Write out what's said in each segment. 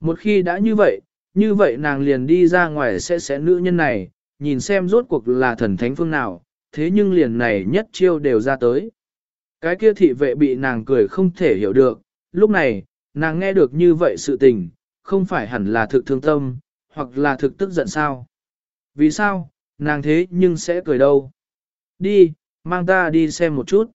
Một khi đã như vậy, như vậy nàng liền đi ra ngoài sẽ sẽ nữ nhân này, nhìn xem rốt cuộc là thần thánh phương nào, thế nhưng liền này nhất chiêu đều ra tới. Cái kia thị vệ bị nàng cười không thể hiểu được, lúc này, nàng nghe được như vậy sự tình, không phải hẳn là thực thương tâm, hoặc là thực tức giận sao. Vì sao, nàng thế nhưng sẽ cười đâu. Đi, mang ta đi xem một chút.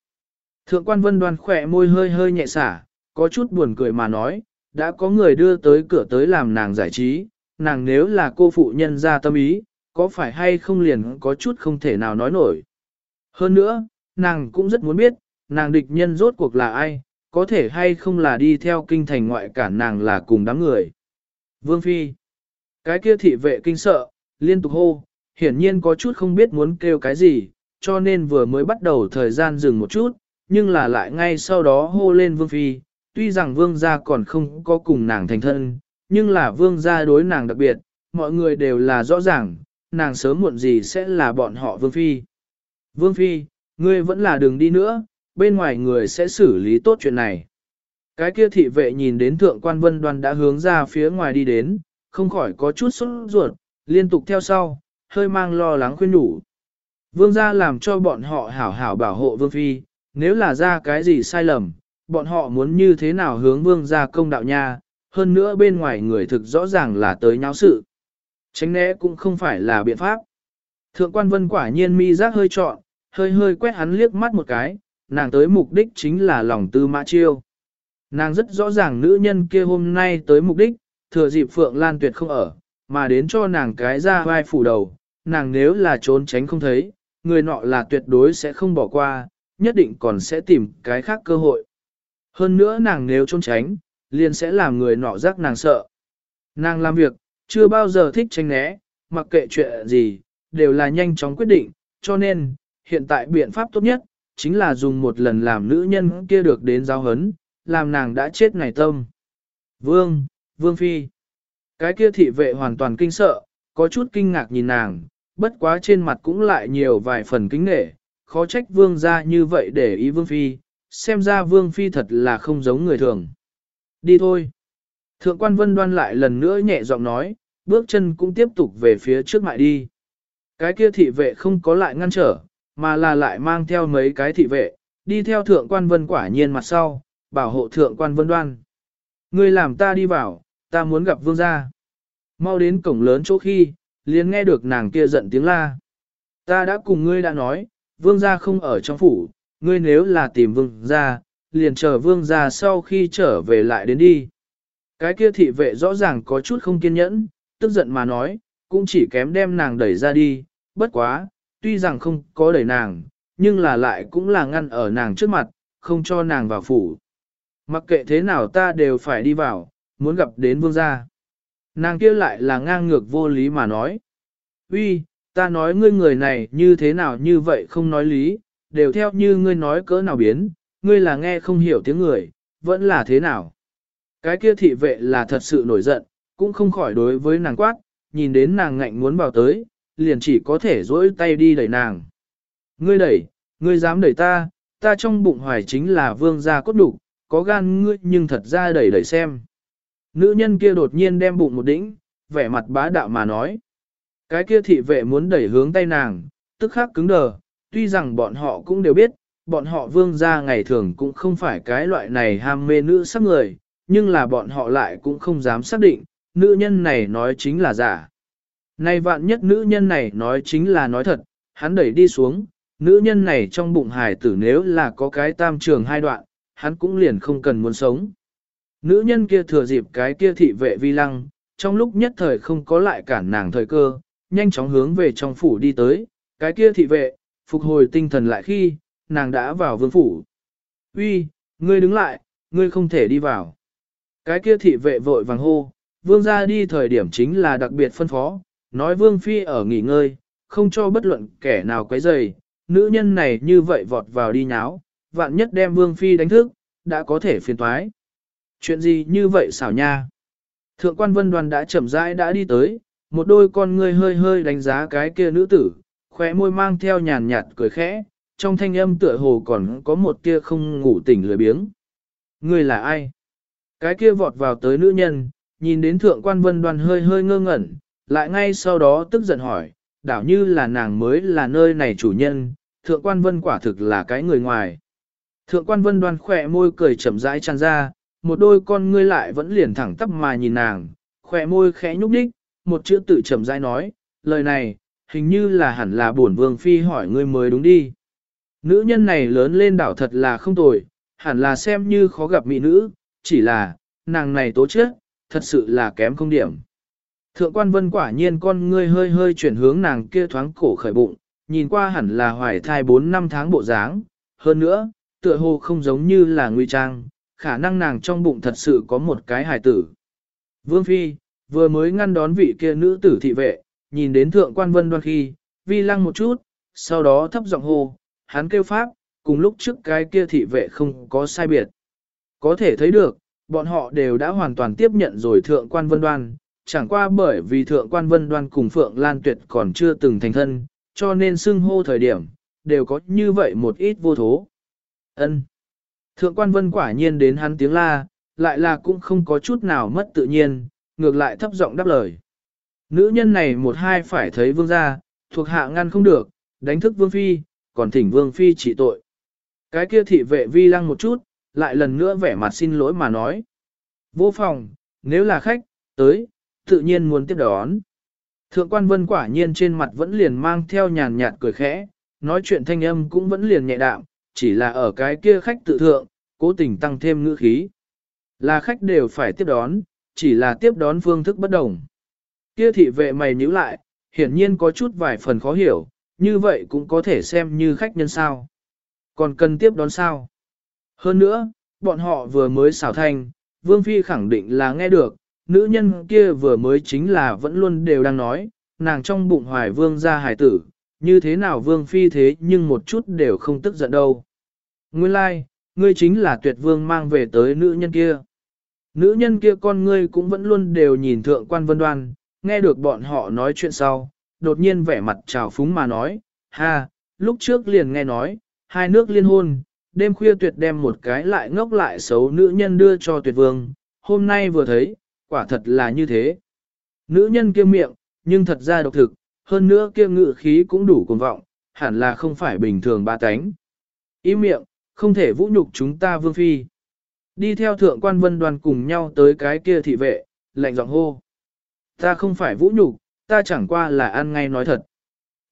Thượng quan vân đoan khỏe môi hơi hơi nhẹ xả, có chút buồn cười mà nói, đã có người đưa tới cửa tới làm nàng giải trí, nàng nếu là cô phụ nhân ra tâm ý, có phải hay không liền có chút không thể nào nói nổi. Hơn nữa, nàng cũng rất muốn biết, nàng địch nhân rốt cuộc là ai, có thể hay không là đi theo kinh thành ngoại cản nàng là cùng đám người. Vương Phi Cái kia thị vệ kinh sợ, liên tục hô, hiển nhiên có chút không biết muốn kêu cái gì, cho nên vừa mới bắt đầu thời gian dừng một chút, nhưng là lại ngay sau đó hô lên Vương Phi, tuy rằng Vương gia còn không có cùng nàng thành thân, nhưng là Vương gia đối nàng đặc biệt, mọi người đều là rõ ràng, nàng sớm muộn gì sẽ là bọn họ Vương Phi. Vương Phi, ngươi vẫn là đường đi nữa, bên ngoài người sẽ xử lý tốt chuyện này. Cái kia thị vệ nhìn đến thượng quan vân đoan đã hướng ra phía ngoài đi đến, không khỏi có chút sốt ruột, liên tục theo sau, hơi mang lo lắng khuyên nhủ. Vương gia làm cho bọn họ hảo hảo bảo hộ vương phi, nếu là ra cái gì sai lầm, bọn họ muốn như thế nào hướng vương gia công đạo nha, hơn nữa bên ngoài người thực rõ ràng là tới nháo sự. Tránh né cũng không phải là biện pháp. Thượng quan vân quả nhiên mi giác hơi trọn, hơi hơi quét hắn liếc mắt một cái, nàng tới mục đích chính là lòng tư mã chiêu. Nàng rất rõ ràng nữ nhân kia hôm nay tới mục đích, thừa dịp Phượng Lan Tuyệt không ở, mà đến cho nàng cái ra vai phủ đầu, nàng nếu là trốn tránh không thấy, người nọ là tuyệt đối sẽ không bỏ qua, nhất định còn sẽ tìm cái khác cơ hội. Hơn nữa nàng nếu trốn tránh, liền sẽ làm người nọ giác nàng sợ. Nàng làm việc, chưa bao giờ thích tránh né, mặc kệ chuyện gì, đều là nhanh chóng quyết định, cho nên, hiện tại biện pháp tốt nhất, chính là dùng một lần làm nữ nhân kia được đến giáo hấn, làm nàng đã chết ngày tâm. Vương, Vương Phi. Cái kia thị vệ hoàn toàn kinh sợ, có chút kinh ngạc nhìn nàng, bất quá trên mặt cũng lại nhiều vài phần kính nể, khó trách Vương ra như vậy để ý Vương Phi, xem ra Vương Phi thật là không giống người thường. Đi thôi. Thượng quan vân đoan lại lần nữa nhẹ giọng nói, bước chân cũng tiếp tục về phía trước mại đi. Cái kia thị vệ không có lại ngăn trở, mà là lại mang theo mấy cái thị vệ, đi theo thượng quan vân quả nhiên mặt sau, bảo hộ thượng quan vân đoan. Ngươi làm ta đi vào, ta muốn gặp vương gia. Mau đến cổng lớn chỗ khi, liền nghe được nàng kia giận tiếng la. Ta đã cùng ngươi đã nói, vương gia không ở trong phủ, ngươi nếu là tìm vương gia, liền chờ vương gia sau khi trở về lại đến đi. Cái kia thị vệ rõ ràng có chút không kiên nhẫn, tức giận mà nói, cũng chỉ kém đem nàng đẩy ra đi, bất quá, tuy rằng không có đẩy nàng, nhưng là lại cũng là ngăn ở nàng trước mặt, không cho nàng vào phủ. Mặc kệ thế nào ta đều phải đi vào, muốn gặp đến vương gia. Nàng kia lại là ngang ngược vô lý mà nói. Uy, ta nói ngươi người này như thế nào như vậy không nói lý, đều theo như ngươi nói cỡ nào biến, ngươi là nghe không hiểu tiếng người, vẫn là thế nào. Cái kia thị vệ là thật sự nổi giận, cũng không khỏi đối với nàng quát, nhìn đến nàng ngạnh muốn vào tới, liền chỉ có thể dỗi tay đi đẩy nàng. Ngươi đẩy, ngươi dám đẩy ta, ta trong bụng hoài chính là vương gia cốt đủ, có gan ngươi nhưng thật ra đẩy đẩy xem. Nữ nhân kia đột nhiên đem bụng một đĩnh, vẻ mặt bá đạo mà nói. Cái kia thị vệ muốn đẩy hướng tay nàng, tức khắc cứng đờ, tuy rằng bọn họ cũng đều biết, bọn họ vương gia ngày thường cũng không phải cái loại này ham mê nữ sắc người, nhưng là bọn họ lại cũng không dám xác định, nữ nhân này nói chính là giả. Nay vạn nhất nữ nhân này nói chính là nói thật, hắn đẩy đi xuống, nữ nhân này trong bụng hài tử nếu là có cái tam trường hai đoạn, hắn cũng liền không cần muốn sống. Nữ nhân kia thừa dịp cái kia thị vệ vi lăng, trong lúc nhất thời không có lại cản nàng thời cơ, nhanh chóng hướng về trong phủ đi tới, cái kia thị vệ, phục hồi tinh thần lại khi, nàng đã vào vương phủ. Uy, ngươi đứng lại, ngươi không thể đi vào. Cái kia thị vệ vội vàng hô, vương ra đi thời điểm chính là đặc biệt phân phó, nói vương phi ở nghỉ ngơi, không cho bất luận kẻ nào quấy rầy, nữ nhân này như vậy vọt vào đi nháo, vạn nhất đem vương phi đánh thức, đã có thể phiền toái. Chuyện gì như vậy xảo nha? Thượng quan vân đoàn đã chậm rãi đã đi tới, một đôi con ngươi hơi hơi đánh giá cái kia nữ tử, khóe môi mang theo nhàn nhạt cười khẽ, trong thanh âm tựa hồ còn có một kia không ngủ tỉnh lười biếng. người là ai? Cái kia vọt vào tới nữ nhân, nhìn đến thượng quan vân đoan hơi hơi ngơ ngẩn, lại ngay sau đó tức giận hỏi, đảo như là nàng mới là nơi này chủ nhân, thượng quan vân quả thực là cái người ngoài. Thượng quan vân đoan khỏe môi cười chậm rãi tràn ra, một đôi con ngươi lại vẫn liền thẳng tắp mà nhìn nàng, khỏe môi khẽ nhúc đích, một chữ tự chậm rãi nói, lời này, hình như là hẳn là bổn vương phi hỏi ngươi mới đúng đi. Nữ nhân này lớn lên đảo thật là không tồi, hẳn là xem như khó gặp mỹ nữ, chỉ là, nàng này tố chết, thật sự là kém không điểm. Thượng quan vân quả nhiên con ngươi hơi hơi chuyển hướng nàng kia thoáng cổ khởi bụng, nhìn qua hẳn là hoài thai 4 năm tháng bộ dáng, hơn nữa, tựa hồ không giống như là nguy trang, khả năng nàng trong bụng thật sự có một cái hài tử. Vương Phi, vừa mới ngăn đón vị kia nữ tử thị vệ, nhìn đến thượng quan vân đoan khi, vi lăng một chút, sau đó thấp giọng hô, hắn kêu pháp, cùng lúc trước cái kia thị vệ không có sai biệt. Có thể thấy được, bọn họ đều đã hoàn toàn tiếp nhận rồi thượng quan vân đoan, chẳng qua bởi vì thượng quan vân đoan cùng Phượng Lan Tuyệt còn chưa từng thành thân, cho nên xưng hô thời điểm, đều có như vậy một ít vô thố. ân Thượng quan vân quả nhiên đến hắn tiếng la, lại là cũng không có chút nào mất tự nhiên, ngược lại thấp giọng đáp lời. Nữ nhân này một hai phải thấy vương gia, thuộc hạ ngăn không được, đánh thức vương phi, còn thỉnh vương phi trị tội. Cái kia thị vệ vi lăng một chút, lại lần nữa vẻ mặt xin lỗi mà nói. Vô phòng, nếu là khách, tới, tự nhiên muốn tiếp đón. Thượng quan vân quả nhiên trên mặt vẫn liền mang theo nhàn nhạt cười khẽ, nói chuyện thanh âm cũng vẫn liền nhẹ đạm, chỉ là ở cái kia khách tự thượng, cố tình tăng thêm ngữ khí. Là khách đều phải tiếp đón, chỉ là tiếp đón phương thức bất đồng. Kia thị vệ mày nhíu lại, hiển nhiên có chút vài phần khó hiểu, như vậy cũng có thể xem như khách nhân sao. Còn cần tiếp đón sao? Hơn nữa, bọn họ vừa mới xảo thanh, Vương Phi khẳng định là nghe được, nữ nhân kia vừa mới chính là vẫn luôn đều đang nói, nàng trong bụng hoài Vương ra hải tử, như thế nào Vương Phi thế nhưng một chút đều không tức giận đâu. Nguyên lai, like, ngươi chính là tuyệt vương mang về tới nữ nhân kia. Nữ nhân kia con ngươi cũng vẫn luôn đều nhìn thượng quan vân đoan, nghe được bọn họ nói chuyện sau, đột nhiên vẻ mặt trào phúng mà nói, ha, lúc trước liền nghe nói, hai nước liên hôn, đêm khuya tuyệt đem một cái lại ngốc lại xấu nữ nhân đưa cho tuyệt vương, hôm nay vừa thấy, quả thật là như thế. Nữ nhân kia miệng, nhưng thật ra độc thực, hơn nữa kia ngự khí cũng đủ cuồng vọng, hẳn là không phải bình thường ba tánh. Ý miệng, không thể vũ nhục chúng ta vương phi. Đi theo thượng quan vân đoàn cùng nhau tới cái kia thị vệ, lạnh giọng hô. Ta không phải vũ nhục, ta chẳng qua là ăn ngay nói thật.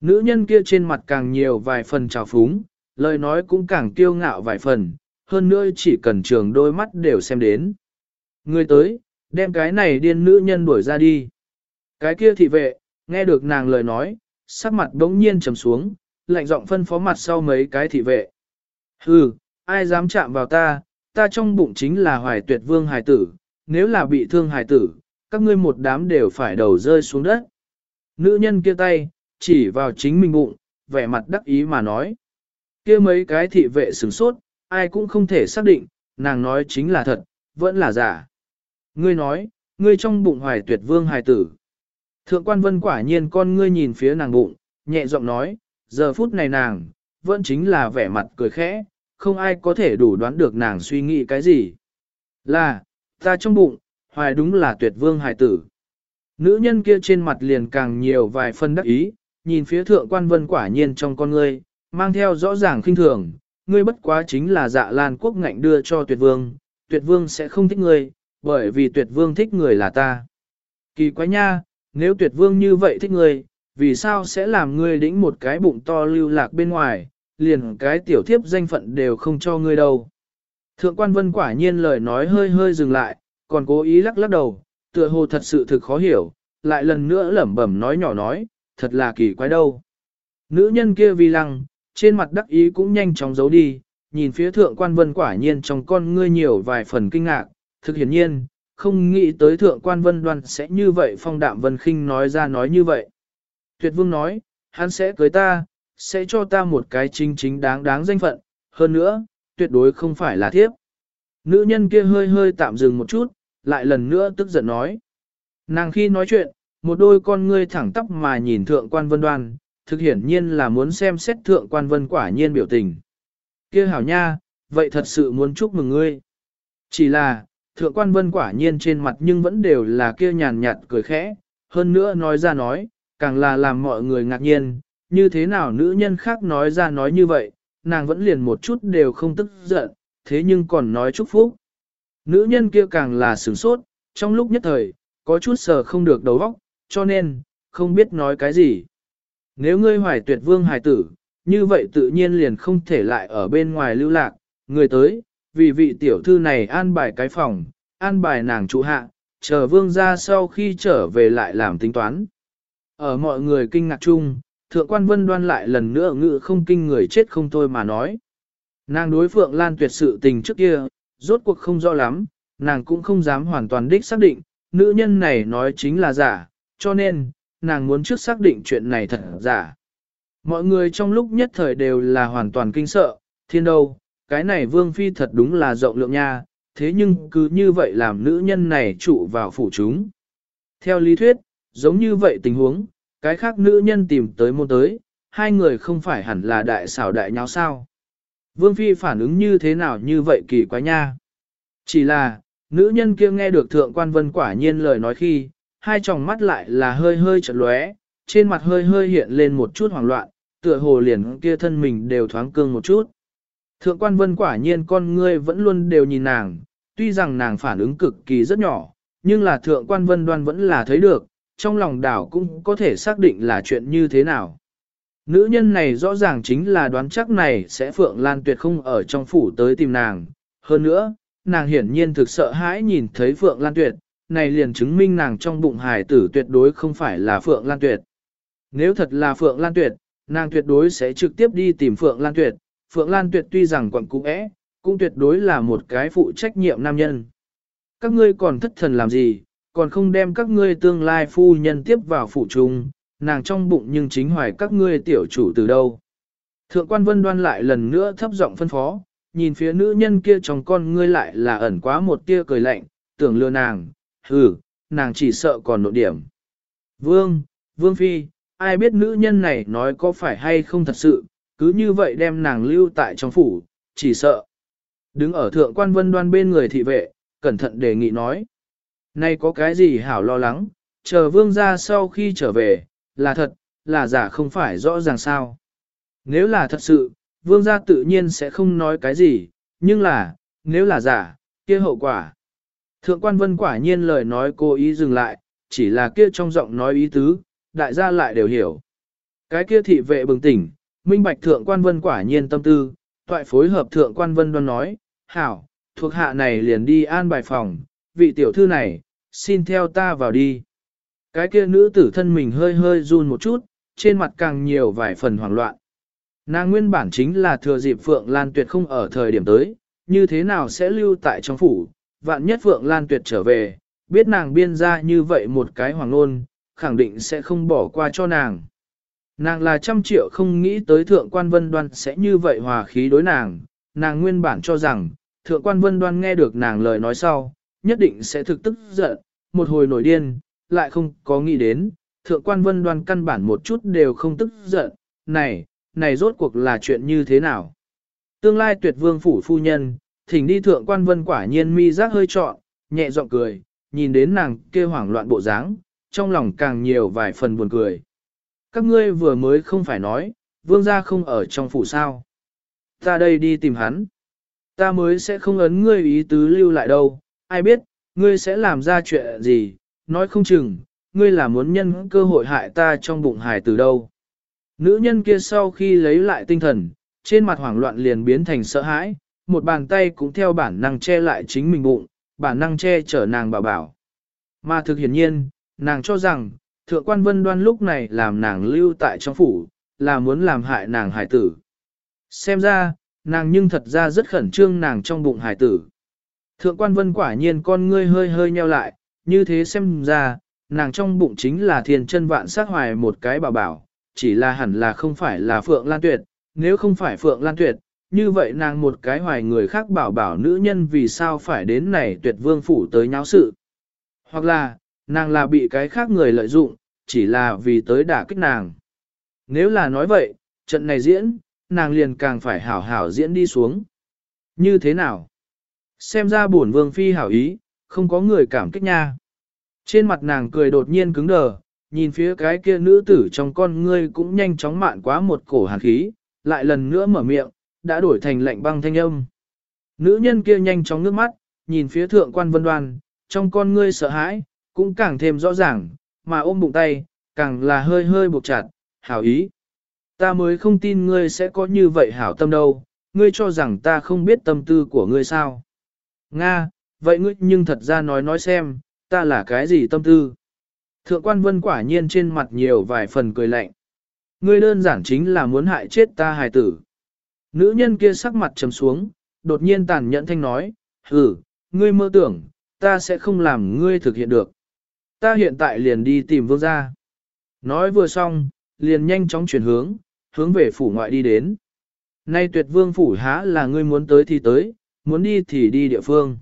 Nữ nhân kia trên mặt càng nhiều vài phần trào phúng, lời nói cũng càng kiêu ngạo vài phần, hơn nữa chỉ cần trường đôi mắt đều xem đến. Người tới, đem cái này điên nữ nhân đuổi ra đi. Cái kia thị vệ, nghe được nàng lời nói, sắc mặt đống nhiên trầm xuống, lạnh giọng phân phó mặt sau mấy cái thị vệ. Hừ, ai dám chạm vào ta, ta trong bụng chính là hoài tuyệt vương hài tử, nếu là bị thương hài tử, các ngươi một đám đều phải đầu rơi xuống đất. Nữ nhân kia tay, chỉ vào chính mình bụng, vẻ mặt đắc ý mà nói. kia mấy cái thị vệ sửng sốt, ai cũng không thể xác định, nàng nói chính là thật, vẫn là giả. Ngươi nói, ngươi trong bụng hoài tuyệt vương hài tử. Thượng quan vân quả nhiên con ngươi nhìn phía nàng bụng, nhẹ giọng nói, giờ phút này nàng, vẫn chính là vẻ mặt cười khẽ, không ai có thể đủ đoán được nàng suy nghĩ cái gì. Là, ta trong bụng, hoài đúng là tuyệt vương hài tử. Nữ nhân kia trên mặt liền càng nhiều vài phân đắc ý, nhìn phía thượng quan vân quả nhiên trong con ngươi, mang theo rõ ràng khinh thường, ngươi bất quá chính là dạ lan quốc ngạnh đưa cho tuyệt vương, tuyệt vương sẽ không thích ngươi, bởi vì tuyệt vương thích người là ta. Kỳ quái nha, nếu tuyệt vương như vậy thích ngươi, vì sao sẽ làm ngươi đĩnh một cái bụng to lưu lạc bên ngoài, liền cái tiểu thiếp danh phận đều không cho ngươi đâu. Thượng quan vân quả nhiên lời nói hơi hơi dừng lại, còn cố ý lắc lắc đầu, tựa hồ thật sự thực khó hiểu, lại lần nữa lẩm bẩm nói nhỏ nói, thật là kỳ quái đâu. Nữ nhân kia vì lăng, trên mặt đắc ý cũng nhanh chóng giấu đi, nhìn phía thượng quan vân quả nhiên trong con ngươi nhiều vài phần kinh ngạc, thực hiển nhiên, không nghĩ tới thượng quan vân đoan sẽ như vậy phong đạm vân khinh nói ra nói như vậy. Tuyệt vương nói, hắn sẽ cưới ta, sẽ cho ta một cái chính chính đáng đáng danh phận, hơn nữa, tuyệt đối không phải là thiếp. Nữ nhân kia hơi hơi tạm dừng một chút, lại lần nữa tức giận nói. Nàng khi nói chuyện, một đôi con ngươi thẳng tắp mà nhìn thượng quan vân đoan, thực hiển nhiên là muốn xem xét thượng quan vân quả nhiên biểu tình. kia hảo nha, vậy thật sự muốn chúc mừng ngươi. Chỉ là, thượng quan vân quả nhiên trên mặt nhưng vẫn đều là kia nhàn nhạt cười khẽ, hơn nữa nói ra nói, càng là làm mọi người ngạc nhiên, như thế nào nữ nhân khác nói ra nói như vậy, nàng vẫn liền một chút đều không tức giận, thế nhưng còn nói chúc phúc. Nữ nhân kia càng là sửng sốt, trong lúc nhất thời, có chút sờ không được đầu óc, cho nên, không biết nói cái gì. Nếu ngươi hoài tuyệt vương hài tử, như vậy tự nhiên liền không thể lại ở bên ngoài lưu lạc, người tới, vì vị tiểu thư này an bài cái phòng, an bài nàng trụ hạ, chờ vương ra sau khi trở về lại làm tính toán. Ở mọi người kinh ngạc chung, thượng quan vân đoan lại lần nữa ngự không kinh người chết không thôi mà nói. Nàng đối phượng lan tuyệt sự tình trước kia, rốt cuộc không rõ lắm, nàng cũng không dám hoàn toàn đích xác định, nữ nhân này nói chính là giả, cho nên, nàng muốn trước xác định chuyện này thật giả. Mọi người trong lúc nhất thời đều là hoàn toàn kinh sợ, thiên đâu, cái này vương phi thật đúng là rộng lượng nha, thế nhưng cứ như vậy làm nữ nhân này trụ vào phủ chúng. Theo lý thuyết, giống như vậy tình huống, cái khác nữ nhân tìm tới môn tới, hai người không phải hẳn là đại xảo đại nháo sao. Vương phi phản ứng như thế nào như vậy kỳ quái nha. Chỉ là, nữ nhân kia nghe được thượng quan vân quả nhiên lời nói khi, hai tròng mắt lại là hơi hơi chật lóe, trên mặt hơi hơi hiện lên một chút hoảng loạn, tựa hồ liền kia thân mình đều thoáng cương một chút. Thượng quan vân quả nhiên con ngươi vẫn luôn đều nhìn nàng, tuy rằng nàng phản ứng cực kỳ rất nhỏ, nhưng là thượng quan vân đoan vẫn là thấy được, trong lòng đảo cũng có thể xác định là chuyện như thế nào. Nữ nhân này rõ ràng chính là đoán chắc này sẽ Phượng Lan Tuyệt không ở trong phủ tới tìm nàng. Hơn nữa, nàng hiển nhiên thực sợ hãi nhìn thấy Phượng Lan Tuyệt, này liền chứng minh nàng trong bụng hài tử tuyệt đối không phải là Phượng Lan Tuyệt. Nếu thật là Phượng Lan Tuyệt, nàng tuyệt đối sẽ trực tiếp đi tìm Phượng Lan Tuyệt. Phượng Lan Tuyệt tuy rằng quận cũng é, cũng tuyệt đối là một cái phụ trách nhiệm nam nhân. Các ngươi còn thất thần làm gì, còn không đem các ngươi tương lai phu nhân tiếp vào phủ trung, nàng trong bụng nhưng chính hoài các ngươi tiểu chủ từ đâu. Thượng quan vân đoan lại lần nữa thấp giọng phân phó, nhìn phía nữ nhân kia trong con ngươi lại là ẩn quá một tia cười lạnh, tưởng lừa nàng, hừ, nàng chỉ sợ còn nội điểm. Vương, Vương Phi, ai biết nữ nhân này nói có phải hay không thật sự, cứ như vậy đem nàng lưu tại trong phủ, chỉ sợ. Đứng ở thượng quan vân đoan bên người thị vệ, cẩn thận đề nghị nói. Nay có cái gì hảo lo lắng, chờ vương ra sau khi trở về, là thật, là giả không phải rõ ràng sao. Nếu là thật sự, vương gia tự nhiên sẽ không nói cái gì, nhưng là, nếu là giả, kia hậu quả. Thượng quan vân quả nhiên lời nói cố ý dừng lại, chỉ là kia trong giọng nói ý tứ, đại gia lại đều hiểu. Cái kia thị vệ bừng tỉnh, minh bạch thượng quan vân quả nhiên tâm tư, toại phối hợp thượng quan vân đoan nói, hảo, thuộc hạ này liền đi an bài phòng, vị tiểu thư này, xin theo ta vào đi. Cái kia nữ tử thân mình hơi hơi run một chút, trên mặt càng nhiều vài phần hoảng loạn. Nàng nguyên bản chính là thừa dịp Phượng Lan Tuyệt không ở thời điểm tới, như thế nào sẽ lưu tại trong phủ, vạn nhất Phượng Lan Tuyệt trở về, biết nàng biên ra như vậy một cái hoàng ngôn, khẳng định sẽ không bỏ qua cho nàng. Nàng là trăm triệu không nghĩ tới Thượng Quan Vân Đoan sẽ như vậy hòa khí đối nàng, nàng nguyên bản cho rằng, Thượng Quan Vân Đoan nghe được nàng lời nói sau, nhất định sẽ thực tức giận, một hồi nổi điên, lại không có nghĩ đến, thượng quan vân đoan căn bản một chút đều không tức giận, này, này rốt cuộc là chuyện như thế nào? Tương lai tuyệt vương phủ phu nhân, thỉnh đi thượng quan vân quả nhiên mi giác hơi trọn, nhẹ giọng cười, nhìn đến nàng kia hoảng loạn bộ dáng, trong lòng càng nhiều vài phần buồn cười. Các ngươi vừa mới không phải nói, vương gia không ở trong phủ sao. Ta đây đi tìm hắn. Ta mới sẽ không ấn ngươi ý tứ lưu lại đâu, ai biết, ngươi sẽ làm ra chuyện gì, nói không chừng, ngươi là muốn nhân cơ hội hại ta trong bụng hài từ đâu. Nữ nhân kia sau khi lấy lại tinh thần, trên mặt hoảng loạn liền biến thành sợ hãi, một bàn tay cũng theo bản năng che lại chính mình bụng, bản năng che chở nàng bảo bảo. Mà thực hiển nhiên, nàng cho rằng, thượng quan vân đoan lúc này làm nàng lưu tại trong phủ, là muốn làm hại nàng hải tử. Xem ra, nàng nhưng thật ra rất khẩn trương nàng trong bụng hải tử. Thượng quan vân quả nhiên con ngươi hơi hơi nheo lại, như thế xem ra, nàng trong bụng chính là thiên chân vạn sát hoài một cái bảo bảo, chỉ là hẳn là không phải là Phượng Lan Tuyệt, nếu không phải Phượng Lan Tuyệt, như vậy nàng một cái hoài người khác bảo bảo nữ nhân vì sao phải đến này tuyệt vương phủ tới nháo sự. Hoặc là, nàng là bị cái khác người lợi dụng, chỉ là vì tới đả kích nàng. Nếu là nói vậy, trận này diễn, nàng liền càng phải hảo hảo diễn đi xuống. Như thế nào? Xem ra bổn vương phi hảo ý, không có người cảm kích nha. Trên mặt nàng cười đột nhiên cứng đờ, nhìn phía cái kia nữ tử trong con ngươi cũng nhanh chóng mạn quá một cổ hàn khí, lại lần nữa mở miệng, đã đổi thành lạnh băng thanh âm. Nữ nhân kia nhanh chóng nước mắt, nhìn phía thượng quan vân đoan, trong con ngươi sợ hãi, cũng càng thêm rõ ràng, mà ôm bụng tay, càng là hơi hơi buộc chặt, hảo ý. Ta mới không tin ngươi sẽ có như vậy hảo tâm đâu, ngươi cho rằng ta không biết tâm tư của ngươi sao. Nga, vậy ngươi nhưng thật ra nói nói xem, ta là cái gì tâm tư. Thượng quan vân quả nhiên trên mặt nhiều vài phần cười lạnh. Ngươi đơn giản chính là muốn hại chết ta hài tử. Nữ nhân kia sắc mặt trầm xuống, đột nhiên tàn nhẫn thanh nói, hừ ngươi mơ tưởng, ta sẽ không làm ngươi thực hiện được. Ta hiện tại liền đi tìm vương gia. Nói vừa xong, liền nhanh chóng chuyển hướng, hướng về phủ ngoại đi đến. Nay tuyệt vương phủ há là ngươi muốn tới thì tới, muốn đi thì đi địa phương.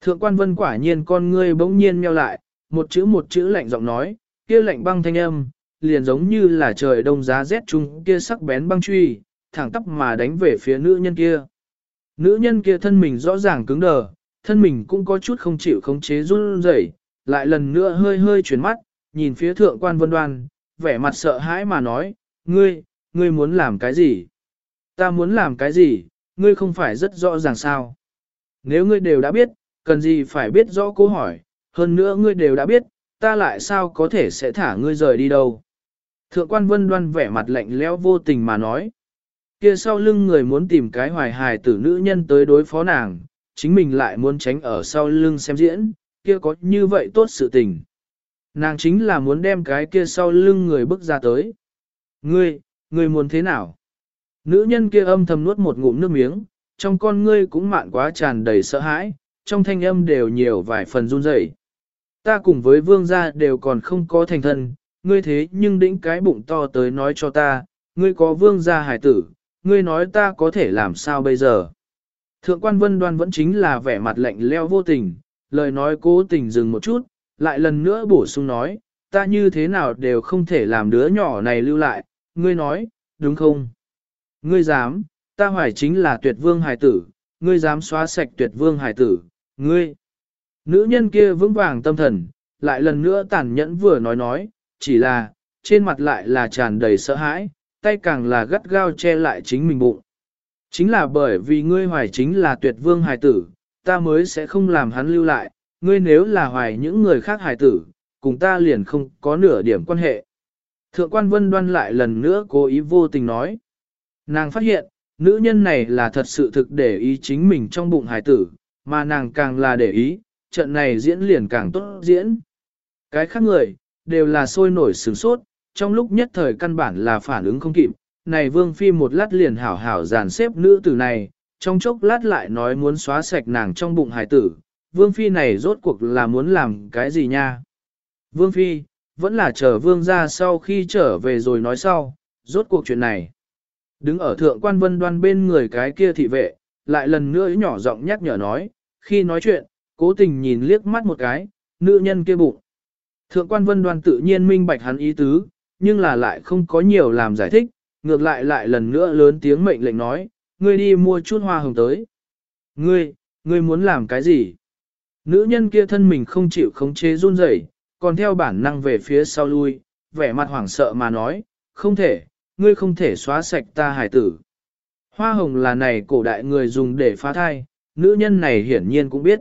Thượng quan vân quả nhiên con ngươi bỗng nhiên meo lại, một chữ một chữ lạnh giọng nói, kia lạnh băng thanh âm, liền giống như là trời đông giá rét chung kia sắc bén băng truy, thẳng tắp mà đánh về phía nữ nhân kia. Nữ nhân kia thân mình rõ ràng cứng đờ, thân mình cũng có chút không chịu khống chế run rẩy, lại lần nữa hơi hơi chuyển mắt, nhìn phía thượng quan vân đoan, vẻ mặt sợ hãi mà nói, ngươi, ngươi muốn làm cái gì? Ta muốn làm cái gì, ngươi không phải rất rõ ràng sao? Nếu ngươi đều đã biết, cần gì phải biết rõ câu hỏi, hơn nữa ngươi đều đã biết, ta lại sao có thể sẽ thả ngươi rời đi đâu? Thượng quan vân đoan vẻ mặt lạnh lẽo vô tình mà nói. Kia sau lưng người muốn tìm cái hoài hài tử nữ nhân tới đối phó nàng, chính mình lại muốn tránh ở sau lưng xem diễn, kia có như vậy tốt sự tình. Nàng chính là muốn đem cái kia sau lưng người bước ra tới. Ngươi, ngươi muốn thế nào? Nữ nhân kia âm thầm nuốt một ngụm nước miếng, trong con ngươi cũng mạn quá tràn đầy sợ hãi, trong thanh âm đều nhiều vài phần run rẩy. Ta cùng với vương gia đều còn không có thành thân, ngươi thế nhưng đĩnh cái bụng to tới nói cho ta, ngươi có vương gia hải tử, ngươi nói ta có thể làm sao bây giờ? Thượng quan vân đoan vẫn chính là vẻ mặt lạnh leo vô tình, lời nói cố tình dừng một chút, lại lần nữa bổ sung nói, ta như thế nào đều không thể làm đứa nhỏ này lưu lại, ngươi nói, đúng không? Ngươi dám, ta hoài chính là tuyệt vương hải tử, ngươi dám xóa sạch tuyệt vương hải tử, ngươi. Nữ nhân kia vững vàng tâm thần, lại lần nữa tàn nhẫn vừa nói nói, chỉ là, trên mặt lại là tràn đầy sợ hãi, tay càng là gắt gao che lại chính mình bụng. Chính là bởi vì ngươi hoài chính là tuyệt vương hài tử, ta mới sẽ không làm hắn lưu lại, ngươi nếu là hoài những người khác hài tử, cùng ta liền không có nửa điểm quan hệ. Thượng quan vân đoan lại lần nữa cố ý vô tình nói. Nàng phát hiện, nữ nhân này là thật sự thực để ý chính mình trong bụng hài tử, mà nàng càng là để ý, trận này diễn liền càng tốt diễn. Cái khác người, đều là sôi nổi sướng sốt, trong lúc nhất thời căn bản là phản ứng không kịp, này vương phi một lát liền hảo hảo dàn xếp nữ tử này, trong chốc lát lại nói muốn xóa sạch nàng trong bụng hài tử, vương phi này rốt cuộc là muốn làm cái gì nha? Vương phi, vẫn là chờ vương ra sau khi trở về rồi nói sau, rốt cuộc chuyện này. Đứng ở thượng quan vân đoan bên người cái kia thị vệ, lại lần nữa nhỏ giọng nhắc nhở nói, khi nói chuyện, cố tình nhìn liếc mắt một cái, nữ nhân kia bụng. Thượng quan vân đoan tự nhiên minh bạch hắn ý tứ, nhưng là lại không có nhiều làm giải thích, ngược lại lại lần nữa lớn tiếng mệnh lệnh nói, ngươi đi mua chút hoa hồng tới. Ngươi, ngươi muốn làm cái gì? Nữ nhân kia thân mình không chịu khống chế run rẩy, còn theo bản năng về phía sau lui, vẻ mặt hoảng sợ mà nói, không thể, ngươi không thể xóa sạch ta hải tử. Hoa hồng là này cổ đại người dùng để phá thai, nữ nhân này hiển nhiên cũng biết.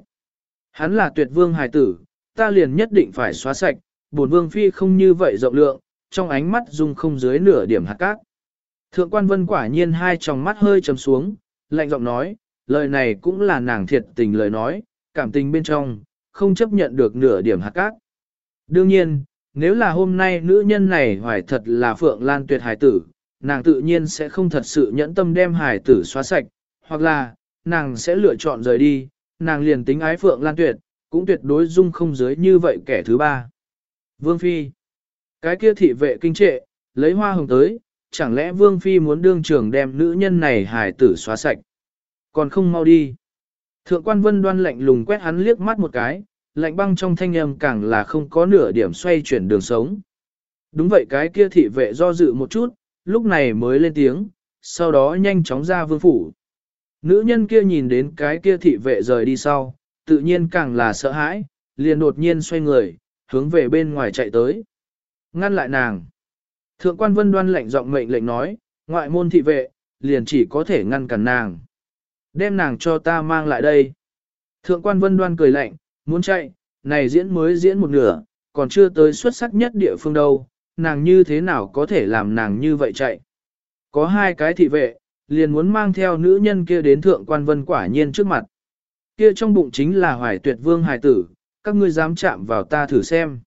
Hắn là tuyệt vương hải tử, ta liền nhất định phải xóa sạch, bổn vương phi không như vậy rộng lượng, trong ánh mắt dung không dưới nửa điểm hạt cát. Thượng quan vân quả nhiên hai tròng mắt hơi trầm xuống, lạnh giọng nói, lời này cũng là nàng thiệt tình lời nói, cảm tình bên trong, không chấp nhận được nửa điểm hạt cát. Đương nhiên, nếu là hôm nay nữ nhân này hoài thật là Phượng Lan tuyệt hải tử, nàng tự nhiên sẽ không thật sự nhẫn tâm đem hải tử xóa sạch, hoặc là, nàng sẽ lựa chọn rời đi, nàng liền tính ái Phượng Lan tuyệt, cũng tuyệt đối dung không dưới như vậy kẻ thứ ba. Vương Phi Cái kia thị vệ kinh trệ, lấy hoa hồng tới, chẳng lẽ Vương Phi muốn đương trưởng đem nữ nhân này hài tử xóa sạch. Còn không mau đi. Thượng quan vân đoan lạnh lùng quét hắn liếc mắt một cái, lạnh băng trong thanh âm càng là không có nửa điểm xoay chuyển đường sống. Đúng vậy cái kia thị vệ do dự một chút, lúc này mới lên tiếng, sau đó nhanh chóng ra vương phủ. Nữ nhân kia nhìn đến cái kia thị vệ rời đi sau, tự nhiên càng là sợ hãi, liền đột nhiên xoay người, hướng về bên ngoài chạy tới. Ngăn lại nàng. Thượng quan vân đoan lệnh giọng mệnh lệnh nói, ngoại môn thị vệ, liền chỉ có thể ngăn cản nàng. Đem nàng cho ta mang lại đây. Thượng quan vân đoan cười lạnh, muốn chạy, này diễn mới diễn một nửa, còn chưa tới xuất sắc nhất địa phương đâu, nàng như thế nào có thể làm nàng như vậy chạy. Có hai cái thị vệ, liền muốn mang theo nữ nhân kia đến thượng quan vân quả nhiên trước mặt. Kia trong bụng chính là hoài tuyệt vương hài tử, các ngươi dám chạm vào ta thử xem.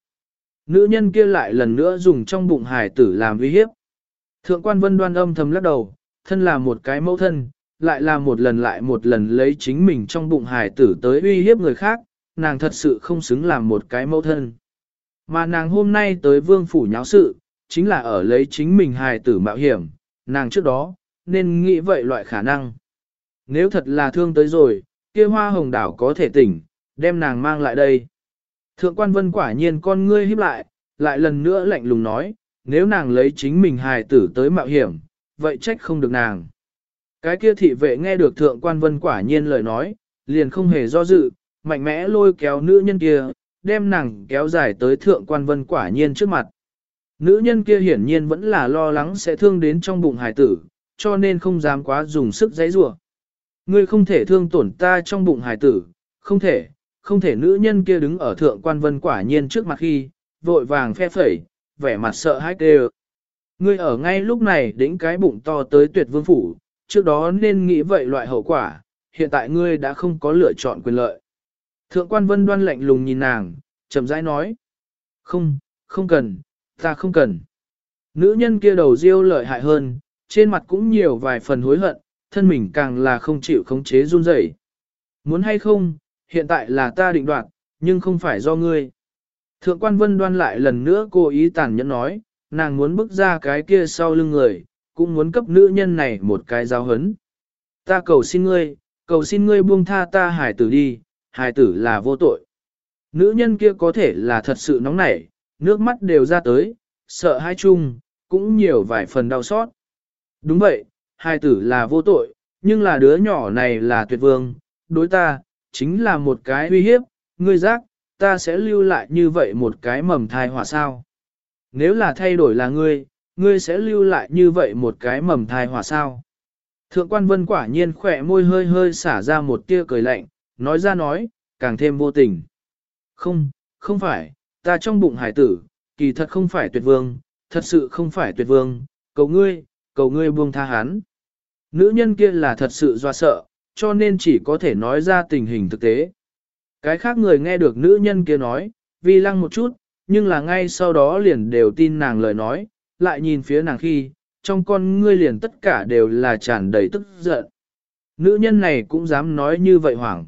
Nữ nhân kia lại lần nữa dùng trong bụng hài tử làm uy hiếp. Thượng quan vân đoan âm thầm lắc đầu, thân là một cái mẫu thân, lại là một lần lại một lần lấy chính mình trong bụng hài tử tới uy hiếp người khác, nàng thật sự không xứng làm một cái mẫu thân. Mà nàng hôm nay tới vương phủ nháo sự, chính là ở lấy chính mình hài tử mạo hiểm, nàng trước đó, nên nghĩ vậy loại khả năng. Nếu thật là thương tới rồi, kia hoa hồng đảo có thể tỉnh, đem nàng mang lại đây. Thượng quan vân quả nhiên con ngươi híp lại, lại lần nữa lạnh lùng nói, nếu nàng lấy chính mình hài tử tới mạo hiểm, vậy trách không được nàng. Cái kia thị vệ nghe được thượng quan vân quả nhiên lời nói, liền không hề do dự, mạnh mẽ lôi kéo nữ nhân kia, đem nàng kéo dài tới thượng quan vân quả nhiên trước mặt. Nữ nhân kia hiển nhiên vẫn là lo lắng sẽ thương đến trong bụng hài tử, cho nên không dám quá dùng sức giấy rủa. Ngươi không thể thương tổn ta trong bụng hài tử, không thể, không thể nữ nhân kia đứng ở thượng quan vân quả nhiên trước mặt khi, vội vàng phe phẩy, vẻ mặt sợ hãi kêu. Ngươi ở ngay lúc này đến cái bụng to tới tuyệt vương phủ, trước đó nên nghĩ vậy loại hậu quả, hiện tại ngươi đã không có lựa chọn quyền lợi. Thượng quan vân đoan lạnh lùng nhìn nàng, chậm rãi nói. Không, không cần, ta không cần. Nữ nhân kia đầu riêu lợi hại hơn, trên mặt cũng nhiều vài phần hối hận, thân mình càng là không chịu khống chế run rẩy. Muốn hay không, hiện tại là ta định đoạt, nhưng không phải do ngươi. Thượng quan vân đoan lại lần nữa cô ý tàn nhẫn nói, nàng muốn bước ra cái kia sau lưng người, cũng muốn cấp nữ nhân này một cái giáo hấn. Ta cầu xin ngươi, cầu xin ngươi buông tha ta hải tử đi, hải tử là vô tội. Nữ nhân kia có thể là thật sự nóng nảy, nước mắt đều ra tới, sợ hai chung, cũng nhiều vài phần đau xót. Đúng vậy, hai tử là vô tội, nhưng là đứa nhỏ này là tuyệt vương, đối ta, chính là một cái uy hiếp, ngươi giác, ta sẽ lưu lại như vậy một cái mầm thai họa sao. Nếu là thay đổi là ngươi, ngươi sẽ lưu lại như vậy một cái mầm thai họa sao. Thượng quan vân quả nhiên khỏe môi hơi hơi xả ra một tia cười lạnh, nói ra nói, càng thêm vô tình. Không, không phải, ta trong bụng hải tử, kỳ thật không phải tuyệt vương, thật sự không phải tuyệt vương, cầu ngươi, cầu ngươi buông tha hắn. Nữ nhân kia là thật sự doa sợ, cho nên chỉ có thể nói ra tình hình thực tế. Cái khác người nghe được nữ nhân kia nói, vi lăng một chút, nhưng là ngay sau đó liền đều tin nàng lời nói, lại nhìn phía nàng khi, trong con ngươi liền tất cả đều là tràn đầy tức giận. Nữ nhân này cũng dám nói như vậy hoảng.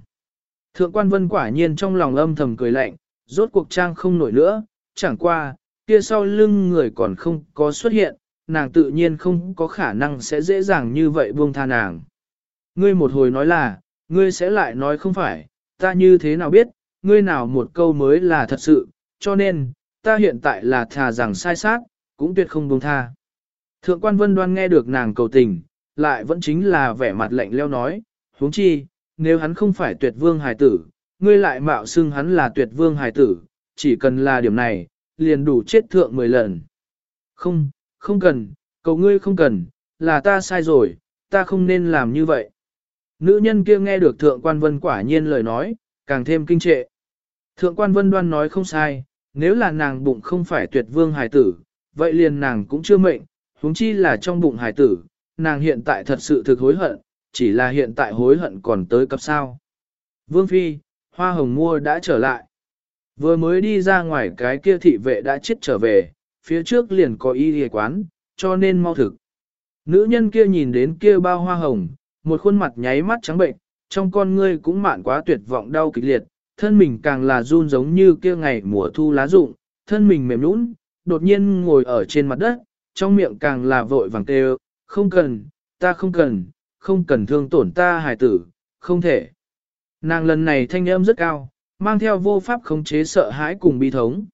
Thượng quan vân quả nhiên trong lòng âm thầm cười lạnh, rốt cuộc trang không nổi nữa, chẳng qua, kia sau lưng người còn không có xuất hiện, nàng tự nhiên không có khả năng sẽ dễ dàng như vậy buông tha nàng. Ngươi một hồi nói là, ngươi sẽ lại nói không phải, ta như thế nào biết, ngươi nào một câu mới là thật sự, cho nên, ta hiện tại là thà rằng sai sát, cũng tuyệt không buông tha. Thượng quan vân đoan nghe được nàng cầu tình, lại vẫn chính là vẻ mặt lạnh leo nói, huống chi, nếu hắn không phải tuyệt vương hài tử, ngươi lại mạo xưng hắn là tuyệt vương hài tử, chỉ cần là điểm này, liền đủ chết thượng 10 lần. Không, không cần, cầu ngươi không cần, là ta sai rồi, ta không nên làm như vậy. Nữ nhân kia nghe được thượng quan vân quả nhiên lời nói, càng thêm kinh trệ. Thượng quan vân đoan nói không sai, nếu là nàng bụng không phải tuyệt vương hài tử, vậy liền nàng cũng chưa mệnh, huống chi là trong bụng hài tử, nàng hiện tại thật sự thực hối hận, chỉ là hiện tại hối hận còn tới cấp sao. Vương Phi, hoa hồng mua đã trở lại. Vừa mới đi ra ngoài cái kia thị vệ đã chết trở về, phía trước liền có y hề quán, cho nên mau thực. Nữ nhân kia nhìn đến kia bao hoa hồng, một khuôn mặt nháy mắt trắng bệnh, trong con ngươi cũng mạn quá tuyệt vọng đau kịch liệt, thân mình càng là run giống như kia ngày mùa thu lá rụng, thân mình mềm nũng, đột nhiên ngồi ở trên mặt đất, trong miệng càng là vội vàng kêu, không cần, ta không cần, không cần thương tổn ta hài tử, không thể. Nàng lần này thanh âm rất cao, mang theo vô pháp khống chế sợ hãi cùng bi thống.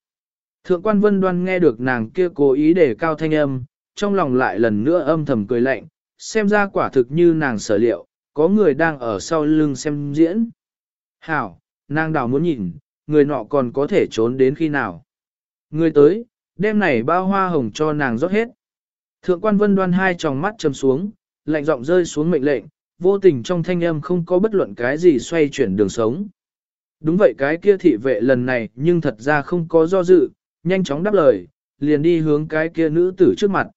Thượng quan vân đoan nghe được nàng kia cố ý để cao thanh âm, trong lòng lại lần nữa âm thầm cười lạnh, xem ra quả thực như nàng sở liệu, có người đang ở sau lưng xem diễn. Hảo, Nàng đảo muốn nhìn, người nọ còn có thể trốn đến khi nào. Người tới, đêm này bao hoa hồng cho nàng rót hết. Thượng quan vân đoan hai tròng mắt chầm xuống, lạnh giọng rơi xuống mệnh lệnh, vô tình trong thanh âm không có bất luận cái gì xoay chuyển đường sống. Đúng vậy cái kia thị vệ lần này nhưng thật ra không có do dự, nhanh chóng đáp lời, liền đi hướng cái kia nữ tử trước mặt.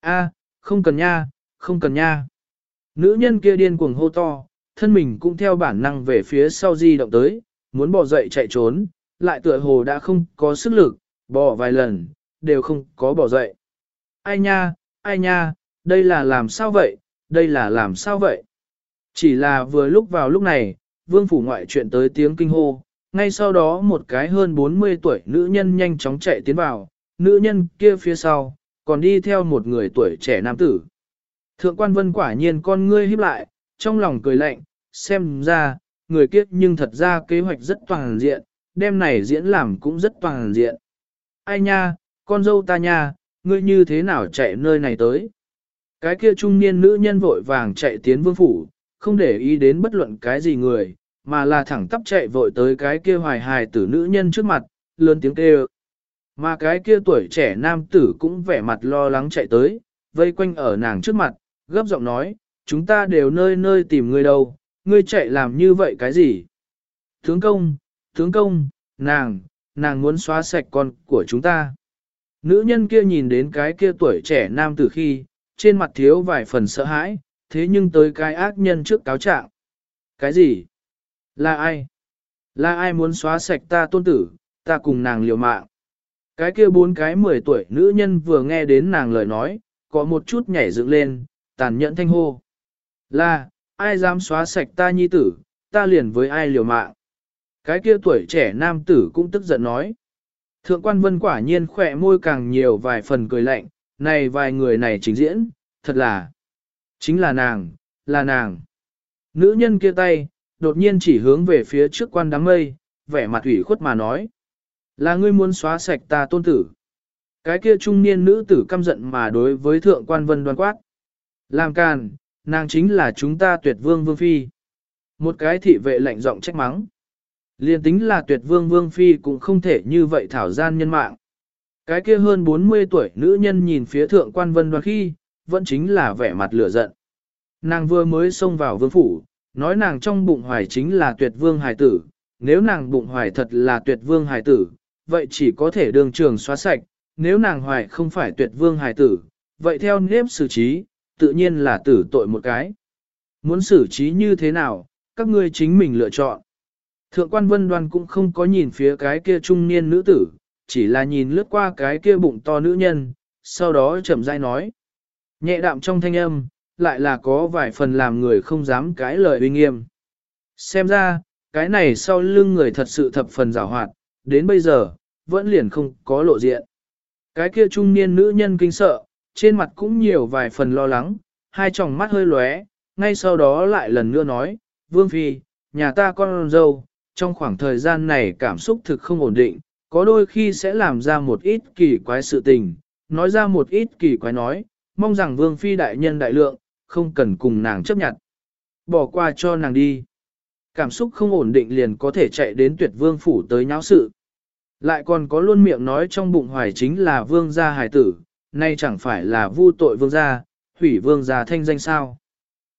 A, không cần nha, không cần nha. Nữ nhân kia điên cuồng hô to, thân mình cũng theo bản năng về phía sau di động tới, muốn bỏ dậy chạy trốn, lại tựa hồ đã không có sức lực, bỏ vài lần, đều không có bỏ dậy. Ai nha, ai nha, đây là làm sao vậy, đây là làm sao vậy? Chỉ là vừa lúc vào lúc này, vương phủ ngoại chuyện tới tiếng kinh hô, ngay sau đó một cái hơn 40 tuổi nữ nhân nhanh chóng chạy tiến vào, nữ nhân kia phía sau, còn đi theo một người tuổi trẻ nam tử. Thượng quan vân quả nhiên con ngươi híp lại, trong lòng cười lạnh, xem ra, người kiếp nhưng thật ra kế hoạch rất toàn diện, đêm này diễn làm cũng rất toàn diện. Ai nha, con dâu ta nha, ngươi như thế nào chạy nơi này tới? Cái kia trung niên nữ nhân vội vàng chạy tiến vương phủ, không để ý đến bất luận cái gì người, mà là thẳng tắp chạy vội tới cái kia hoài hài tử nữ nhân trước mặt, lớn tiếng kêu. Mà cái kia tuổi trẻ nam tử cũng vẻ mặt lo lắng chạy tới, vây quanh ở nàng trước mặt, gấp giọng nói, chúng ta đều nơi nơi tìm ngươi đâu, ngươi chạy làm như vậy cái gì? Tướng công, tướng công, nàng, nàng muốn xóa sạch con của chúng ta. Nữ nhân kia nhìn đến cái kia tuổi trẻ nam tử khi, trên mặt thiếu vài phần sợ hãi, thế nhưng tới cái ác nhân trước cáo trạng. Cái gì? Là ai? Là ai muốn xóa sạch ta tôn tử, ta cùng nàng liều mạng. Cái kia bốn cái mười tuổi nữ nhân vừa nghe đến nàng lời nói, có một chút nhảy dựng lên, tàn nhẫn thanh hô. Là, ai dám xóa sạch ta nhi tử, ta liền với ai liều mạng. Cái kia tuổi trẻ nam tử cũng tức giận nói. Thượng quan vân quả nhiên khỏe môi càng nhiều vài phần cười lạnh, này vài người này trình diễn, thật là, chính là nàng, là nàng. Nữ nhân kia tay, đột nhiên chỉ hướng về phía trước quan đám mây, vẻ mặt ủy khuất mà nói. Là ngươi muốn xóa sạch ta tôn tử. Cái kia trung niên nữ tử căm giận mà đối với thượng quan vân đoan quát. Làm càn, nàng chính là chúng ta tuyệt vương vương phi. Một cái thị vệ lạnh giọng trách mắng. Liên tính là tuyệt vương vương phi cũng không thể như vậy thảo gian nhân mạng. Cái kia hơn 40 tuổi nữ nhân nhìn phía thượng quan vân đoan khi, vẫn chính là vẻ mặt lửa giận. Nàng vừa mới xông vào vương phủ, nói nàng trong bụng hoài chính là tuyệt vương hài tử, nếu nàng bụng hoài thật là tuyệt vương hài tử, vậy chỉ có thể đường trường xóa sạch, nếu nàng hoài không phải tuyệt vương hài tử, vậy theo nếp xử trí, tự nhiên là tử tội một cái. Muốn xử trí như thế nào, các ngươi chính mình lựa chọn. Thượng quan vân đoan cũng không có nhìn phía cái kia trung niên nữ tử, chỉ là nhìn lướt qua cái kia bụng to nữ nhân, sau đó chậm rãi nói. Nhẹ đạm trong thanh âm, lại là có vài phần làm người không dám cãi lời uy nghiêm. Xem ra, cái này sau lưng người thật sự thập phần rào hoạt, đến bây giờ, vẫn liền không có lộ diện. Cái kia trung niên nữ nhân kinh sợ, trên mặt cũng nhiều vài phần lo lắng, hai tròng mắt hơi lóe, ngay sau đó lại lần nữa nói, Vương Phi, nhà ta con dâu, trong khoảng thời gian này cảm xúc thực không ổn định, có đôi khi sẽ làm ra một ít kỳ quái sự tình, nói ra một ít kỳ quái nói, mong rằng Vương Phi đại nhân đại lượng, không cần cùng nàng chấp nhận. Bỏ qua cho nàng đi. Cảm xúc không ổn định liền có thể chạy đến tuyệt vương phủ tới nháo sự. Lại còn có luôn miệng nói trong bụng hoài chính là vương gia hài tử, nay chẳng phải là vu tội vương gia, hủy vương gia thanh danh sao.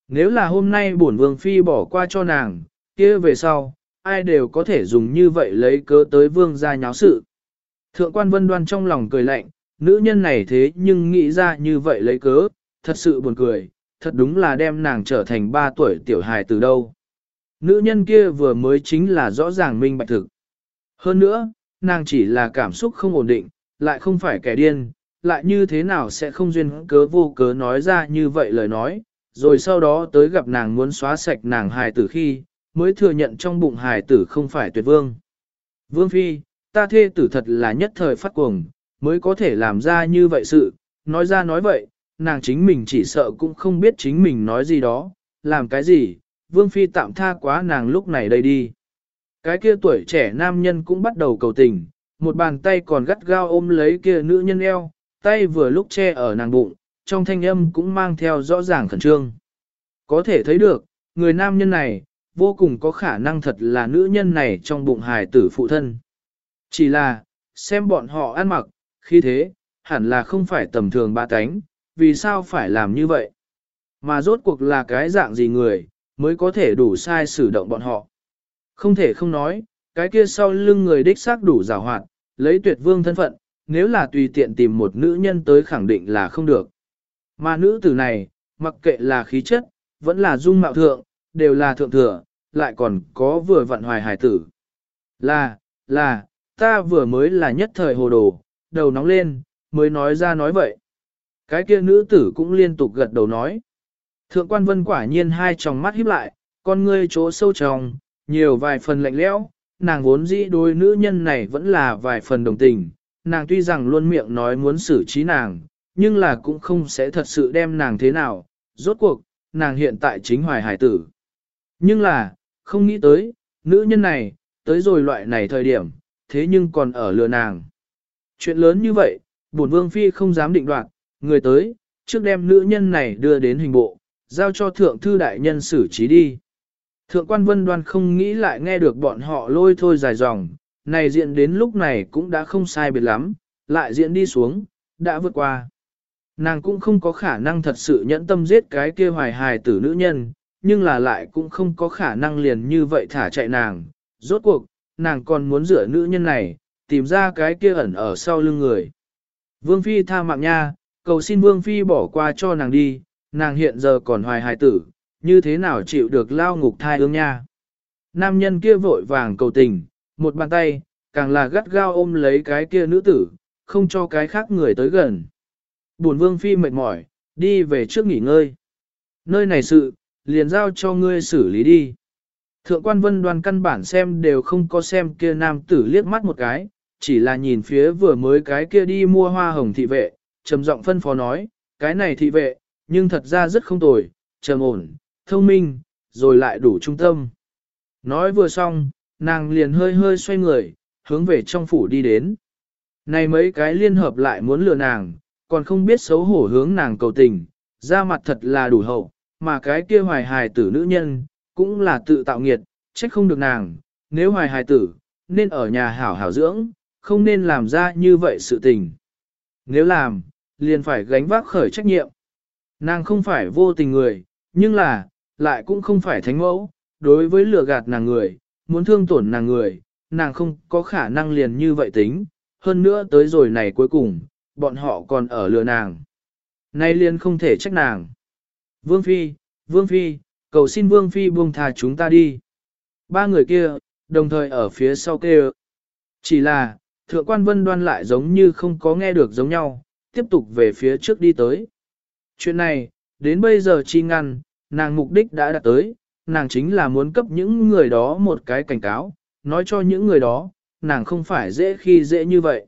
Nếu là hôm nay bổn vương phi bỏ qua cho nàng, kia về sau, ai đều có thể dùng như vậy lấy cớ tới vương gia nháo sự. Thượng quan vân đoan trong lòng cười lạnh, nữ nhân này thế nhưng nghĩ ra như vậy lấy cớ, thật sự buồn cười, thật đúng là đem nàng trở thành ba tuổi tiểu hài từ đâu. Nữ nhân kia vừa mới chính là rõ ràng minh bạch thực. Hơn nữa, nàng chỉ là cảm xúc không ổn định, lại không phải kẻ điên, lại như thế nào sẽ không duyên cớ vô cớ nói ra như vậy lời nói, rồi sau đó tới gặp nàng muốn xóa sạch nàng hài tử khi, mới thừa nhận trong bụng hài tử không phải tuyệt vương. Vương Phi, ta thê tử thật là nhất thời phát cuồng, mới có thể làm ra như vậy sự, nói ra nói vậy, nàng chính mình chỉ sợ cũng không biết chính mình nói gì đó, làm cái gì, Vương Phi tạm tha quá nàng lúc này đây đi. Cái kia tuổi trẻ nam nhân cũng bắt đầu cầu tình, một bàn tay còn gắt gao ôm lấy kia nữ nhân eo, tay vừa lúc che ở nàng bụng, trong thanh âm cũng mang theo rõ ràng khẩn trương. Có thể thấy được, người nam nhân này, vô cùng có khả năng thật là nữ nhân này trong bụng hài tử phụ thân. Chỉ là, xem bọn họ ăn mặc, khi thế, hẳn là không phải tầm thường ba cánh, vì sao phải làm như vậy? Mà rốt cuộc là cái dạng gì người, mới có thể đủ sai sử động bọn họ. Không thể không nói, cái kia sau lưng người đích xác đủ rào hoạt, lấy tuyệt vương thân phận, nếu là tùy tiện tìm một nữ nhân tới khẳng định là không được. Mà nữ tử này, mặc kệ là khí chất, vẫn là dung mạo thượng, đều là thượng thừa, lại còn có vừa vận hoài hài tử. Là, là, ta vừa mới là nhất thời hồ đồ, đầu nóng lên, mới nói ra nói vậy. Cái kia nữ tử cũng liên tục gật đầu nói. Thượng quan vân quả nhiên hai tròng mắt híp lại, con ngươi chỗ sâu tròng, nhiều vài phần lạnh lẽo, nàng vốn dĩ đôi nữ nhân này vẫn là vài phần đồng tình, nàng tuy rằng luôn miệng nói muốn xử trí nàng, nhưng là cũng không sẽ thật sự đem nàng thế nào, rốt cuộc, nàng hiện tại chính hoài hải tử. Nhưng là, không nghĩ tới, nữ nhân này, tới rồi loại này thời điểm, thế nhưng còn ở lừa nàng. Chuyện lớn như vậy, bổn vương phi không dám định đoạt, người tới, trước đem nữ nhân này đưa đến hình bộ, giao cho thượng thư đại nhân xử trí đi. Thượng quan vân đoan không nghĩ lại nghe được bọn họ lôi thôi dài dòng, này diện đến lúc này cũng đã không sai biệt lắm, lại diễn đi xuống, đã vượt qua. Nàng cũng không có khả năng thật sự nhẫn tâm giết cái kia hoài hài tử nữ nhân, nhưng là lại cũng không có khả năng liền như vậy thả chạy nàng. Rốt cuộc, nàng còn muốn rửa nữ nhân này, tìm ra cái kia ẩn ở sau lưng người. Vương Phi tha mạng nha, cầu xin Vương Phi bỏ qua cho nàng đi, nàng hiện giờ còn hoài hài tử, như thế nào chịu được lao ngục thai ương nha. Nam nhân kia vội vàng cầu tình, một bàn tay, càng là gắt gao ôm lấy cái kia nữ tử, không cho cái khác người tới gần. buồn vương phi mệt mỏi, đi về trước nghỉ ngơi. Nơi này sự, liền giao cho ngươi xử lý đi. Thượng quan vân đoàn căn bản xem đều không có xem kia nam tử liếc mắt một cái, chỉ là nhìn phía vừa mới cái kia đi mua hoa hồng thị vệ, trầm giọng phân phó nói, cái này thị vệ, nhưng thật ra rất không tồi, trầm ổn, thông minh, rồi lại đủ trung tâm. Nói vừa xong, nàng liền hơi hơi xoay người, hướng về trong phủ đi đến. Này mấy cái liên hợp lại muốn lừa nàng, còn không biết xấu hổ hướng nàng cầu tình, ra mặt thật là đủ hậu, mà cái kia hoài hài tử nữ nhân, cũng là tự tạo nghiệt, trách không được nàng, nếu hoài hài tử, nên ở nhà hảo hảo dưỡng, không nên làm ra như vậy sự tình. Nếu làm, liền phải gánh vác khởi trách nhiệm. Nàng không phải vô tình người, nhưng là, lại cũng không phải thánh mẫu, đối với lừa gạt nàng người, muốn thương tổn nàng người, nàng không có khả năng liền như vậy tính, hơn nữa tới rồi này cuối cùng, bọn họ còn ở lừa nàng. Nay liền không thể trách nàng. Vương Phi, Vương Phi, cầu xin Vương Phi buông thà chúng ta đi. Ba người kia, đồng thời ở phía sau kêu. Chỉ là, thượng quan vân đoan lại giống như không có nghe được giống nhau, tiếp tục về phía trước đi tới. Chuyện này, đến bây giờ chi ngăn, nàng mục đích đã đạt tới, nàng chính là muốn cấp những người đó một cái cảnh cáo, nói cho những người đó, nàng không phải dễ khi dễ như vậy.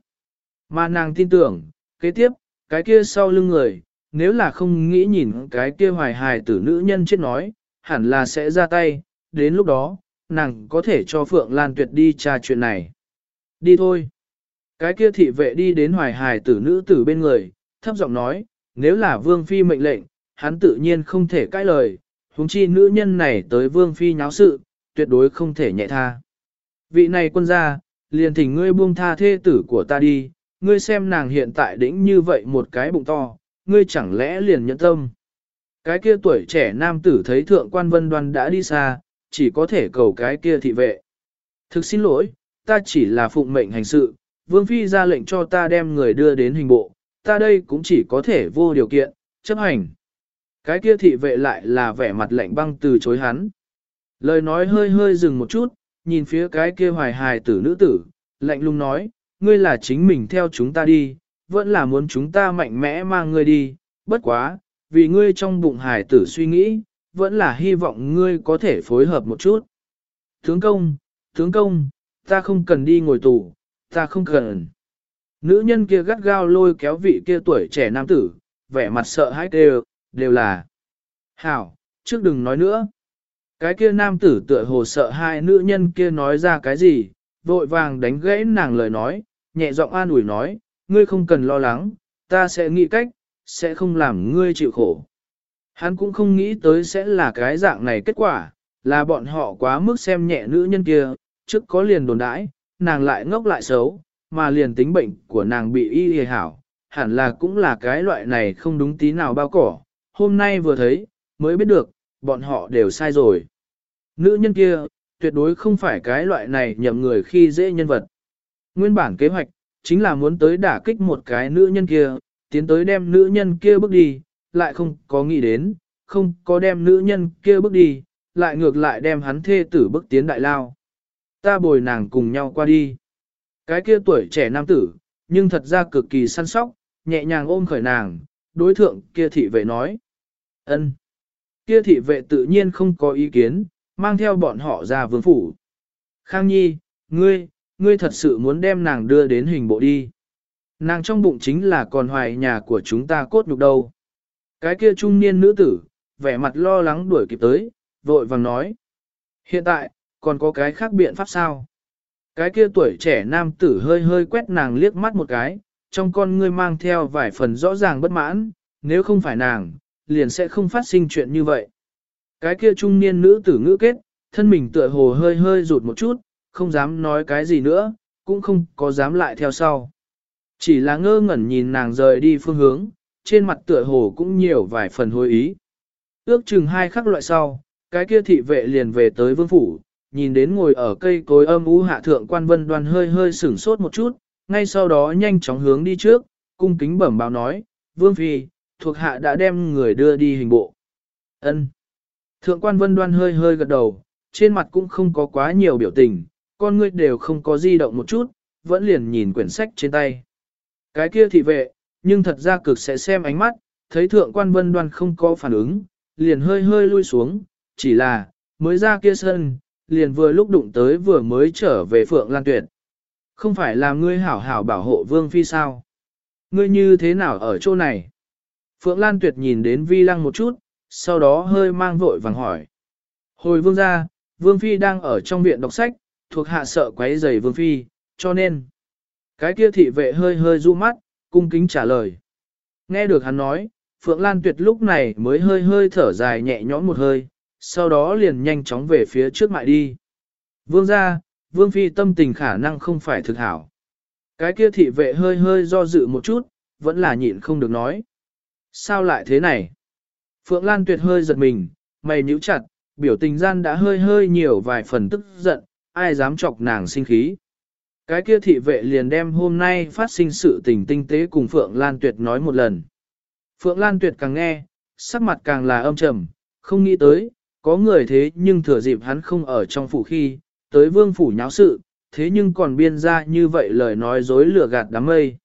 Mà nàng tin tưởng, kế tiếp, cái kia sau lưng người, nếu là không nghĩ nhìn cái kia hoài hài tử nữ nhân chết nói, hẳn là sẽ ra tay, đến lúc đó, nàng có thể cho Phượng Lan Tuyệt đi tra chuyện này. Đi thôi. Cái kia thị vệ đi đến hoài hài tử nữ tử bên người, thấp giọng nói, nếu là vương phi mệnh lệnh, hắn tự nhiên không thể cãi lời, huống chi nữ nhân này tới vương phi nháo sự, tuyệt đối không thể nhẹ tha. Vị này quân gia, liền thỉnh ngươi buông tha thê tử của ta đi, ngươi xem nàng hiện tại đĩnh như vậy một cái bụng to, ngươi chẳng lẽ liền nhẫn tâm. Cái kia tuổi trẻ nam tử thấy thượng quan vân đoan đã đi xa, chỉ có thể cầu cái kia thị vệ. Thực xin lỗi, ta chỉ là phụng mệnh hành sự, vương phi ra lệnh cho ta đem người đưa đến hình bộ, ta đây cũng chỉ có thể vô điều kiện, chấp hành. Cái kia thị vệ lại là vẻ mặt lạnh băng từ chối hắn. Lời nói hơi hơi dừng một chút, nhìn phía cái kia hoài hài tử nữ tử, lạnh lùng nói, ngươi là chính mình theo chúng ta đi, vẫn là muốn chúng ta mạnh mẽ mang ngươi đi, bất quá, vì ngươi trong bụng hài tử suy nghĩ, vẫn là hy vọng ngươi có thể phối hợp một chút. Tướng công, tướng công, ta không cần đi ngồi tù, ta không cần. Nữ nhân kia gắt gao lôi kéo vị kia tuổi trẻ nam tử, vẻ mặt sợ hãi đều, đều là. Hảo, trước đừng nói nữa. Cái kia nam tử tựa hồ sợ hai nữ nhân kia nói ra cái gì, vội vàng đánh gãy nàng lời nói, nhẹ giọng an ủi nói, ngươi không cần lo lắng, ta sẽ nghĩ cách, sẽ không làm ngươi chịu khổ. Hắn cũng không nghĩ tới sẽ là cái dạng này kết quả, là bọn họ quá mức xem nhẹ nữ nhân kia, trước có liền đồn đãi, nàng lại ngốc lại xấu, mà liền tính bệnh của nàng bị y hề hảo, hẳn là cũng là cái loại này không đúng tí nào bao cỏ, hôm nay vừa thấy, mới biết được, bọn họ đều sai rồi. Nữ nhân kia, tuyệt đối không phải cái loại này nhậm người khi dễ nhân vật. Nguyên bản kế hoạch, chính là muốn tới đả kích một cái nữ nhân kia, tiến tới đem nữ nhân kia bước đi, lại không có nghĩ đến, không có đem nữ nhân kia bước đi, lại ngược lại đem hắn thê tử bước tiến đại lao. Ta bồi nàng cùng nhau qua đi. Cái kia tuổi trẻ nam tử, nhưng thật ra cực kỳ săn sóc, nhẹ nhàng ôm khởi nàng, đối thượng kia thị vệ nói. ân. Kia thị vệ tự nhiên không có ý kiến, mang theo bọn họ ra vương phủ. Khang Nhi, ngươi, ngươi thật sự muốn đem nàng đưa đến hình bộ đi. Nàng trong bụng chính là còn hoài nhà của chúng ta cốt nhục đâu. Cái kia trung niên nữ tử, vẻ mặt lo lắng đuổi kịp tới, vội vàng nói. Hiện tại, còn có cái khác biện pháp sao? Cái kia tuổi trẻ nam tử hơi hơi quét nàng liếc mắt một cái, trong con ngươi mang theo vài phần rõ ràng bất mãn, nếu không phải nàng, liền sẽ không phát sinh chuyện như vậy. Cái kia trung niên nữ tử ngữ kết, thân mình tựa hồ hơi hơi rụt một chút, không dám nói cái gì nữa, cũng không có dám lại theo sau. Chỉ là ngơ ngẩn nhìn nàng rời đi phương hướng, trên mặt tựa hồ cũng nhiều vài phần hối ý. Ước chừng hai khắc loại sau, cái kia thị vệ liền về tới vương phủ, nhìn đến ngồi ở cây cối âm u hạ thượng quan vân đoan hơi hơi sửng sốt một chút, ngay sau đó nhanh chóng hướng đi trước, cung kính bẩm báo nói, vương phi, thuộc hạ đã đem người đưa đi hình bộ. ân Thượng quan vân đoan hơi hơi gật đầu, trên mặt cũng không có quá nhiều biểu tình, con ngươi đều không có di động một chút, vẫn liền nhìn quyển sách trên tay. Cái kia thị vệ, nhưng thật ra cực sẽ xem ánh mắt, thấy thượng quan vân đoan không có phản ứng, liền hơi hơi lui xuống, chỉ là, mới ra kia sân, liền vừa lúc đụng tới vừa mới trở về Phượng Lan Tuyệt. Không phải là ngươi hảo hảo bảo hộ Vương Phi sao? Ngươi như thế nào ở chỗ này? Phượng Lan Tuyệt nhìn đến Vi Lăng một chút, sau đó hơi mang vội vàng hỏi. Hồi Vương ra, Vương Phi đang ở trong viện đọc sách, thuộc hạ sợ quấy rầy Vương Phi, cho nên. Cái kia thị vệ hơi hơi du mắt, cung kính trả lời. Nghe được hắn nói, Phượng Lan Tuyệt lúc này mới hơi hơi thở dài nhẹ nhõm một hơi, sau đó liền nhanh chóng về phía trước mại đi. Vương ra, Vương Phi tâm tình khả năng không phải thực hảo. Cái kia thị vệ hơi hơi do dự một chút, vẫn là nhịn không được nói. Sao lại thế này? Phượng Lan Tuyệt hơi giật mình, mày nhíu chặt, biểu tình gian đã hơi hơi nhiều vài phần tức giận, ai dám chọc nàng sinh khí. Cái kia thị vệ liền đem hôm nay phát sinh sự tình tinh tế cùng Phượng Lan Tuyệt nói một lần. Phượng Lan Tuyệt càng nghe, sắc mặt càng là âm trầm, không nghĩ tới, có người thế nhưng thừa dịp hắn không ở trong phủ khi, tới vương phủ nháo sự, thế nhưng còn biên ra như vậy lời nói dối lừa gạt đám mây.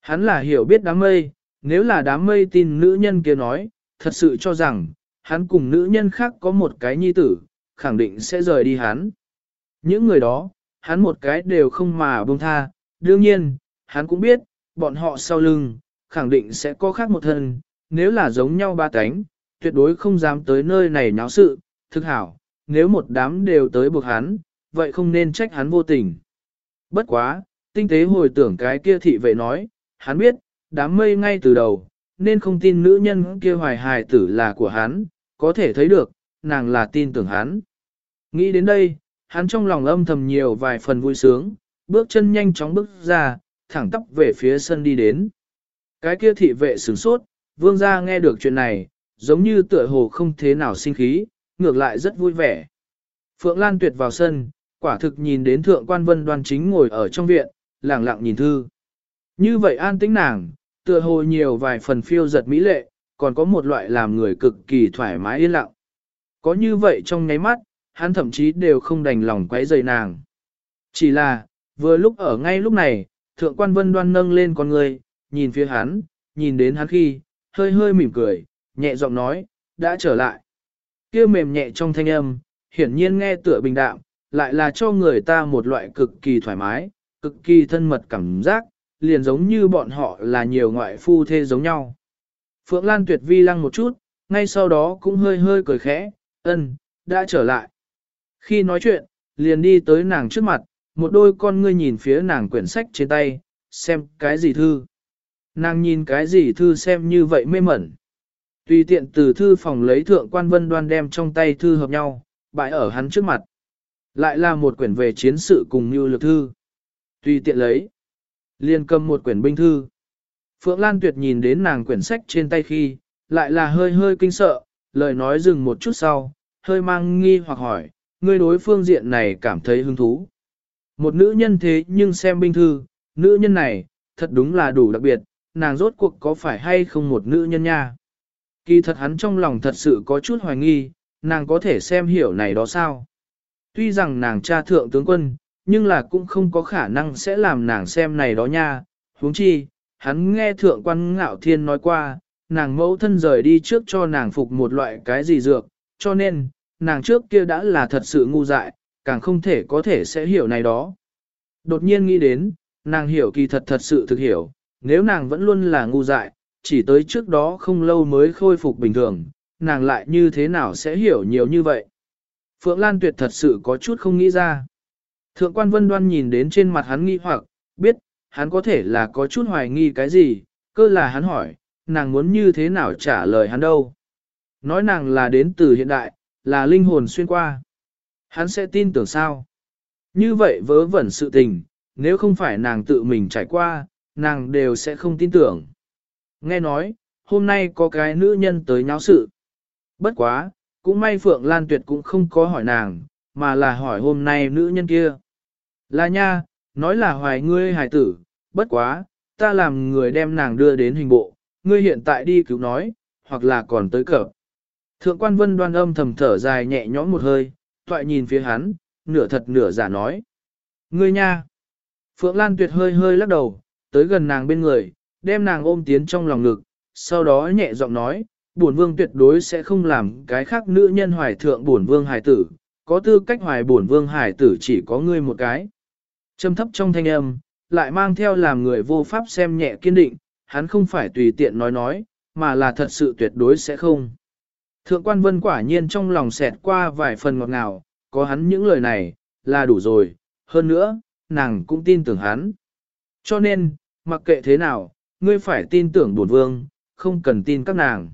Hắn là hiểu biết đám mây, nếu là đám mây tin nữ nhân kia nói, thật sự cho rằng, hắn cùng nữ nhân khác có một cái nhi tử, khẳng định sẽ rời đi hắn. Những người đó, hắn một cái đều không mà buông tha, đương nhiên, hắn cũng biết, bọn họ sau lưng, khẳng định sẽ có khác một thân, nếu là giống nhau ba cánh, tuyệt đối không dám tới nơi này náo sự, thực hảo, nếu một đám đều tới buộc hắn, vậy không nên trách hắn vô tình. Bất quá, tinh tế hồi tưởng cái kia thị vệ nói, hắn biết, đám mây ngay từ đầu, nên không tin nữ nhân kia hoài hài tử là của hắn, có thể thấy được, nàng là tin tưởng hắn. Nghĩ đến đây, hắn trong lòng âm thầm nhiều vài phần vui sướng, bước chân nhanh chóng bước ra, thẳng tắp về phía sân đi đến. Cái kia thị vệ sửng sốt, vương gia nghe được chuyện này, giống như tựa hồ không thế nào sinh khí, ngược lại rất vui vẻ. Phượng Lan tuyệt vào sân, quả thực nhìn đến thượng quan vân đoan chính ngồi ở trong viện, lặng lặng nhìn thư. Như vậy an tĩnh nàng, tựa hồ nhiều vài phần phiêu giật mỹ lệ, còn có một loại làm người cực kỳ thoải mái yên lặng. Có như vậy trong nháy mắt, hắn thậm chí đều không đành lòng quấy rầy nàng. Chỉ là, vừa lúc ở ngay lúc này, thượng quan vân đoan nâng lên con người, nhìn phía hắn, nhìn đến hắn khi, hơi hơi mỉm cười, nhẹ giọng nói, đã trở lại. Kia mềm nhẹ trong thanh âm, hiển nhiên nghe tựa bình đạm, lại là cho người ta một loại cực kỳ thoải mái, cực kỳ thân mật cảm giác, liền giống như bọn họ là nhiều ngoại phu thê giống nhau. Phượng Lan tuyệt vi lăng một chút, ngay sau đó cũng hơi hơi cười khẽ, ân, đã trở lại. Khi nói chuyện, liền đi tới nàng trước mặt, một đôi con ngươi nhìn phía nàng quyển sách trên tay, xem cái gì thư. Nàng nhìn cái gì thư xem như vậy mê mẩn. Tùy tiện từ thư phòng lấy thượng quan vân đoan đem trong tay thư hợp nhau, bãi ở hắn trước mặt. Lại là một quyển về chiến sự cùng như lực thư. Tùy tiện lấy. Liên cầm một quyển binh thư. Phượng Lan Tuyệt nhìn đến nàng quyển sách trên tay khi, lại là hơi hơi kinh sợ, lời nói dừng một chút sau, hơi mang nghi hoặc hỏi, ngươi đối phương diện này cảm thấy hứng thú. Một nữ nhân thế nhưng xem binh thư, nữ nhân này, thật đúng là đủ đặc biệt, nàng rốt cuộc có phải hay không một nữ nhân nha. Kỳ thật hắn trong lòng thật sự có chút hoài nghi, nàng có thể xem hiểu này đó sao. Tuy rằng nàng cha thượng tướng quân, nhưng là cũng không có khả năng sẽ làm nàng xem này đó nha. huống chi, hắn nghe thượng quan ngạo thiên nói qua, nàng mẫu thân rời đi trước cho nàng phục một loại cái gì dược, cho nên, nàng trước kia đã là thật sự ngu dại, càng không thể có thể sẽ hiểu này đó. Đột nhiên nghĩ đến, nàng hiểu kỳ thật thật sự thực hiểu, nếu nàng vẫn luôn là ngu dại, chỉ tới trước đó không lâu mới khôi phục bình thường, nàng lại như thế nào sẽ hiểu nhiều như vậy. Phượng Lan Tuyệt thật sự có chút không nghĩ ra. Thượng quan vân đoan nhìn đến trên mặt hắn nghi hoặc, biết, hắn có thể là có chút hoài nghi cái gì, cơ là hắn hỏi, nàng muốn như thế nào trả lời hắn đâu. Nói nàng là đến từ hiện đại, là linh hồn xuyên qua. Hắn sẽ tin tưởng sao? Như vậy vớ vẩn sự tình, nếu không phải nàng tự mình trải qua, nàng đều sẽ không tin tưởng. Nghe nói, hôm nay có cái nữ nhân tới nháo sự. Bất quá, cũng may Phượng Lan Tuyệt cũng không có hỏi nàng, mà là hỏi hôm nay nữ nhân kia. Là nha, nói là hoài ngươi hài tử, bất quá, ta làm người đem nàng đưa đến hình bộ, ngươi hiện tại đi cứu nói, hoặc là còn tới cập. Thượng quan vân đoan âm thầm thở dài nhẹ nhõm một hơi, thoại nhìn phía hắn, nửa thật nửa giả nói. Ngươi nha! Phượng Lan tuyệt hơi hơi lắc đầu, tới gần nàng bên người, đem nàng ôm tiến trong lòng ngực, sau đó nhẹ giọng nói, bổn vương tuyệt đối sẽ không làm cái khác nữ nhân hoài thượng bổn vương hải tử, có tư cách hoài bổn vương hải tử chỉ có ngươi một cái. Trầm thấp trong thanh âm, lại mang theo làm người vô pháp xem nhẹ kiên định, hắn không phải tùy tiện nói nói, mà là thật sự tuyệt đối sẽ không. Thượng quan vân quả nhiên trong lòng xẹt qua vài phần ngọt ngào, có hắn những lời này, là đủ rồi, hơn nữa, nàng cũng tin tưởng hắn. Cho nên, mặc kệ thế nào, ngươi phải tin tưởng bổn vương, không cần tin các nàng.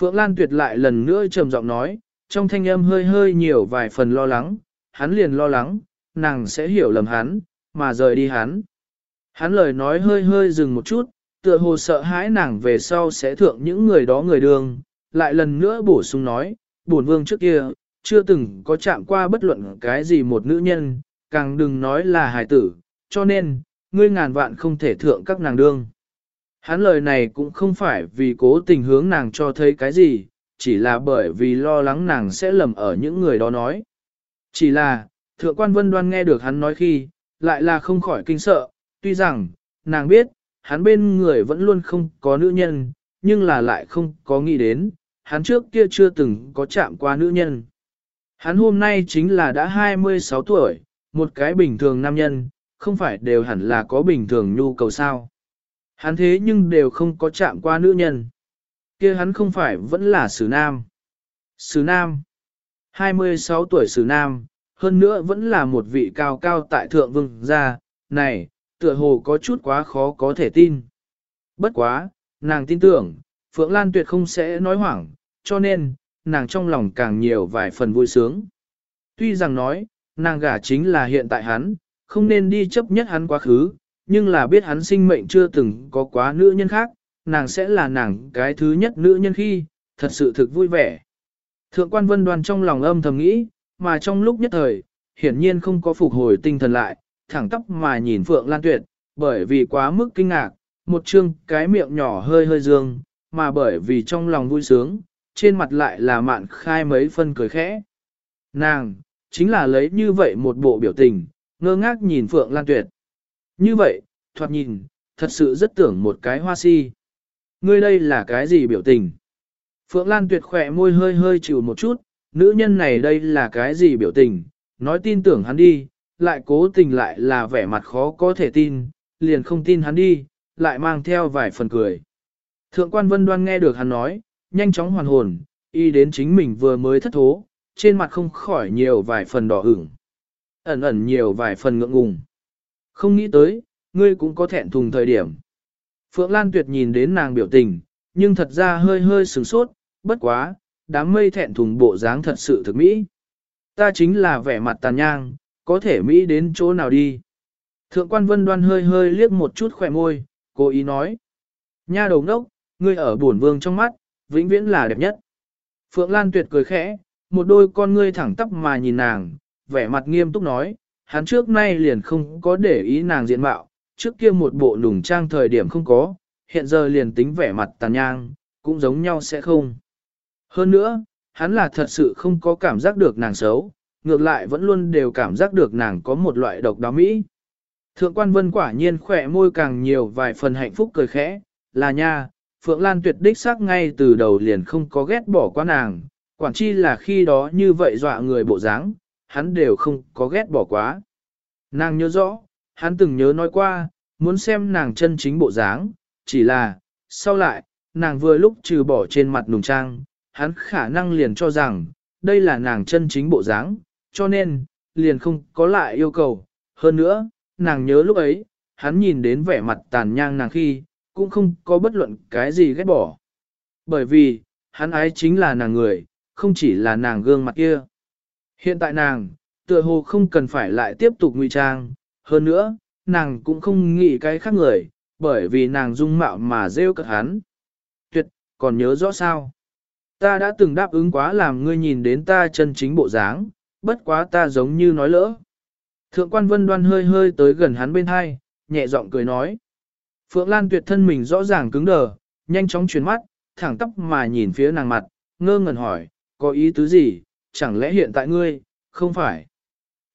Phượng Lan tuyệt lại lần nữa trầm giọng nói, trong thanh âm hơi hơi nhiều vài phần lo lắng, hắn liền lo lắng, nàng sẽ hiểu lầm hắn, mà rời đi hắn. Hắn lời nói hơi hơi dừng một chút, tựa hồ sợ hãi nàng về sau sẽ thượng những người đó người đường, lại lần nữa bổ sung nói, bổn vương trước kia, chưa từng có chạm qua bất luận cái gì một nữ nhân, càng đừng nói là hài tử, cho nên, ngươi ngàn vạn không thể thượng các nàng đương. Hắn lời này cũng không phải vì cố tình hướng nàng cho thấy cái gì, chỉ là bởi vì lo lắng nàng sẽ lầm ở những người đó nói. Chỉ là, thượng quan vân đoan nghe được hắn nói khi, lại là không khỏi kinh sợ, tuy rằng, nàng biết, hắn bên người vẫn luôn không có nữ nhân, nhưng là lại không có nghĩ đến, hắn trước kia chưa từng có chạm qua nữ nhân. Hắn hôm nay chính là đã 26 tuổi, một cái bình thường nam nhân, không phải đều hẳn là có bình thường nhu cầu sao. Hắn thế nhưng đều không có chạm qua nữ nhân. kia hắn không phải vẫn là sử nam. Sử nam. 26 tuổi sử nam, hơn nữa vẫn là một vị cao cao tại thượng vương gia, này, tựa hồ có chút quá khó có thể tin. Bất quá, nàng tin tưởng, Phượng Lan tuyệt không sẽ nói hoảng, cho nên, nàng trong lòng càng nhiều vài phần vui sướng. Tuy rằng nói, nàng gả chính là hiện tại hắn, không nên đi chấp nhất hắn quá khứ, nhưng là biết hắn sinh mệnh chưa từng có quá nữ nhân khác, nàng sẽ là nàng cái thứ nhất nữ nhân khi, thật sự thực vui vẻ. Thượng quan vân đoan trong lòng âm thầm nghĩ, mà trong lúc nhất thời, hiển nhiên không có phục hồi tinh thần lại, thẳng tóc mà nhìn Phượng Lan Tuyệt, bởi vì quá mức kinh ngạc, một chương cái miệng nhỏ hơi hơi dương, mà bởi vì trong lòng vui sướng, trên mặt lại là mạn khai mấy phân cười khẽ. Nàng, chính là lấy như vậy một bộ biểu tình, ngơ ngác nhìn Phượng Lan Tuyệt. Như vậy, thoạt nhìn, thật sự rất tưởng một cái hoa si. Ngươi đây là cái gì biểu tình? Phượng Lan Tuyệt khỏe môi hơi hơi chịu một chút, nữ nhân này đây là cái gì biểu tình? Nói tin tưởng hắn đi, lại cố tình lại là vẻ mặt khó có thể tin, liền không tin hắn đi, lại mang theo vài phần cười. Thượng quan vân đoan nghe được hắn nói, nhanh chóng hoàn hồn, y đến chính mình vừa mới thất thố, trên mặt không khỏi nhiều vài phần đỏ ửng. Ẩn ẩn nhiều vài phần ngượng ngùng. Không nghĩ tới, ngươi cũng có thẹn thùng thời điểm. Phượng Lan Tuyệt nhìn đến nàng biểu tình, nhưng thật ra hơi hơi sửng sốt, bất quá, đám mây thẹn thùng bộ dáng thật sự thực mỹ. Ta chính là vẻ mặt tàn nhang, có thể Mỹ đến chỗ nào đi. Thượng quan vân đoan hơi hơi liếc một chút khỏe môi, cố ý nói. Nha đầu ngốc, ngươi ở bổn vương trong mắt, vĩnh viễn là đẹp nhất. Phượng Lan tuyệt cười khẽ, một đôi con ngươi thẳng tắp mà nhìn nàng, vẻ mặt nghiêm túc nói, hắn trước nay liền không có để ý nàng diện mạo, trước kia một bộ nùng trang thời điểm không có, hiện giờ liền tính vẻ mặt tàn nhang, cũng giống nhau sẽ không. Hơn nữa, hắn là thật sự không có cảm giác được nàng xấu, ngược lại vẫn luôn đều cảm giác được nàng có một loại độc đáo mỹ. Thượng quan vân quả nhiên khỏe môi càng nhiều vài phần hạnh phúc cười khẽ, là nha, Phượng Lan tuyệt đích xác ngay từ đầu liền không có ghét bỏ qua nàng, quản chi là khi đó như vậy dọa người bộ dáng, hắn đều không có ghét bỏ quá. Nàng nhớ rõ, hắn từng nhớ nói qua, muốn xem nàng chân chính bộ dáng, chỉ là, sau lại, nàng vừa lúc trừ bỏ trên mặt nùng trang, hắn khả năng liền cho rằng, đây là nàng chân chính bộ dáng, cho nên, liền không có lại yêu cầu. Hơn nữa, nàng nhớ lúc ấy, hắn nhìn đến vẻ mặt tàn nhang nàng khi, cũng không có bất luận cái gì ghét bỏ. Bởi vì, hắn ái chính là nàng người, không chỉ là nàng gương mặt kia. Hiện tại nàng, tựa hồ không cần phải lại tiếp tục ngụy trang, hơn nữa, nàng cũng không nghĩ cái khác người, bởi vì nàng dung mạo mà rêu cợt hắn. Tuyệt, còn nhớ rõ sao? Ta đã từng đáp ứng quá làm ngươi nhìn đến ta chân chính bộ dáng, bất quá ta giống như nói lỡ. Thượng quan vân đoan hơi hơi tới gần hắn bên hai, nhẹ giọng cười nói. Phượng Lan tuyệt thân mình rõ ràng cứng đờ, nhanh chóng chuyển mắt, thẳng tóc mà nhìn phía nàng mặt, ngơ ngẩn hỏi, có ý tứ gì, chẳng lẽ hiện tại ngươi, không phải.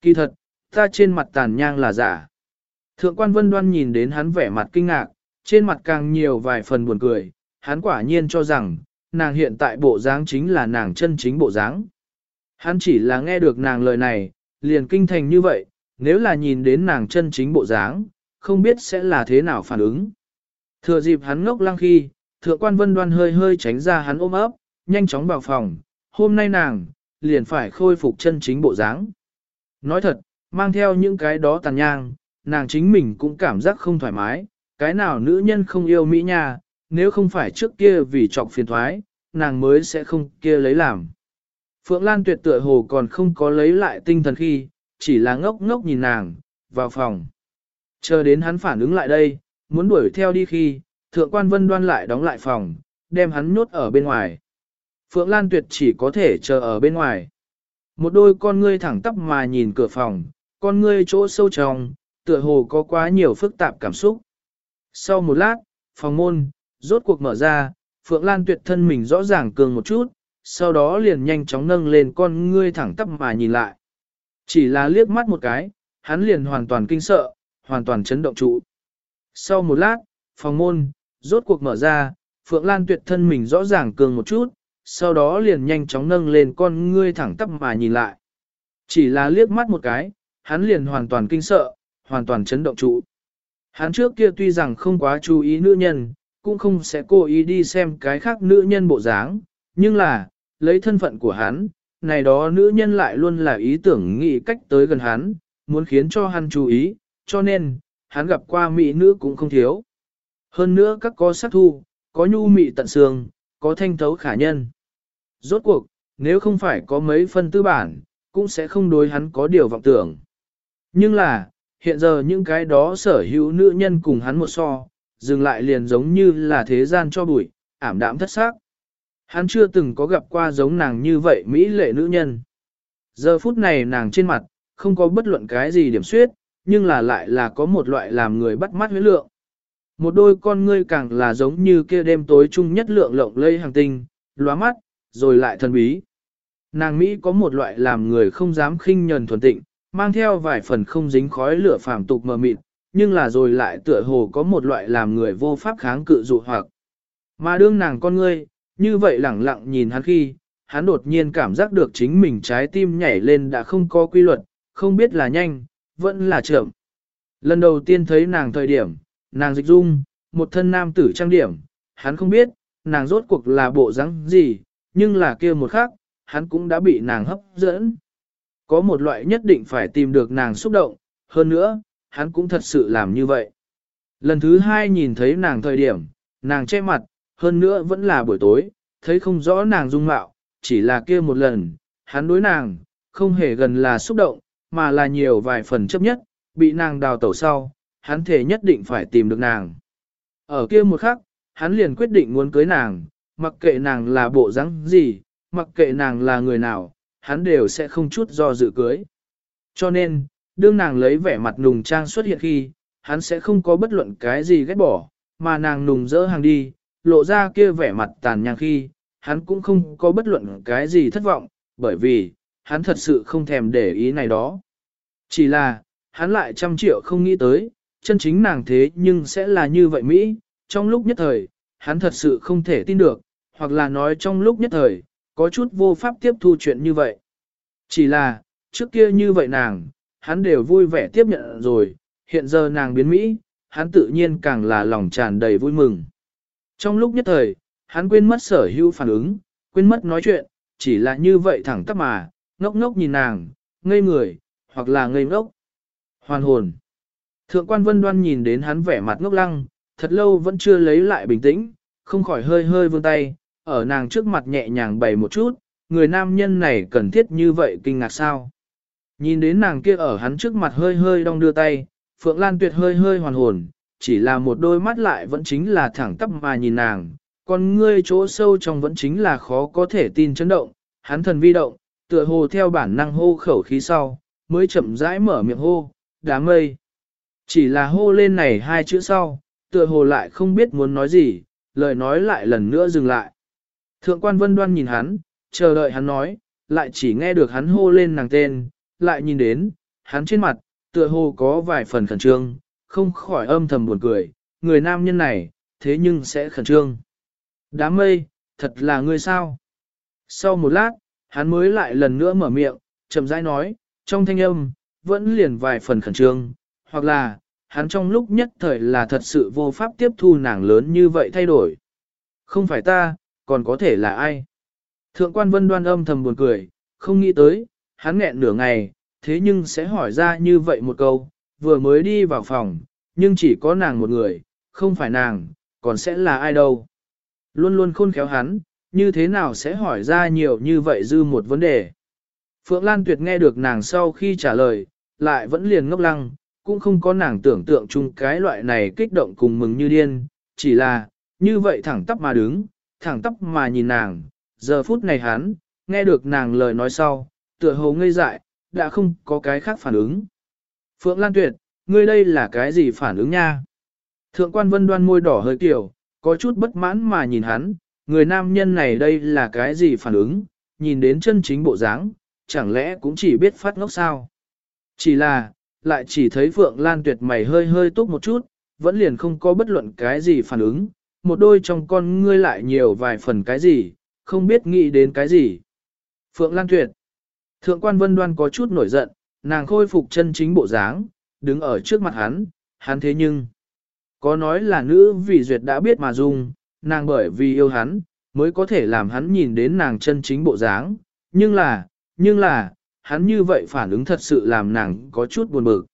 Kỳ thật, ta trên mặt tàn nhang là giả. Thượng quan vân đoan nhìn đến hắn vẻ mặt kinh ngạc, trên mặt càng nhiều vài phần buồn cười, hắn quả nhiên cho rằng, nàng hiện tại bộ dáng chính là nàng chân chính bộ dáng. Hắn chỉ là nghe được nàng lời này, liền kinh thành như vậy, nếu là nhìn đến nàng chân chính bộ dáng, không biết sẽ là thế nào phản ứng. Thừa dịp hắn ngốc lăng khi, thượng quan vân đoan hơi hơi tránh ra hắn ôm ấp, nhanh chóng vào phòng, hôm nay nàng, liền phải khôi phục chân chính bộ dáng. Nói thật, mang theo những cái đó tàn nhang, nàng chính mình cũng cảm giác không thoải mái, cái nào nữ nhân không yêu Mỹ nha, nếu không phải trước kia vì trọc phiền thoái, nàng mới sẽ không kia lấy làm. Phượng Lan tuyệt tựa hồ còn không có lấy lại tinh thần khi, chỉ là ngốc ngốc nhìn nàng, vào phòng. Chờ đến hắn phản ứng lại đây, muốn đuổi theo đi khi, thượng quan vân đoan lại đóng lại phòng, đem hắn nhốt ở bên ngoài. Phượng Lan tuyệt chỉ có thể chờ ở bên ngoài. Một đôi con ngươi thẳng tắp mà nhìn cửa phòng, con ngươi chỗ sâu trong, tựa hồ có quá nhiều phức tạp cảm xúc. Sau một lát, phòng môn, rốt cuộc mở ra, Phượng Lan tuyệt thân mình rõ ràng cường một chút, sau đó liền nhanh chóng nâng lên con ngươi thẳng tắp mà nhìn lại. Chỉ là liếc mắt một cái, hắn liền hoàn toàn kinh sợ, hoàn toàn chấn động trụ. Sau một lát, phòng môn, rốt cuộc mở ra, Phượng Lan tuyệt thân mình rõ ràng cường một chút, sau đó liền nhanh chóng nâng lên con ngươi thẳng tắp mà nhìn lại. Chỉ là liếc mắt một cái, hắn liền hoàn toàn kinh sợ, hoàn toàn chấn động trụ. Hắn trước kia tuy rằng không quá chú ý nữ nhân, cũng không sẽ cố ý đi xem cái khác nữ nhân bộ dáng, nhưng là, lấy thân phận của hắn, này đó nữ nhân lại luôn là ý tưởng nghĩ cách tới gần hắn, muốn khiến cho hắn chú ý, cho nên, hắn gặp qua mỹ nữ cũng không thiếu. Hơn nữa các có sát thu, có nhu mị tận xương, có thanh thấu khả nhân. Rốt cuộc, nếu không phải có mấy phân tư bản, cũng sẽ không đối hắn có điều vọng tưởng. Nhưng là, hiện giờ những cái đó sở hữu nữ nhân cùng hắn một so, dừng lại liền giống như là thế gian cho bụi, ảm đạm thất xác. Hắn chưa từng có gặp qua giống nàng như vậy mỹ lệ nữ nhân. Giờ phút này nàng trên mặt, không có bất luận cái gì điểm suyết, nhưng là lại là có một loại làm người bắt mắt huyết lượng. Một đôi con ngươi càng là giống như kia đêm tối chung nhất lượng lộng lây hàng tinh, lóa mắt, rồi lại thần bí. Nàng Mỹ có một loại làm người không dám khinh nhần thuần tịnh, mang theo vài phần không dính khói lửa phàm tục mờ mịt, nhưng là rồi lại tựa hồ có một loại làm người vô pháp kháng cự dụ hoặc. Mà đương nàng con ngươi, như vậy lẳng lặng nhìn hắn khi, hắn đột nhiên cảm giác được chính mình trái tim nhảy lên đã không có quy luật, không biết là nhanh, vẫn là chậm. Lần đầu tiên thấy nàng thời điểm, nàng dịch dung, một thân nam tử trang điểm, hắn không biết, nàng rốt cuộc là bộ dáng gì, nhưng là kia một khắc, hắn cũng đã bị nàng hấp dẫn. Có một loại nhất định phải tìm được nàng xúc động, hơn nữa, hắn cũng thật sự làm như vậy. Lần thứ hai nhìn thấy nàng thời điểm, nàng che mặt, hơn nữa vẫn là buổi tối, thấy không rõ nàng dung mạo, chỉ là kia một lần, hắn đối nàng, không hề gần là xúc động, mà là nhiều vài phần chấp nhất, bị nàng đào tẩu sau, hắn thể nhất định phải tìm được nàng. Ở kia một khắc, hắn liền quyết định muốn cưới nàng, mặc kệ nàng là bộ dáng gì, mặc kệ nàng là người nào, hắn đều sẽ không chút do dự cưới. Cho nên, đương nàng lấy vẻ mặt nùng trang xuất hiện khi, hắn sẽ không có bất luận cái gì ghét bỏ, mà nàng nùng dỡ hàng đi, lộ ra kia vẻ mặt tàn nhang khi, hắn cũng không có bất luận cái gì thất vọng, bởi vì, hắn thật sự không thèm để ý này đó. Chỉ là, hắn lại trăm triệu không nghĩ tới, chân chính nàng thế nhưng sẽ là như vậy Mỹ, trong lúc nhất thời, hắn thật sự không thể tin được, hoặc là nói trong lúc nhất thời, có chút vô pháp tiếp thu chuyện như vậy. Chỉ là, trước kia như vậy nàng, hắn đều vui vẻ tiếp nhận rồi, hiện giờ nàng biến Mỹ, hắn tự nhiên càng là lòng tràn đầy vui mừng. Trong lúc nhất thời, hắn quên mất sở hữu phản ứng, quên mất nói chuyện, chỉ là như vậy thẳng tắp mà, ngốc ngốc nhìn nàng, ngây người, hoặc là ngây ngốc. Hoàn hồn. Thượng quan vân đoan nhìn đến hắn vẻ mặt ngốc lăng, thật lâu vẫn chưa lấy lại bình tĩnh, không khỏi hơi hơi vươn tay, ở nàng trước mặt nhẹ nhàng bày một chút, người nam nhân này cần thiết như vậy kinh ngạc sao. Nhìn đến nàng kia ở hắn trước mặt hơi hơi đong đưa tay, Phượng Lan Tuyệt hơi hơi hoàn hồn, chỉ là một đôi mắt lại vẫn chính là thẳng tắp mà nhìn nàng, còn ngươi chỗ sâu trong vẫn chính là khó có thể tin chấn động, hắn thần vi động, tựa hồ theo bản năng hô khẩu khí sau, mới chậm rãi mở miệng hô, đám mây. Chỉ là hô lên này hai chữ sau, tựa hồ lại không biết muốn nói gì, lời nói lại lần nữa dừng lại. Thượng quan vân đoan nhìn hắn, chờ đợi hắn nói, lại chỉ nghe được hắn hô lên nàng tên, lại nhìn đến, hắn trên mặt, tựa hồ có vài phần khẩn trương, không khỏi âm thầm buồn cười, người nam nhân này, thế nhưng sẽ khẩn trương. Đám mây, thật là ngươi sao? Sau một lát, hắn mới lại lần nữa mở miệng, chậm rãi nói, trong thanh âm, vẫn liền vài phần khẩn trương, hoặc là, hắn trong lúc nhất thời là thật sự vô pháp tiếp thu nàng lớn như vậy thay đổi. Không phải ta, còn có thể là ai? Thượng quan vân đoan âm thầm buồn cười, không nghĩ tới, hắn nghẹn nửa ngày, thế nhưng sẽ hỏi ra như vậy một câu, vừa mới đi vào phòng, nhưng chỉ có nàng một người, không phải nàng, còn sẽ là ai đâu. Luôn luôn khôn khéo hắn, như thế nào sẽ hỏi ra nhiều như vậy dư một vấn đề. Phượng Lan Tuyệt nghe được nàng sau khi trả lời, lại vẫn liền ngốc lăng, cũng không có nàng tưởng tượng chung cái loại này kích động cùng mừng như điên, chỉ là, như vậy thẳng tắp mà đứng, thẳng tóc mà nhìn nàng, giờ phút này hắn, nghe được nàng lời nói sau, tựa hồ ngây dại, đã không có cái khác phản ứng. Phượng Lan Tuyệt, ngươi đây là cái gì phản ứng nha? Thượng quan vân đoan môi đỏ hơi kiểu, có chút bất mãn mà nhìn hắn, người nam nhân này đây là cái gì phản ứng, nhìn đến chân chính bộ dáng, chẳng lẽ cũng chỉ biết phát ngốc sao? Chỉ là, lại chỉ thấy Phượng Lan Tuyệt mày hơi hơi túc một chút, vẫn liền không có bất luận cái gì phản ứng, một đôi trong con ngươi lại nhiều vài phần cái gì, không biết nghĩ đến cái gì. Phượng Lan Tuyệt Thượng quan vân đoan có chút nổi giận, nàng khôi phục chân chính bộ dáng, đứng ở trước mặt hắn, hắn thế nhưng. Có nói là nữ vì duyệt đã biết mà dung, nàng bởi vì yêu hắn, mới có thể làm hắn nhìn đến nàng chân chính bộ dáng, nhưng là, nhưng là, hắn như vậy phản ứng thật sự làm nàng có chút buồn bực.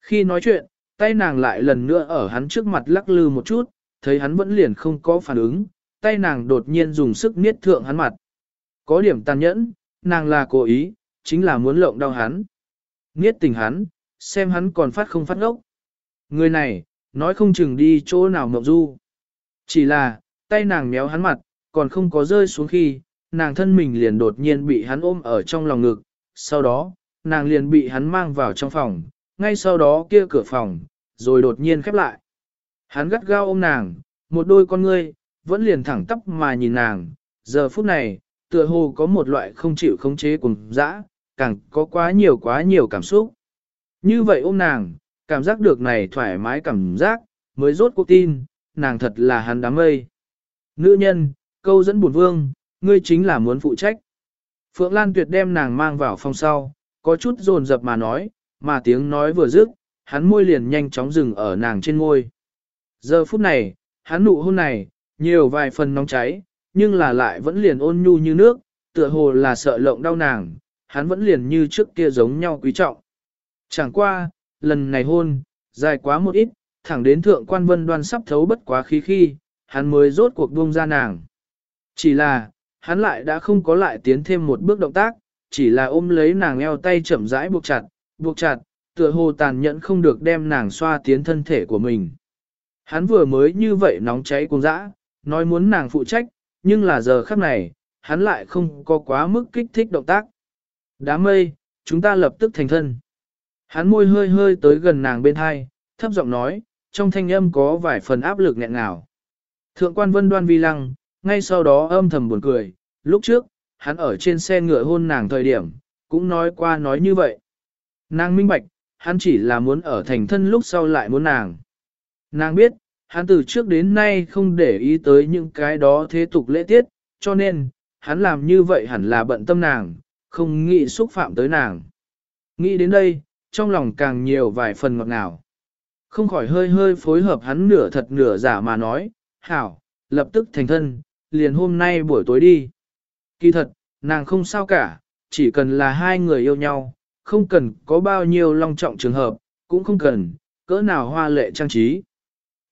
Khi nói chuyện, tay nàng lại lần nữa ở hắn trước mặt lắc lư một chút, thấy hắn vẫn liền không có phản ứng, tay nàng đột nhiên dùng sức niết thượng hắn mặt. Có điểm tàn nhẫn, nàng là cố ý, chính là muốn lộng đau hắn. Niết tình hắn, xem hắn còn phát không phát ngốc. Người này, nói không chừng đi chỗ nào mộng du. Chỉ là, tay nàng méo hắn mặt, còn không có rơi xuống khi, nàng thân mình liền đột nhiên bị hắn ôm ở trong lòng ngực, sau đó, nàng liền bị hắn mang vào trong phòng, ngay sau đó kia cửa phòng, rồi đột nhiên khép lại. Hắn gắt gao ôm nàng, một đôi con ngươi, vẫn liền thẳng tắp mà nhìn nàng, giờ phút này, tựa hồ có một loại không chịu khống chế cùng dã, càng có quá nhiều quá nhiều cảm xúc. Như vậy ôm nàng, cảm giác được này thoải mái cảm giác, mới rốt cuộc tin, nàng thật là hắn đám mây. Nữ nhân, câu dẫn buồn vương, ngươi chính là muốn phụ trách. Phượng Lan Tuyệt đem nàng mang vào phòng sau, có chút dồn dập mà nói, mà tiếng nói vừa dứt, hắn môi liền nhanh chóng dừng ở nàng trên ngôi. Giờ phút này, hắn nụ hôn này, nhiều vài phần nóng cháy, nhưng là lại vẫn liền ôn nhu như nước, tựa hồ là sợ lộng đau nàng, hắn vẫn liền như trước kia giống nhau quý trọng. Chẳng qua, lần này hôn, dài quá một ít, thẳng đến thượng quan vân đoan sắp thấu bất quá khí khi, hắn mới rốt cuộc buông ra nàng. Chỉ là, hắn lại đã không có lại tiến thêm một bước động tác, chỉ là ôm lấy nàng eo tay chậm rãi buộc chặt, buộc chặt, tựa hồ tàn nhẫn không được đem nàng xoa tiến thân thể của mình. Hắn vừa mới như vậy nóng cháy cùng dã, nói muốn nàng phụ trách, nhưng là giờ khắc này, hắn lại không có quá mức kích thích động tác. Đám mây, chúng ta lập tức thành thân. Hắn môi hơi hơi tới gần nàng bên hai, thấp giọng nói, trong thanh âm có vài phần áp lực nghẹn ngào. Thượng quan vân đoan vi lăng, ngay sau đó âm thầm buồn cười, lúc trước, hắn ở trên xe ngựa hôn nàng thời điểm, cũng nói qua nói như vậy. Nàng minh bạch, hắn chỉ là muốn ở thành thân lúc sau lại muốn nàng. Nàng biết, hắn từ trước đến nay không để ý tới những cái đó thế tục lễ tiết, cho nên, hắn làm như vậy hẳn là bận tâm nàng, không nghĩ xúc phạm tới nàng. Nghĩ đến đây, trong lòng càng nhiều vài phần ngọt ngào. Không khỏi hơi hơi phối hợp hắn nửa thật nửa giả mà nói, hảo, lập tức thành thân, liền hôm nay buổi tối đi. Kỳ thật, nàng không sao cả, chỉ cần là hai người yêu nhau, không cần có bao nhiêu long trọng trường hợp, cũng không cần, cỡ nào hoa lệ trang trí.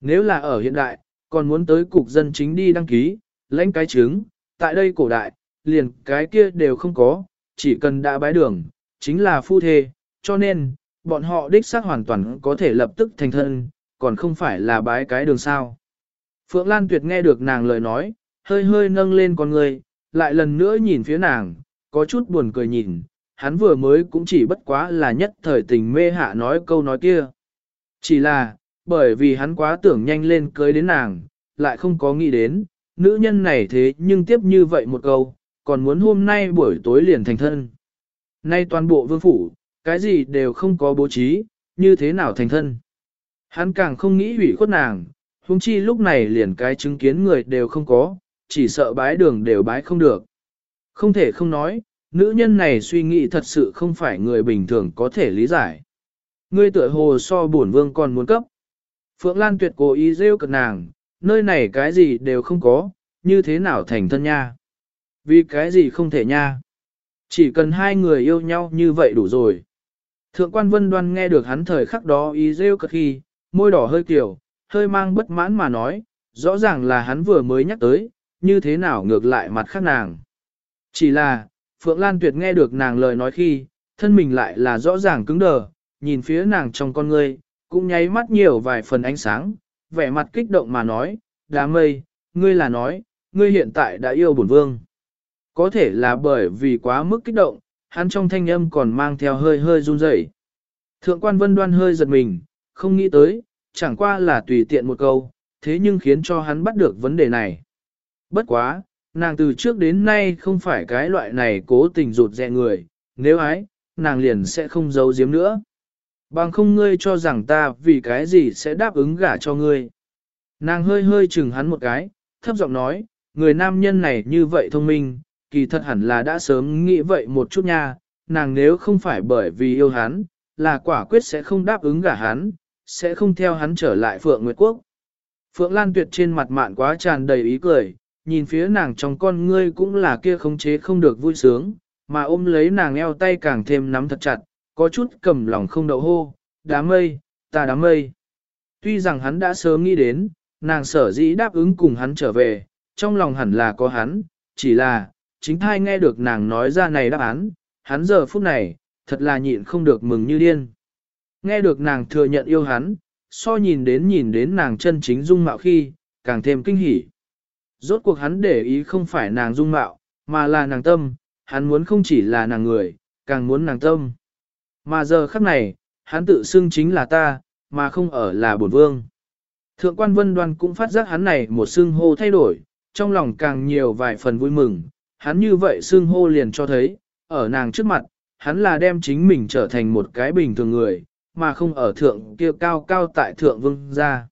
Nếu là ở hiện đại, còn muốn tới cục dân chính đi đăng ký, lãnh cái chứng, tại đây cổ đại, liền cái kia đều không có, chỉ cần đã bái đường, chính là phu thê, cho nên, bọn họ đích xác hoàn toàn có thể lập tức thành thân, còn không phải là bái cái đường sao. Phượng Lan Tuyệt nghe được nàng lời nói, hơi hơi nâng lên con người, lại lần nữa nhìn phía nàng, có chút buồn cười nhìn, hắn vừa mới cũng chỉ bất quá là nhất thời tình mê hạ nói câu nói kia. Chỉ là, bởi vì hắn quá tưởng nhanh lên cưới đến nàng, lại không có nghĩ đến, nữ nhân này thế nhưng tiếp như vậy một câu, còn muốn hôm nay buổi tối liền thành thân. Nay toàn bộ vương phủ, cái gì đều không có bố trí, như thế nào thành thân. Hắn càng không nghĩ hủy khuất nàng, huống chi lúc này liền cái chứng kiến người đều không có, chỉ sợ bái đường đều bái không được. Không thể không nói, nữ nhân này suy nghĩ thật sự không phải người bình thường có thể lý giải. Ngươi tựa hồ so bổn vương còn muốn cấp. Phượng Lan tuyệt cố ý rêu cực nàng, nơi này cái gì đều không có, như thế nào thành thân nha. Vì cái gì không thể nha. Chỉ cần hai người yêu nhau như vậy đủ rồi. Thượng quan vân đoan nghe được hắn thời khắc đó ý rêu cực khi, môi đỏ hơi kiểu, hơi mang bất mãn mà nói, rõ ràng là hắn vừa mới nhắc tới, như thế nào ngược lại mặt khác nàng. Chỉ là, Phượng Lan Tuyệt nghe được nàng lời nói khi, thân mình lại là rõ ràng cứng đờ, nhìn phía nàng trong con ngươi, cũng nháy mắt nhiều vài phần ánh sáng, vẻ mặt kích động mà nói, đám mây, ngươi là nói, ngươi hiện tại đã yêu bổn vương. Có thể là bởi vì quá mức kích động, hắn trong thanh âm còn mang theo hơi hơi run rẩy. Thượng quan vân đoan hơi giật mình, không nghĩ tới, chẳng qua là tùy tiện một câu, thế nhưng khiến cho hắn bắt được vấn đề này. Bất quá, nàng từ trước đến nay không phải cái loại này cố tình rụt rè người, nếu ái, nàng liền sẽ không giấu giếm nữa. Bằng không ngươi cho rằng ta vì cái gì sẽ đáp ứng gả cho ngươi. Nàng hơi hơi chừng hắn một cái, thấp giọng nói, người nam nhân này như vậy thông minh, kỳ thật hẳn là đã sớm nghĩ vậy một chút nha, nàng nếu không phải bởi vì yêu hắn, là quả quyết sẽ không đáp ứng gả hắn, sẽ không theo hắn trở lại Phượng Nguyệt Quốc. Phượng Lan Tuyệt trên mặt mạn quá tràn đầy ý cười, nhìn phía nàng trong con ngươi cũng là kia khống chế không được vui sướng, mà ôm lấy nàng eo tay càng thêm nắm thật chặt, có chút cầm lòng không đậu hô, đám mây, ta đám mây. Tuy rằng hắn đã sớm nghĩ đến, nàng sở dĩ đáp ứng cùng hắn trở về, trong lòng hẳn là có hắn, chỉ là, chính thai nghe được nàng nói ra này đáp án, hắn giờ phút này, thật là nhịn không được mừng như điên. Nghe được nàng thừa nhận yêu hắn, so nhìn đến nhìn đến nàng chân chính dung mạo khi, càng thêm kinh hỉ. Rốt cuộc hắn để ý không phải nàng dung mạo, mà là nàng tâm, hắn muốn không chỉ là nàng người, càng muốn nàng tâm. Mà giờ khắc này, hắn tự xưng chính là ta, mà không ở là bổn vương. Thượng quan vân đoan cũng phát giác hắn này một xưng hô thay đổi, trong lòng càng nhiều vài phần vui mừng, hắn như vậy xưng hô liền cho thấy, ở nàng trước mặt, hắn là đem chính mình trở thành một cái bình thường người, mà không ở thượng kia cao cao tại thượng vương gia.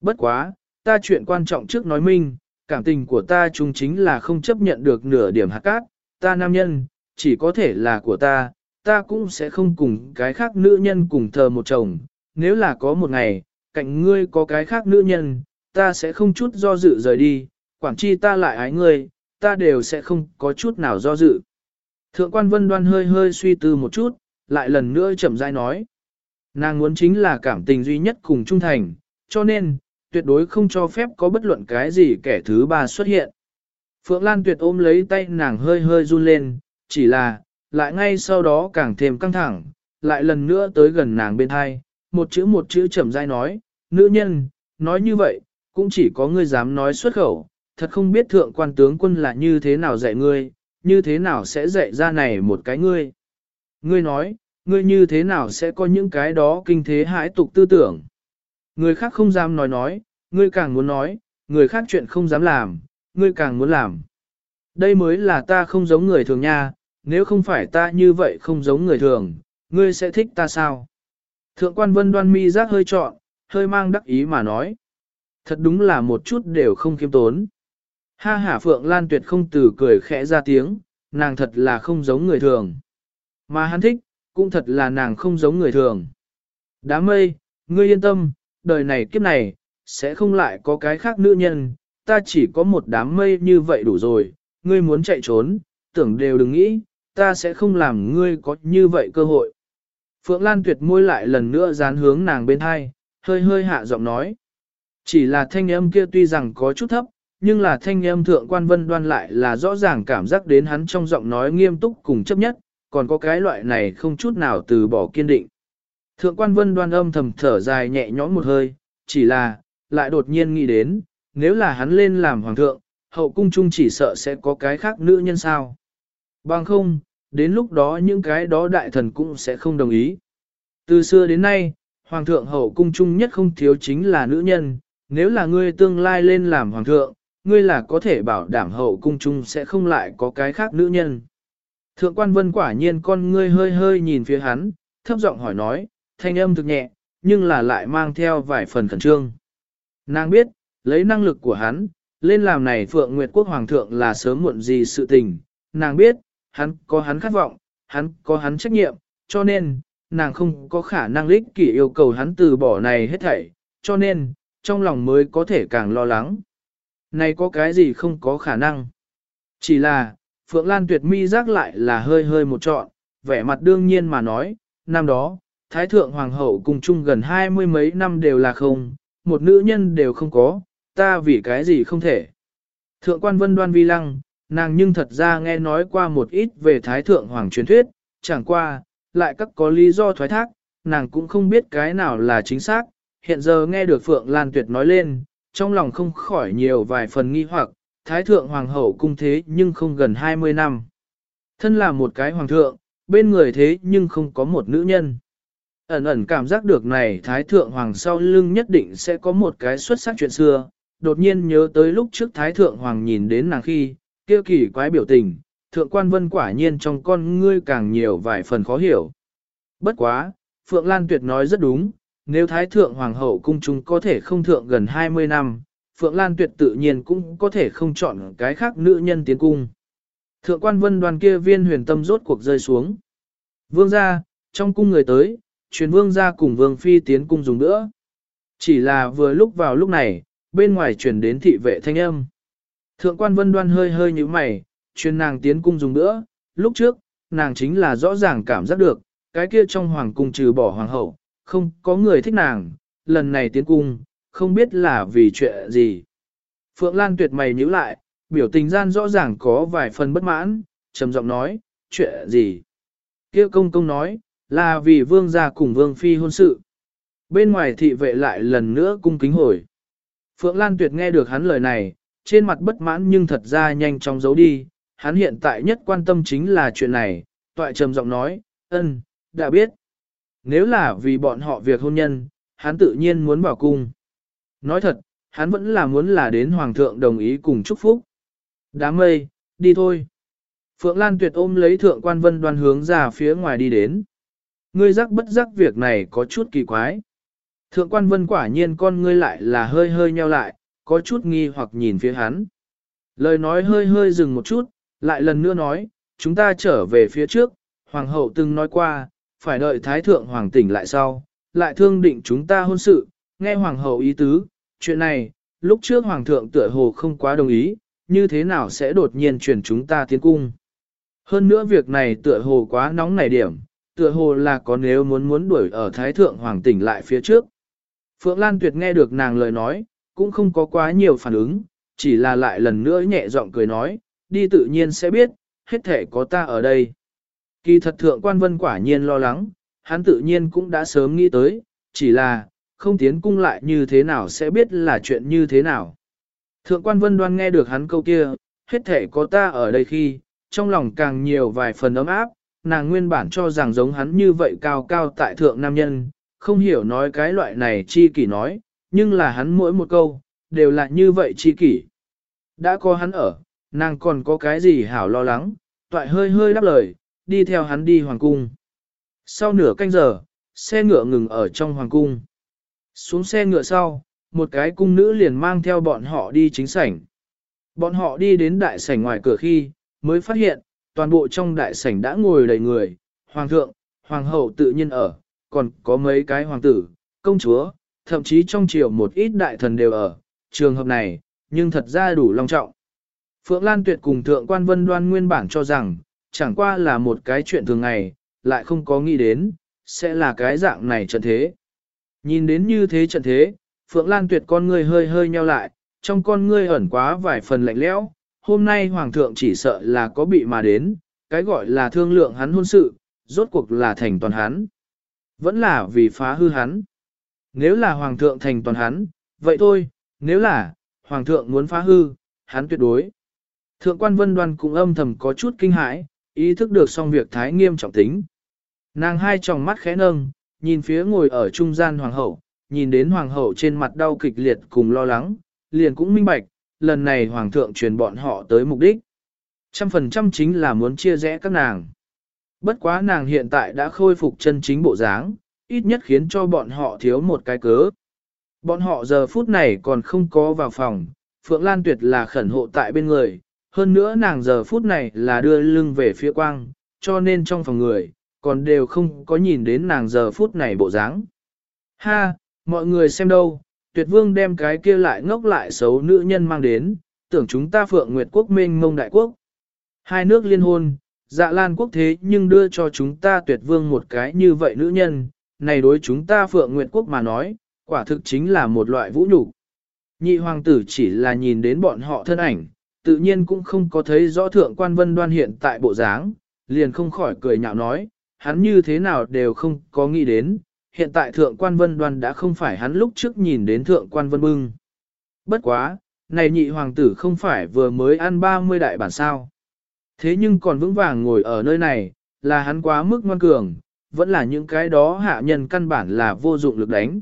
Bất quá, ta chuyện quan trọng trước nói minh, cảm tình của ta chung chính là không chấp nhận được nửa điểm hạt cát, ta nam nhân, chỉ có thể là của ta, ta cũng sẽ không cùng cái khác nữ nhân cùng thờ một chồng, nếu là có một ngày, cạnh ngươi có cái khác nữ nhân, ta sẽ không chút do dự rời đi, quản chi ta lại ái ngươi, ta đều sẽ không có chút nào do dự. Thượng quan vân đoan hơi hơi suy tư một chút, lại lần nữa chậm rãi nói. Nàng muốn chính là cảm tình duy nhất cùng trung thành, cho nên, tuyệt đối không cho phép có bất luận cái gì kẻ thứ ba xuất hiện. Phượng Lan tuyệt ôm lấy tay nàng hơi hơi run lên, chỉ là, lại ngay sau đó càng thêm căng thẳng, lại lần nữa tới gần nàng bên hai, một chữ một chữ chậm rãi nói, nữ nhân, nói như vậy, cũng chỉ có ngươi dám nói xuất khẩu, thật không biết thượng quan tướng quân là như thế nào dạy ngươi, như thế nào sẽ dạy ra này một cái ngươi. Ngươi nói, ngươi như thế nào sẽ có những cái đó kinh thế hãi tục tư tưởng. Người khác không dám nói nói, ngươi càng muốn nói, người khác chuyện không dám làm, ngươi càng muốn làm. Đây mới là ta không giống người thường nha, nếu không phải ta như vậy không giống người thường, ngươi sẽ thích ta sao? Thượng quan vân đoan mi giác hơi trọn, hơi mang đắc ý mà nói. Thật đúng là một chút đều không kiêm tốn. Ha hả Phượng Lan Tuyệt không từ cười khẽ ra tiếng, nàng thật là không giống người thường. Mà hắn thích, cũng thật là nàng không giống người thường. Đám mây, ngươi yên tâm, đời này kiếp này, sẽ không lại có cái khác nữ nhân, ta chỉ có một đám mây như vậy đủ rồi, ngươi muốn chạy trốn, tưởng đều đừng nghĩ, ta sẽ không làm ngươi có như vậy cơ hội. Phượng Lan tuyệt môi lại lần nữa dán hướng nàng bên hai, hơi hơi hạ giọng nói. Chỉ là thanh âm kia tuy rằng có chút thấp, nhưng là thanh âm thượng quan vân đoan lại là rõ ràng cảm giác đến hắn trong giọng nói nghiêm túc cùng chấp nhất, còn có cái loại này không chút nào từ bỏ kiên định. Thượng quan vân đoan âm thầm thở dài nhẹ nhõm một hơi, chỉ là, lại đột nhiên nghĩ đến, nếu là hắn lên làm hoàng thượng, hậu cung chung chỉ sợ sẽ có cái khác nữ nhân sao. Bằng không, đến lúc đó những cái đó đại thần cũng sẽ không đồng ý. Từ xưa đến nay, hoàng thượng hậu cung chung nhất không thiếu chính là nữ nhân, nếu là ngươi tương lai lên làm hoàng thượng, ngươi là có thể bảo đảm hậu cung chung sẽ không lại có cái khác nữ nhân. Thượng quan vân quả nhiên con ngươi hơi hơi nhìn phía hắn, thấp giọng hỏi nói, thanh âm thực nhẹ, nhưng là lại mang theo vài phần khẩn trương. Nàng biết, lấy năng lực của hắn, lên làm này Phượng Nguyệt Quốc Hoàng thượng là sớm muộn gì sự tình, nàng biết, hắn có hắn khát vọng, hắn có hắn trách nhiệm, cho nên, nàng không có khả năng lích kỷ yêu cầu hắn từ bỏ này hết thảy, cho nên, trong lòng mới có thể càng lo lắng. Này có cái gì không có khả năng? Chỉ là, Phượng Lan tuyệt mi giác lại là hơi hơi một trọn, vẻ mặt đương nhiên mà nói, năm đó, Thái Thượng Hoàng hậu cùng chung gần hai mươi mấy năm đều là không, một nữ nhân đều không có, ta vì cái gì không thể. Thượng quan vân đoan vi lăng, nàng nhưng thật ra nghe nói qua một ít về Thái Thượng Hoàng truyền thuyết, chẳng qua, lại các có lý do thoái thác, nàng cũng không biết cái nào là chính xác, hiện giờ nghe được Phượng Lan Tuyệt nói lên, trong lòng không khỏi nhiều vài phần nghi hoặc, Thái Thượng Hoàng hậu cung thế nhưng không gần 20 năm. Thân là một cái Hoàng thượng, bên người thế nhưng không có một nữ nhân. Ẩn ẩn cảm giác được này Thái Thượng Hoàng sau lưng nhất định sẽ có một cái xuất sắc chuyện xưa, đột nhiên nhớ tới lúc trước Thái Thượng Hoàng nhìn đến nàng khi, kia kỳ quái biểu tình, Thượng Quan Vân quả nhiên trong con ngươi càng nhiều vài phần khó hiểu. Bất quá, Phượng Lan Tuyệt nói rất đúng, nếu Thái Thượng Hoàng hậu cung chúng có thể không thượng gần 20 năm, Phượng Lan Tuyệt tự nhiên cũng có thể không chọn cái khác nữ nhân tiến cung. Thượng quan vân đoàn kia viên huyền tâm rốt cuộc rơi xuống. Vương gia, trong cung người tới, truyền vương gia cùng vương phi tiến cung dùng nữa. Chỉ là vừa lúc vào lúc này, bên ngoài truyền đến thị vệ thanh âm. Thượng quan vân đoan hơi hơi như mày, truyền nàng tiến cung dùng nữa. Lúc trước, nàng chính là rõ ràng cảm giác được, cái kia trong hoàng cung trừ bỏ hoàng hậu, không có người thích nàng, lần này tiến cung, không biết là vì chuyện gì. Phượng Lan tuyệt mày nhíu lại, biểu tình gian rõ ràng có vài phần bất mãn, trầm giọng nói, chuyện gì? Kia công công nói, là vì vương gia cùng vương phi hôn sự. Bên ngoài thị vệ lại lần nữa cung kính hồi. Phượng Lan tuyệt nghe được hắn lời này, trên mặt bất mãn nhưng thật ra nhanh chóng giấu đi, hắn hiện tại nhất quan tâm chính là chuyện này, toại trầm giọng nói, ân, đã biết. Nếu là vì bọn họ việc hôn nhân, hắn tự nhiên muốn bảo cung. Nói thật, hắn vẫn là muốn là đến Hoàng thượng đồng ý cùng chúc phúc. Đám mây, đi thôi. Phượng Lan tuyệt ôm lấy thượng quan vân đoan hướng ra phía ngoài đi đến. Ngươi rắc bất rắc việc này có chút kỳ quái. Thượng quan vân quả nhiên con ngươi lại là hơi hơi nheo lại, có chút nghi hoặc nhìn phía hắn. Lời nói hơi hơi dừng một chút, lại lần nữa nói, chúng ta trở về phía trước, hoàng hậu từng nói qua, phải đợi thái thượng hoàng tỉnh lại sau, lại thương định chúng ta hôn sự, nghe hoàng hậu ý tứ, chuyện này, lúc trước hoàng thượng tựa hồ không quá đồng ý, như thế nào sẽ đột nhiên chuyển chúng ta tiến cung. Hơn nữa việc này tựa hồ quá nóng nảy điểm, tựa hồ là có nếu muốn muốn đuổi ở thái thượng hoàng tỉnh lại phía trước. Phượng Lan Tuyệt nghe được nàng lời nói, cũng không có quá nhiều phản ứng, chỉ là lại lần nữa nhẹ giọng cười nói, đi tự nhiên sẽ biết, hết thể có ta ở đây. Kỳ thật thượng quan vân quả nhiên lo lắng, hắn tự nhiên cũng đã sớm nghĩ tới, chỉ là, không tiến cung lại như thế nào sẽ biết là chuyện như thế nào. Thượng quan vân đoan nghe được hắn câu kia, hết thể có ta ở đây khi, trong lòng càng nhiều vài phần ấm áp, nàng nguyên bản cho rằng giống hắn như vậy cao cao tại thượng nam nhân, không hiểu nói cái loại này chi kỷ nói, nhưng là hắn mỗi một câu, đều là như vậy chi kỷ. Đã có hắn ở, nàng còn có cái gì hảo lo lắng, toại hơi hơi đáp lời, đi theo hắn đi hoàng cung. Sau nửa canh giờ, xe ngựa ngừng ở trong hoàng cung. Xuống xe ngựa sau, một cái cung nữ liền mang theo bọn họ đi chính sảnh. Bọn họ đi đến đại sảnh ngoài cửa khi, mới phát hiện, toàn bộ trong đại sảnh đã ngồi đầy người, hoàng thượng, hoàng hậu tự nhiên ở, còn có mấy cái hoàng tử, công chúa, thậm chí trong triều một ít đại thần đều ở, trường hợp này, nhưng thật ra đủ long trọng. Phượng Lan Tuyệt cùng Thượng Quan Vân Đoan nguyên bản cho rằng, chẳng qua là một cái chuyện thường ngày, lại không có nghĩ đến, sẽ là cái dạng này trận thế. Nhìn đến như thế trận thế, Phượng Lan Tuyệt con ngươi hơi hơi nheo lại, trong con ngươi ẩn quá vài phần lạnh lẽo. Hôm nay Hoàng thượng chỉ sợ là có bị mà đến, cái gọi là thương lượng hắn hôn sự, rốt cuộc là thành toàn hắn. Vẫn là vì phá hư hắn. Nếu là Hoàng thượng thành toàn hắn, vậy thôi, nếu là, Hoàng thượng muốn phá hư, hắn tuyệt đối. Thượng quan vân đoan cũng âm thầm có chút kinh hãi, ý thức được xong việc thái nghiêm trọng tính. Nàng hai tròng mắt khẽ nâng, nhìn phía ngồi ở trung gian hoàng hậu, nhìn đến hoàng hậu trên mặt đau kịch liệt cùng lo lắng, liền cũng minh bạch, lần này hoàng thượng truyền bọn họ tới mục đích. Trăm phần trăm chính là muốn chia rẽ các nàng. Bất quá nàng hiện tại đã khôi phục chân chính bộ dáng, ít nhất khiến cho bọn họ thiếu một cái cớ. Bọn họ giờ phút này còn không có vào phòng, Phượng Lan Tuyệt là khẩn hộ tại bên người, hơn nữa nàng giờ phút này là đưa lưng về phía quang, cho nên trong phòng người, còn đều không có nhìn đến nàng giờ phút này bộ dáng. Ha, mọi người xem đâu, tuyệt vương đem cái kia lại ngốc lại xấu nữ nhân mang đến, tưởng chúng ta phượng nguyệt quốc minh mông đại quốc. Hai nước liên hôn, dạ lan quốc thế nhưng đưa cho chúng ta tuyệt vương một cái như vậy nữ nhân, này đối chúng ta phượng nguyệt quốc mà nói, quả thực chính là một loại vũ nhục. Nhị hoàng tử chỉ là nhìn đến bọn họ thân ảnh, tự nhiên cũng không có thấy rõ thượng quan vân đoan hiện tại bộ dáng, liền không khỏi cười nhạo nói, hắn như thế nào đều không có nghĩ đến, hiện tại thượng quan vân đoan đã không phải hắn lúc trước nhìn đến thượng quan vân bưng. Bất quá, này nhị hoàng tử không phải vừa mới ăn 30 đại bản sao. Thế nhưng còn vững vàng ngồi ở nơi này, là hắn quá mức ngoan cường, vẫn là những cái đó hạ nhân căn bản là vô dụng lực đánh.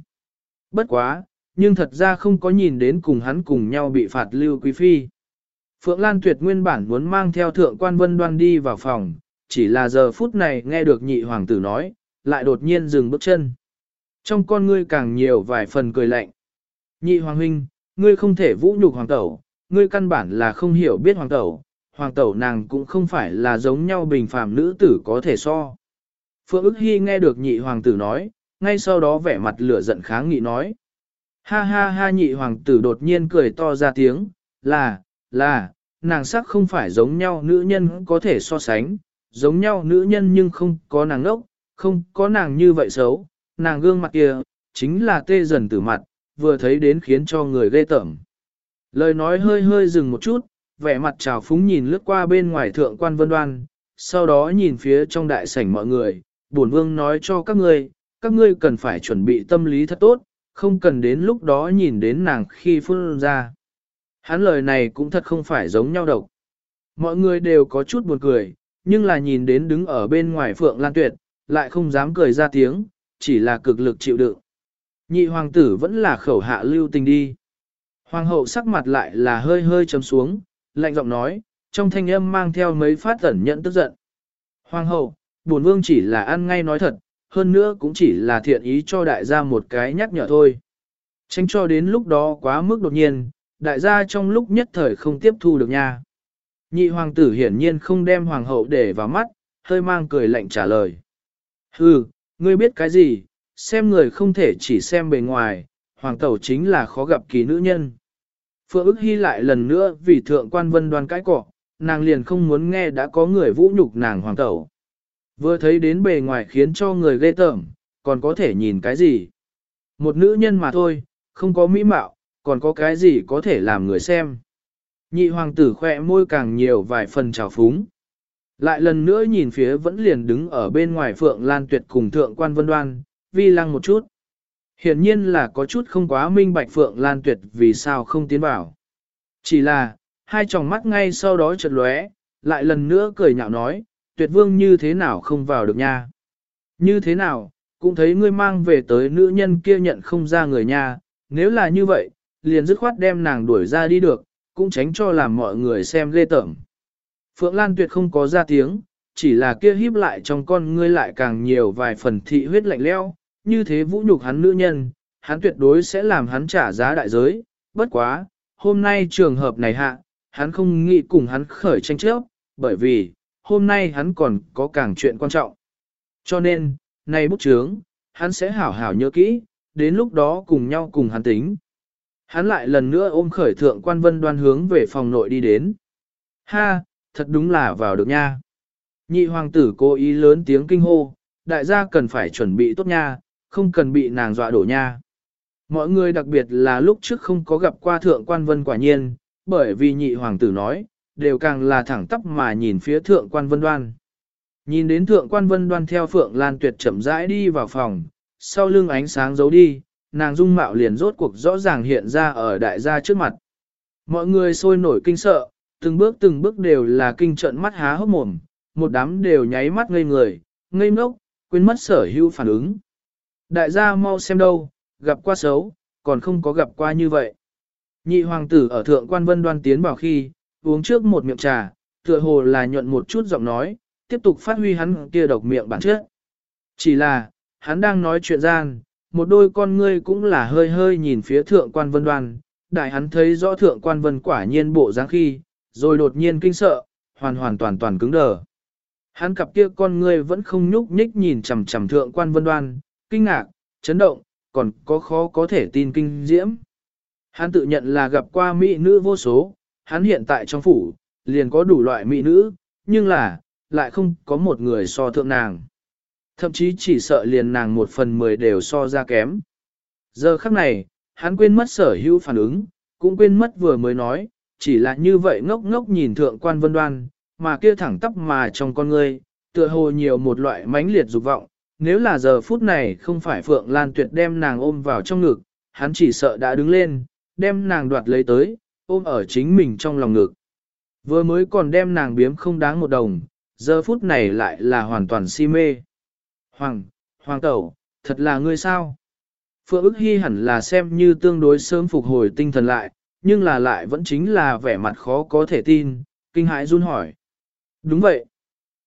Bất quá, nhưng thật ra không có nhìn đến cùng hắn cùng nhau bị phạt lưu quý phi. Phượng Lan Tuyệt nguyên bản muốn mang theo thượng quan vân đoan đi vào phòng, chỉ là giờ phút này nghe được nhị hoàng tử nói, lại đột nhiên dừng bước chân. Trong con ngươi càng nhiều vài phần cười lạnh. Nhị hoàng huynh, ngươi không thể vũ nhục hoàng tẩu, ngươi căn bản là không hiểu biết hoàng tẩu, hoàng tẩu nàng cũng không phải là giống nhau bình phàm nữ tử có thể so. Phượng ức hy nghe được nhị hoàng tử nói, ngay sau đó vẻ mặt lửa giận kháng nghị nói. Ha ha ha nhị hoàng tử đột nhiên cười to ra tiếng, là, là, nàng sắc không phải giống nhau nữ nhân có thể so sánh, giống nhau nữ nhân nhưng không có nàng ngốc, không có nàng như vậy xấu, nàng gương mặt kia, chính là tê dần tử mặt, vừa thấy đến khiến cho người ghê tởm. Lời nói hơi hơi dừng một chút, vẻ mặt trào phúng nhìn lướt qua bên ngoài thượng quan vân đoan, sau đó nhìn phía trong đại sảnh mọi người, bổn vương nói cho các ngươi, các ngươi cần phải chuẩn bị tâm lý thật tốt, không cần đến lúc đó nhìn đến nàng khi phun ra. Hắn lời này cũng thật không phải giống nhau độc. Mọi người đều có chút buồn cười, nhưng là nhìn đến đứng ở bên ngoài Phượng Lan Tuyệt, lại không dám cười ra tiếng, chỉ là cực lực chịu đựng. Nhị hoàng tử vẫn là khẩu hạ lưu tình đi. Hoàng hậu sắc mặt lại là hơi hơi chấm xuống, lạnh giọng nói, trong thanh âm mang theo mấy phát ẩn nhận tức giận. Hoàng hậu, bổn vương chỉ là ăn ngay nói thật, hơn nữa cũng chỉ là thiện ý cho đại gia một cái nhắc nhở thôi. Tránh cho đến lúc đó quá mức đột nhiên, đại gia trong lúc nhất thời không tiếp thu được nha. Nhị hoàng tử hiển nhiên không đem hoàng hậu để vào mắt, hơi mang cười lạnh trả lời. Hừ, ngươi biết cái gì, xem người không thể chỉ xem bề ngoài, hoàng tẩu chính là khó gặp kỳ nữ nhân. Phượng ức hy lại lần nữa vì thượng quan vân đoan cái cọ, nàng liền không muốn nghe đã có người vũ nhục nàng hoàng tẩu. Vừa thấy đến bề ngoài khiến cho người ghê tởm, còn có thể nhìn cái gì? Một nữ nhân mà thôi, không có mỹ mạo, còn có cái gì có thể làm người xem? Nhị hoàng tử khỏe môi càng nhiều vài phần trào phúng. Lại lần nữa nhìn phía vẫn liền đứng ở bên ngoài Phượng Lan Tuyệt cùng Thượng quan Vân Đoan, vi lăng một chút. Hiển nhiên là có chút không quá minh bạch Phượng Lan Tuyệt vì sao không tiến vào. Chỉ là, hai tròng mắt ngay sau đó chợt lóe, lại lần nữa cười nhạo nói, Tuyệt Vương như thế nào không vào được nha. Như thế nào, cũng thấy ngươi mang về tới nữ nhân kia nhận không ra người nha, nếu là như vậy, liền dứt khoát đem nàng đuổi ra đi được, cũng tránh cho làm mọi người xem ghê tởm. Phượng Lan Tuyệt không có ra tiếng, chỉ là kia híp lại trong con ngươi lại càng nhiều vài phần thị huyết lạnh leo, như thế vũ nhục hắn nữ nhân, hắn tuyệt đối sẽ làm hắn trả giá đại giới, bất quá, hôm nay trường hợp này hạ, hắn không nghĩ cùng hắn khởi tranh chấp, bởi vì, hôm nay hắn còn có càng chuyện quan trọng. Cho nên, nay bút chướng, hắn sẽ hảo hảo nhớ kỹ, đến lúc đó cùng nhau cùng hắn tính. Hắn lại lần nữa ôm khởi thượng quan vân đoan hướng về phòng nội đi đến. Ha, thật đúng là vào được nha. Nhị hoàng tử cố ý lớn tiếng kinh hô, đại gia cần phải chuẩn bị tốt nha, không cần bị nàng dọa đổ nha. Mọi người đặc biệt là lúc trước không có gặp qua thượng quan vân quả nhiên, bởi vì nhị hoàng tử nói, đều càng là thẳng tắp mà nhìn phía thượng quan vân đoan. Nhìn đến thượng quan vân đoan theo phượng lan tuyệt chậm rãi đi vào phòng, sau lưng ánh sáng giấu đi, nàng dung mạo liền rốt cuộc rõ ràng hiện ra ở đại gia trước mặt. Mọi người sôi nổi kinh sợ, từng bước từng bước đều là kinh trận mắt há hốc mồm, một đám đều nháy mắt ngây người, ngây ngốc, quên mất sở hữu phản ứng. Đại gia mau xem đâu, gặp qua xấu, còn không có gặp qua như vậy. Nhị hoàng tử ở thượng quan vân đoan tiến vào khi, uống trước một miệng trà, tựa hồ là nhuận một chút giọng nói, tiếp tục phát huy hắn kia độc miệng bản chất. Chỉ là, hắn đang nói chuyện gian, một đôi con ngươi cũng là hơi hơi nhìn phía thượng quan vân đoan, đại hắn thấy rõ thượng quan vân quả nhiên bộ dáng khi, rồi đột nhiên kinh sợ, hoàn hoàn toàn toàn cứng đờ. Hắn cặp kia con ngươi vẫn không nhúc nhích nhìn chằm chằm thượng quan vân đoan, kinh ngạc, chấn động, còn có khó có thể tin kinh diễm. Hắn tự nhận là gặp qua mỹ nữ vô số, hắn hiện tại trong phủ, liền có đủ loại mỹ nữ, nhưng là, lại không có một người so thượng nàng. Thậm chí chỉ sợ liền nàng một phần mười đều so ra kém. Giờ khắc này, hắn quên mất sở hữu phản ứng, cũng quên mất vừa mới nói, chỉ là như vậy ngốc ngốc nhìn thượng quan vân đoan, mà kia thẳng tắp mà trong con ngươi, tựa hồ nhiều một loại mãnh liệt dục vọng. Nếu là giờ phút này không phải Phượng Lan Tuyệt đem nàng ôm vào trong ngực, hắn chỉ sợ đã đứng lên, đem nàng đoạt lấy tới, ôm ở chính mình trong lòng ngực. Vừa mới còn đem nàng biếm không đáng một đồng, giờ phút này lại là hoàn toàn si mê. Hoàng, Hoàng Tẩu, thật là ngươi sao? Phượng ức hy hẳn là xem như tương đối sớm phục hồi tinh thần lại, nhưng là lại vẫn chính là vẻ mặt khó có thể tin, kinh hãi run hỏi. Đúng vậy.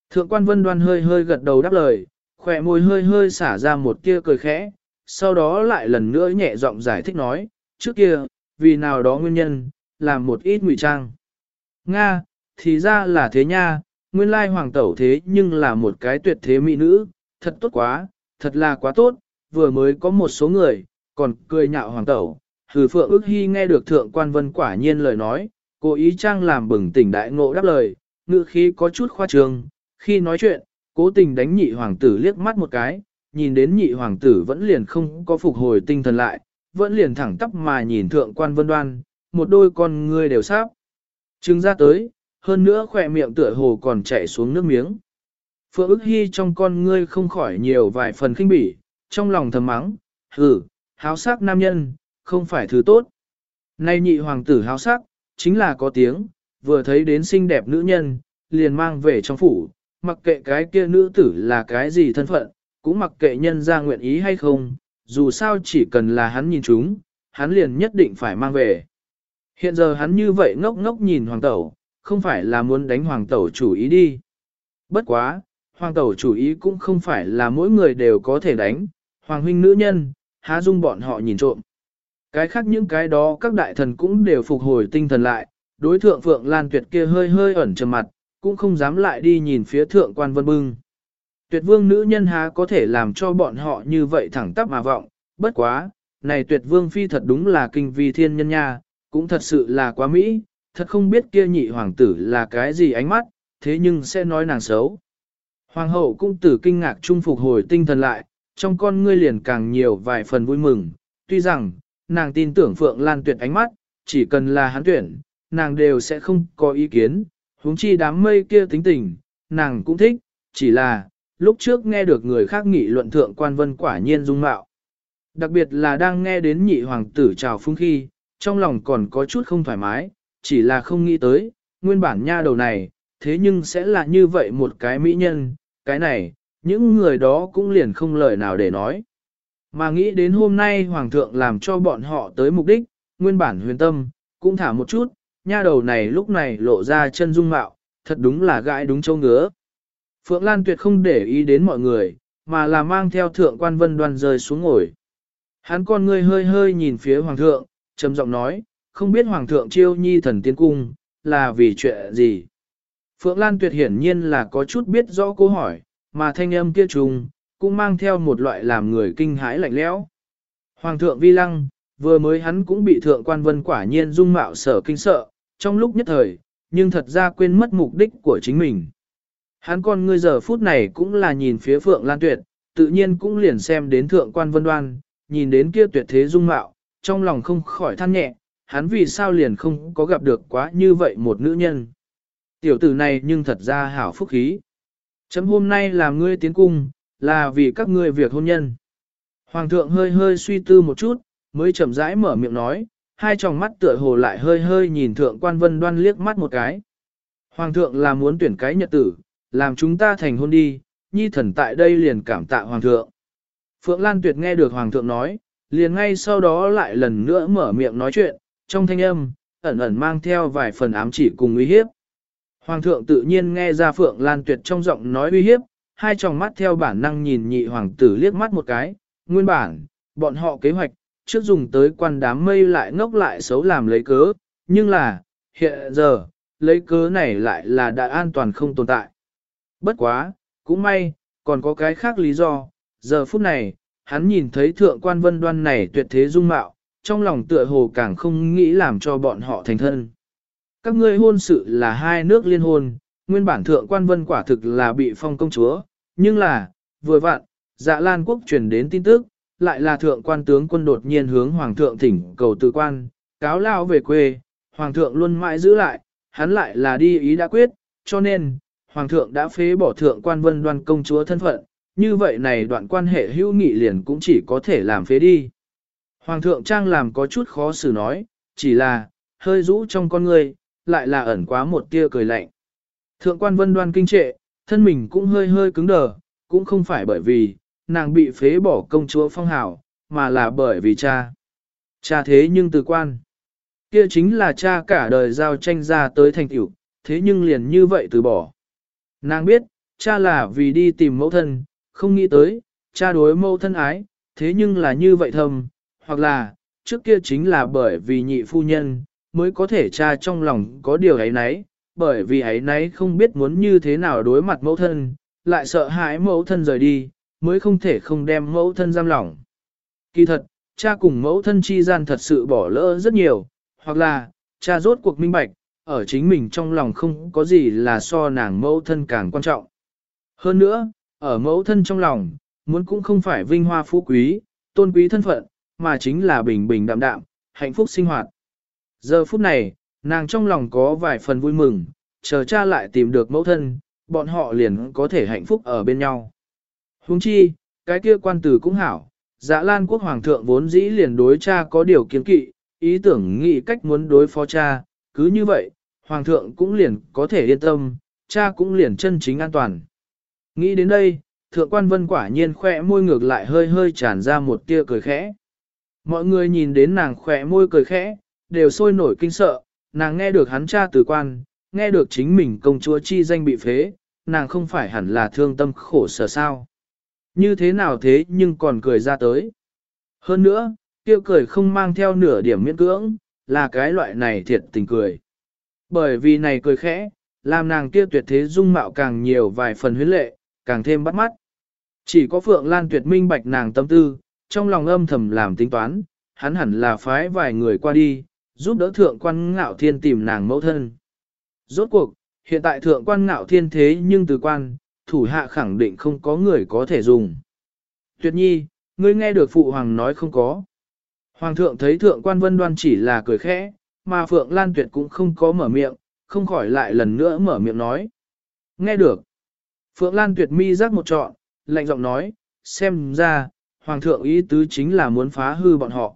Thượng quan vân đoan hơi hơi gật đầu đáp lời, khỏe môi hơi hơi xả ra một tia cười khẽ, sau đó lại lần nữa nhẹ giọng giải thích nói, trước kia, vì nào đó nguyên nhân, làm một ít ngụy trang. Nga, thì ra là thế nha, nguyên lai hoàng tẩu thế nhưng là một cái tuyệt thế mỹ nữ, thật tốt quá, thật là quá tốt, vừa mới có một số người, còn cười nhạo hoàng tẩu. Hừ phượng ước hy nghe được thượng quan vân quả nhiên lời nói, cố ý trang làm bừng tỉnh đại ngộ đáp lời, ngữ khí có chút khoa trương, khi nói chuyện, cố tình đánh nhị hoàng tử liếc mắt một cái, nhìn đến nhị hoàng tử vẫn liền không có phục hồi tinh thần lại, vẫn liền thẳng tắp mà nhìn thượng quan vân đoan, một đôi con ngươi đều sáp. Trưng ra tới, hơn nữa khỏe miệng tựa hồ còn chảy xuống nước miếng. Phượng ức hy trong con ngươi không khỏi nhiều vài phần khinh bỉ, trong lòng thầm mắng, hừ, háo sắc nam nhân, không phải thứ tốt. Nay nhị hoàng tử háo sắc, chính là có tiếng, vừa thấy đến xinh đẹp nữ nhân, liền mang về trong phủ, mặc kệ cái kia nữ tử là cái gì thân phận, cũng mặc kệ nhân ra nguyện ý hay không, dù sao chỉ cần là hắn nhìn chúng, hắn liền nhất định phải mang về. Hiện giờ hắn như vậy ngốc ngốc nhìn hoàng tẩu, không phải là muốn đánh hoàng tẩu chủ ý đi. Bất quá, hoàng tẩu chủ ý cũng không phải là mỗi người đều có thể đánh, hoàng huynh nữ nhân, há dung bọn họ nhìn trộm. Cái khác những cái đó các đại thần cũng đều phục hồi tinh thần lại, đối thượng Phượng Lan Tuyệt kia hơi hơi ẩn trầm mặt, cũng không dám lại đi nhìn phía thượng quan vân bưng. Tuyệt vương nữ nhân há có thể làm cho bọn họ như vậy thẳng tắp mà vọng, bất quá, này tuyệt vương phi thật đúng là kinh vi thiên nhân nha, cũng thật sự là quá mỹ, thật không biết kia nhị hoàng tử là cái gì ánh mắt, thế nhưng sẽ nói nàng xấu. Hoàng hậu cũng tử kinh ngạc trung phục hồi tinh thần lại, trong con ngươi liền càng nhiều vài phần vui mừng, tuy rằng, nàng tin tưởng Phượng Lan tuyệt ánh mắt, chỉ cần là hắn tuyển, nàng đều sẽ không có ý kiến, huống chi đám mây kia tính tình, nàng cũng thích, chỉ là, lúc trước nghe được người khác nghị luận thượng quan vân quả nhiên dung mạo. Đặc biệt là đang nghe đến nhị hoàng tử chào phung khi, trong lòng còn có chút không thoải mái, chỉ là không nghĩ tới, nguyên bản nha đầu này, thế nhưng sẽ là như vậy một cái mỹ nhân, cái này, những người đó cũng liền không lời nào để nói. Mà nghĩ đến hôm nay hoàng thượng làm cho bọn họ tới mục đích, nguyên bản huyền tâm, cũng thả một chút, nha đầu này lúc này lộ ra chân dung mạo, thật đúng là gãi đúng châu ngứa. Phượng Lan tuyệt không để ý đến mọi người, mà là mang theo thượng quan vân đoan rơi xuống ngồi. Hắn con ngươi hơi hơi nhìn phía hoàng thượng, trầm giọng nói, không biết hoàng thượng chiêu nhi thần tiên cung, là vì chuyện gì. Phượng Lan tuyệt hiển nhiên là có chút biết rõ câu hỏi, mà thanh âm kia trùng, cũng mang theo một loại làm người kinh hãi lạnh lẽo. Hoàng thượng vi lăng, vừa mới hắn cũng bị thượng quan vân quả nhiên dung mạo sở kinh sợ, trong lúc nhất thời, nhưng thật ra quên mất mục đích của chính mình. Hắn con ngươi giờ phút này cũng là nhìn phía Phượng Lan Tuyệt, tự nhiên cũng liền xem đến thượng quan vân đoan, nhìn đến kia tuyệt thế dung mạo, trong lòng không khỏi than nhẹ, hắn vì sao liền không có gặp được quá như vậy một nữ nhân. Tiểu tử này nhưng thật ra hảo phúc khí. Chấm hôm nay làm ngươi tiến cung, là vì các ngươi việc hôn nhân. Hoàng thượng hơi hơi suy tư một chút, mới chậm rãi mở miệng nói, hai tròng mắt tựa hồ lại hơi hơi nhìn thượng quan vân đoan liếc mắt một cái. Hoàng thượng là muốn tuyển cái nhật tử, làm chúng ta thành hôn đi, nhi thần tại đây liền cảm tạ hoàng thượng. Phượng Lan Tuyệt nghe được hoàng thượng nói, liền ngay sau đó lại lần nữa mở miệng nói chuyện, trong thanh âm, ẩn ẩn mang theo vài phần ám chỉ cùng uy hiếp. Hoàng thượng tự nhiên nghe ra Phượng Lan Tuyệt trong giọng nói uy hiếp, hai tròng mắt theo bản năng nhìn nhị hoàng tử liếc mắt một cái, nguyên bản, bọn họ kế hoạch, trước dùng tới quan đám mây lại ngốc lại xấu làm lấy cớ, nhưng là, hiện giờ, lấy cớ này lại là đã an toàn không tồn tại. Bất quá, cũng may, còn có cái khác lý do, giờ phút này, hắn nhìn thấy thượng quan vân đoan này tuyệt thế dung mạo, trong lòng tựa hồ càng không nghĩ làm cho bọn họ thành thân. Các ngươi hôn sự là hai nước liên hôn, nguyên bản thượng quan vân quả thực là bị phong công chúa, nhưng là, vừa vặn, dạ lan quốc truyền đến tin tức, lại là thượng quan tướng quân đột nhiên hướng hoàng thượng thỉnh cầu từ quan, cáo lao về quê, hoàng thượng luôn mãi giữ lại, hắn lại là đi ý đã quyết, cho nên, hoàng thượng đã phế bỏ thượng quan vân đoan công chúa thân phận, như vậy này đoạn quan hệ hữu nghị liền cũng chỉ có thể làm phế đi. Hoàng thượng trang làm có chút khó xử nói, chỉ là, hơi rũ trong con người, lại là ẩn quá một tia cười lạnh. Thượng quan vân đoan kinh trệ, thân mình cũng hơi hơi cứng đờ, cũng không phải bởi vì, nàng bị phế bỏ công chúa phong hào, mà là bởi vì cha. Cha thế nhưng từ quan. Kia chính là cha cả đời giao tranh ra tới thành tiểu, thế nhưng liền như vậy từ bỏ. Nàng biết, cha là vì đi tìm mẫu thân, không nghĩ tới, cha đối mẫu thân ái, thế nhưng là như vậy thầm, hoặc là, trước kia chính là bởi vì nhị phu nhân, mới có thể cha trong lòng có điều ấy nấy, bởi vì ấy nấy không biết muốn như thế nào đối mặt mẫu thân, lại sợ hãi mẫu thân rời đi, mới không thể không đem mẫu thân giam lỏng. Kỳ thật, cha cùng mẫu thân chi gian thật sự bỏ lỡ rất nhiều, hoặc là, cha rốt cuộc minh bạch, ở chính mình trong lòng không có gì là so nàng mẫu thân càng quan trọng. Hơn nữa, ở mẫu thân trong lòng, muốn cũng không phải vinh hoa phú quý, tôn quý thân phận, mà chính là bình bình đạm đạm, hạnh phúc sinh hoạt. Giờ phút này, nàng trong lòng có vài phần vui mừng, chờ cha lại tìm được mẫu thân, bọn họ liền có thể hạnh phúc ở bên nhau. Huống chi, cái kia quan tử cũng hảo, dạ lan quốc hoàng thượng vốn dĩ liền đối cha có điều kiến kỵ, ý tưởng nghĩ cách muốn đối phó cha, cứ như vậy, hoàng thượng cũng liền có thể yên tâm, cha cũng liền chân chính an toàn. Nghĩ đến đây, thượng quan vân quả nhiên khỏe môi ngược lại hơi hơi tràn ra một tia cười khẽ. Mọi người nhìn đến nàng khỏe môi cười khẽ, đều sôi nổi kinh sợ, nàng nghe được hắn cha từ quan, nghe được chính mình công chúa chi danh bị phế, nàng không phải hẳn là thương tâm khổ sở sao. Như thế nào thế nhưng còn cười ra tới. Hơn nữa, kia cười không mang theo nửa điểm miễn cưỡng, là cái loại này thiệt tình cười. Bởi vì này cười khẽ, làm nàng kia tuyệt thế dung mạo càng nhiều vài phần huyến lệ, càng thêm bắt mắt. Chỉ có Phượng Lan tuyệt minh bạch nàng tâm tư, trong lòng âm thầm làm tính toán, hắn hẳn là phái vài người qua đi, giúp đỡ thượng quan ngạo thiên tìm nàng mẫu thân. Rốt cuộc, hiện tại thượng quan ngạo thiên thế nhưng từ quan, thủ hạ khẳng định không có người có thể dùng. Tuyệt nhi, ngươi nghe được phụ hoàng nói không có. Hoàng thượng thấy thượng quan vân đoan chỉ là cười khẽ, mà Phượng Lan Tuyệt cũng không có mở miệng, không khỏi lại lần nữa mở miệng nói. Nghe được. Phượng Lan tuyệt mi rắc một trọn, lạnh giọng nói, xem ra, Hoàng thượng ý tứ chính là muốn phá hư bọn họ.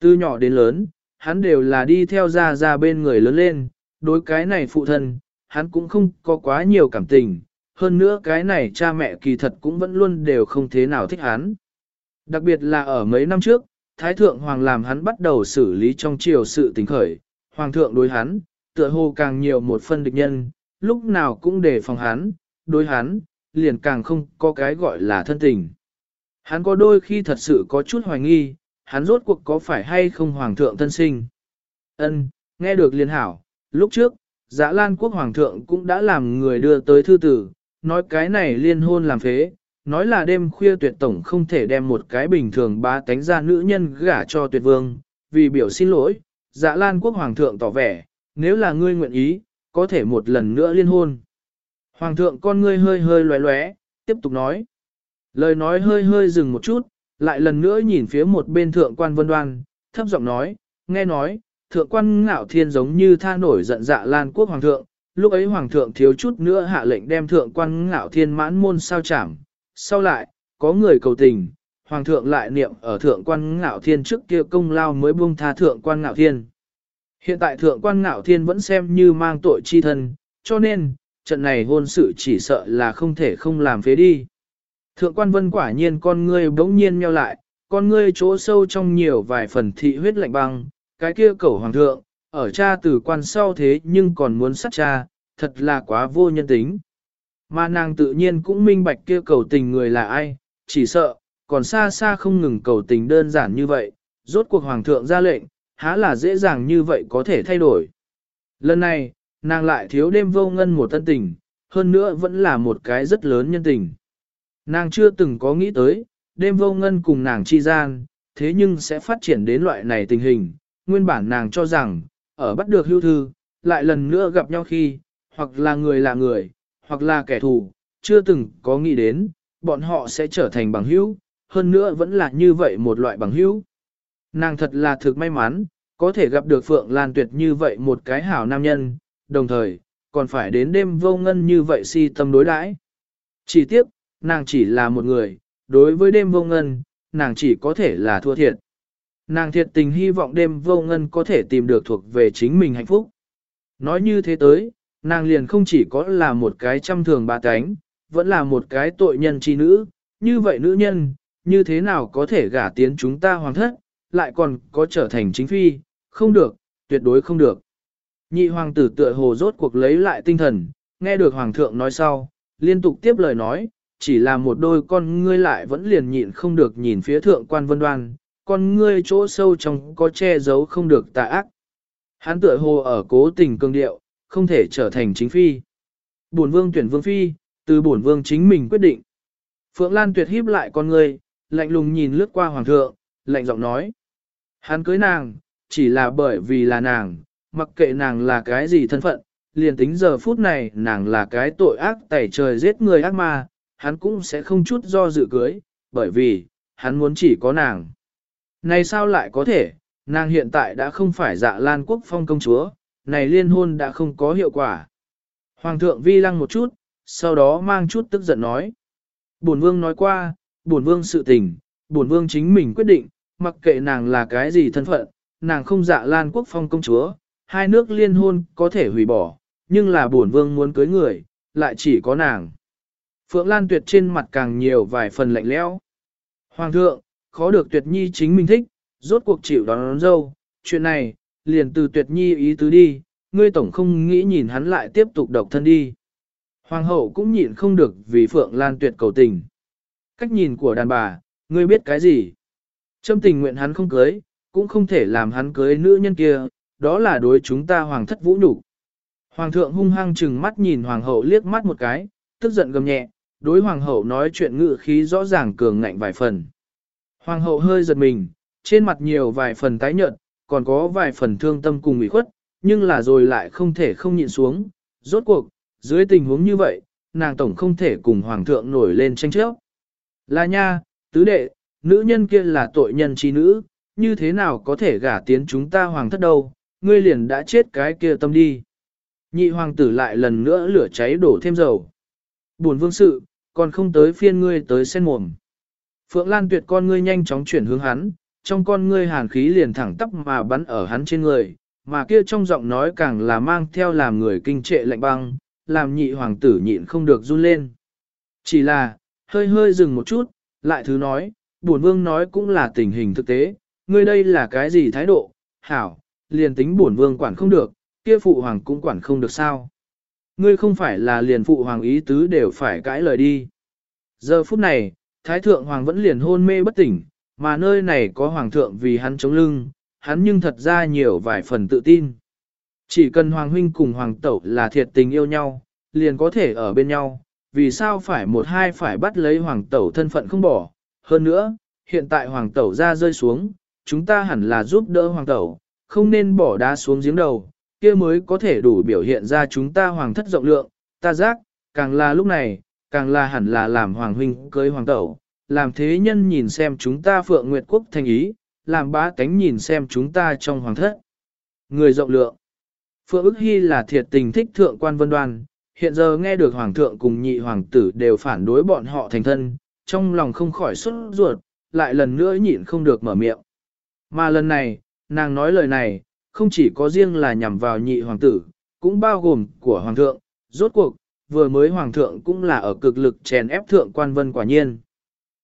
Từ nhỏ đến lớn, hắn đều là đi theo ra ra bên người lớn lên, đối cái này phụ thân, hắn cũng không có quá nhiều cảm tình, hơn nữa cái này cha mẹ kỳ thật cũng vẫn luôn đều không thế nào thích hắn. Đặc biệt là ở mấy năm trước, Thái Thượng Hoàng làm hắn bắt đầu xử lý trong triều sự tình khởi, Hoàng thượng đối hắn, tựa hồ càng nhiều một phân địch nhân, lúc nào cũng để phòng hắn, đối hắn, liền càng không có cái gọi là thân tình. Hắn có đôi khi thật sự có chút hoài nghi, hắn rốt cuộc có phải hay không Hoàng thượng thân sinh. Ân, nghe được liền hảo, lúc trước, dã Lan quốc Hoàng thượng cũng đã làm người đưa tới thư tử, nói cái này liên hôn làm phế, nói là đêm khuya tuyệt tổng không thể đem một cái bình thường bá tánh ra nữ nhân gả cho tuyệt vương, vì biểu xin lỗi, dạ lan quốc hoàng thượng tỏ vẻ, nếu là ngươi nguyện ý, có thể một lần nữa liên hôn. Hoàng thượng con ngươi hơi hơi loé loé, tiếp tục nói. Lời nói hơi hơi dừng một chút, lại lần nữa nhìn phía một bên thượng quan vân đoan, thấp giọng nói, nghe nói, thượng quan ngạo thiên giống như tha nổi giận dạ lan quốc hoàng thượng, lúc ấy hoàng thượng thiếu chút nữa hạ lệnh đem thượng quan ngạo thiên mãn môn sao chảm. Sau lại, có người cầu tình, hoàng thượng lại niệm ở thượng quan ngạo thiên trước kia công lao mới buông tha thượng quan ngạo thiên. Hiện tại thượng quan ngạo thiên vẫn xem như mang tội chi thân, cho nên, trận này hôn sự chỉ sợ là không thể không làm phế đi. Thượng quan vân quả nhiên con ngươi bỗng nhiên meo lại, con ngươi chỗ sâu trong nhiều vài phần thị huyết lạnh băng, cái kia cầu hoàng thượng, ở cha tử quan sau thế nhưng còn muốn sát cha, thật là quá vô nhân tính. Mà nàng tự nhiên cũng minh bạch kia cầu tình người là ai, chỉ sợ, còn xa xa không ngừng cầu tình đơn giản như vậy, rốt cuộc hoàng thượng ra lệnh, há là dễ dàng như vậy có thể thay đổi. Lần này, nàng lại thiếu đêm vô ngân một tân tình, hơn nữa vẫn là một cái rất lớn nhân tình. Nàng chưa từng có nghĩ tới, đêm vô ngân cùng nàng chi gian, thế nhưng sẽ phát triển đến loại này tình hình, nguyên bản nàng cho rằng, ở bắt được hưu thư, lại lần nữa gặp nhau khi, hoặc là người là người, hoặc là kẻ thù, chưa từng có nghĩ đến, bọn họ sẽ trở thành bằng hữu, hơn nữa vẫn là như vậy một loại bằng hữu. Nàng thật là thực may mắn, có thể gặp được Phượng Lan Tuyệt như vậy một cái hảo nam nhân, đồng thời, còn phải đến đêm vô ngân như vậy si tâm đối đãi. Chỉ tiếc, nàng chỉ là một người, đối với đêm vô ngân, nàng chỉ có thể là thua thiệt. Nàng thiệt tình hy vọng đêm vô ngân có thể tìm được thuộc về chính mình hạnh phúc. Nói như thế tới, nàng liền không chỉ có là một cái trăm thường ba cánh, vẫn là một cái tội nhân chi nữ, như vậy nữ nhân, như thế nào có thể gả tiến chúng ta hoàng thất, lại còn có trở thành chính phi, không được, tuyệt đối không được. Nhị hoàng tử tựa hồ rốt cuộc lấy lại tinh thần, nghe được hoàng thượng nói sau, liên tục tiếp lời nói, chỉ là một đôi con ngươi lại vẫn liền nhịn không được nhìn phía thượng quan vân đoan, con ngươi chỗ sâu trong có che giấu không được tà ác. Hắn tựa hồ ở cố tình cương điệu, không thể trở thành chính phi. Bổn vương tuyển vương phi, từ bổn vương chính mình quyết định. Phượng Lan tuyệt híp lại con ngươi, lạnh lùng nhìn lướt qua hoàng thượng, lạnh giọng nói. Hắn cưới nàng, chỉ là bởi vì là nàng, mặc kệ nàng là cái gì thân phận, liền tính giờ phút này nàng là cái tội ác tẩy trời giết người ác ma, hắn cũng sẽ không chút do dự cưới, bởi vì, hắn muốn chỉ có nàng. Này sao lại có thể, nàng hiện tại đã không phải dạ lan quốc phong công chúa, này liên hôn đã không có hiệu quả. Hoàng thượng vi lăng một chút, sau đó mang chút tức giận nói. Bổn vương nói qua, bổn vương sự tình, bổn vương chính mình quyết định, mặc kệ nàng là cái gì thân phận, nàng không dạ lan quốc phong công chúa, hai nước liên hôn có thể hủy bỏ, nhưng là bổn vương muốn cưới người, lại chỉ có nàng. Phượng Lan Tuyệt trên mặt càng nhiều vài phần lạnh lẽo. Hoàng thượng, khó được Tuyệt Nhi chính mình thích, rốt cuộc chịu đón, đón dâu, chuyện này, liền từ Tuyệt Nhi ý tứ đi, ngươi tổng không nghĩ nhìn hắn lại tiếp tục độc thân đi. Hoàng hậu cũng nhịn không được vì Phượng Lan Tuyệt cầu tình. Cách nhìn của đàn bà, ngươi biết cái gì? Trâm tình nguyện hắn không cưới, cũng không thể làm hắn cưới nữ nhân kia, đó là đối chúng ta hoàng thất vũ nhục. Hoàng thượng hung hăng chừng mắt nhìn hoàng hậu liếc mắt một cái, tức giận gầm nhẹ, đối hoàng hậu nói chuyện ngự khí rõ ràng cường ngạnh vài phần. Hoàng hậu hơi giật mình, trên mặt nhiều vài phần tái nhợt, còn có vài phần thương tâm cùng ủy khuất, nhưng là rồi lại không thể không nhịn xuống. Rốt cuộc, dưới tình huống như vậy, nàng tổng không thể cùng hoàng thượng nổi lên tranh chấp. Là nha, tứ đệ, nữ nhân kia là tội nhân chi nữ, như thế nào có thể gả tiến chúng ta hoàng thất đâu, ngươi liền đã chết cái kia tâm đi. Nhị hoàng tử lại lần nữa lửa cháy đổ thêm dầu. Buồn vương sự, còn không tới phiên ngươi tới sen mồm. Phượng Lan tuyệt con ngươi nhanh chóng chuyển hướng hắn, trong con ngươi hàn khí liền thẳng tắp mà bắn ở hắn trên người, mà kia trong giọng nói càng là mang theo làm người kinh trệ lạnh băng, làm nhị hoàng tử nhịn không được run lên. Chỉ là, hơi hơi dừng một chút, lại thứ nói, buồn vương nói cũng là tình hình thực tế, ngươi đây là cái gì thái độ, hảo, liền tính bổn vương quản không được, kia phụ hoàng cũng quản không được sao. Ngươi không phải là liền phụ hoàng ý tứ đều phải cãi lời đi. Giờ phút này, thái thượng hoàng vẫn liền hôn mê bất tỉnh, mà nơi này có hoàng thượng vì hắn chống lưng, hắn nhưng thật ra nhiều vài phần tự tin. Chỉ cần hoàng huynh cùng hoàng tẩu là thiệt tình yêu nhau, liền có thể ở bên nhau, vì sao phải một hai phải bắt lấy hoàng tẩu thân phận không bỏ. Hơn nữa, hiện tại hoàng tẩu ra rơi xuống, chúng ta hẳn là giúp đỡ hoàng tẩu, không nên bỏ đá xuống giếng đầu, kia mới có thể đủ biểu hiện ra chúng ta hoàng thất rộng lượng, ta giác, càng là lúc này, càng là hẳn là làm hoàng huynh cưới hoàng tẩu, làm thế nhân nhìn xem chúng ta phượng nguyệt quốc thành ý, làm bá tánh nhìn xem chúng ta trong hoàng thất. Người rộng lượng. Phượng ức hy là thiệt tình thích thượng quan vân đoan, hiện giờ nghe được hoàng thượng cùng nhị hoàng tử đều phản đối bọn họ thành thân, trong lòng không khỏi xuất ruột, lại lần nữa nhịn không được mở miệng. Mà lần này, nàng nói lời này, không chỉ có riêng là nhằm vào nhị hoàng tử, cũng bao gồm của hoàng thượng, rốt cuộc, vừa mới hoàng thượng cũng là ở cực lực chèn ép thượng quan vân quả nhiên.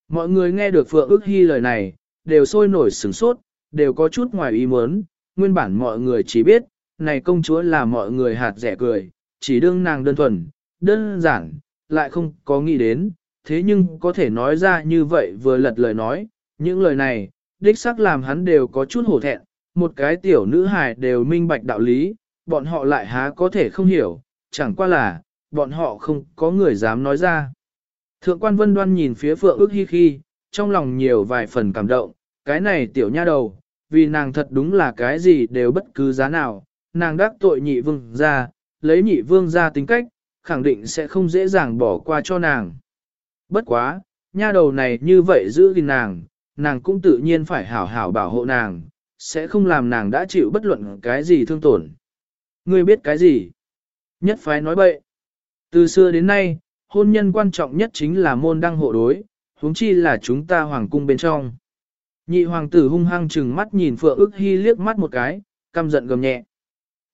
Mọi người nghe được Phượng ước hy lời này, đều sôi nổi sửng sốt, đều có chút ngoài ý muốn, nguyên bản mọi người chỉ biết, này công chúa là mọi người hạt rẻ cười, chỉ đương nàng đơn thuần, đơn giản, lại không có nghĩ đến, thế nhưng có thể nói ra như vậy vừa lật lời nói, những lời này, đích xác làm hắn đều có chút hổ thẹn, một cái tiểu nữ hài đều minh bạch đạo lý, bọn họ lại há có thể không hiểu, chẳng qua là, bọn họ không có người dám nói ra. Thượng quan vân đoan nhìn phía phượng ước hi khi, trong lòng nhiều vài phần cảm động, cái này tiểu nha đầu, vì nàng thật đúng là cái gì đều bất cứ giá nào, nàng đắc tội nhị vương ra, lấy nhị vương ra tính cách, khẳng định sẽ không dễ dàng bỏ qua cho nàng. Bất quá, nha đầu này như vậy giữ gìn nàng, nàng cũng tự nhiên phải hảo hảo bảo hộ nàng, sẽ không làm nàng đã chịu bất luận cái gì thương tổn. Ngươi biết cái gì? Nhất phái nói bậy. Từ xưa đến nay, hôn nhân quan trọng nhất chính là môn đăng hộ đối, huống chi là chúng ta hoàng cung bên trong. Nhị hoàng tử hung hăng chừng mắt nhìn Phượng ức hy liếc mắt một cái, căm giận gầm nhẹ.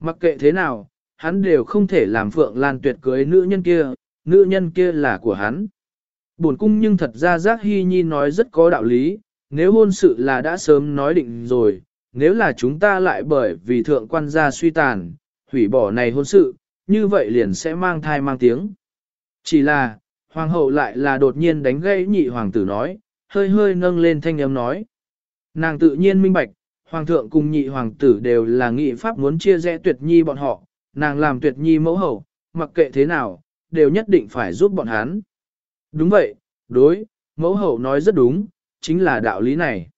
Mặc kệ thế nào, hắn đều không thể làm Phượng Lan tuyệt cưới nữ nhân kia, nữ nhân kia là của hắn. Buồn cung nhưng thật ra giác hy nhi nói rất có đạo lý, nếu hôn sự là đã sớm nói định rồi, nếu là chúng ta lại bởi vì thượng quan gia suy tàn, hủy bỏ này hôn sự, như vậy liền sẽ mang thai mang tiếng. Chỉ là, hoàng hậu lại là đột nhiên đánh gãy nhị hoàng tử nói, hơi hơi nâng lên thanh âm nói. Nàng tự nhiên minh bạch, hoàng thượng cùng nhị hoàng tử đều là nghị pháp muốn chia rẽ tuyệt nhi bọn họ, nàng làm tuyệt nhi mẫu hậu, mặc kệ thế nào, đều nhất định phải giúp bọn hắn. Đúng vậy, đối, mẫu hậu nói rất đúng, chính là đạo lý này.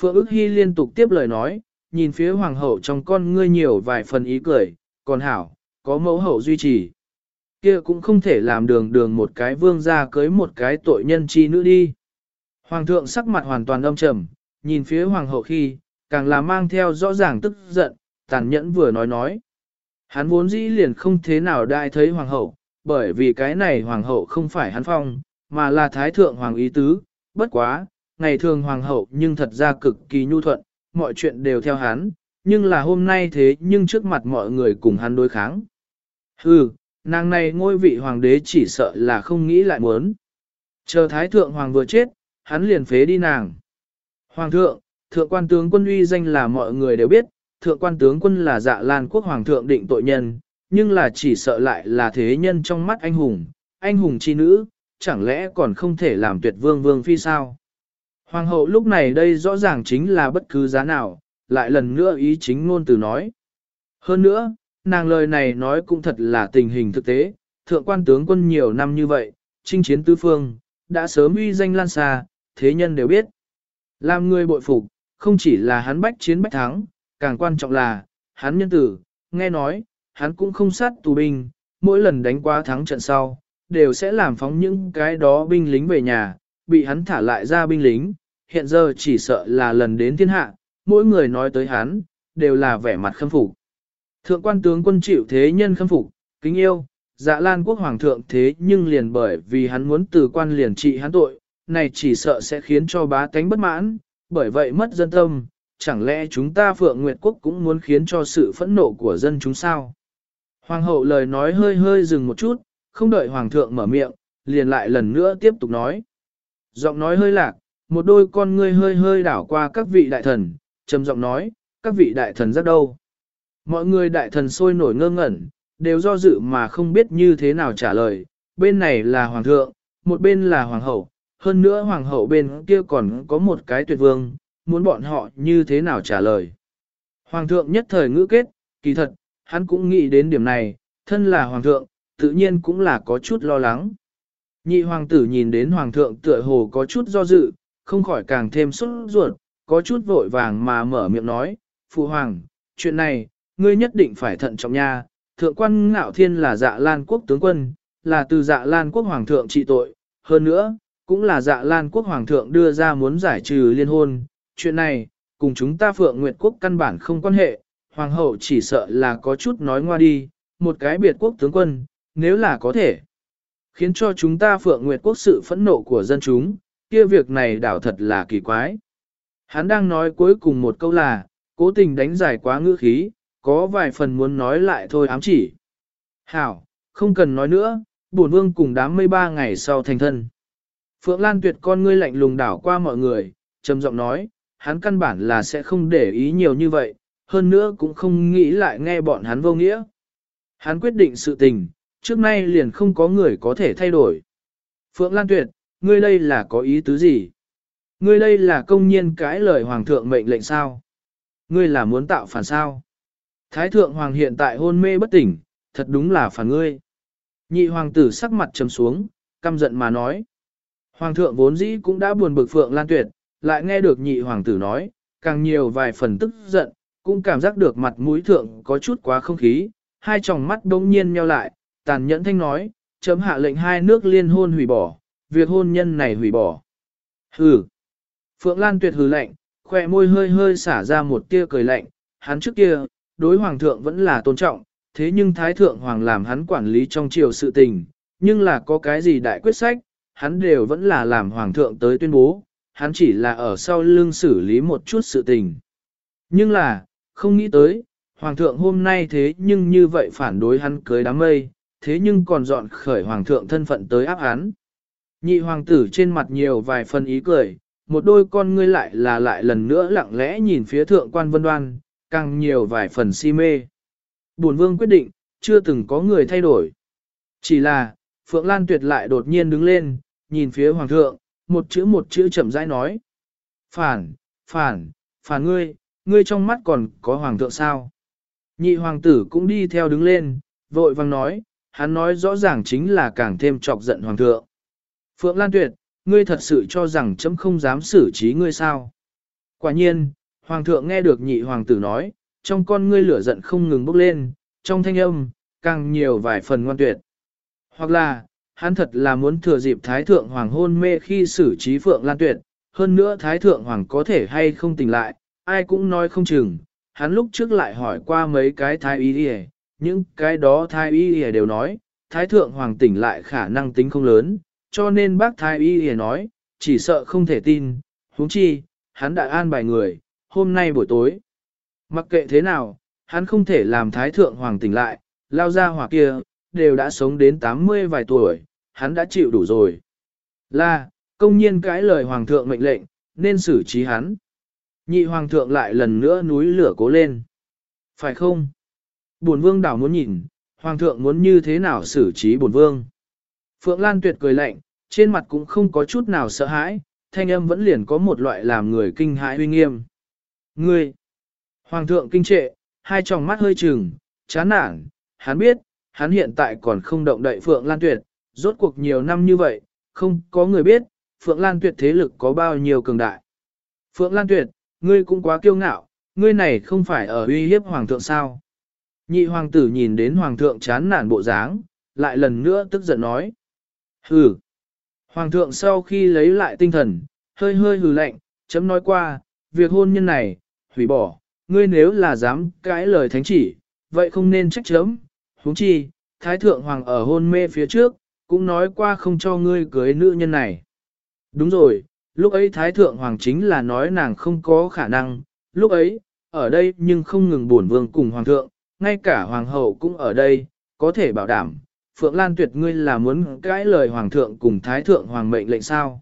Phượng ức hy liên tục tiếp lời nói, nhìn phía hoàng hậu trong con ngươi nhiều vài phần ý cười, còn hảo, có mẫu hậu duy trì. kia cũng không thể làm đường đường một cái vương ra cưới một cái tội nhân chi nữ đi. Hoàng thượng sắc mặt hoàn toàn âm trầm, nhìn phía hoàng hậu khi, càng là mang theo rõ ràng tức giận, tàn nhẫn vừa nói nói. Hắn vốn dĩ liền không thế nào đại thấy hoàng hậu, bởi vì cái này hoàng hậu không phải hắn phong, mà là thái thượng hoàng ý tứ, bất quá, ngày thường hoàng hậu nhưng thật ra cực kỳ nhu thuận, mọi chuyện đều theo hắn, nhưng là hôm nay thế nhưng trước mặt mọi người cùng hắn đối kháng. Hừ, nàng này ngôi vị hoàng đế chỉ sợ là không nghĩ lại muốn. Chờ thái thượng hoàng vừa chết, hắn liền phế đi nàng. Hoàng thượng, thượng quan tướng quân uy danh là mọi người đều biết, thượng quan tướng quân là dạ lan quốc hoàng thượng định tội nhân, nhưng là chỉ sợ lại là thế nhân trong mắt anh hùng, anh hùng chi nữ, chẳng lẽ còn không thể làm tuyệt vương vương phi sao? Hoàng hậu lúc này đây rõ ràng chính là bất cứ giá nào, lại lần nữa ý chính ngôn từ nói. Hơn nữa, nàng lời này nói cũng thật là tình hình thực tế, thượng quan tướng quân nhiều năm như vậy, chinh chiến tứ phương, đã sớm uy danh lan xa, thế nhân đều biết. Làm người bội phục, không chỉ là hắn bách chiến bách thắng, càng quan trọng là, hắn nhân tử, nghe nói, hắn cũng không sát tù binh, mỗi lần đánh qua thắng trận sau, đều sẽ làm phóng những cái đó binh lính về nhà, bị hắn thả lại ra binh lính, hiện giờ chỉ sợ là lần đến thiên hạ, mỗi người nói tới hắn, đều là vẻ mặt khâm phục. Thượng quan tướng quân chịu thế nhân khâm phục, kính yêu, dạ lan quốc hoàng thượng thế nhưng liền bởi vì hắn muốn từ quan liền trị hắn tội, này chỉ sợ sẽ khiến cho bá tánh bất mãn, bởi vậy mất dân tâm, chẳng lẽ chúng ta Phượng Nguyệt Quốc cũng muốn khiến cho sự phẫn nộ của dân chúng sao? Hoàng hậu lời nói hơi hơi dừng một chút, không đợi Hoàng thượng mở miệng, liền lại lần nữa tiếp tục nói. Giọng nói hơi lạc, một đôi con ngươi hơi hơi đảo qua các vị đại thần, trầm giọng nói, các vị đại thần rất đâu. Mọi người đại thần sôi nổi ngơ ngẩn, đều do dự mà không biết như thế nào trả lời, bên này là Hoàng thượng, một bên là Hoàng hậu, hơn nữa Hoàng hậu bên kia còn có một cái tuyệt vương, muốn bọn họ như thế nào trả lời. Hoàng thượng nhất thời ngữ kết, kỳ thật, hắn cũng nghĩ đến điểm này, thân là hoàng thượng, tự nhiên cũng là có chút lo lắng. Nhị hoàng tử nhìn đến hoàng thượng tựa hồ có chút do dự, không khỏi càng thêm sốt ruột, có chút vội vàng mà mở miệng nói, Phụ hoàng, chuyện này, ngươi nhất định phải thận trọng nha, thượng quan ngạo thiên là dạ lan quốc tướng quân, là từ dạ lan quốc hoàng thượng trị tội, hơn nữa, cũng là dạ lan quốc hoàng thượng đưa ra muốn giải trừ liên hôn, chuyện này, cùng chúng ta Phượng Nguyệt Quốc căn bản không quan hệ, Hoàng hậu chỉ sợ là có chút nói ngoa đi, một cái biệt quốc tướng quân, nếu là có thể, khiến cho chúng ta Phượng Nguyệt Quốc sự phẫn nộ của dân chúng, kia việc này đảo thật là kỳ quái. Hắn đang nói cuối cùng một câu là, cố tình đánh giải quá ngữ khí, có vài phần muốn nói lại thôi ám chỉ. Hảo, không cần nói nữa, bổn vương cùng đám mây ba ngày sau thành thân. Phượng Lan tuyệt con ngươi lạnh lùng đảo qua mọi người, trầm giọng nói, hắn căn bản là sẽ không để ý nhiều như vậy, hơn nữa cũng không nghĩ lại nghe bọn hắn vô nghĩa. Hắn quyết định sự tình, trước nay liền không có người có thể thay đổi. Phượng Lan Tuyệt, ngươi đây là có ý tứ gì? Ngươi đây là công nhiên cãi lời Hoàng thượng mệnh lệnh sao? Ngươi là muốn tạo phản sao? Thái thượng Hoàng hiện tại hôn mê bất tỉnh, thật đúng là phản ngươi. Nhị hoàng tử sắc mặt trầm xuống, căm giận mà nói. Hoàng thượng vốn dĩ cũng đã buồn bực Phượng Lan Tuyệt, lại nghe được nhị hoàng tử nói, càng nhiều vài phần tức giận, cũng cảm giác được mặt mũi thượng có chút quá không khí, hai tròng mắt đông nhiên nheo lại, tàn nhẫn thanh nói, chấm hạ lệnh hai nước liên hôn hủy bỏ, việc hôn nhân này hủy bỏ. Hừ. Phượng Lan tuyệt hừ lạnh, khỏe môi hơi hơi xả ra một tia cười lạnh, hắn trước kia, đối hoàng thượng vẫn là tôn trọng, thế nhưng thái thượng hoàng làm hắn quản lý trong triều sự tình, nhưng là có cái gì đại quyết sách, hắn đều vẫn là làm hoàng thượng tới tuyên bố, hắn chỉ là ở sau lưng xử lý một chút sự tình. Nhưng là, không nghĩ tới, hoàng thượng hôm nay thế nhưng như vậy phản đối hắn cưới đám mây, thế nhưng còn dọn khởi hoàng thượng thân phận tới áp hắn. Nhị hoàng tử trên mặt nhiều vài phần ý cười, một đôi con ngươi lại là lại lần nữa lặng lẽ nhìn phía thượng quan vân đoan, càng nhiều vài phần si mê. Bổn vương quyết định, chưa từng có người thay đổi. Chỉ là, Phượng Lan Tuyệt lại đột nhiên đứng lên, nhìn phía hoàng thượng, một chữ một chữ chậm rãi nói. Phản, phản, phản ngươi, ngươi trong mắt còn có hoàng thượng sao? Nhị hoàng tử cũng đi theo đứng lên, vội vang nói, hắn nói rõ ràng chính là càng thêm chọc giận hoàng thượng. Phượng Lan Tuyệt, ngươi thật sự cho rằng chấm không dám xử trí ngươi sao? Quả nhiên, hoàng thượng nghe được nhị hoàng tử nói, trong con ngươi lửa giận không ngừng bốc lên, trong thanh âm, càng nhiều vài phần ngoan tuyệt. Hoặc là, hắn thật là muốn thừa dịp Thái Thượng Hoàng hôn mê khi xử trí Phượng Lan Tuyệt, hơn nữa Thái Thượng Hoàng có thể hay không tỉnh lại, ai cũng nói không chừng. Hắn lúc trước lại hỏi qua mấy cái thái ý đi những cái đó thái y y đều nói, Thái Thượng Hoàng tỉnh lại khả năng tính không lớn, cho nên bác thái y y nói, chỉ sợ không thể tin, huống chi, hắn đã an bài người, hôm nay buổi tối. Mặc kệ thế nào, hắn không thể làm Thái Thượng Hoàng tỉnh lại, lao ra hỏa kia, đều đã sống đến 80 vài tuổi, hắn đã chịu đủ rồi. Là, công nhiên cái lời hoàng thượng mệnh lệnh, nên xử trí hắn. Nhị hoàng thượng lại lần nữa núi lửa cố lên. Phải không? Bổn vương đảo muốn nhìn, hoàng thượng muốn như thế nào xử trí bổn vương. Phượng Lan tuyệt cười lạnh, trên mặt cũng không có chút nào sợ hãi, thanh âm vẫn liền có một loại làm người kinh hãi uy nghiêm. Ngươi! Hoàng thượng kinh trệ, hai tròng mắt hơi trừng, chán nản, hắn biết, hắn hiện tại còn không động đậy Phượng Lan tuyệt, rốt cuộc nhiều năm như vậy, không có người biết, Phượng Lan Tuyệt thế lực có bao nhiêu cường đại. Phượng Lan Tuyệt, ngươi cũng quá kiêu ngạo, ngươi này không phải ở uy hiếp hoàng thượng sao. Nhị hoàng tử nhìn đến hoàng thượng chán nản bộ dáng, lại lần nữa tức giận nói. Hừ. Hoàng thượng sau khi lấy lại tinh thần, hơi hơi hừ lạnh, chấm nói qua, việc hôn nhân này, hủy bỏ, ngươi nếu là dám cãi lời thánh chỉ, vậy không nên trách chấm, huống chi, Thái Thượng Hoàng ở hôn mê phía trước, cũng nói qua không cho ngươi cưới nữ nhân này. Đúng rồi, lúc ấy Thái Thượng Hoàng chính là nói nàng không có khả năng, lúc ấy, ở đây nhưng không ngừng buồn vương cùng Hoàng thượng, ngay cả Hoàng hậu cũng ở đây, có thể bảo đảm, Phượng Lan tuyệt ngươi là muốn cãi lời Hoàng thượng cùng Thái Thượng Hoàng mệnh lệnh sao.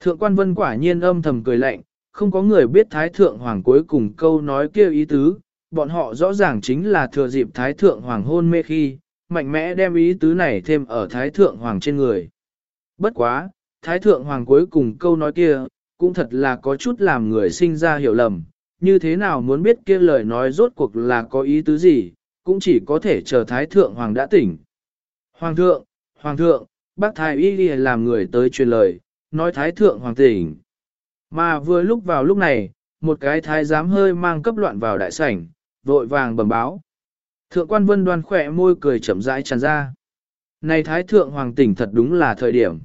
Thượng quan vân quả nhiên âm thầm cười lạnh, không có người biết Thái Thượng Hoàng cuối cùng câu nói kêu ý tứ, bọn họ rõ ràng chính là thừa dịp Thái Thượng Hoàng hôn mê khi, mạnh mẽ đem ý tứ này thêm ở Thái Thượng Hoàng trên người. Bất quá, Thái Thượng Hoàng cuối cùng câu nói kia, cũng thật là có chút làm người sinh ra hiểu lầm, như thế nào muốn biết kia lời nói rốt cuộc là có ý tứ gì, cũng chỉ có thể chờ Thái Thượng Hoàng đã tỉnh. Hoàng thượng, Hoàng thượng, bác Thái Y đi làm người tới truyền lời, nói Thái Thượng Hoàng tỉnh. Mà vừa lúc vào lúc này, một cái thái giám hơi mang cấp loạn vào đại sảnh, vội vàng bẩm báo. Thượng quan vân đoan khỏe môi cười chậm rãi tràn ra. Này thái thượng hoàng tỉnh thật đúng là thời điểm.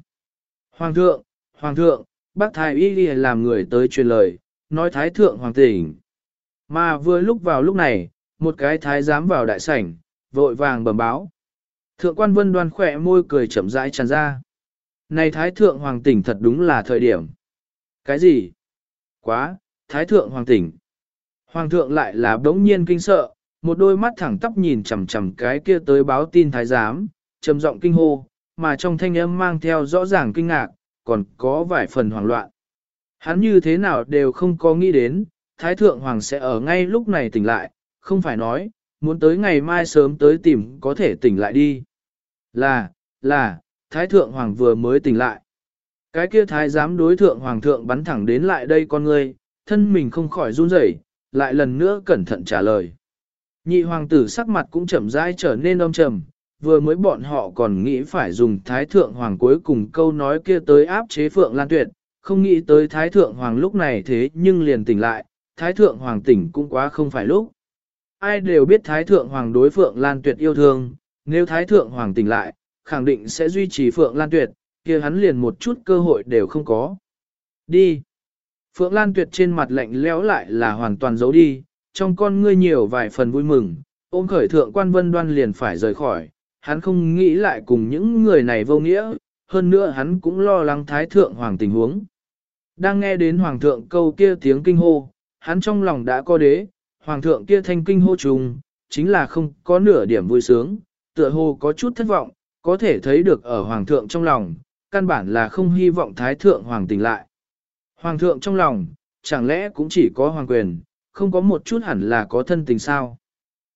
Hoàng thượng, hoàng thượng, bác thái y đi làm người tới truyền lời, nói thái thượng hoàng tỉnh. Mà vừa lúc vào lúc này, một cái thái giám vào đại sảnh, vội vàng bẩm báo. Thượng quan vân đoan khỏe môi cười chậm rãi tràn ra. Này thái thượng hoàng tỉnh thật đúng là thời điểm. Cái gì? Quá, thái thượng hoàng tỉnh. Hoàng thượng lại là đống nhiên kinh sợ, một đôi mắt thẳng tắp nhìn chằm chằm cái kia tới báo tin thái giám, trầm giọng kinh hô, mà trong thanh âm mang theo rõ ràng kinh ngạc, còn có vài phần hoảng loạn. Hắn như thế nào đều không có nghĩ đến, Thái Thượng Hoàng sẽ ở ngay lúc này tỉnh lại, không phải nói, muốn tới ngày mai sớm tới tìm có thể tỉnh lại đi. Là, là, Thái Thượng Hoàng vừa mới tỉnh lại. Cái kia Thái giám đối thượng Hoàng thượng bắn thẳng đến lại đây con người, thân mình không khỏi run rẩy, lại lần nữa cẩn thận trả lời. Nhị hoàng tử sắc mặt cũng chậm rãi trở nên âm trầm, vừa mới bọn họ còn nghĩ phải dùng thái thượng hoàng cuối cùng câu nói kia tới áp chế phượng lan tuyệt, không nghĩ tới thái thượng hoàng lúc này thế nhưng liền tỉnh lại, thái thượng hoàng tỉnh cũng quá không phải lúc. Ai đều biết thái thượng hoàng đối phượng lan tuyệt yêu thương, nếu thái thượng hoàng tỉnh lại, khẳng định sẽ duy trì phượng lan tuyệt, kia hắn liền một chút cơ hội đều không có. Đi! Phượng Lan Tuyệt trên mặt lạnh lẽo lại là hoàn toàn giấu đi, trong con ngươi nhiều vài phần vui mừng, ôm khởi thượng quan vân đoan liền phải rời khỏi, hắn không nghĩ lại cùng những người này vô nghĩa, hơn nữa hắn cũng lo lắng thái thượng hoàng tình huống. Đang nghe đến hoàng thượng câu kia tiếng kinh hô, hắn trong lòng đã có đế, hoàng thượng kia thanh kinh hô trùng, chính là không có nửa điểm vui sướng, tựa hồ có chút thất vọng, có thể thấy được ở hoàng thượng trong lòng, căn bản là không hy vọng thái thượng hoàng tỉnh lại. Hoàng thượng trong lòng, chẳng lẽ cũng chỉ có hoàng quyền, không có một chút hẳn là có thân tình sao.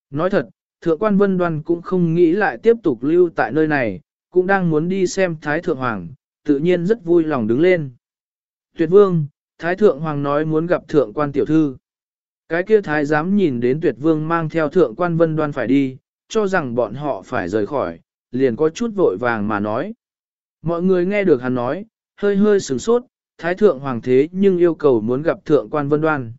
Nói thật, thượng quan vân đoan cũng không nghĩ lại tiếp tục lưu tại nơi này, cũng đang muốn đi xem Thái Thượng Hoàng, tự nhiên rất vui lòng đứng lên. Tuyệt vương, Thái Thượng Hoàng nói muốn gặp thượng quan tiểu thư. Cái kia Thái dám nhìn đến tuyệt vương mang theo thượng quan vân đoan phải đi, cho rằng bọn họ phải rời khỏi, liền có chút vội vàng mà nói. Mọi người nghe được hắn nói, hơi hơi sửng sốt, Thái Thượng Hoàng thế nhưng yêu cầu muốn gặp thượng quan vân đoan.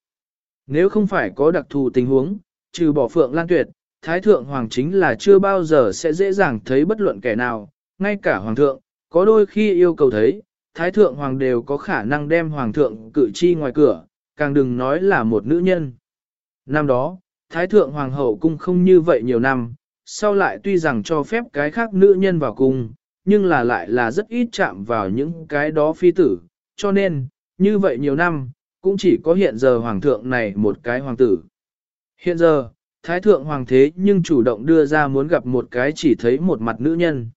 Nếu không phải có đặc thù tình huống, trừ bỏ Phượng Lan Tuyệt, Thái Thượng Hoàng chính là chưa bao giờ sẽ dễ dàng thấy bất luận kẻ nào, ngay cả Hoàng thượng, có đôi khi yêu cầu thấy, Thái Thượng Hoàng đều có khả năng đem Hoàng thượng cử chi ngoài cửa, càng đừng nói là một nữ nhân. Năm đó, Thái Thượng Hoàng hậu cung không như vậy nhiều năm, sau lại tuy rằng cho phép cái khác nữ nhân vào cung, nhưng là lại là rất ít chạm vào những cái đó phi tử, cho nên, như vậy nhiều năm, cũng chỉ có hiện giờ hoàng thượng này một cái hoàng tử. Hiện giờ, thái thượng hoàng thế nhưng chủ động đưa ra muốn gặp một cái chỉ thấy một mặt nữ nhân.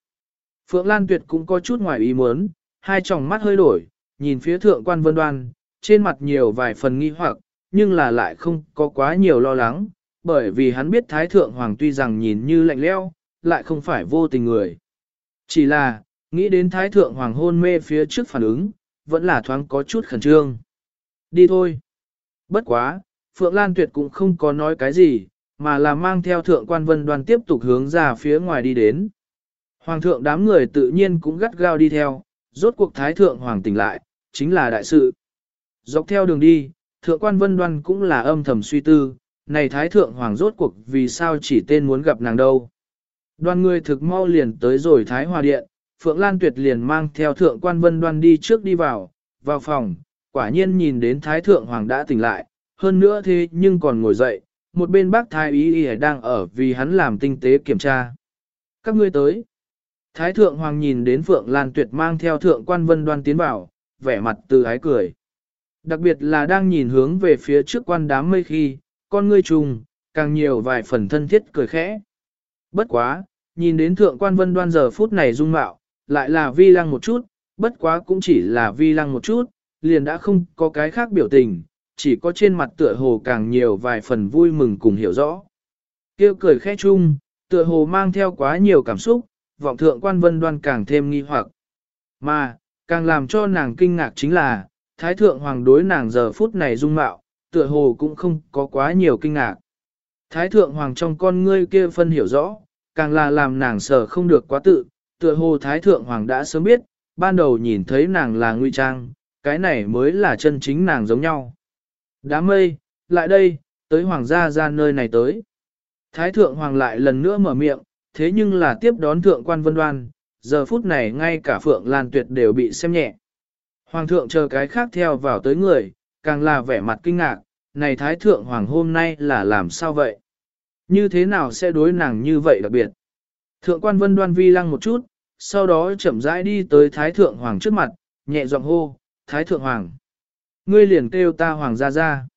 Phượng Lan Tuyệt cũng có chút ngoài ý muốn, hai tròng mắt hơi đổi, nhìn phía thượng quan vân đoan, trên mặt nhiều vài phần nghi hoặc, nhưng là lại không có quá nhiều lo lắng, bởi vì hắn biết thái thượng hoàng tuy rằng nhìn như lạnh leo, lại không phải vô tình người. Chỉ là, nghĩ đến thái thượng hoàng hôn mê phía trước phản ứng, vẫn là thoáng có chút khẩn trương. Đi thôi. Bất quá, Phượng Lan Tuyệt cũng không có nói cái gì, mà là mang theo thượng quan vân đoàn tiếp tục hướng ra phía ngoài đi đến. Hoàng thượng đám người tự nhiên cũng gắt gao đi theo, rốt cuộc thái thượng hoàng tỉnh lại, chính là đại sự. Dọc theo đường đi, thượng quan vân đoan cũng là âm thầm suy tư, này thái thượng hoàng rốt cuộc vì sao chỉ tên muốn gặp nàng đâu. Đoàn người thực mau liền tới rồi thái hòa điện, Phượng Lan Tuyệt liền mang theo thượng quan vân đoan đi trước đi vào, vào phòng, quả nhiên nhìn đến Thái Thượng Hoàng đã tỉnh lại, hơn nữa thế nhưng còn ngồi dậy, một bên bác Thái Ý Y đang ở vì hắn làm tinh tế kiểm tra. Các ngươi tới. Thái thượng hoàng nhìn đến Phượng Lan Tuyệt mang theo thượng quan vân đoan tiến vào, vẻ mặt từ ái cười. Đặc biệt là đang nhìn hướng về phía trước quan đám mây khi, con ngươi trùng, càng nhiều vài phần thân thiết cười khẽ. Bất quá, nhìn đến thượng quan vân đoan giờ phút này dung mạo, lại là vi lăng một chút, bất quá cũng chỉ là vi lăng một chút, liền đã không có cái khác biểu tình, chỉ có trên mặt tựa hồ càng nhiều vài phần vui mừng cùng hiểu rõ. Kêu cười khẽ chung, tựa hồ mang theo quá nhiều cảm xúc, vọng thượng quan vân đoan càng thêm nghi hoặc. Mà, càng làm cho nàng kinh ngạc chính là, thái thượng hoàng đối nàng giờ phút này dung mạo, tựa hồ cũng không có quá nhiều kinh ngạc. Thái thượng hoàng trong con ngươi kia phân hiểu rõ, càng là làm nàng sở không được quá tự, tựa hồ thái thượng hoàng đã sớm biết, ban đầu nhìn thấy nàng là nguy trang, cái này mới là chân chính nàng giống nhau. Đám mây, lại đây, tới hoàng gia ra nơi này tới. Thái thượng hoàng lại lần nữa mở miệng, thế nhưng là tiếp đón thượng quan vân đoan, giờ phút này ngay cả Phượng Lan Tuyệt đều bị xem nhẹ. Hoàng thượng chờ cái khác theo vào tới người, càng là vẻ mặt kinh ngạc, này Thái thượng hoàng hôm nay là làm sao vậy? Như thế nào sẽ đối nàng như vậy đặc biệt? Thượng quan vân đoan vi lăng một chút, sau đó chậm rãi đi tới Thái thượng hoàng trước mặt, nhẹ giọng hô, Thái thượng hoàng. Ngươi liền kêu ta hoàng ra ra.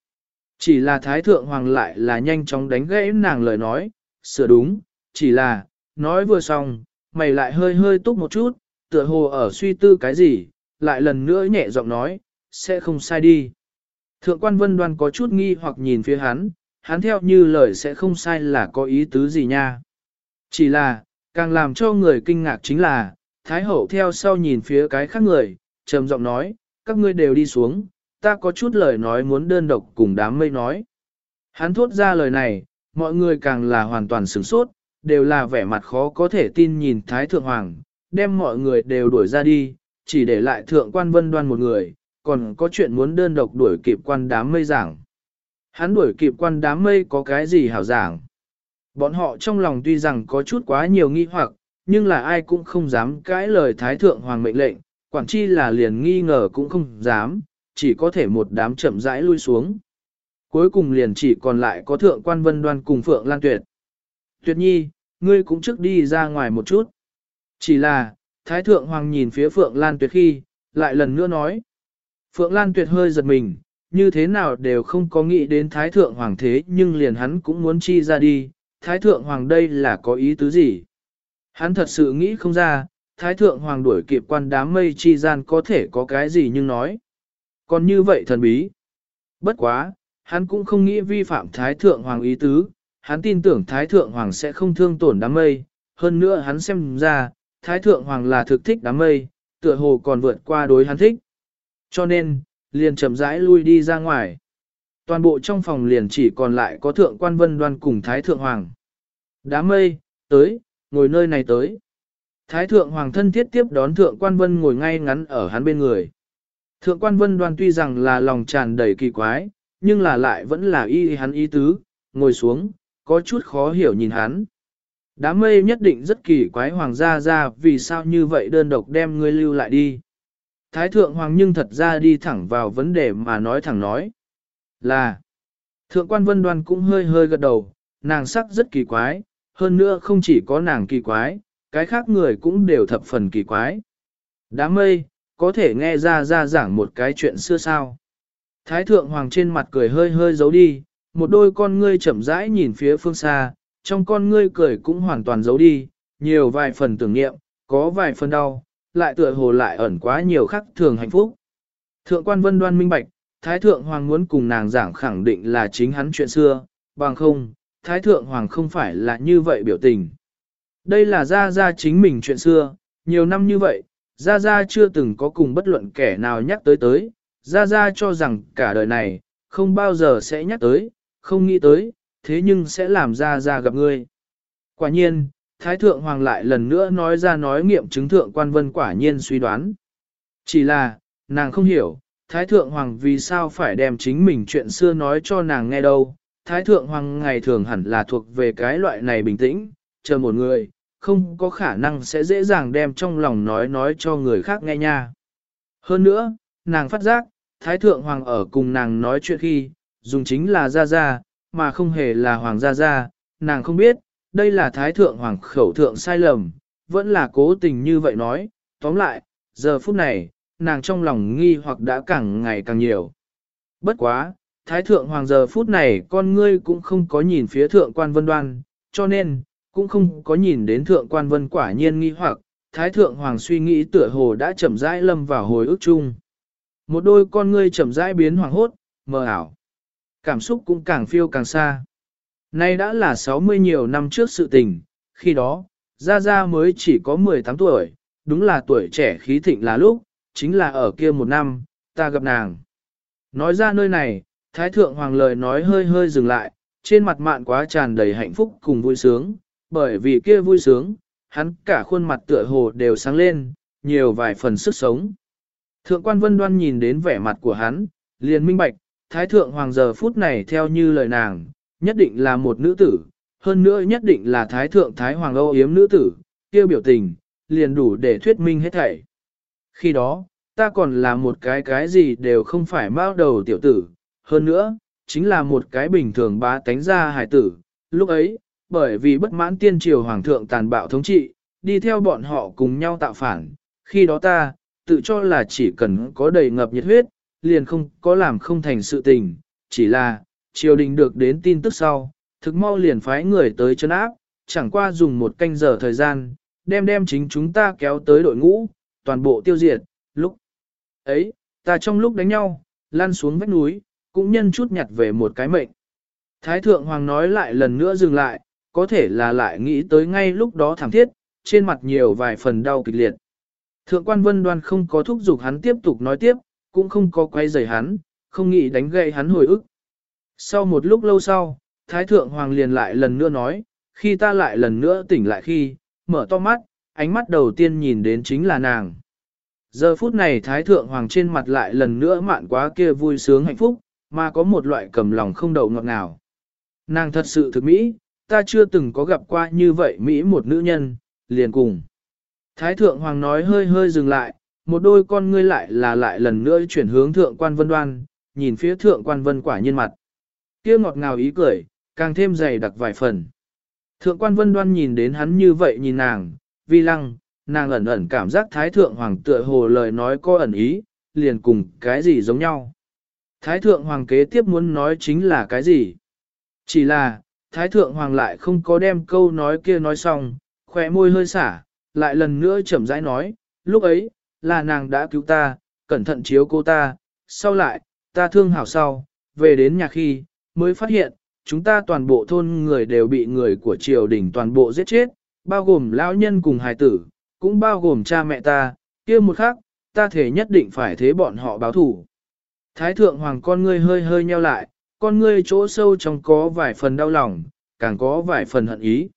Chỉ là Thái thượng hoàng lại là nhanh chóng đánh gãy nàng lời nói, sửa đúng, chỉ là, nói vừa xong, mày lại hơi hơi túc một chút, tựa hồ ở suy tư cái gì, lại lần nữa nhẹ giọng nói, sẽ không sai đi. Thượng quan vân đoan có chút nghi hoặc nhìn phía hắn, hắn theo như lời sẽ không sai là có ý tứ gì nha. Chỉ là, càng làm cho người kinh ngạc chính là, Thái hậu theo sau nhìn phía cái khác người, trầm giọng nói, các ngươi đều đi xuống, ta có chút lời nói muốn đơn độc cùng đám mây nói. Hắn thốt ra lời này, mọi người càng là hoàn toàn sửng sốt, đều là vẻ mặt khó có thể tin nhìn Thái Thượng Hoàng, đem mọi người đều đuổi ra đi, chỉ để lại Thượng quan vân đoan một người, còn có chuyện muốn đơn độc đuổi kịp quan đám mây giảng. Hắn đuổi kịp quan đám mây có cái gì hảo giảng. Bọn họ trong lòng tuy rằng có chút quá nhiều nghi hoặc, nhưng là ai cũng không dám cãi lời Thái Thượng Hoàng mệnh lệnh, quản chi là liền nghi ngờ cũng không dám, chỉ có thể một đám chậm rãi lui xuống. Cuối cùng liền chỉ còn lại có Thượng quan Vân Đoan cùng Phượng Lan Tuyệt. Tuyệt nhi, ngươi cũng trước đi ra ngoài một chút. Chỉ là, Thái Thượng Hoàng nhìn phía Phượng Lan Tuyệt khi, lại lần nữa nói. Phượng Lan Tuyệt hơi giật mình, như thế nào đều không có nghĩ đến Thái Thượng Hoàng thế nhưng liền hắn cũng muốn chi ra đi. Thái Thượng Hoàng đây là có ý tứ gì? Hắn thật sự nghĩ không ra, Thái Thượng Hoàng đuổi kịp quan đám mây chi gian có thể có cái gì nhưng nói. Còn như vậy thần bí. Bất quá, hắn cũng không nghĩ vi phạm Thái Thượng Hoàng ý tứ, hắn tin tưởng Thái Thượng Hoàng sẽ không thương tổn đám mây, hơn nữa hắn xem ra, Thái Thượng Hoàng là thực thích đám mây, tựa hồ còn vượt qua đối hắn thích. Cho nên, liền chậm rãi lui đi ra ngoài. Toàn bộ trong phòng liền chỉ còn lại có Thượng Quan Vân Đoan cùng Thái Thượng Hoàng. Đám mây, tới, ngồi nơi này tới. Thái Thượng Hoàng thân thiết tiếp đón Thượng Quan Vân ngồi ngay ngắn ở hắn bên người. Thượng Quan Vân Đoan tuy rằng là lòng tràn đầy kỳ quái, nhưng là lại vẫn là y hắn ý tứ, ngồi xuống, có chút khó hiểu nhìn hắn. Đám mây nhất định rất kỳ quái hoàng gia ra vì sao như vậy đơn độc đem ngươi lưu lại đi. Thái thượng hoàng nhưng thật ra đi thẳng vào vấn đề mà nói thẳng nói. Là, thượng quan vân đoan cũng hơi hơi gật đầu, nàng sắc rất kỳ quái, hơn nữa không chỉ có nàng kỳ quái, cái khác người cũng đều thập phần kỳ quái. Đám mây, có thể nghe ra ra giảng một cái chuyện xưa sao. Thái thượng hoàng trên mặt cười hơi hơi giấu đi, một đôi con ngươi chậm rãi nhìn phía phương xa, trong con ngươi cười cũng hoàn toàn giấu đi, nhiều vài phần tưởng niệm, có vài phần đau, lại tựa hồ lại ẩn quá nhiều khắc thường hạnh phúc. Thượng quan vân đoan minh bạch, Thái Thượng Hoàng muốn cùng nàng giảng khẳng định là chính hắn chuyện xưa, bằng không, Thái Thượng Hoàng không phải là như vậy biểu tình. Đây là Gia Gia chính mình chuyện xưa, nhiều năm như vậy, Gia Gia chưa từng có cùng bất luận kẻ nào nhắc tới tới, Gia Gia cho rằng cả đời này, không bao giờ sẽ nhắc tới, không nghĩ tới, thế nhưng sẽ làm ra ra gặp ngươi. Quả nhiên, Thái Thượng Hoàng lại lần nữa nói ra nói nghiệm chứng Thượng Quan Vân quả nhiên suy đoán. Chỉ là, nàng không hiểu, Thái Thượng Hoàng vì sao phải đem chính mình chuyện xưa nói cho nàng nghe đâu. Thái Thượng Hoàng ngày thường hẳn là thuộc về cái loại này bình tĩnh, chờ một người, không có khả năng sẽ dễ dàng đem trong lòng nói nói cho người khác nghe nha. Hơn nữa, nàng phát giác, Thái Thượng Hoàng ở cùng nàng nói chuyện khi, dùng chính là Gia Gia, mà không hề là Hoàng Gia Gia, nàng không biết, đây là thái thượng hoàng khẩu thượng sai lầm, vẫn là cố tình như vậy nói, tóm lại, giờ phút này, nàng trong lòng nghi hoặc đã càng ngày càng nhiều. Bất quá, thái thượng hoàng giờ phút này con ngươi cũng không có nhìn phía thượng quan vân đoan, cho nên, cũng không có nhìn đến thượng quan vân quả nhiên nghi hoặc, thái thượng hoàng suy nghĩ tựa hồ đã chậm rãi lâm vào hồi ức chung. Một đôi con ngươi chậm rãi biến hoàng hốt, mờ ảo. Cảm xúc cũng càng phiêu càng xa. Nay đã là 60 nhiều năm trước sự tình, khi đó, Gia Gia mới chỉ có 18 tuổi, đúng là tuổi trẻ khí thịnh là lúc, chính là ở kia một năm, ta gặp nàng. Nói ra nơi này, Thái Thượng Hoàng lời nói hơi hơi dừng lại, trên mặt mạn quá tràn đầy hạnh phúc cùng vui sướng, bởi vì kia vui sướng, hắn cả khuôn mặt tựa hồ đều sáng lên, nhiều vài phần sức sống. Thượng quan vân đoan nhìn đến vẻ mặt của hắn, liền minh bạch, Thái Thượng Hoàng giờ phút này theo như lời nàng, nhất định là một nữ tử, hơn nữa nhất định là Thái Thượng Thái Hoàng Âu yếm nữ tử, kia biểu tình, liền đủ để thuyết minh hết thảy. Khi đó, ta còn là một cái cái gì đều không phải mao đầu tiểu tử, hơn nữa, chính là một cái bình thường bá tánh ra hải tử. Lúc ấy, bởi vì bất mãn tiên triều hoàng thượng tàn bạo thống trị, đi theo bọn họ cùng nhau tạo phản, khi đó ta, tự cho là chỉ cần có đầy ngập nhiệt huyết, liền không có làm không thành sự tình, chỉ là, triều đình được đến tin tức sau, thực mau liền phái người tới chân áp, chẳng qua dùng một canh giờ thời gian, đem đem chính chúng ta kéo tới đội ngũ, toàn bộ tiêu diệt, lúc ấy, ta trong lúc đánh nhau, lăn xuống vách núi, cũng nhân chút nhặt về một cái mệnh. Thái thượng hoàng nói lại lần nữa dừng lại, có thể là lại nghĩ tới ngay lúc đó thảm thiết, trên mặt nhiều vài phần đau kịch liệt. Thượng quan vân đoan không có thúc giục hắn tiếp tục nói tiếp, cũng không có quay rời hắn, không nghĩ đánh gậy hắn hồi ức. Sau một lúc lâu sau, Thái Thượng Hoàng liền lại lần nữa nói, khi ta lại lần nữa tỉnh lại khi, mở to mắt, ánh mắt đầu tiên nhìn đến chính là nàng. Giờ phút này Thái Thượng Hoàng trên mặt lại lần nữa mạn quá kia vui sướng hạnh phúc, mà có một loại cầm lòng không đậu ngọt ngào. Nàng thật sự thực mỹ, ta chưa từng có gặp qua như vậy mỹ một nữ nhân, liền cùng. Thái Thượng Hoàng nói hơi hơi dừng lại, một đôi con ngươi lại là lại lần nữa chuyển hướng Thượng quan Vân Đoan, nhìn phía Thượng quan Vân quả nhiên mặt. Kia ngọt ngào ý cười, càng thêm dày đặc vài phần. Thượng quan Vân Đoan nhìn đến hắn như vậy nhìn nàng, vi lăng, nàng ẩn ẩn cảm giác Thái Thượng Hoàng tựa hồ lời nói có ẩn ý, liền cùng cái gì giống nhau. Thái Thượng Hoàng kế tiếp muốn nói chính là cái gì? Chỉ là, Thái Thượng Hoàng lại không có đem câu nói kia nói xong, khỏe môi hơi xả, lại lần nữa chậm rãi nói, lúc ấy, là nàng đã cứu ta, cẩn thận chiếu cô ta, sau lại, ta thương hảo sau, về đến nhà khi, mới phát hiện, chúng ta toàn bộ thôn người đều bị người của triều đình toàn bộ giết chết, bao gồm lão nhân cùng hài tử, cũng bao gồm cha mẹ ta, kia một khắc, ta thể nhất định phải thế bọn họ báo thủ. Thái thượng hoàng con ngươi hơi hơi nheo lại, con ngươi chỗ sâu trong có vài phần đau lòng, càng có vài phần hận ý.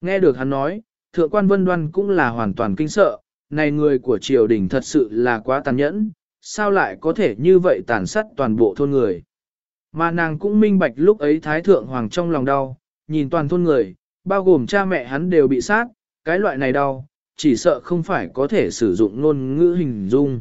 Nghe được hắn nói, thượng quan vân đoan cũng là hoàn toàn kinh sợ, này người của triều đình thật sự là quá tàn nhẫn, sao lại có thể như vậy tàn sát toàn bộ thôn người. Mà nàng cũng minh bạch lúc ấy Thái Thượng Hoàng trong lòng đau, nhìn toàn thôn người, bao gồm cha mẹ hắn đều bị sát, cái loại này đau, chỉ sợ không phải có thể sử dụng ngôn ngữ hình dung.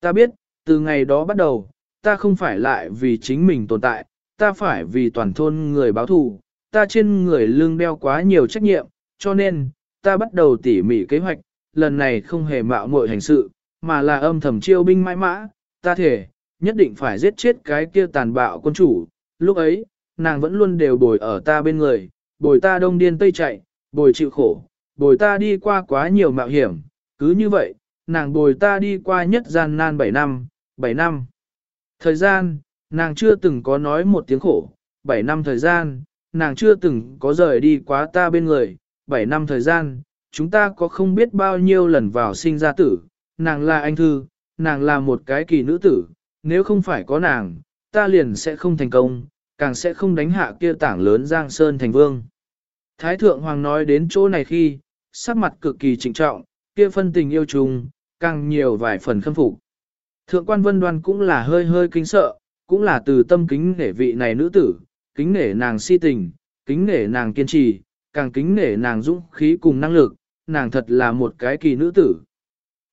Ta biết, từ ngày đó bắt đầu, ta không phải lại vì chính mình tồn tại, ta phải vì toàn thôn người báo thù, ta trên người lương đeo quá nhiều trách nhiệm, cho nên, ta bắt đầu tỉ mỉ kế hoạch, lần này không hề mạo muội hành sự, mà là âm thầm chiêu binh mãi mã, ta thể, nhất định phải giết chết cái kia tàn bạo quân chủ. Lúc ấy, nàng vẫn luôn đều bồi ở ta bên người, bồi ta đông điên tây chạy, bồi chịu khổ, bồi ta đi qua quá nhiều mạo hiểm. Cứ như vậy, nàng bồi ta đi qua nhất gian nan 7 năm, 7 năm. Thời gian, nàng chưa từng có nói một tiếng khổ, 7 năm thời gian, nàng chưa từng có rời đi quá ta bên người, 7 năm thời gian, chúng ta có không biết bao nhiêu lần vào sinh ra tử, nàng là anh thư, nàng là một cái kỳ nữ tử, nếu không phải có nàng, ta liền sẽ không thành công, càng sẽ không đánh hạ kia tảng lớn Giang Sơn thành vương. Thái Thượng Hoàng nói đến chỗ này khi, sắc mặt cực kỳ trịnh trọng, kia phân tình yêu chung, càng nhiều vài phần khâm phục. Thượng quan vân đoan cũng là hơi hơi kính sợ, cũng là từ tâm kính nể vị này nữ tử, kính nể nàng si tình, kính nể nàng kiên trì, càng kính nể nàng dũng khí cùng năng lực, nàng thật là một cái kỳ nữ tử.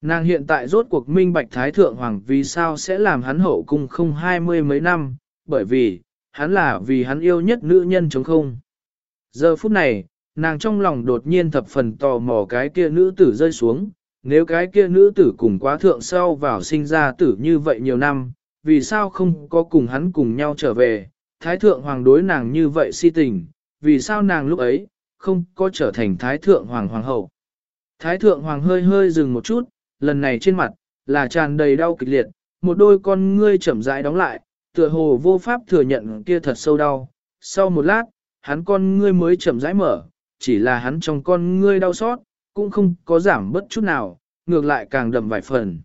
Nàng hiện tại rốt cuộc minh bạch Thái Thượng Hoàng vì sao sẽ làm hắn hậu cung không hai mươi mấy năm, bởi vì, hắn là vì hắn yêu nhất nữ nhân chống không. Giờ phút này, Nàng trong lòng đột nhiên thập phần tò mò cái kia nữ tử rơi xuống, nếu cái kia nữ tử cùng quá thượng sau vào sinh ra tử như vậy nhiều năm, vì sao không có cùng hắn cùng nhau trở về, thái thượng hoàng đối nàng như vậy si tình, vì sao nàng lúc ấy, không có trở thành thái thượng hoàng hoàng hậu. Thái thượng hoàng hơi hơi dừng một chút, lần này trên mặt, là tràn đầy đau kịch liệt, một đôi con ngươi chậm rãi đóng lại, tựa hồ vô pháp thừa nhận kia thật sâu đau. Sau một lát, hắn con ngươi mới chậm rãi mở, chỉ là hắn trong con ngươi đau xót, cũng không có giảm bất chút nào, ngược lại càng đậm vài phần.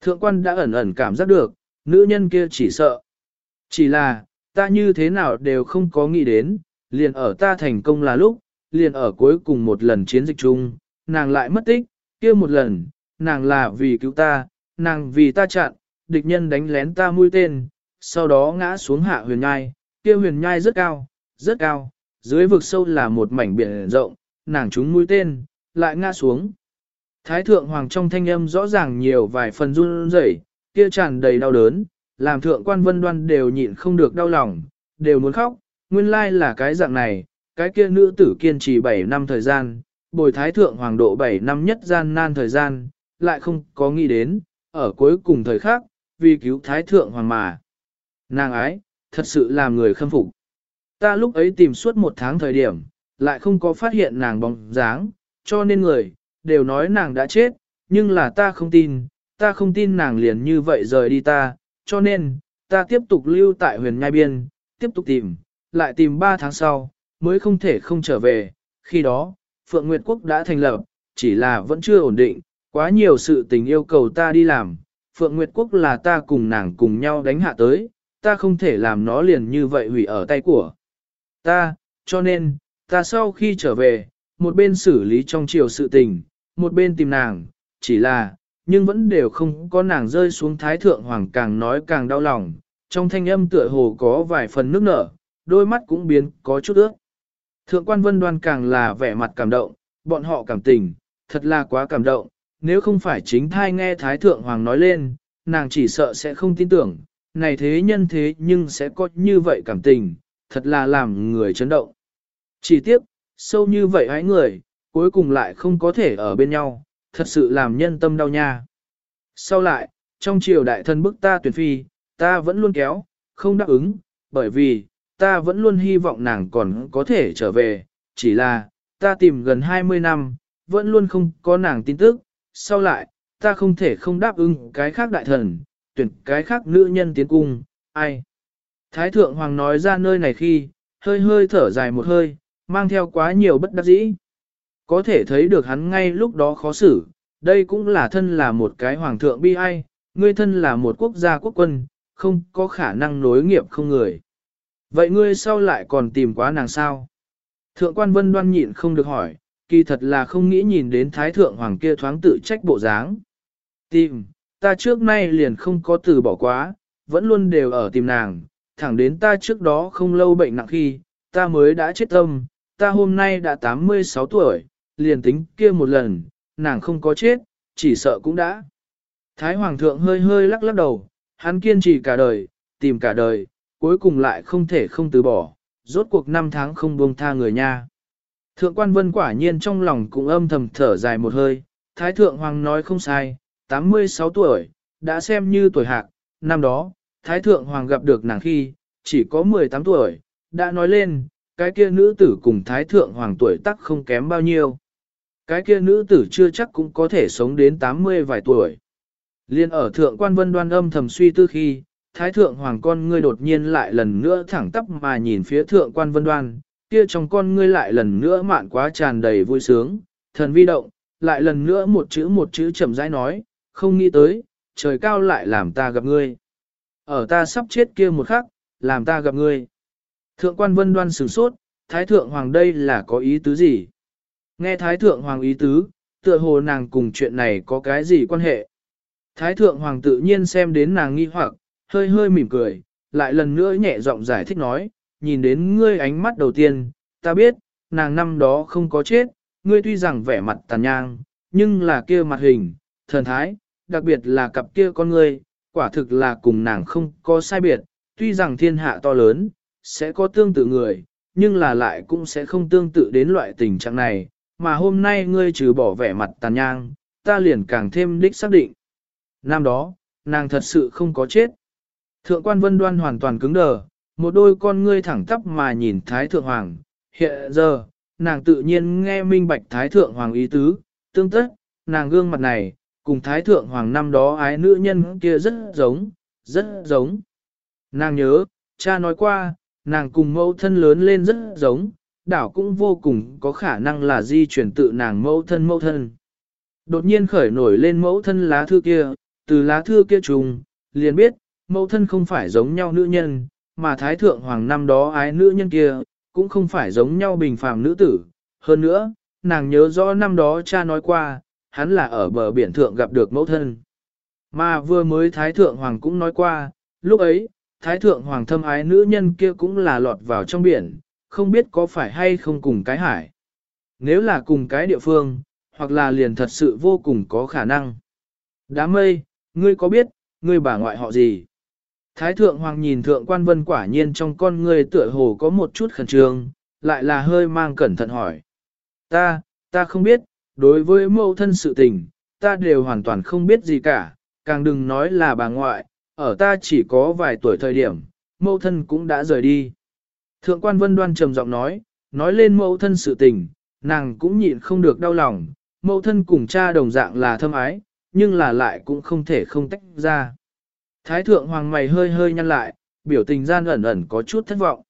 Thượng quan đã ẩn ẩn cảm giác được, nữ nhân kia chỉ sợ. Chỉ là, ta như thế nào đều không có nghĩ đến, liền ở ta thành công là lúc, liền ở cuối cùng một lần chiến dịch chung, nàng lại mất tích, kia một lần, nàng là vì cứu ta, nàng vì ta chặn, địch nhân đánh lén ta mũi tên, sau đó ngã xuống hạ huyền nhai, kia huyền nhai rất cao, rất cao, dưới vực sâu là một mảnh biển rộng, nàng trúng mũi tên, lại ngã xuống. Thái thượng hoàng trong thanh âm rõ ràng nhiều vài phần run rẩy, kia tràn đầy đau đớn, làm thượng quan vân đoan đều nhịn không được đau lòng, đều muốn khóc, nguyên lai là cái dạng này, cái kia nữ tử kiên trì 7 năm thời gian, bồi thái thượng hoàng độ 7 năm nhất gian nan thời gian, lại không có nghĩ đến, ở cuối cùng thời khắc, vì cứu thái thượng hoàng mà. Nàng ái, thật sự làm người khâm phục. Ta lúc ấy tìm suốt một tháng thời điểm, lại không có phát hiện nàng bóng dáng, cho nên người, đều nói nàng đã chết, nhưng là ta không tin, ta không tin nàng liền như vậy rời đi ta, cho nên, ta tiếp tục lưu tại huyền nhai biên, tiếp tục tìm, lại tìm 3 tháng sau, mới không thể không trở về, khi đó, Phượng Nguyệt Quốc đã thành lập, chỉ là vẫn chưa ổn định, quá nhiều sự tình yêu cầu ta đi làm, Phượng Nguyệt Quốc là ta cùng nàng cùng nhau đánh hạ tới, ta không thể làm nó liền như vậy hủy ở tay của ta, cho nên, ta sau khi trở về, một bên xử lý trong chiều sự tình, một bên tìm nàng, chỉ là, nhưng vẫn đều không có nàng rơi xuống thái thượng hoàng càng nói càng đau lòng, trong thanh âm tựa hồ có vài phần nước nở, đôi mắt cũng biến có chút ước. Thượng quan vân đoan càng là vẻ mặt cảm động, bọn họ cảm tình, thật là quá cảm động, nếu không phải chính thai nghe thái thượng hoàng nói lên, nàng chỉ sợ sẽ không tin tưởng, này thế nhân thế nhưng sẽ có như vậy cảm tình, thật là làm người chấn động. Chỉ tiếc, sâu như vậy hãy người, cuối cùng lại không có thể ở bên nhau, thật sự làm nhân tâm đau nha. Sau lại, trong triều đại thân bức ta tuyển phi, ta vẫn luôn kéo, không đáp ứng, bởi vì, ta vẫn luôn hy vọng nàng còn có thể trở về, chỉ là, ta tìm gần 20 năm, vẫn luôn không có nàng tin tức, sau lại, ta không thể không đáp ứng cái khác đại thần, tuyển cái khác nữ nhân tiến cung, ai. Thái thượng hoàng nói ra nơi này khi, hơi hơi thở dài một hơi, mang theo quá nhiều bất đắc dĩ. Có thể thấy được hắn ngay lúc đó khó xử, đây cũng là thân là một cái hoàng thượng bi ai, ngươi thân là một quốc gia quốc quân, không có khả năng nối nghiệp không người. Vậy ngươi sau lại còn tìm quá nàng sao? Thượng quan vân đoan nhịn không được hỏi, kỳ thật là không nghĩ nhìn đến thái thượng hoàng kia thoáng tự trách bộ dáng. Tìm, ta trước nay liền không có từ bỏ quá, vẫn luôn đều ở tìm nàng, thẳng đến ta trước đó không lâu bệnh nặng khi, ta mới đã chết tâm, ta hôm nay đã 86 tuổi, liền tính kia một lần, nàng không có chết, chỉ sợ cũng đã. Thái Hoàng thượng hơi hơi lắc lắc đầu, hắn kiên trì cả đời, tìm cả đời, cuối cùng lại không thể không từ bỏ, rốt cuộc năm tháng không buông tha người nha. Thượng quan vân quả nhiên trong lòng cũng âm thầm thở dài một hơi, Thái Thượng Hoàng nói không sai, 86 tuổi, đã xem như tuổi hạc, năm đó, Thái Thượng Hoàng gặp được nàng khi, chỉ có 18 tuổi, đã nói lên, cái kia nữ tử cùng Thái Thượng Hoàng tuổi tác không kém bao nhiêu. Cái kia nữ tử chưa chắc cũng có thể sống đến 80 vài tuổi. Liên ở Thượng quan vân đoan âm thầm suy tư khi, Thái Thượng Hoàng con ngươi đột nhiên lại lần nữa thẳng tắp mà nhìn phía Thượng quan vân đoan, kia trong con ngươi lại lần nữa mạn quá tràn đầy vui sướng, thần vi động, lại lần nữa một chữ một chữ chậm rãi nói, không nghĩ tới, trời cao lại làm ta gặp ngươi. Ở ta sắp chết kia một khắc, làm ta gặp ngươi. Thượng quan vân đoan sửng sốt, Thái Thượng Hoàng đây là có ý tứ gì? Nghe Thái Thượng Hoàng ý tứ, tựa hồ nàng cùng chuyện này có cái gì quan hệ? Thái Thượng Hoàng tự nhiên xem đến nàng nghi hoặc, hơi hơi mỉm cười, lại lần nữa nhẹ giọng giải thích nói, nhìn đến ngươi ánh mắt đầu tiên, ta biết, nàng năm đó không có chết, ngươi tuy rằng vẻ mặt tàn nhang, nhưng là kia mặt hình, thần thái, đặc biệt là cặp kia con ngươi, quả thực là cùng nàng không có sai biệt, tuy rằng thiên hạ to lớn, sẽ có tương tự người, nhưng là lại cũng sẽ không tương tự đến loại tình trạng này, mà hôm nay ngươi trừ bỏ vẻ mặt tàn nhang, ta liền càng thêm đích xác định. Năm đó, nàng thật sự không có chết. Thượng quan vân đoan hoàn toàn cứng đờ, một đôi con ngươi thẳng tắp mà nhìn Thái Thượng Hoàng. Hiện giờ, nàng tự nhiên nghe minh bạch Thái Thượng Hoàng ý tứ, tương tất, nàng gương mặt này, cùng Thái Thượng Hoàng năm đó ái nữ nhân kia rất giống, rất giống. Nàng nhớ, cha nói qua, nàng cùng mẫu thân lớn lên rất giống, đảo cũng vô cùng có khả năng là di chuyển tự nàng mẫu thân mẫu thân. Đột nhiên khởi nổi lên mẫu thân lá thư kia, từ lá thư kia trùng, liền biết, mẫu thân không phải giống nhau nữ nhân, mà Thái Thượng Hoàng năm đó ái nữ nhân kia, cũng không phải giống nhau bình phàm nữ tử. Hơn nữa, nàng nhớ rõ năm đó cha nói qua, hắn là ở bờ biển thượng gặp được mẫu thân. Mà vừa mới Thái Thượng Hoàng cũng nói qua, lúc ấy, Thái Thượng Hoàng thâm ái nữ nhân kia cũng là lọt vào trong biển, không biết có phải hay không cùng cái hải. Nếu là cùng cái địa phương, hoặc là liền thật sự vô cùng có khả năng. Đám mây, ngươi có biết, ngươi bà ngoại họ gì? Thái thượng hoàng nhìn thượng quan vân quả nhiên trong con người tựa hồ có một chút khẩn trương, lại là hơi mang cẩn thận hỏi. Ta, ta không biết, đối với mẫu thân sự tình, ta đều hoàn toàn không biết gì cả, càng đừng nói là bà ngoại, ở ta chỉ có vài tuổi thời điểm, mẫu thân cũng đã rời đi. Thượng quan vân đoan trầm giọng nói, nói lên mẫu thân sự tình, nàng cũng nhịn không được đau lòng, mẫu thân cùng cha đồng dạng là thâm ái, nhưng là lại cũng không thể không tách ra. Thái thượng hoàng mày hơi hơi nhăn lại, biểu tình gian ẩn ẩn có chút thất vọng.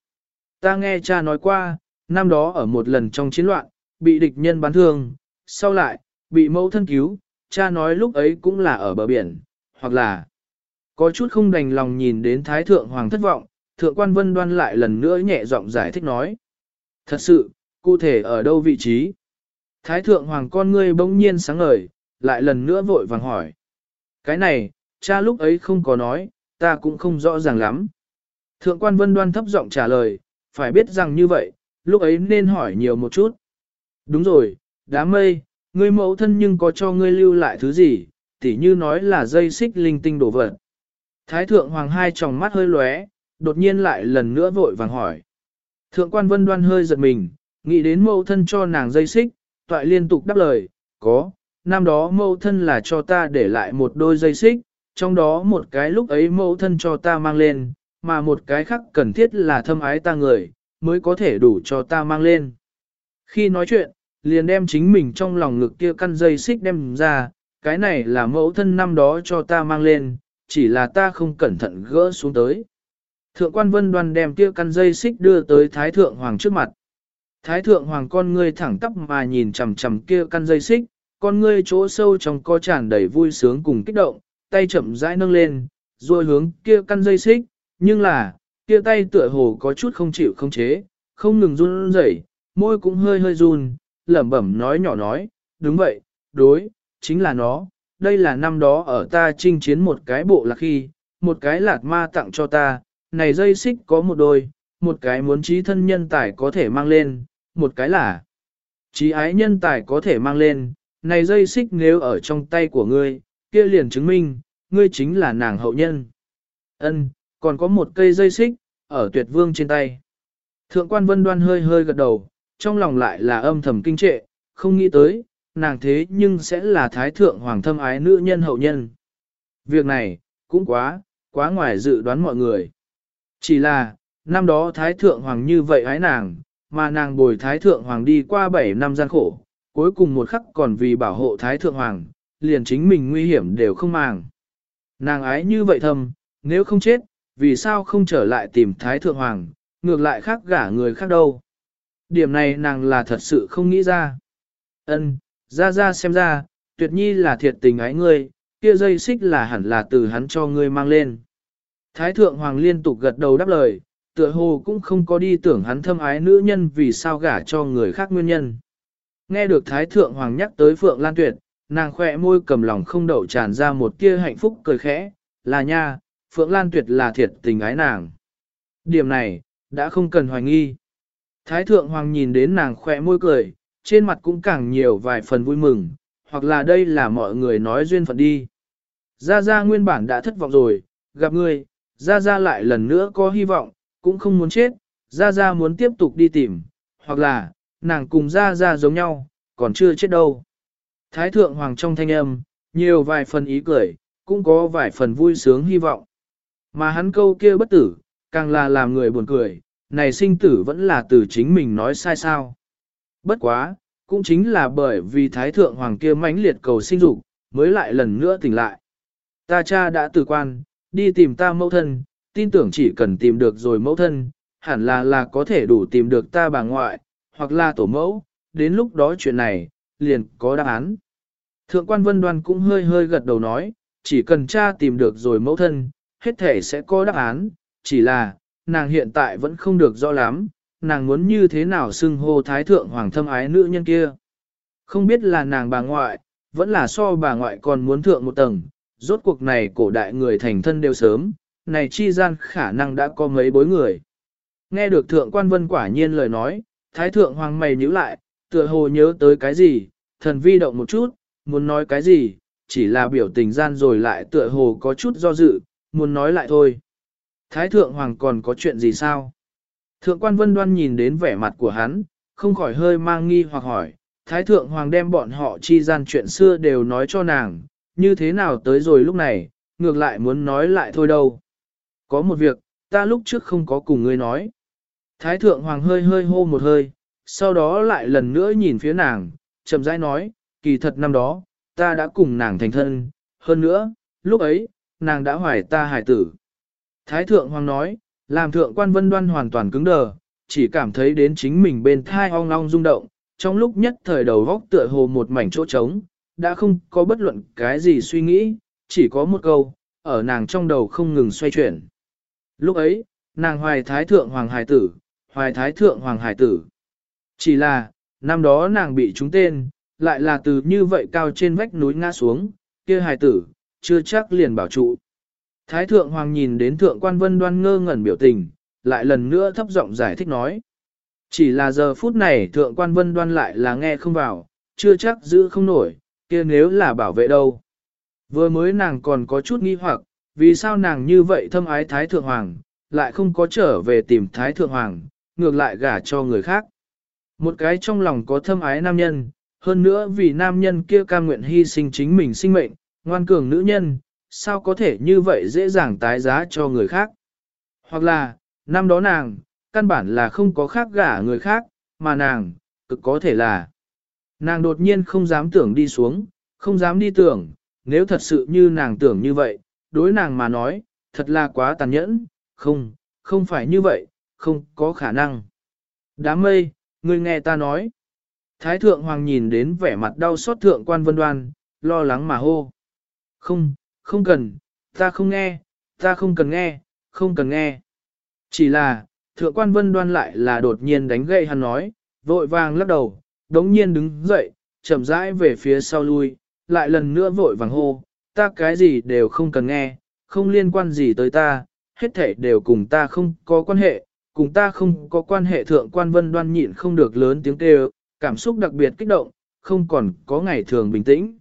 Ta nghe cha nói qua, năm đó ở một lần trong chiến loạn, bị địch nhân bắn thương, sau lại, bị mẫu thân cứu, cha nói lúc ấy cũng là ở bờ biển, hoặc là có chút không đành lòng nhìn đến Thái Thượng Hoàng thất vọng, Thượng quan Vân Đoan lại lần nữa nhẹ giọng giải thích nói. Thật sự, cụ thể ở đâu vị trí? Thái Thượng Hoàng con ngươi bỗng nhiên sáng ngời, lại lần nữa vội vàng hỏi. Cái này, cha lúc ấy không có nói, ta cũng không rõ ràng lắm. Thượng quan vân đoan thấp giọng trả lời, phải biết rằng như vậy, lúc ấy nên hỏi nhiều một chút. Đúng rồi, đám mây, ngươi mẫu thân nhưng có cho ngươi lưu lại thứ gì, tỉ như nói là dây xích linh tinh đổ vật. Thái thượng hoàng hai tròng mắt hơi lóe, đột nhiên lại lần nữa vội vàng hỏi. Thượng quan vân đoan hơi giật mình, nghĩ đến mẫu thân cho nàng dây xích, toại liên tục đáp lời, có, năm đó mẫu thân là cho ta để lại một đôi dây xích, trong đó một cái lúc ấy mẫu thân cho ta mang lên, mà một cái khác cần thiết là thâm ái ta người, mới có thể đủ cho ta mang lên. Khi nói chuyện, liền đem chính mình trong lòng ngực kia căn dây xích đem ra, cái này là mẫu thân năm đó cho ta mang lên, chỉ là ta không cẩn thận gỡ xuống tới. Thượng quan vân đoan đem kia căn dây xích đưa tới Thái Thượng Hoàng trước mặt. Thái Thượng Hoàng con ngươi thẳng tắp mà nhìn chằm chằm kia căn dây xích, con ngươi chỗ sâu trong co tràn đầy vui sướng cùng kích động, tay chậm rãi nâng lên, rồi hướng kia căn dây xích, nhưng là, kia tay tựa hồ có chút không chịu không chế, không ngừng run rẩy, môi cũng hơi hơi run, lẩm bẩm nói nhỏ nói, đúng vậy, đối, chính là nó, đây là năm đó ở ta chinh chiến một cái bộ lạc khi, một cái lạc ma tặng cho ta, này dây xích có một đôi, một cái muốn trí thân nhân tài có thể mang lên, một cái là trí ái nhân tài có thể mang lên, này dây xích nếu ở trong tay của ngươi, kia liền chứng minh, ngươi chính là nàng hậu nhân. Ân, còn có một cây dây xích, ở tuyệt vương trên tay. Thượng quan vân đoan hơi hơi gật đầu, trong lòng lại là âm thầm kinh trệ, không nghĩ tới, nàng thế nhưng sẽ là thái thượng hoàng thâm ái nữ nhân hậu nhân. Việc này, cũng quá, quá ngoài dự đoán mọi người. Chỉ là, năm đó thái thượng hoàng như vậy ái nàng, mà nàng bồi thái thượng hoàng đi qua 7 năm gian khổ, cuối cùng một khắc còn vì bảo hộ thái thượng hoàng, liền chính mình nguy hiểm đều không màng. Nàng ái như vậy thầm, nếu không chết, vì sao không trở lại tìm Thái Thượng Hoàng, ngược lại khác gả người khác đâu. Điểm này nàng là thật sự không nghĩ ra. Ân, ra ra xem ra, tuyệt nhi là thiệt tình ái ngươi, kia dây xích là hẳn là từ hắn cho ngươi mang lên. Thái Thượng Hoàng liên tục gật đầu đáp lời, tựa hồ cũng không có đi tưởng hắn thâm ái nữ nhân vì sao gả cho người khác nguyên nhân. Nghe được Thái Thượng Hoàng nhắc tới Phượng Lan Tuyệt, nàng khỏe môi cầm lòng không đậu tràn ra một tia hạnh phúc cười khẽ, là nha, Phượng Lan Tuyệt là thiệt tình ái nàng. Điểm này, đã không cần hoài nghi. Thái thượng hoàng nhìn đến nàng khỏe môi cười, trên mặt cũng càng nhiều vài phần vui mừng, hoặc là đây là mọi người nói duyên phận đi. Gia Gia nguyên bản đã thất vọng rồi, gặp ngươi, Gia Gia lại lần nữa có hy vọng, cũng không muốn chết, Gia Gia muốn tiếp tục đi tìm, hoặc là, nàng cùng Gia Gia giống nhau, còn chưa chết đâu. Thái thượng hoàng trong thanh âm, nhiều vài phần ý cười, cũng có vài phần vui sướng hy vọng. Mà hắn câu kia bất tử, càng là làm người buồn cười, này sinh tử vẫn là từ chính mình nói sai sao. Bất quá, cũng chính là bởi vì thái thượng hoàng kia mãnh liệt cầu sinh dục, mới lại lần nữa tỉnh lại. Ta cha đã từ quan, đi tìm ta mẫu thân, tin tưởng chỉ cần tìm được rồi mẫu thân, hẳn là là có thể đủ tìm được ta bà ngoại, hoặc là tổ mẫu, đến lúc đó chuyện này, liền có đáp án. Thượng quan vân đoan cũng hơi hơi gật đầu nói, chỉ cần cha tìm được rồi mẫu thân, hết thể sẽ có đáp án, chỉ là, nàng hiện tại vẫn không được rõ lắm, nàng muốn như thế nào xưng hô thái thượng hoàng thâm ái nữ nhân kia. Không biết là nàng bà ngoại, vẫn là so bà ngoại còn muốn thượng một tầng, rốt cuộc này cổ đại người thành thân đều sớm, này chi gian khả năng đã có mấy bối người. Nghe được thượng quan vân quả nhiên lời nói, thái thượng hoàng mày nhíu lại, tựa hồ nhớ tới cái gì, thần vi động một chút, muốn nói cái gì, chỉ là biểu tình gian rồi lại tựa hồ có chút do dự, muốn nói lại thôi. Thái thượng hoàng còn có chuyện gì sao? Thượng quan vân đoan nhìn đến vẻ mặt của hắn, không khỏi hơi mang nghi hoặc hỏi, Thái thượng hoàng đem bọn họ chi gian chuyện xưa đều nói cho nàng, như thế nào tới rồi lúc này, ngược lại muốn nói lại thôi đâu. Có một việc, ta lúc trước không có cùng ngươi nói. Thái thượng hoàng hơi hơi hô một hơi, sau đó lại lần nữa nhìn phía nàng, chậm rãi nói, kỳ thật năm đó, ta đã cùng nàng thành thân, hơn nữa, lúc ấy, nàng đã hoài ta hài tử. Thái thượng hoàng nói, làm thượng quan vân đoan hoàn toàn cứng đờ, chỉ cảm thấy đến chính mình bên thai ong ong rung động, trong lúc nhất thời đầu góc tựa hồ một mảnh chỗ trống, đã không có bất luận cái gì suy nghĩ, chỉ có một câu, ở nàng trong đầu không ngừng xoay chuyển. Lúc ấy, nàng hoài thái thượng hoàng hải tử, hoài thái thượng hoàng hải tử. Chỉ là, năm đó nàng bị trúng tên, lại là từ như vậy cao trên vách núi ngã xuống, kia hải tử, chưa chắc liền bảo trụ. Thái thượng hoàng nhìn đến thượng quan vân đoan ngơ ngẩn biểu tình, lại lần nữa thấp giọng giải thích nói. Chỉ là giờ phút này thượng quan vân đoan lại là nghe không vào, chưa chắc giữ không nổi, kia nếu là bảo vệ đâu. Vừa mới nàng còn có chút nghi hoặc, vì sao nàng như vậy thâm ái Thái Thượng Hoàng, lại không có trở về tìm Thái Thượng Hoàng, ngược lại gả cho người khác. Một cái trong lòng có thâm ái nam nhân, hơn nữa vì nam nhân kia cam nguyện hy sinh chính mình sinh mệnh, ngoan cường nữ nhân, sao có thể như vậy dễ dàng tái giá cho người khác. Hoặc là, năm đó nàng, căn bản là không có khác gả người khác, mà nàng, cực có thể là. Nàng đột nhiên không dám tưởng đi xuống, không dám đi tưởng, nếu thật sự như nàng tưởng như vậy, đối nàng mà nói, thật là quá tàn nhẫn, không, không phải như vậy, không có khả năng. Đám mây, ngươi nghe ta nói. Thái thượng hoàng nhìn đến vẻ mặt đau xót thượng quan vân đoan, lo lắng mà hô. Không, không cần, ta không nghe, ta không cần nghe, không cần nghe. Chỉ là, thượng quan vân đoan lại là đột nhiên đánh gậy hắn nói, vội vàng lắc đầu, đống nhiên đứng dậy, chậm rãi về phía sau lui, lại lần nữa vội vàng hô, ta cái gì đều không cần nghe, không liên quan gì tới ta, hết thể đều cùng ta không có quan hệ, cùng ta không có quan hệ thượng quan vân đoan nhịn không được lớn tiếng kêu, cảm xúc đặc biệt kích động, không còn có ngày thường bình tĩnh.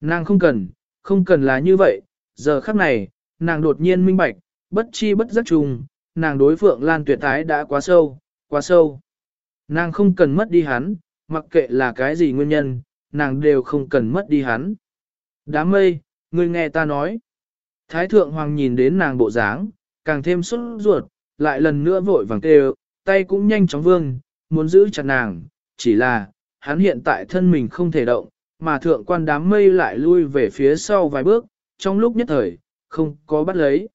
Nàng không cần, không cần là như vậy, giờ khắc này, nàng đột nhiên minh bạch, bất chi bất giác trùng, nàng đối phượng lan tuyệt tái đã quá sâu, quá sâu. Nàng không cần mất đi hắn, mặc kệ là cái gì nguyên nhân, nàng đều không cần mất đi hắn. Đám mây, ngươi nghe ta nói. Thái thượng hoàng nhìn đến nàng bộ dáng, càng thêm xuất ruột, lại lần nữa vội vàng kêu, tay cũng nhanh chóng vương, muốn giữ chặt nàng, chỉ là, hắn hiện tại thân mình không thể động, mà thượng quan đám mây lại lui về phía sau vài bước, trong lúc nhất thời, không có bắt lấy.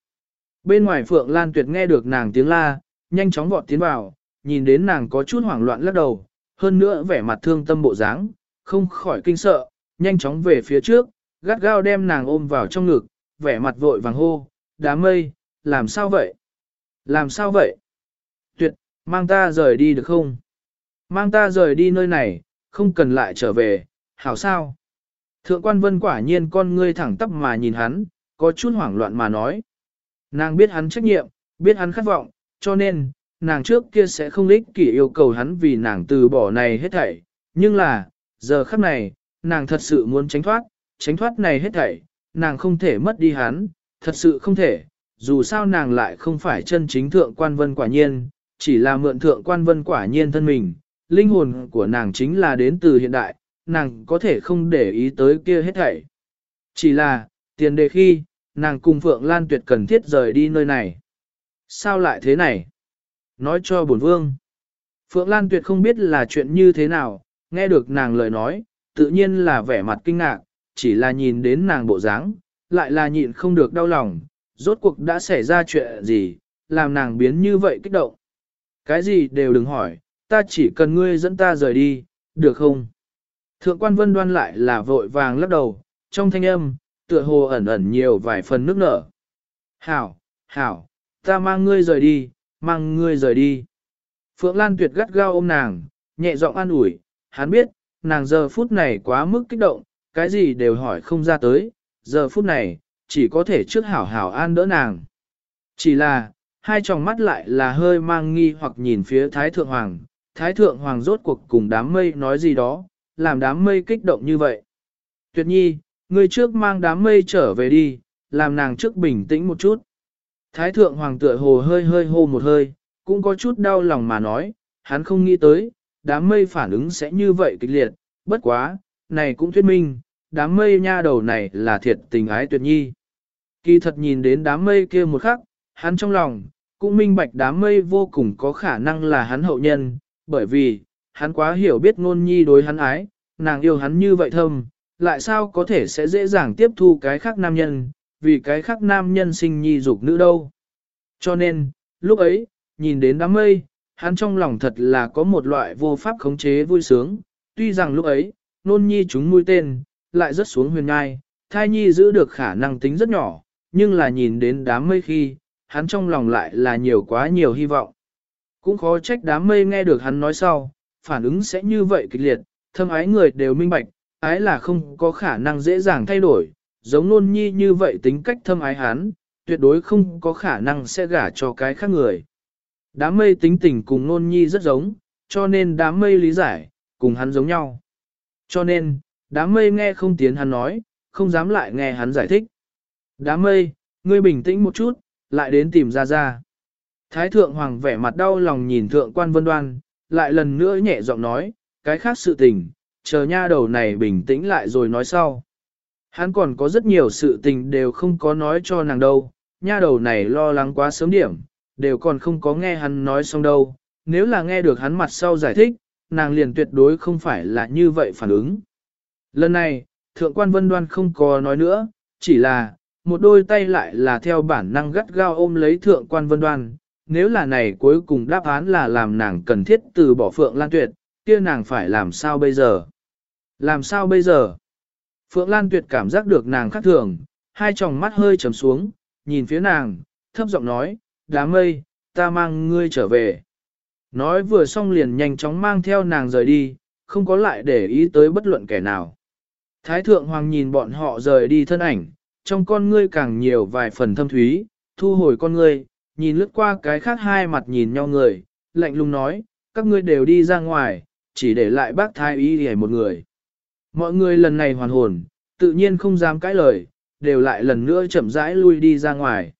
Bên ngoài Phượng Lan Tuyệt nghe được nàng tiếng la, nhanh chóng vọt tiến vào, nhìn đến nàng có chút hoảng loạn lắc đầu, hơn nữa vẻ mặt thương tâm bộ dáng, không khỏi kinh sợ, nhanh chóng về phía trước, gắt gao đem nàng ôm vào trong ngực, vẻ mặt vội vàng hô, đám mây, làm sao vậy? Làm sao vậy? Tuyệt, mang ta rời đi được không? Mang ta rời đi nơi này, không cần lại trở về, hảo sao? Thượng quan vân quả nhiên con ngươi thẳng tắp mà nhìn hắn, có chút hoảng loạn mà nói. Nàng biết hắn trách nhiệm, biết hắn khát vọng, cho nên, nàng trước kia sẽ không lích kỷ yêu cầu hắn vì nàng từ bỏ này hết thảy. Nhưng là, giờ khắc này, nàng thật sự muốn tránh thoát, tránh thoát này hết thảy, nàng không thể mất đi hắn, thật sự không thể, dù sao nàng lại không phải chân chính thượng quan vân quả nhiên, chỉ là mượn thượng quan vân quả nhiên thân mình, linh hồn của nàng chính là đến từ hiện đại, nàng có thể không để ý tới kia hết thảy. Chỉ là, tiền đề khi, nàng cùng Phượng Lan Tuyệt cần thiết rời đi nơi này. Sao lại thế này? Nói cho bổn vương. Phượng Lan Tuyệt không biết là chuyện như thế nào, nghe được nàng lời nói, tự nhiên là vẻ mặt kinh ngạc, chỉ là nhìn đến nàng bộ dáng, lại là nhịn không được đau lòng, rốt cuộc đã xảy ra chuyện gì, làm nàng biến như vậy kích động. Cái gì đều đừng hỏi, ta chỉ cần ngươi dẫn ta rời đi, được không? Thượng quan vân đoan lại là vội vàng lắc đầu, trong thanh âm, tựa hồ ẩn ẩn nhiều vài phần nước nở. Hảo, hảo, ta mang ngươi rời đi, mang ngươi rời đi. Phượng Lan tuyệt gắt gao ôm nàng, nhẹ giọng an ủi, hắn biết, nàng giờ phút này quá mức kích động, cái gì đều hỏi không ra tới, giờ phút này, chỉ có thể trước hảo hảo an đỡ nàng. Chỉ là, hai tròng mắt lại là hơi mang nghi hoặc nhìn phía Thái Thượng Hoàng, Thái Thượng Hoàng rốt cuộc cùng đám mây nói gì đó, làm đám mây kích động như vậy. Tuyệt nhi, người trước mang đám mây trở về đi, làm nàng trước bình tĩnh một chút. Thái Thượng Hoàng tựa hồ hơi hơi hô một hơi, cũng có chút đau lòng mà nói, hắn không nghĩ tới, đám mây phản ứng sẽ như vậy kịch liệt, bất quá, này cũng thuyết minh, đám mây nha đầu này là thiệt tình ái tuyệt nhi. Kỳ thật nhìn đến đám mây kia một khắc, hắn trong lòng, cũng minh bạch đám mây vô cùng có khả năng là hắn hậu nhân, bởi vì, hắn quá hiểu biết ngôn nhi đối hắn ái, nàng yêu hắn như vậy thâm, lại sao có thể sẽ dễ dàng tiếp thu cái khác nam nhân, vì cái khác nam nhân sinh nhi dục nữ đâu. Cho nên, lúc ấy, nhìn đến đám mây, hắn trong lòng thật là có một loại vô pháp khống chế vui sướng, tuy rằng lúc ấy, nôn nhi chúng mũi tên, lại rất xuống huyền ngai, thai nhi giữ được khả năng tính rất nhỏ, nhưng là nhìn đến đám mây khi, hắn trong lòng lại là nhiều quá nhiều hy vọng. Cũng khó trách đám mây nghe được hắn nói sau, phản ứng sẽ như vậy kịch liệt, thâm ái người đều minh bạch, ái là không có khả năng dễ dàng thay đổi, giống nôn nhi như vậy tính cách thâm ái hắn, tuyệt đối không có khả năng sẽ gả cho cái khác người. Đám mây tính tình cùng nôn nhi rất giống, cho nên đám mây lý giải, cùng hắn giống nhau. Cho nên, đám mây nghe không tiến hắn nói, không dám lại nghe hắn giải thích. Đám mây, ngươi bình tĩnh một chút, lại đến tìm ra ra. Thái thượng hoàng vẻ mặt đau lòng nhìn thượng quan vân đoan, lại lần nữa nhẹ giọng nói, cái khác sự tình, chờ nha đầu này bình tĩnh lại rồi nói sau. Hắn còn có rất nhiều sự tình đều không có nói cho nàng đâu, nha đầu này lo lắng quá sớm điểm, đều còn không có nghe hắn nói xong đâu, nếu là nghe được hắn mặt sau giải thích, nàng liền tuyệt đối không phải là như vậy phản ứng. Lần này, thượng quan vân đoan không có nói nữa, chỉ là, một đôi tay lại là theo bản năng gắt gao ôm lấy thượng quan vân đoan. Nếu là này cuối cùng đáp án là làm nàng cần thiết từ bỏ Phượng Lan Tuyệt, kia nàng phải làm sao bây giờ? Làm sao bây giờ? Phượng Lan Tuyệt cảm giác được nàng khác thường, hai tròng mắt hơi trầm xuống, nhìn phía nàng, thấp giọng nói, đám mây, ta mang ngươi trở về. Nói vừa xong liền nhanh chóng mang theo nàng rời đi, không có lại để ý tới bất luận kẻ nào. Thái thượng hoàng nhìn bọn họ rời đi thân ảnh, trong con ngươi càng nhiều vài phần thâm thúy, thu hồi con ngươi, nhìn lướt qua cái khác hai mặt nhìn nhau người, lạnh lùng nói, các ngươi đều đi ra ngoài, chỉ để lại bác thái ý hề một người. Mọi người lần này hoàn hồn, tự nhiên không dám cãi lời, đều lại lần nữa chậm rãi lui đi ra ngoài.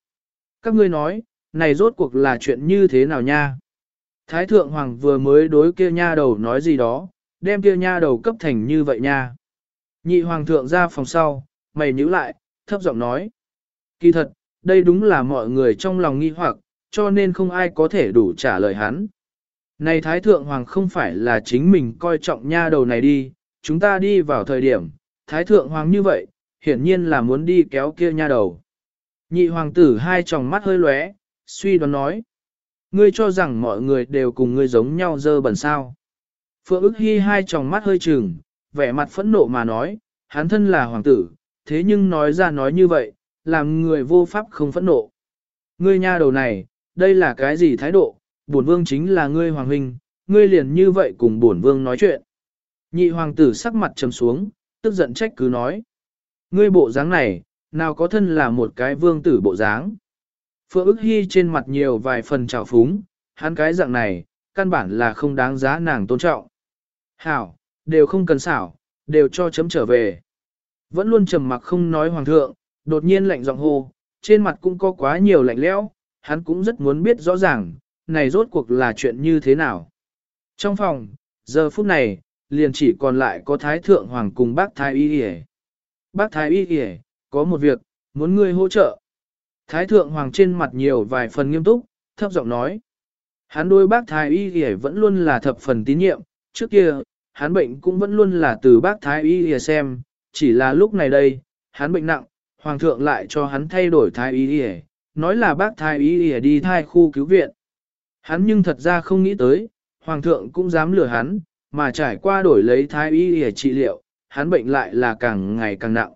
Các ngươi nói, này rốt cuộc là chuyện như thế nào nha? Thái thượng hoàng vừa mới đối kia nha đầu nói gì đó, đem kia nha đầu cấp thành như vậy nha. Nhị hoàng thượng ra phòng sau, mày nhíu lại, thấp giọng nói. Kỳ thật, đây đúng là mọi người trong lòng nghi hoặc, cho nên không ai có thể đủ trả lời hắn. Này Thái Thượng Hoàng không phải là chính mình coi trọng nha đầu này đi, chúng ta đi vào thời điểm, Thái Thượng Hoàng như vậy, hiển nhiên là muốn đi kéo kia nha đầu. Nhị hoàng tử hai tròng mắt hơi lóe, suy đoán nói. Ngươi cho rằng mọi người đều cùng ngươi giống nhau dơ bẩn sao. Phượng ức hy hai tròng mắt hơi trừng, vẻ mặt phẫn nộ mà nói, hắn thân là hoàng tử, thế nhưng nói ra nói như vậy, làm người vô pháp không phẫn nộ. Ngươi nha đầu này, đây là cái gì thái độ, bổn vương chính là ngươi hoàng huynh, ngươi liền như vậy cùng bổn vương nói chuyện. Nhị hoàng tử sắc mặt trầm xuống, tức giận trách cứ nói. Ngươi bộ dáng này, nào có thân là một cái vương tử bộ dáng. Phượng ức hy trên mặt nhiều vài phần trào phúng, hắn cái dạng này, căn bản là không đáng giá nàng tôn trọng. Hảo, đều không cần xảo, đều cho chấm trở về. Vẫn luôn trầm mặc không nói hoàng thượng, đột nhiên lạnh giọng hô, trên mặt cũng có quá nhiều lạnh lẽo, hắn cũng rất muốn biết rõ ràng, này rốt cuộc là chuyện như thế nào? Trong phòng, giờ phút này, liền chỉ còn lại có Thái Thượng Hoàng cùng bác Thái Y Điề. Bác Thái Y Điề, có một việc, muốn ngươi hỗ trợ. Thái Thượng Hoàng trên mặt nhiều vài phần nghiêm túc, thấp giọng nói. Hắn đôi bác Thái Y Điề vẫn luôn là thập phần tín nhiệm, trước kia, hắn bệnh cũng vẫn luôn là từ bác Thái Y y xem, chỉ là lúc này đây, hắn bệnh nặng, Hoàng thượng lại cho hắn thay đổi Thái Y y, nói là bác Thái Y y đi thai khu cứu viện. Hắn nhưng thật ra không nghĩ tới, Hoàng thượng cũng dám lừa hắn, mà trải qua đổi lấy Thái Y y trị liệu, hắn bệnh lại là càng ngày càng nặng.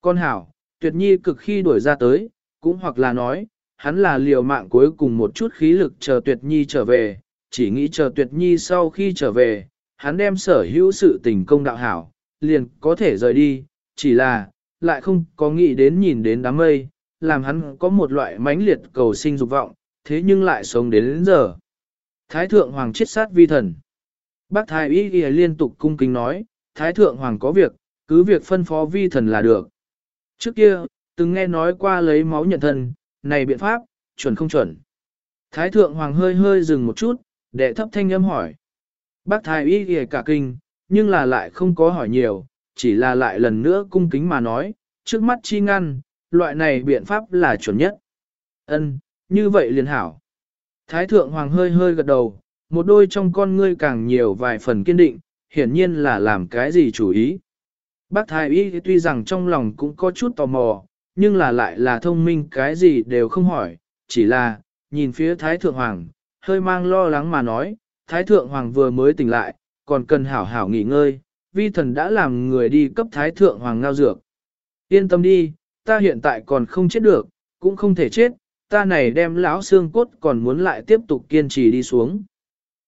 Con hảo, tuyệt nhi cực khi đuổi ra tới, cũng hoặc là nói, hắn là liều mạng cuối cùng một chút khí lực chờ tuyệt nhi trở về, chỉ nghĩ chờ tuyệt nhi sau khi trở về, hắn đem sở hữu sự tình công đạo hảo, liền có thể rời đi, chỉ là, lại không có nghĩ đến nhìn đến đám mây, làm hắn có một loại mãnh liệt cầu sinh dục vọng, thế nhưng lại sống đến, đến giờ. Thái thượng hoàng chết sát vi thần. Bác thái y liên tục cung kính nói, Thái thượng hoàng có việc, cứ việc phân phó vi thần là được. Trước kia, từng nghe nói qua lấy máu nhận thân, này biện pháp, chuẩn không chuẩn. Thái thượng hoàng hơi hơi dừng một chút, đệ thấp thanh âm hỏi. Bác thái y ghề cả kinh, nhưng là lại không có hỏi nhiều, chỉ là lại lần nữa cung kính mà nói, trước mắt chi ngăn, loại này biện pháp là chuẩn nhất. Ân, như vậy liền hảo. Thái thượng hoàng hơi hơi gật đầu, một đôi trong con ngươi càng nhiều vài phần kiên định, hiển nhiên là làm cái gì chủ ý. Bác thái y tuy rằng trong lòng cũng có chút tò mò, nhưng là lại là thông minh cái gì đều không hỏi, chỉ là, nhìn phía Thái Thượng Hoàng, hơi mang lo lắng mà nói, Thái Thượng Hoàng vừa mới tỉnh lại, còn cần hảo hảo nghỉ ngơi, vi thần đã làm người đi cấp Thái Thượng Hoàng ngao dược. Yên tâm đi, ta hiện tại còn không chết được, cũng không thể chết, ta này đem lão xương cốt còn muốn lại tiếp tục kiên trì đi xuống.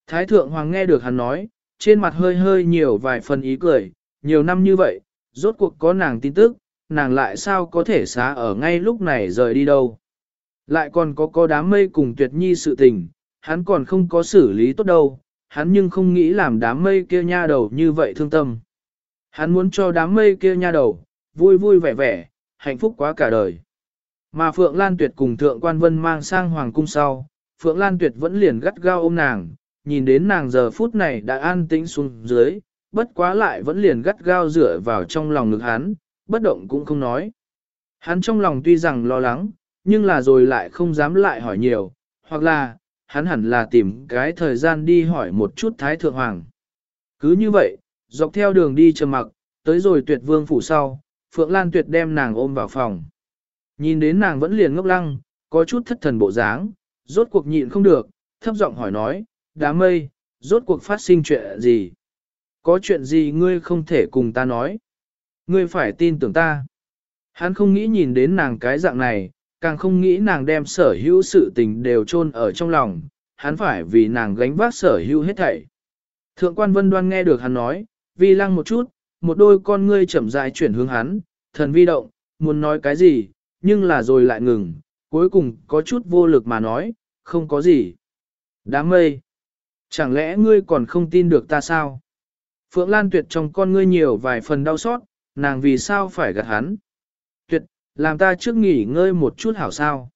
Thái Thượng Hoàng nghe được hắn nói, trên mặt hơi hơi nhiều vài phần ý cười, nhiều năm như vậy, rốt cuộc có nàng tin tức, nàng lại sao có thể xá ở ngay lúc này rời đi đâu. Lại còn có có đám mây cùng tuyệt nhi sự tình, hắn còn không có xử lý tốt đâu, hắn nhưng không nghĩ làm đám mây kia nha đầu như vậy thương tâm. Hắn muốn cho đám mây kia nha đầu, vui vui vẻ vẻ, hạnh phúc quá cả đời. Mà Phượng Lan Tuyệt cùng Thượng Quan Vân mang sang Hoàng Cung sau, Phượng Lan Tuyệt vẫn liền gắt gao ôm nàng, nhìn đến nàng giờ phút này đã an tĩnh xuống dưới, bất quá lại vẫn liền gắt gao dựa vào trong lòng ngực hắn, bất động cũng không nói. Hắn trong lòng tuy rằng lo lắng, nhưng là rồi lại không dám lại hỏi nhiều, hoặc là, hắn hẳn là tìm cái thời gian đi hỏi một chút Thái Thượng Hoàng. Cứ như vậy, dọc theo đường đi trầm mặc, tới rồi tuyệt vương phủ sau, Phượng Lan tuyệt đem nàng ôm vào phòng. Nhìn đến nàng vẫn liền ngốc lăng, có chút thất thần bộ dáng, rốt cuộc nhịn không được, thấp giọng hỏi nói, đám mây, rốt cuộc phát sinh chuyện gì? Có chuyện gì ngươi không thể cùng ta nói? Ngươi phải tin tưởng ta. Hắn không nghĩ nhìn đến nàng cái dạng này, càng không nghĩ nàng đem sở hữu sự tình đều chôn ở trong lòng, hắn phải vì nàng gánh vác sở hữu hết thảy. Thượng quan vân đoan nghe được hắn nói, vi lăng một chút, một đôi con ngươi chậm rãi chuyển hướng hắn, thần vi động, muốn nói cái gì, nhưng là rồi lại ngừng, cuối cùng có chút vô lực mà nói, không có gì. Đám mây, chẳng lẽ ngươi còn không tin được ta sao? Phượng Lan Tuyệt trong con ngươi nhiều vài phần đau xót, nàng vì sao phải gạt hắn. Làm ta trước nghỉ ngơi một chút hảo sao.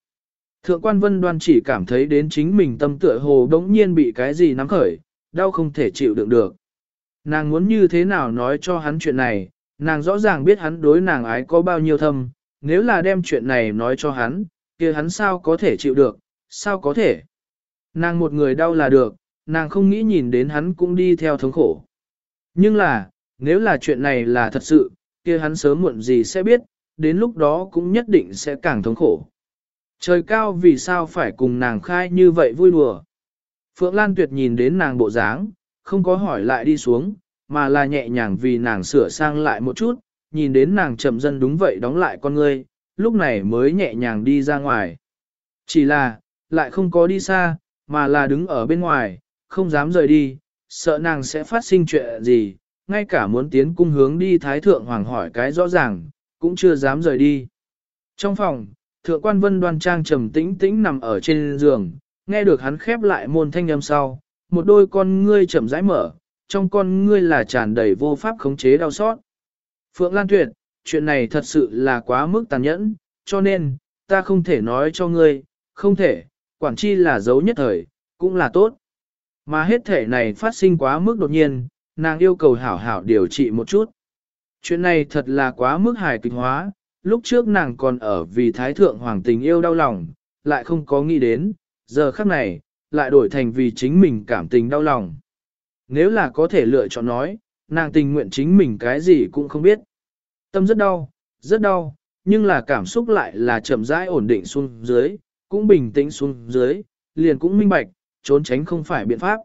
Thượng quan vân đoan chỉ cảm thấy đến chính mình tâm tựa hồ đống nhiên bị cái gì nắm khởi, đau không thể chịu đựng được. Nàng muốn như thế nào nói cho hắn chuyện này, nàng rõ ràng biết hắn đối nàng ái có bao nhiêu thâm, nếu là đem chuyện này nói cho hắn, kia hắn sao có thể chịu được, sao có thể. Nàng một người đau là được, nàng không nghĩ nhìn đến hắn cũng đi theo thống khổ. Nhưng là, nếu là chuyện này là thật sự, kia hắn sớm muộn gì sẽ biết, đến lúc đó cũng nhất định sẽ càng thống khổ. Trời cao vì sao phải cùng nàng khai như vậy vui đùa. Phượng Lan Tuyệt nhìn đến nàng bộ dáng, không có hỏi lại đi xuống, mà là nhẹ nhàng vì nàng sửa sang lại một chút, nhìn đến nàng chậm dân đúng vậy đóng lại con ngươi, lúc này mới nhẹ nhàng đi ra ngoài. Chỉ là, lại không có đi xa, mà là đứng ở bên ngoài, không dám rời đi, sợ nàng sẽ phát sinh chuyện gì, ngay cả muốn tiến cung hướng đi Thái Thượng Hoàng hỏi cái rõ ràng, cũng chưa dám rời đi. Trong phòng, Thượng quan Vân đoan trang trầm tĩnh tĩnh nằm ở trên giường, nghe được hắn khép lại môn thanh âm sau, một đôi con ngươi chậm rãi mở, trong con ngươi là tràn đầy vô pháp khống chế đau xót. Phượng Lan Tuyệt, chuyện này thật sự là quá mức tàn nhẫn, cho nên, ta không thể nói cho ngươi, không thể, quản chi là dấu nhất thời, cũng là tốt. Mà hết thể này phát sinh quá mức đột nhiên, nàng yêu cầu hảo hảo điều trị một chút. Chuyện này thật là quá mức hài kịch hóa, lúc trước nàng còn ở vì Thái Thượng Hoàng tình yêu đau lòng, lại không có nghĩ đến, giờ khắc này, lại đổi thành vì chính mình cảm tình đau lòng. Nếu là có thể lựa chọn nói, nàng tình nguyện chính mình cái gì cũng không biết. Tâm rất đau, rất đau, nhưng là cảm xúc lại là chậm rãi ổn định xuống dưới, cũng bình tĩnh xuống dưới, liền cũng minh bạch, trốn tránh không phải biện pháp.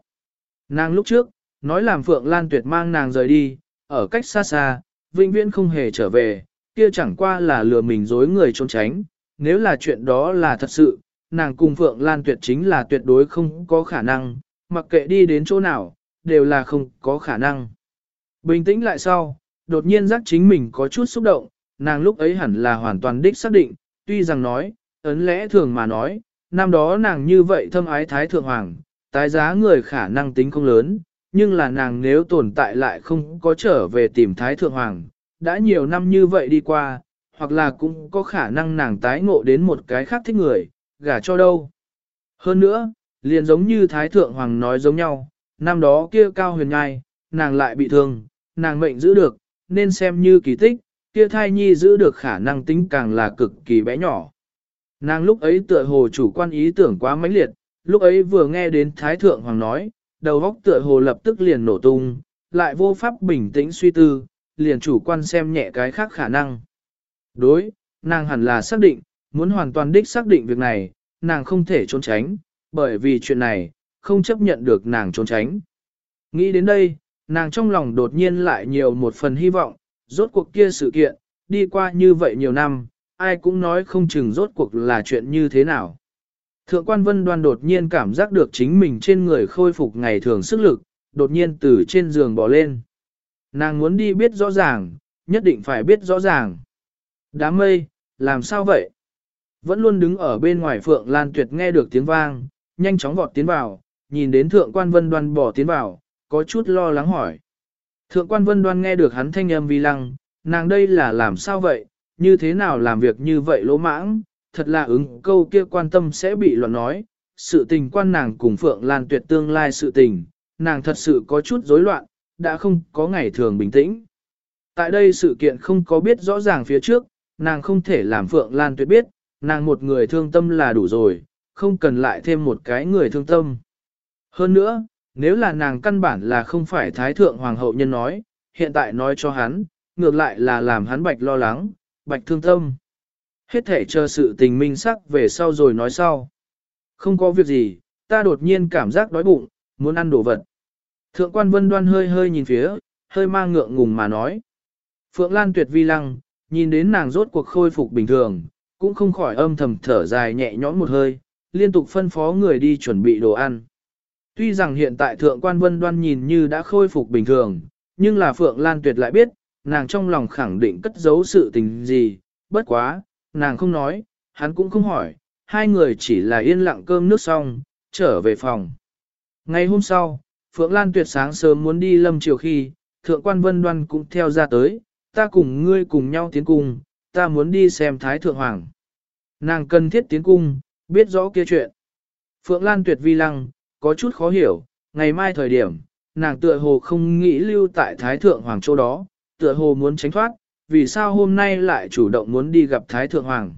Nàng lúc trước, nói làm Phượng Lan Tuyệt mang nàng rời đi, ở cách xa xa, vĩnh viễn không hề trở về, kia chẳng qua là lừa mình dối người trốn tránh, nếu là chuyện đó là thật sự, nàng cùng Phượng Lan Tuyệt chính là tuyệt đối không có khả năng, mặc kệ đi đến chỗ nào, đều là không có khả năng. Bình tĩnh lại sau, đột nhiên giác chính mình có chút xúc động, nàng lúc ấy hẳn là hoàn toàn đích xác định, tuy rằng nói, ấn lẽ thường mà nói, năm đó nàng như vậy thâm ái Thái Thượng Hoàng, tái giá người khả năng tính không lớn, nhưng là nàng nếu tồn tại lại không có trở về tìm Thái Thượng Hoàng, đã nhiều năm như vậy đi qua, hoặc là cũng có khả năng nàng tái ngộ đến một cái khác thích người, gả cho đâu. Hơn nữa, liền giống như Thái Thượng Hoàng nói giống nhau, năm đó kia cao huyền nhai, nàng lại bị thương, nàng mệnh giữ được, nên xem như kỳ tích, kia thai nhi giữ được khả năng tính càng là cực kỳ bé nhỏ. Nàng lúc ấy tựa hồ chủ quan ý tưởng quá mãnh liệt, lúc ấy vừa nghe đến Thái Thượng Hoàng nói, đầu óc tựa hồ lập tức liền nổ tung, lại vô pháp bình tĩnh suy tư, liền chủ quan xem nhẹ cái khác khả năng. Đối, nàng hẳn là xác định, muốn hoàn toàn đích xác định việc này, nàng không thể trốn tránh, bởi vì chuyện này, không chấp nhận được nàng trốn tránh. Nghĩ đến đây, nàng trong lòng đột nhiên lại nhiều một phần hy vọng, rốt cuộc kia sự kiện, đi qua như vậy nhiều năm, ai cũng nói không chừng rốt cuộc là chuyện như thế nào. Thượng quan vân đoan đột nhiên cảm giác được chính mình trên người khôi phục ngày thường sức lực, đột nhiên từ trên giường bỏ lên. Nàng muốn đi biết rõ ràng, nhất định phải biết rõ ràng. Đám mây, làm sao vậy? Vẫn luôn đứng ở bên ngoài Phượng Lan Tuyệt nghe được tiếng vang, nhanh chóng vọt tiến vào, nhìn đến thượng quan vân đoan bỏ tiến vào, có chút lo lắng hỏi. Thượng quan vân đoan nghe được hắn thanh âm vi lăng, nàng đây là làm sao vậy, như thế nào làm việc như vậy lỗ mãng, thật là ứng câu kia quan tâm sẽ bị loạn nói, sự tình quan nàng cùng Phượng Lan tuyệt tương lai sự tình, nàng thật sự có chút rối loạn, đã không có ngày thường bình tĩnh. Tại đây sự kiện không có biết rõ ràng phía trước, nàng không thể làm Phượng Lan tuyệt biết, nàng một người thương tâm là đủ rồi, không cần lại thêm một cái người thương tâm. Hơn nữa, nếu là nàng căn bản là không phải Thái Thượng Hoàng hậu nhân nói, hiện tại nói cho hắn, ngược lại là làm hắn bạch lo lắng, bạch thương tâm. Hết thể chờ sự tình minh sắc về sau rồi nói sau. Không có việc gì, ta đột nhiên cảm giác đói bụng, muốn ăn đồ vật. Thượng quan vân đoan hơi hơi nhìn phía, hơi mang ngượng ngùng mà nói. Phượng Lan tuyệt vi lăng, nhìn đến nàng rốt cuộc khôi phục bình thường, cũng không khỏi âm thầm thở dài nhẹ nhõm một hơi, liên tục phân phó người đi chuẩn bị đồ ăn. Tuy rằng hiện tại thượng quan vân đoan nhìn như đã khôi phục bình thường, nhưng là Phượng Lan tuyệt lại biết, nàng trong lòng khẳng định cất giấu sự tình gì, bất quá, nàng không nói, hắn cũng không hỏi, hai người chỉ là yên lặng cơm nước xong, trở về phòng. Ngày hôm sau, Phượng Lan tuyệt sáng sớm muốn đi lâm chiều khi, thượng quan vân đoan cũng theo ra tới, ta cùng ngươi cùng nhau tiến cung, ta muốn đi xem Thái Thượng Hoàng. Nàng cần thiết tiến cung, biết rõ kia chuyện. Phượng Lan tuyệt vi lăng, có chút khó hiểu, ngày mai thời điểm, nàng tựa hồ không nghĩ lưu tại Thái Thượng Hoàng chỗ đó, tựa hồ muốn tránh thoát, vì sao hôm nay lại chủ động muốn đi gặp Thái Thượng Hoàng.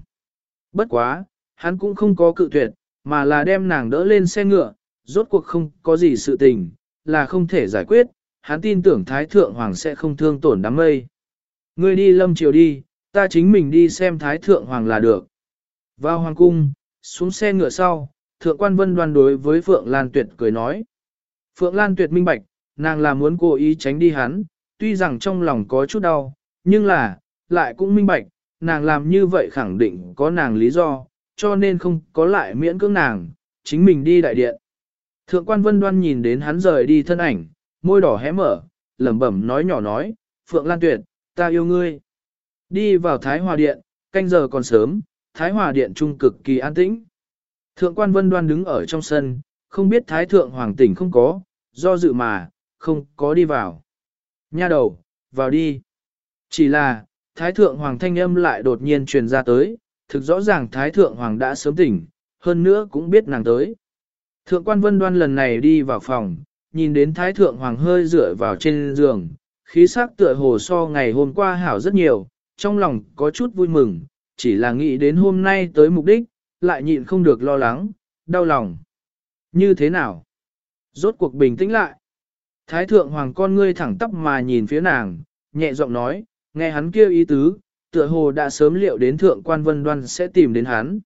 Bất quá, hắn cũng không có cự tuyệt, mà là đem nàng đỡ lên xe ngựa, rốt cuộc không có gì sự tình, là không thể giải quyết, hắn tin tưởng Thái Thượng Hoàng sẽ không thương tổn đám mây. Ngươi đi lâm chiều đi, ta chính mình đi xem Thái Thượng Hoàng là được. Vào Hoàng cung, xuống xe ngựa sau, Thượng quan vân đoan đối với Phượng Lan Tuyệt cười nói. Phượng Lan Tuyệt minh bạch, nàng là muốn cố ý tránh đi hắn, tuy rằng trong lòng có chút đau, nhưng là, lại cũng minh bạch, nàng làm như vậy khẳng định có nàng lý do, cho nên không có lại miễn cưỡng nàng, chính mình đi đại điện. Thượng quan vân đoan nhìn đến hắn rời đi thân ảnh, môi đỏ hé mở, lẩm bẩm nói nhỏ nói, Phượng Lan Tuyệt, ta yêu ngươi. Đi vào Thái Hòa Điện, canh giờ còn sớm, Thái Hòa Điện trung cực kỳ an tĩnh. Thượng quan vân đoan đứng ở trong sân, không biết Thái Thượng Hoàng tỉnh không có, do dự mà, không có đi vào. Nha đầu, vào đi. Chỉ là, Thái Thượng Hoàng thanh âm lại đột nhiên truyền ra tới, thực rõ ràng Thái Thượng Hoàng đã sớm tỉnh, hơn nữa cũng biết nàng tới. Thượng quan vân đoan lần này đi vào phòng, nhìn đến thái thượng hoàng hơi dựa vào trên giường, khí sắc tựa hồ so ngày hôm qua hảo rất nhiều, trong lòng có chút vui mừng, chỉ là nghĩ đến hôm nay tới mục đích, lại nhịn không được lo lắng, đau lòng. Như thế nào? Rốt cuộc bình tĩnh lại. Thái thượng hoàng con ngươi thẳng tắp mà nhìn phía nàng, nhẹ giọng nói, nghe hắn kêu ý tứ, tựa hồ đã sớm liệu đến thượng quan vân đoan sẽ tìm đến hắn.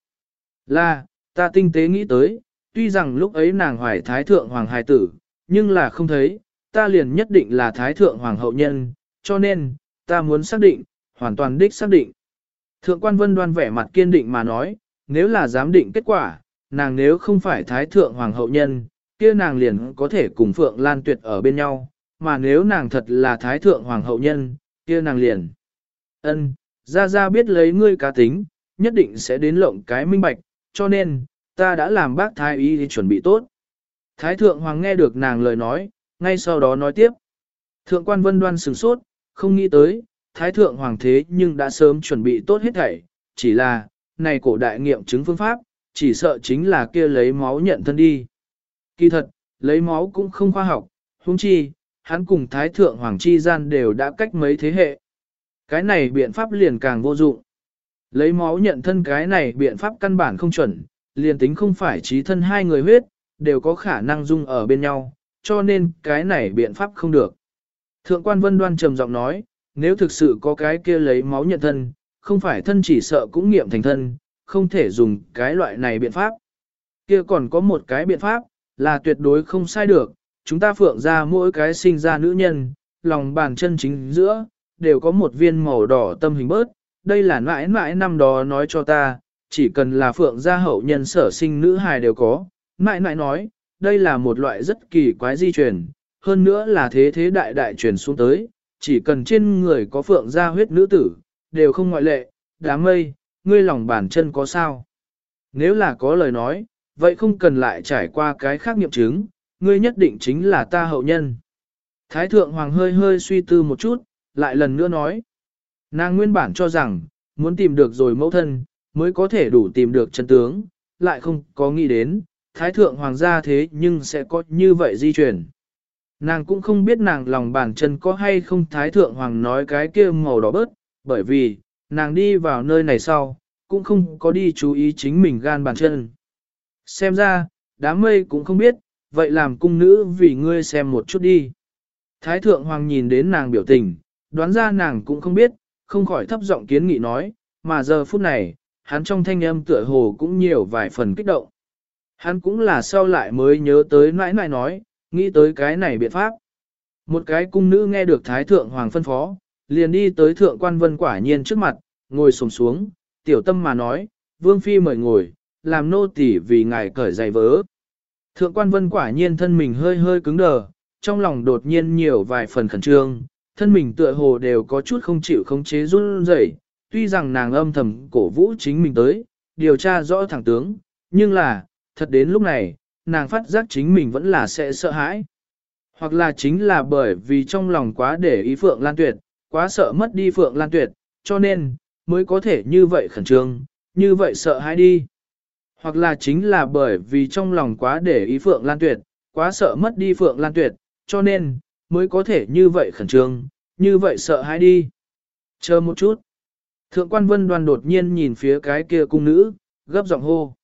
Là, ta tinh tế nghĩ tới, tuy rằng lúc ấy nàng hoài thái thượng hoàng hài tử, nhưng là không thấy, ta liền nhất định là thái thượng hoàng hậu nhân, cho nên, ta muốn xác định, hoàn toàn đích xác định. Thượng quan vân đoan vẻ mặt kiên định mà nói, nếu là giám định kết quả, nàng nếu không phải thái thượng hoàng hậu nhân, kia nàng liền có thể cùng Phượng Lan Tuyệt ở bên nhau, mà nếu nàng thật là thái thượng hoàng hậu nhân, kia nàng liền. Ân, ra ra biết lấy ngươi cá tính, nhất định sẽ đến lộng cái minh bạch, cho nên, ta đã làm bác thái y thì chuẩn bị tốt. Thái thượng hoàng nghe được nàng lời nói, ngay sau đó nói tiếp. Thượng quan vân đoan sửng sốt, không nghĩ tới, thái thượng hoàng thế nhưng đã sớm chuẩn bị tốt hết thảy, chỉ là, này cổ đại nghiệm chứng phương pháp, chỉ sợ chính là kia lấy máu nhận thân đi. Kỳ thật, lấy máu cũng không khoa học, huống chi, hắn cùng thái thượng hoàng chi gian đều đã cách mấy thế hệ. Cái này biện pháp liền càng vô dụng. Lấy máu nhận thân cái này biện pháp căn bản không chuẩn, liền tính không phải trí thân hai người huyết, đều có khả năng dung ở bên nhau, cho nên cái này biện pháp không được. Thượng quan vân đoan trầm giọng nói, nếu thực sự có cái kia lấy máu nhận thân, không phải thân chỉ sợ cũng nghiệm thành thân, không thể dùng cái loại này biện pháp. Kia còn có một cái biện pháp, là tuyệt đối không sai được, chúng ta phượng ra mỗi cái sinh ra nữ nhân, lòng bàn chân chính giữa, đều có một viên màu đỏ tâm hình bớt, đây là mãi mãi năm đó nói cho ta, chỉ cần là phượng gia hậu nhân sở sinh nữ hài đều có, mãi mãi nói, đây là một loại rất kỳ quái di truyền, hơn nữa là thế thế đại đại truyền xuống tới, chỉ cần trên người có phượng gia huyết nữ tử, đều không ngoại lệ, đám mây, ngươi lòng bàn chân có sao? Nếu là có lời nói, vậy không cần lại trải qua cái khác nghiệm chứng, ngươi nhất định chính là ta hậu nhân. Thái thượng hoàng hơi hơi suy tư một chút, lại lần nữa nói. Nàng nguyên bản cho rằng, muốn tìm được rồi mẫu thân, mới có thể đủ tìm được chân tướng, lại không có nghĩ đến, thái thượng hoàng gia thế nhưng sẽ có như vậy di chuyển. Nàng cũng không biết nàng lòng bàn chân có hay không thái thượng hoàng nói cái kia màu đỏ bớt, bởi vì, nàng đi vào nơi này sau, cũng không có đi chú ý chính mình gan bàn chân. Xem ra, đám mây cũng không biết, vậy làm cung nữ vì ngươi xem một chút đi. Thái thượng hoàng nhìn đến nàng biểu tình, đoán ra nàng cũng không biết, không khỏi thấp giọng kiến nghị nói, mà giờ phút này, hắn trong thanh âm tựa hồ cũng nhiều vài phần kích động. Hắn cũng là sau lại mới nhớ tới nãi nãi nói, nghĩ tới cái này biện pháp. Một cái cung nữ nghe được Thái Thượng Hoàng phân phó, liền đi tới Thượng Quan Vân quả nhiên trước mặt, ngồi sồm xuống, tiểu tâm mà nói, Vương Phi mời ngồi, làm nô tỳ vì ngài cởi giày vớ. Thượng Quan Vân quả nhiên thân mình hơi hơi cứng đờ, trong lòng đột nhiên nhiều vài phần khẩn trương, thân mình tựa hồ đều có chút không chịu khống chế run rẩy. tuy rằng nàng âm thầm cổ vũ chính mình tới, điều tra rõ thẳng tướng, nhưng là, thật đến lúc này, nàng phát giác chính mình vẫn là sẽ sợ hãi. Hoặc là chính là bởi vì trong lòng quá để ý Phượng Lan Tuyệt, quá sợ mất đi Phượng Lan Tuyệt, cho nên, mới có thể như vậy khẩn trương, như vậy sợ hãi đi. Hoặc là chính là bởi vì trong lòng quá để ý Phượng Lan Tuyệt, quá sợ mất đi Phượng Lan Tuyệt, cho nên, mới có thể như vậy khẩn trương, như vậy sợ hãi đi. Chờ một chút. Thượng quan vân đoàn đột nhiên nhìn phía cái kia cung nữ, gấp giọng hô.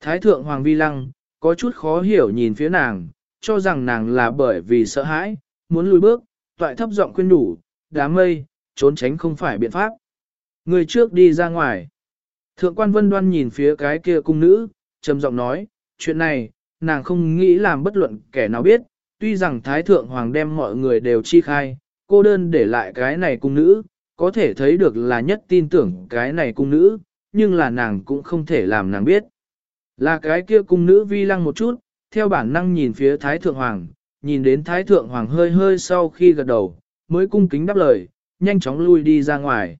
Thái thượng Hoàng Vi Lăng, có chút khó hiểu nhìn phía nàng, cho rằng nàng là bởi vì sợ hãi, muốn lùi bước, toại thấp giọng khuyên đủ, đám mây, trốn tránh không phải biện pháp. Người trước đi ra ngoài. Thượng quan vân đoan nhìn phía cái kia cung nữ, trầm giọng nói, chuyện này, nàng không nghĩ làm bất luận kẻ nào biết, tuy rằng Thái Thượng Hoàng đem mọi người đều chi khai, cô đơn để lại cái này cung nữ, có thể thấy được là nhất tin tưởng cái này cung nữ, nhưng là nàng cũng không thể làm nàng biết. Là cái kia cung nữ vi lăng một chút, theo bản năng nhìn phía Thái Thượng Hoàng, nhìn đến Thái Thượng Hoàng hơi hơi sau khi gật đầu, mới cung kính đáp lời, nhanh chóng lui đi ra ngoài.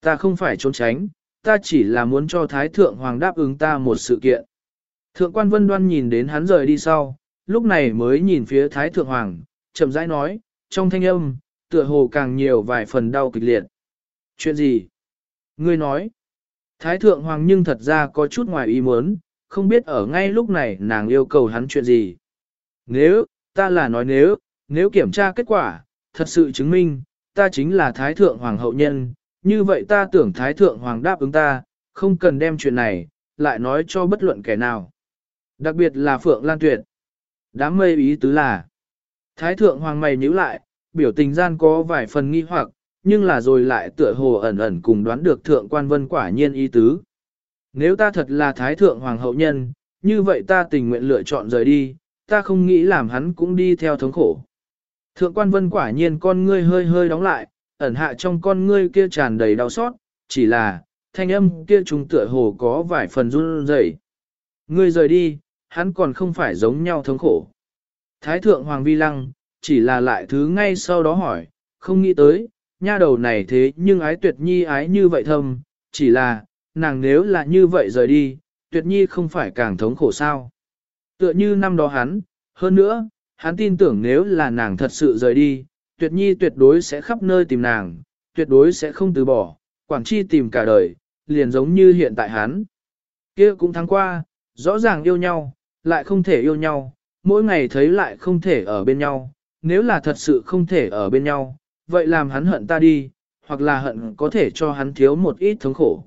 Ta không phải trốn tránh, ta chỉ là muốn cho Thái Thượng Hoàng đáp ứng ta một sự kiện. Thượng quan vân đoan nhìn đến hắn rời đi sau, lúc này mới nhìn phía Thái Thượng Hoàng, chậm rãi nói, trong thanh âm, tựa hồ càng nhiều vài phần đau kịch liệt. Chuyện gì? Ngươi nói. Thái Thượng Hoàng nhưng thật ra có chút ngoài ý muốn, không biết ở ngay lúc này nàng yêu cầu hắn chuyện gì. Nếu, ta là nói nếu, nếu kiểm tra kết quả, thật sự chứng minh, ta chính là Thái Thượng Hoàng hậu nhân, như vậy ta tưởng Thái Thượng Hoàng đáp ứng ta, không cần đem chuyện này, lại nói cho bất luận kẻ nào. Đặc biệt là Phượng Lan Tuyệt. Đám mây ý tứ là, Thái Thượng Hoàng mày nhíu lại, biểu tình gian có vài phần nghi hoặc, nhưng là rồi lại tựa hồ ẩn ẩn cùng đoán được Thượng Quan Vân quả nhiên ý tứ. Nếu ta thật là Thái Thượng Hoàng hậu nhân, như vậy ta tình nguyện lựa chọn rời đi, ta không nghĩ làm hắn cũng đi theo thống khổ. Thượng quan vân quả nhiên con ngươi hơi hơi đóng lại, ẩn hạ trong con ngươi kia tràn đầy đau xót, chỉ là, thanh âm kia trùng tựa hồ có vài phần run rẩy. Ngươi rời đi, hắn còn không phải giống nhau thống khổ. Thái thượng Hoàng Vi Lăng, chỉ là lại thứ ngay sau đó hỏi, không nghĩ tới, nha đầu này thế nhưng ái tuyệt nhi ái như vậy thâm, chỉ là, nàng nếu là như vậy rời đi, tuyệt nhi không phải càng thống khổ sao. Tựa như năm đó hắn, hơn nữa, hắn tin tưởng nếu là nàng thật sự rời đi, tuyệt nhi tuyệt đối sẽ khắp nơi tìm nàng, tuyệt đối sẽ không từ bỏ, quảng chi tìm cả đời, liền giống như hiện tại hắn. kia cũng tháng qua, rõ ràng yêu nhau, lại không thể yêu nhau, mỗi ngày thấy lại không thể ở bên nhau, nếu là thật sự không thể ở bên nhau, vậy làm hắn hận ta đi, hoặc là hận có thể cho hắn thiếu một ít thống khổ.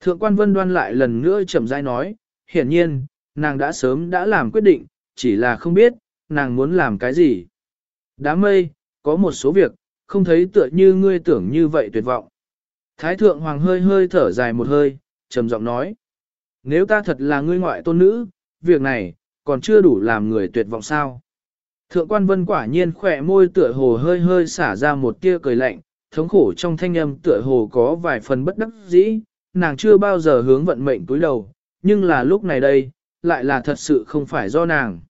Thượng quan vân đoan lại lần nữa chậm rãi nói, hiển nhiên, nàng đã sớm đã làm quyết định, chỉ là không biết, nàng muốn làm cái gì. Đám mây, có một số việc, không thấy tựa như ngươi tưởng như vậy tuyệt vọng. Thái thượng hoàng hơi hơi thở dài một hơi, trầm giọng nói. Nếu ta thật là ngươi ngoại tôn nữ, việc này, còn chưa đủ làm người tuyệt vọng sao. Thượng quan vân quả nhiên khỏe môi tựa hồ hơi hơi xả ra một tia cười lạnh, thống khổ trong thanh âm tựa hồ có vài phần bất đắc dĩ, nàng chưa bao giờ hướng vận mệnh túi đầu, nhưng là lúc này đây, lại là thật sự không phải do nàng.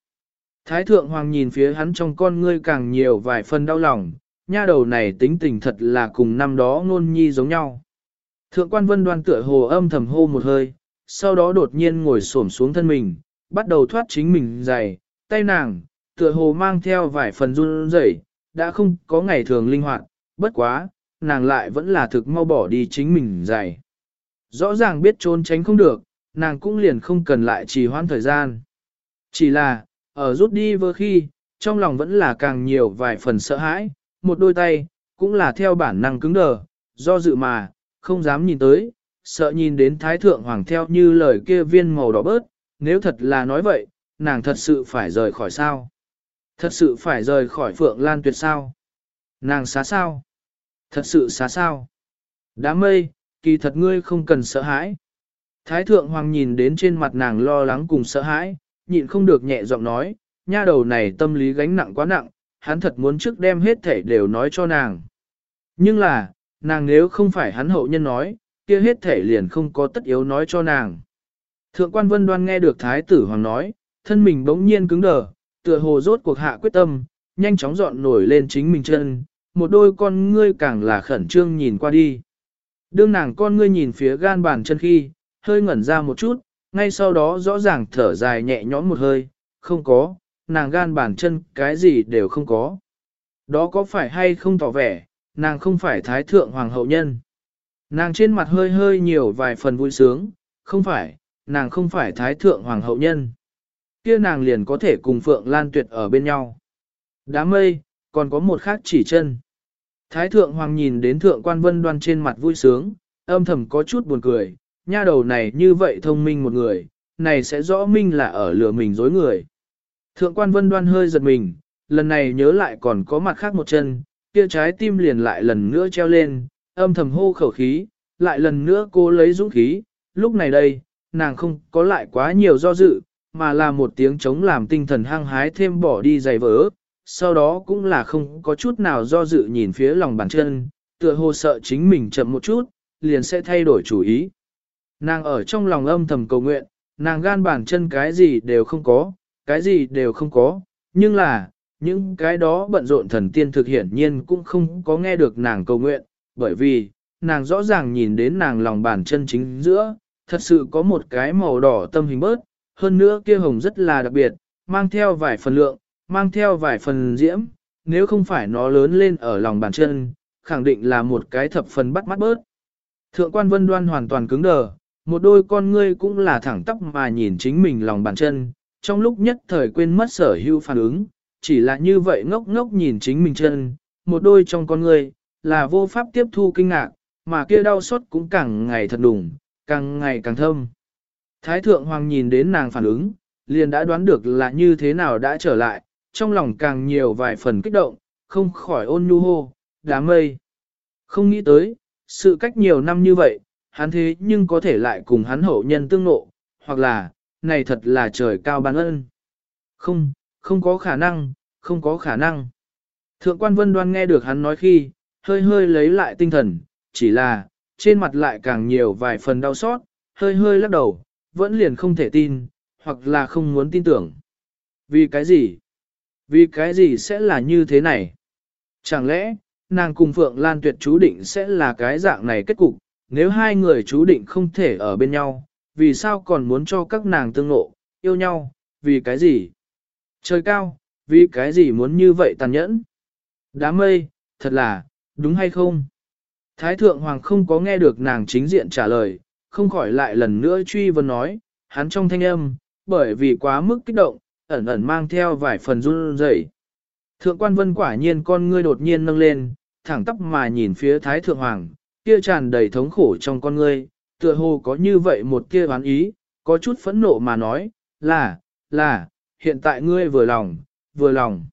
Thái thượng hoàng nhìn phía hắn trong con ngươi càng nhiều vài phần đau lòng, nha đầu này tính tình thật là cùng năm đó ngôn nhi giống nhau. Thượng quan vân đoan tựa hồ âm thầm hô một hơi, sau đó đột nhiên ngồi xổm xuống thân mình, bắt đầu thoát chính mình dày, tay nàng, tựa hồ mang theo vài phần run rẩy, đã không có ngày thường linh hoạt, bất quá, nàng lại vẫn là thực mau bỏ đi chính mình dày. Rõ ràng biết trốn tránh không được, nàng cũng liền không cần lại trì hoãn thời gian. Chỉ là, ở rút đi vừa khi, trong lòng vẫn là càng nhiều vài phần sợ hãi, một đôi tay, cũng là theo bản năng cứng đờ, do dự mà, không dám nhìn tới, sợ nhìn đến thái thượng hoàng theo như lời kia viên màu đỏ bớt, nếu thật là nói vậy, nàng thật sự phải rời khỏi sao? Thật sự phải rời khỏi phượng lan tuyệt sao? Nàng xá sao? Thật sự xá sao? Đám mây, kỳ thật ngươi không cần sợ hãi. Thái thượng hoàng nhìn đến trên mặt nàng lo lắng cùng sợ hãi, nhịn không được nhẹ giọng nói, nha đầu này tâm lý gánh nặng quá nặng, hắn thật muốn trước đem hết thể đều nói cho nàng. Nhưng là, nàng nếu không phải hắn hậu nhân nói, kia hết thể liền không có tất yếu nói cho nàng. Thượng quan vân đoan nghe được thái tử hoàng nói, thân mình bỗng nhiên cứng đờ, tựa hồ rốt cuộc hạ quyết tâm, nhanh chóng dọn nổi lên chính mình chân, một đôi con ngươi càng là khẩn trương nhìn qua đi. Đương nàng con ngươi nhìn phía gan bàn chân khi, hơi ngẩn ra một chút, ngay sau đó rõ ràng thở dài nhẹ nhõm một hơi, không có, nàng gan bàn chân cái gì đều không có. Đó có phải hay không tỏ vẻ, nàng không phải thái thượng hoàng hậu nhân. Nàng trên mặt hơi hơi nhiều vài phần vui sướng, không phải, nàng không phải thái thượng hoàng hậu nhân. kia nàng liền có thể cùng Phượng Lan Tuyệt ở bên nhau. Đám mây, còn có một khác chỉ chân. Thái thượng hoàng nhìn đến thượng quan vân đoan trên mặt vui sướng, âm thầm có chút buồn cười, nha đầu này như vậy thông minh một người, này sẽ rõ minh là ở lừa mình dối người. Thượng quan vân đoan hơi giật mình, lần này nhớ lại còn có mặt khác một chân, kia trái tim liền lại lần nữa treo lên, âm thầm hô khẩu khí, lại lần nữa cô lấy dũng khí, lúc này đây, nàng không có lại quá nhiều do dự, mà là một tiếng chống làm tinh thần hăng hái thêm bỏ đi giày vỡ, sau đó cũng là không có chút nào do dự nhìn phía lòng bàn chân, tựa hồ sợ chính mình chậm một chút, liền sẽ thay đổi chủ ý. Nàng ở trong lòng âm thầm cầu nguyện, nàng gan bản chân cái gì đều không có, cái gì đều không có, nhưng là, những cái đó bận rộn thần tiên thực hiển nhiên cũng không có nghe được nàng cầu nguyện, bởi vì, nàng rõ ràng nhìn đến nàng lòng bàn chân chính giữa, thật sự có một cái màu đỏ tâm hình bớt, hơn nữa kia hồng rất là đặc biệt, mang theo vài phần lượng, mang theo vài phần diễm, nếu không phải nó lớn lên ở lòng bàn chân, khẳng định là một cái thập phần bắt mắt bớt. Thượng quan vân đoan hoàn toàn cứng đờ, một đôi con ngươi cũng là thẳng tóc mà nhìn chính mình lòng bàn chân, trong lúc nhất thời quên mất sở hữu phản ứng, chỉ là như vậy ngốc ngốc nhìn chính mình chân, một đôi trong con ngươi, là vô pháp tiếp thu kinh ngạc, mà kia đau xót cũng càng ngày thật đủng, càng ngày càng thâm. Thái thượng hoàng nhìn đến nàng phản ứng, liền đã đoán được là như thế nào đã trở lại, trong lòng càng nhiều vài phần kích động, không khỏi ôn nhu hô, đám mây. Không nghĩ tới, sự cách nhiều năm như vậy, hắn thế nhưng có thể lại cùng hắn hậu nhân tương nộ, hoặc là, này thật là trời cao ban ân. Không, không có khả năng, không có khả năng. Thượng quan vân đoan nghe được hắn nói khi, hơi hơi lấy lại tinh thần, chỉ là, trên mặt lại càng nhiều vài phần đau xót, hơi hơi lắc đầu, vẫn liền không thể tin, hoặc là không muốn tin tưởng. Vì cái gì? Vì cái gì sẽ là như thế này? Chẳng lẽ, nàng cùng Phượng Lan Tuyệt chú định sẽ là cái dạng này kết cục, nếu hai người chú định không thể ở bên nhau, vì sao còn muốn cho các nàng tương ngộ, yêu nhau, vì cái gì? Trời cao, vì cái gì muốn như vậy tàn nhẫn? Đám mây, thật là, đúng hay không? Thái thượng hoàng không có nghe được nàng chính diện trả lời, không khỏi lại lần nữa truy vấn nói, hắn trong thanh âm, bởi vì quá mức kích động, ẩn ẩn mang theo vài phần run rẩy. Thượng quan vân quả nhiên con ngươi đột nhiên nâng lên, thẳng tắp mà nhìn phía thái thượng hoàng, kia tràn đầy thống khổ trong con ngươi, tựa hồ có như vậy một kia bán ý, có chút phẫn nộ mà nói, là, là, hiện tại ngươi vừa lòng, vừa lòng.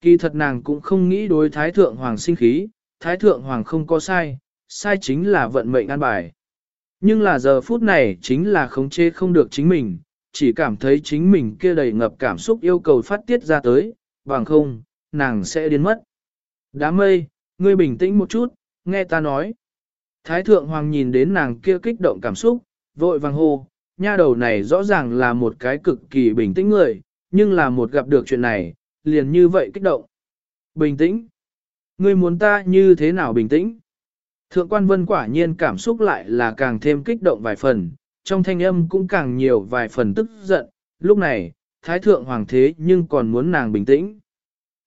Kỳ thật nàng cũng không nghĩ đối thái thượng hoàng sinh khí, thái thượng hoàng không có sai, sai chính là vận mệnh an bài. Nhưng là giờ phút này chính là khống chế không được chính mình, chỉ cảm thấy chính mình kia đầy ngập cảm xúc yêu cầu phát tiết ra tới, bằng không, nàng sẽ điên mất. Đám mây, ngươi bình tĩnh một chút, nghe ta nói. Thái thượng hoàng nhìn đến nàng kia kích động cảm xúc, vội vàng hô, nha đầu này rõ ràng là một cái cực kỳ bình tĩnh người, nhưng là một gặp được chuyện này, liền như vậy kích động. Bình tĩnh. Ngươi muốn ta như thế nào bình tĩnh? Thượng quan vân quả nhiên cảm xúc lại là càng thêm kích động vài phần, trong thanh âm cũng càng nhiều vài phần tức giận, lúc này, thái thượng hoàng thế nhưng còn muốn nàng bình tĩnh.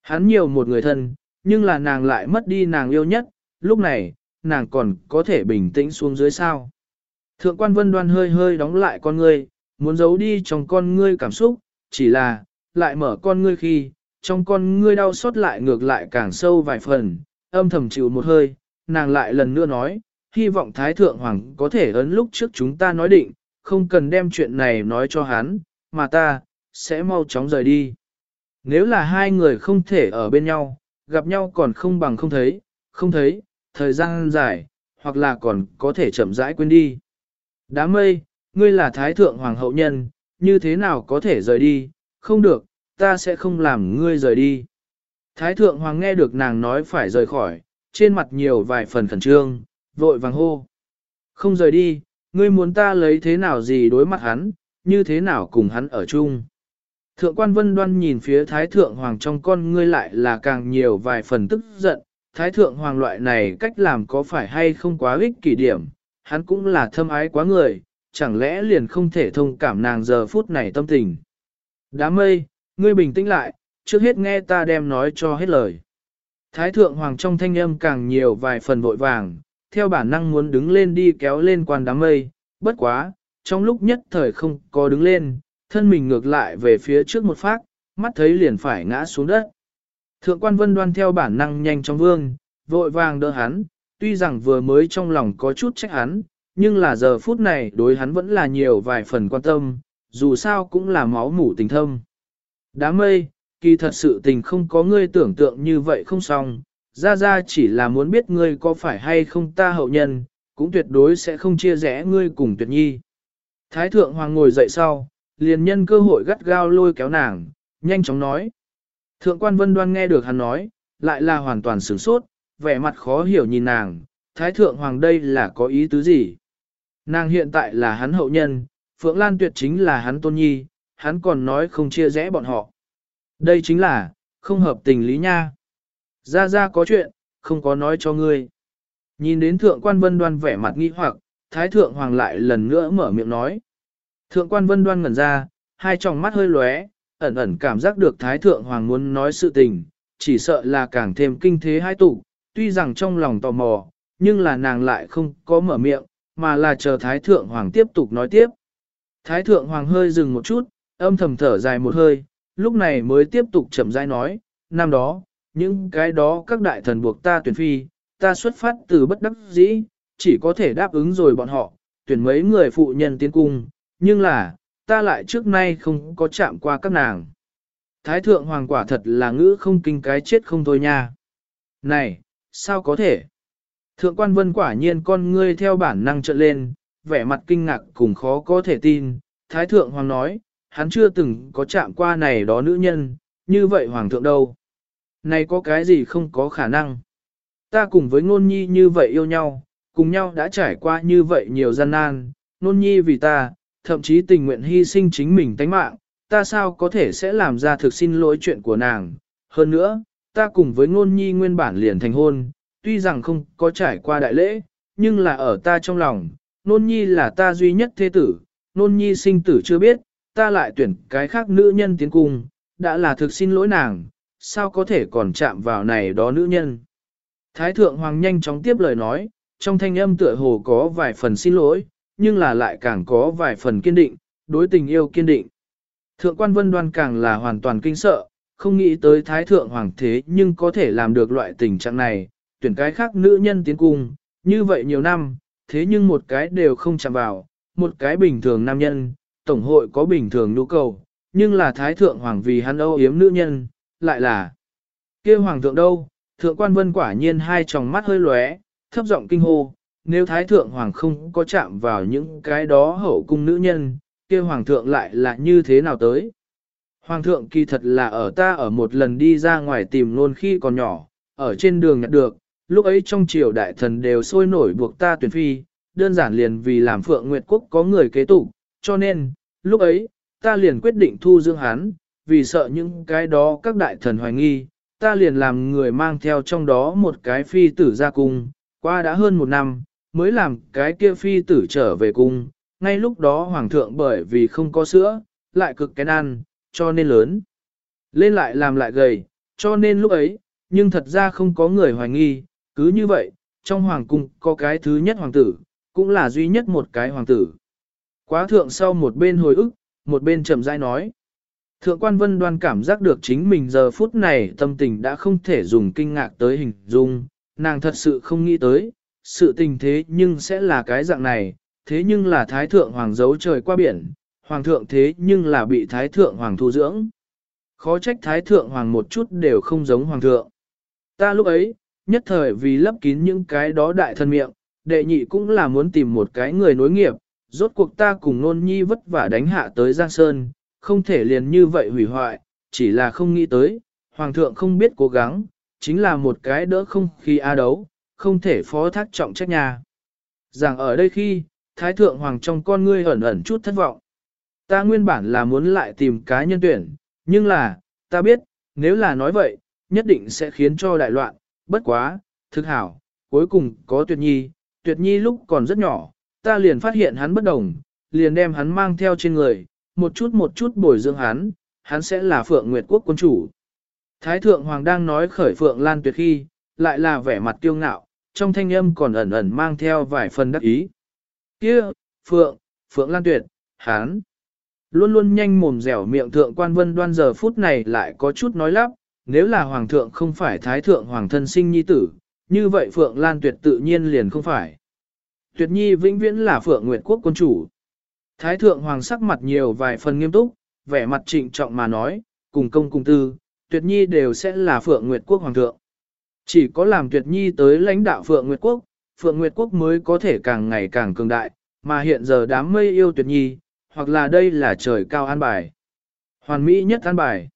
Hắn nhiều một người thân, nhưng là nàng lại mất đi nàng yêu nhất, lúc này, nàng còn có thể bình tĩnh xuống dưới sao. Thượng quan vân đoan hơi hơi đóng lại con ngươi, muốn giấu đi trong con ngươi cảm xúc, chỉ là, lại mở con ngươi khi, trong con ngươi đau xót lại ngược lại càng sâu vài phần, âm thầm chịu một hơi, nàng lại lần nữa nói, hy vọng Thái Thượng Hoàng có thể ấn lúc trước chúng ta nói định, không cần đem chuyện này nói cho hắn, mà ta, sẽ mau chóng rời đi. Nếu là hai người không thể ở bên nhau, gặp nhau còn không bằng không thấy, không thấy, thời gian dài, hoặc là còn có thể chậm rãi quên đi. Đám mây, ngươi là Thái Thượng Hoàng hậu nhân, như thế nào có thể rời đi, không được, ta sẽ không làm ngươi rời đi. Thái Thượng Hoàng nghe được nàng nói phải rời khỏi, trên mặt nhiều vài phần khẩn trương, vội vàng hô. Không rời đi, ngươi muốn ta lấy thế nào gì đối mặt hắn, như thế nào cùng hắn ở chung. Thượng quan vân đoan nhìn phía Thái Thượng Hoàng trong con ngươi lại là càng nhiều vài phần tức giận, Thái Thượng Hoàng loại này cách làm có phải hay không quá ích kỷ điểm, hắn cũng là thâm ái quá người, chẳng lẽ liền không thể thông cảm nàng giờ phút này tâm tình. Đám mây, ngươi bình tĩnh lại, trước hết nghe ta đem nói cho hết lời. Thái thượng hoàng trong thanh âm càng nhiều vài phần vội vàng, theo bản năng muốn đứng lên đi kéo lên quan đám mây, bất quá, trong lúc nhất thời không có đứng lên, thân mình ngược lại về phía trước một phát, mắt thấy liền phải ngã xuống đất. Thượng quan vân đoan theo bản năng nhanh trong vương, vội vàng đỡ hắn, tuy rằng vừa mới trong lòng có chút trách hắn, nhưng là giờ phút này đối hắn vẫn là nhiều vài phần quan tâm, dù sao cũng là máu mủ tình thâm. Đám mây, kỳ thật sự tình không có ngươi tưởng tượng như vậy không xong, ra ra chỉ là muốn biết ngươi có phải hay không ta hậu nhân, cũng tuyệt đối sẽ không chia rẽ ngươi cùng tuyệt nhi. Thái thượng hoàng ngồi dậy sau, liền nhân cơ hội gắt gao lôi kéo nàng, nhanh chóng nói. Thượng quan vân đoan nghe được hắn nói, lại là hoàn toàn sửng sốt, vẻ mặt khó hiểu nhìn nàng, thái thượng hoàng đây là có ý tứ gì? Nàng hiện tại là hắn hậu nhân, Phượng Lan Tuyệt chính là hắn tôn nhi, hắn còn nói không chia rẽ bọn họ. Đây chính là, không hợp tình lý nha. Ra ra có chuyện, không có nói cho ngươi. Nhìn đến thượng quan vân đoan vẻ mặt nghi hoặc, thái thượng hoàng lại lần nữa mở miệng nói. Thượng quan vân đoan ngẩn ra, hai tròng mắt hơi lóe, ẩn ẩn cảm giác được thái thượng hoàng muốn nói sự tình, chỉ sợ là càng thêm kinh thế hai tụ, tuy rằng trong lòng tò mò, nhưng là nàng lại không có mở miệng, mà là chờ Thái Thượng Hoàng tiếp tục nói tiếp. Thái Thượng Hoàng hơi dừng một chút, âm thầm thở dài một hơi, lúc này mới tiếp tục chậm rãi nói, năm đó, những cái đó các đại thần buộc ta tuyển phi, ta xuất phát từ bất đắc dĩ, chỉ có thể đáp ứng rồi bọn họ, tuyển mấy người phụ nhân tiến cung, nhưng là, ta lại trước nay không có chạm qua các nàng. Thái thượng hoàng quả thật là ngữ không kinh cái chết không thôi nha. Này, sao có thể? Thượng quan vân quả nhiên con ngươi theo bản năng trợn lên, vẻ mặt kinh ngạc cùng khó có thể tin. Thái thượng hoàng nói, hắn chưa từng có chạm qua này đó nữ nhân, như vậy hoàng thượng đâu? Này có cái gì không có khả năng? Ta cùng với ngôn nhi như vậy yêu nhau, cùng nhau đã trải qua như vậy nhiều gian nan, ngôn nhi vì ta, thậm chí tình nguyện hy sinh chính mình tánh mạng, ta sao có thể sẽ làm ra thực xin lỗi chuyện của nàng. Hơn nữa, ta cùng với ngôn nhi nguyên bản liền thành hôn, tuy rằng không có trải qua đại lễ, nhưng là ở ta trong lòng, ngôn nhi là ta duy nhất thế tử, ngôn nhi sinh tử chưa biết, ta lại tuyển cái khác nữ nhân tiến cung, đã là thực xin lỗi nàng, sao có thể còn chạm vào này đó nữ nhân. Thái thượng hoàng nhanh chóng tiếp lời nói, trong thanh âm tựa hồ có vài phần xin lỗi, nhưng là lại càng có vài phần kiên định, đối tình yêu kiên định. Thượng quan vân đoan càng là hoàn toàn kinh sợ, không nghĩ tới thái thượng hoàng thế nhưng có thể làm được loại tình trạng này, tuyển cái khác nữ nhân tiến cung, như vậy nhiều năm, thế nhưng một cái đều không chạm vào, một cái bình thường nam nhân, tổng hội có bình thường nhu cầu, nhưng là thái thượng hoàng vì hắn âu yếm nữ nhân, lại là kia hoàng thượng đâu, thượng quan vân quả nhiên hai tròng mắt hơi lóe, thấp giọng kinh hô, nếu thái thượng hoàng không có chạm vào những cái đó hậu cung nữ nhân, kia hoàng thượng lại là như thế nào tới. Hoàng thượng kỳ thật là ở ta ở một lần đi ra ngoài tìm luôn khi còn nhỏ, ở trên đường nhặt được, lúc ấy trong triều đại thần đều sôi nổi buộc ta tuyển phi, đơn giản liền vì làm phượng nguyệt quốc có người kế tục, cho nên, lúc ấy, ta liền quyết định thu dưỡng hắn, vì sợ những cái đó các đại thần hoài nghi, ta liền làm người mang theo trong đó một cái phi tử ra cung, qua đã hơn một năm, mới làm cái kia phi tử trở về cung, ngay lúc đó hoàng thượng bởi vì không có sữa, lại cực kén ăn, cho nên lớn. Lên lại làm lại gầy, cho nên lúc ấy, nhưng thật ra không có người hoài nghi, cứ như vậy, trong hoàng cung có cái thứ nhất hoàng tử, cũng là duy nhất một cái hoàng tử. Quá thượng sau một bên hồi ức, một bên chậm rãi nói. Thượng quan vân đoan cảm giác được chính mình giờ phút này tâm tình đã không thể dùng kinh ngạc tới hình dung, nàng thật sự không nghĩ tới, sự tình thế nhưng sẽ là cái dạng này, thế nhưng là thái thượng hoàng giấu trời qua biển, hoàng thượng thế nhưng là bị thái thượng hoàng thu dưỡng. Khó trách thái thượng hoàng một chút đều không giống hoàng thượng. Ta lúc ấy, nhất thời vì lấp kín những cái đó đại thân miệng, đệ nhị cũng là muốn tìm một cái người nối nghiệp, rốt cuộc ta cùng nôn nhi vất vả đánh hạ tới Giang Sơn, không thể liền như vậy hủy hoại, chỉ là không nghĩ tới, hoàng thượng không biết cố gắng, chính là một cái đỡ không khi a đấu, không thể phó thác trọng trách nhà. Rằng ở đây khi, thái thượng hoàng trong con ngươi ẩn ẩn chút thất vọng. Ta nguyên bản là muốn lại tìm cá nhân tuyển, nhưng là, ta biết, nếu là nói vậy, nhất định sẽ khiến cho đại loạn, bất quá, thực hảo, cuối cùng có tuyệt nhi, tuyệt nhi lúc còn rất nhỏ, ta liền phát hiện hắn bất đồng, liền đem hắn mang theo trên người, một chút một chút bồi dưỡng hắn, hắn sẽ là Phượng Nguyệt Quốc quân chủ. Thái Thượng Hoàng đang nói khởi Phượng Lan Tuyệt khi, lại là vẻ mặt kiêu ngạo, trong thanh âm còn ẩn ẩn mang theo vài phần đắc ý. Kia, Phượng, Phượng Lan Tuyệt, hán Luôn luôn nhanh mồm dẻo miệng Thượng Quan Vân đoan giờ phút này lại có chút nói lắp, nếu là Hoàng thượng không phải Thái Thượng Hoàng thân sinh nhi tử, như vậy Phượng Lan Tuyệt tự nhiên liền không phải. Tuyệt nhi vĩnh viễn là Phượng Nguyệt Quốc quân chủ. Thái thượng hoàng sắc mặt nhiều vài phần nghiêm túc, vẻ mặt trịnh trọng mà nói, cùng công cùng tư, tuyệt nhi đều sẽ là Phượng Nguyệt Quốc hoàng thượng. Chỉ có làm tuyệt nhi tới lãnh đạo Phượng Nguyệt Quốc, Phượng Nguyệt Quốc mới có thể càng ngày càng cường đại, mà hiện giờ đám mây yêu tuyệt nhi, hoặc là đây là trời cao an bài. Hoàn mỹ nhất an bài.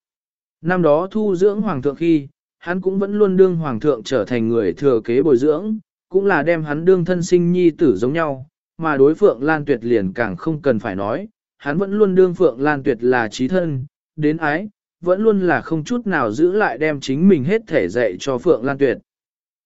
Năm đó thu dưỡng hoàng thượng khi, hắn cũng vẫn luôn đương hoàng thượng trở thành người thừa kế bồi dưỡng, cũng là đem hắn đương thân sinh nhi tử giống nhau, mà đối Phượng Lan Tuyệt liền càng không cần phải nói, hắn vẫn luôn đương Phượng Lan Tuyệt là trí thân, đến ái, vẫn luôn là không chút nào giữ lại đem chính mình hết thể dạy cho Phượng Lan Tuyệt.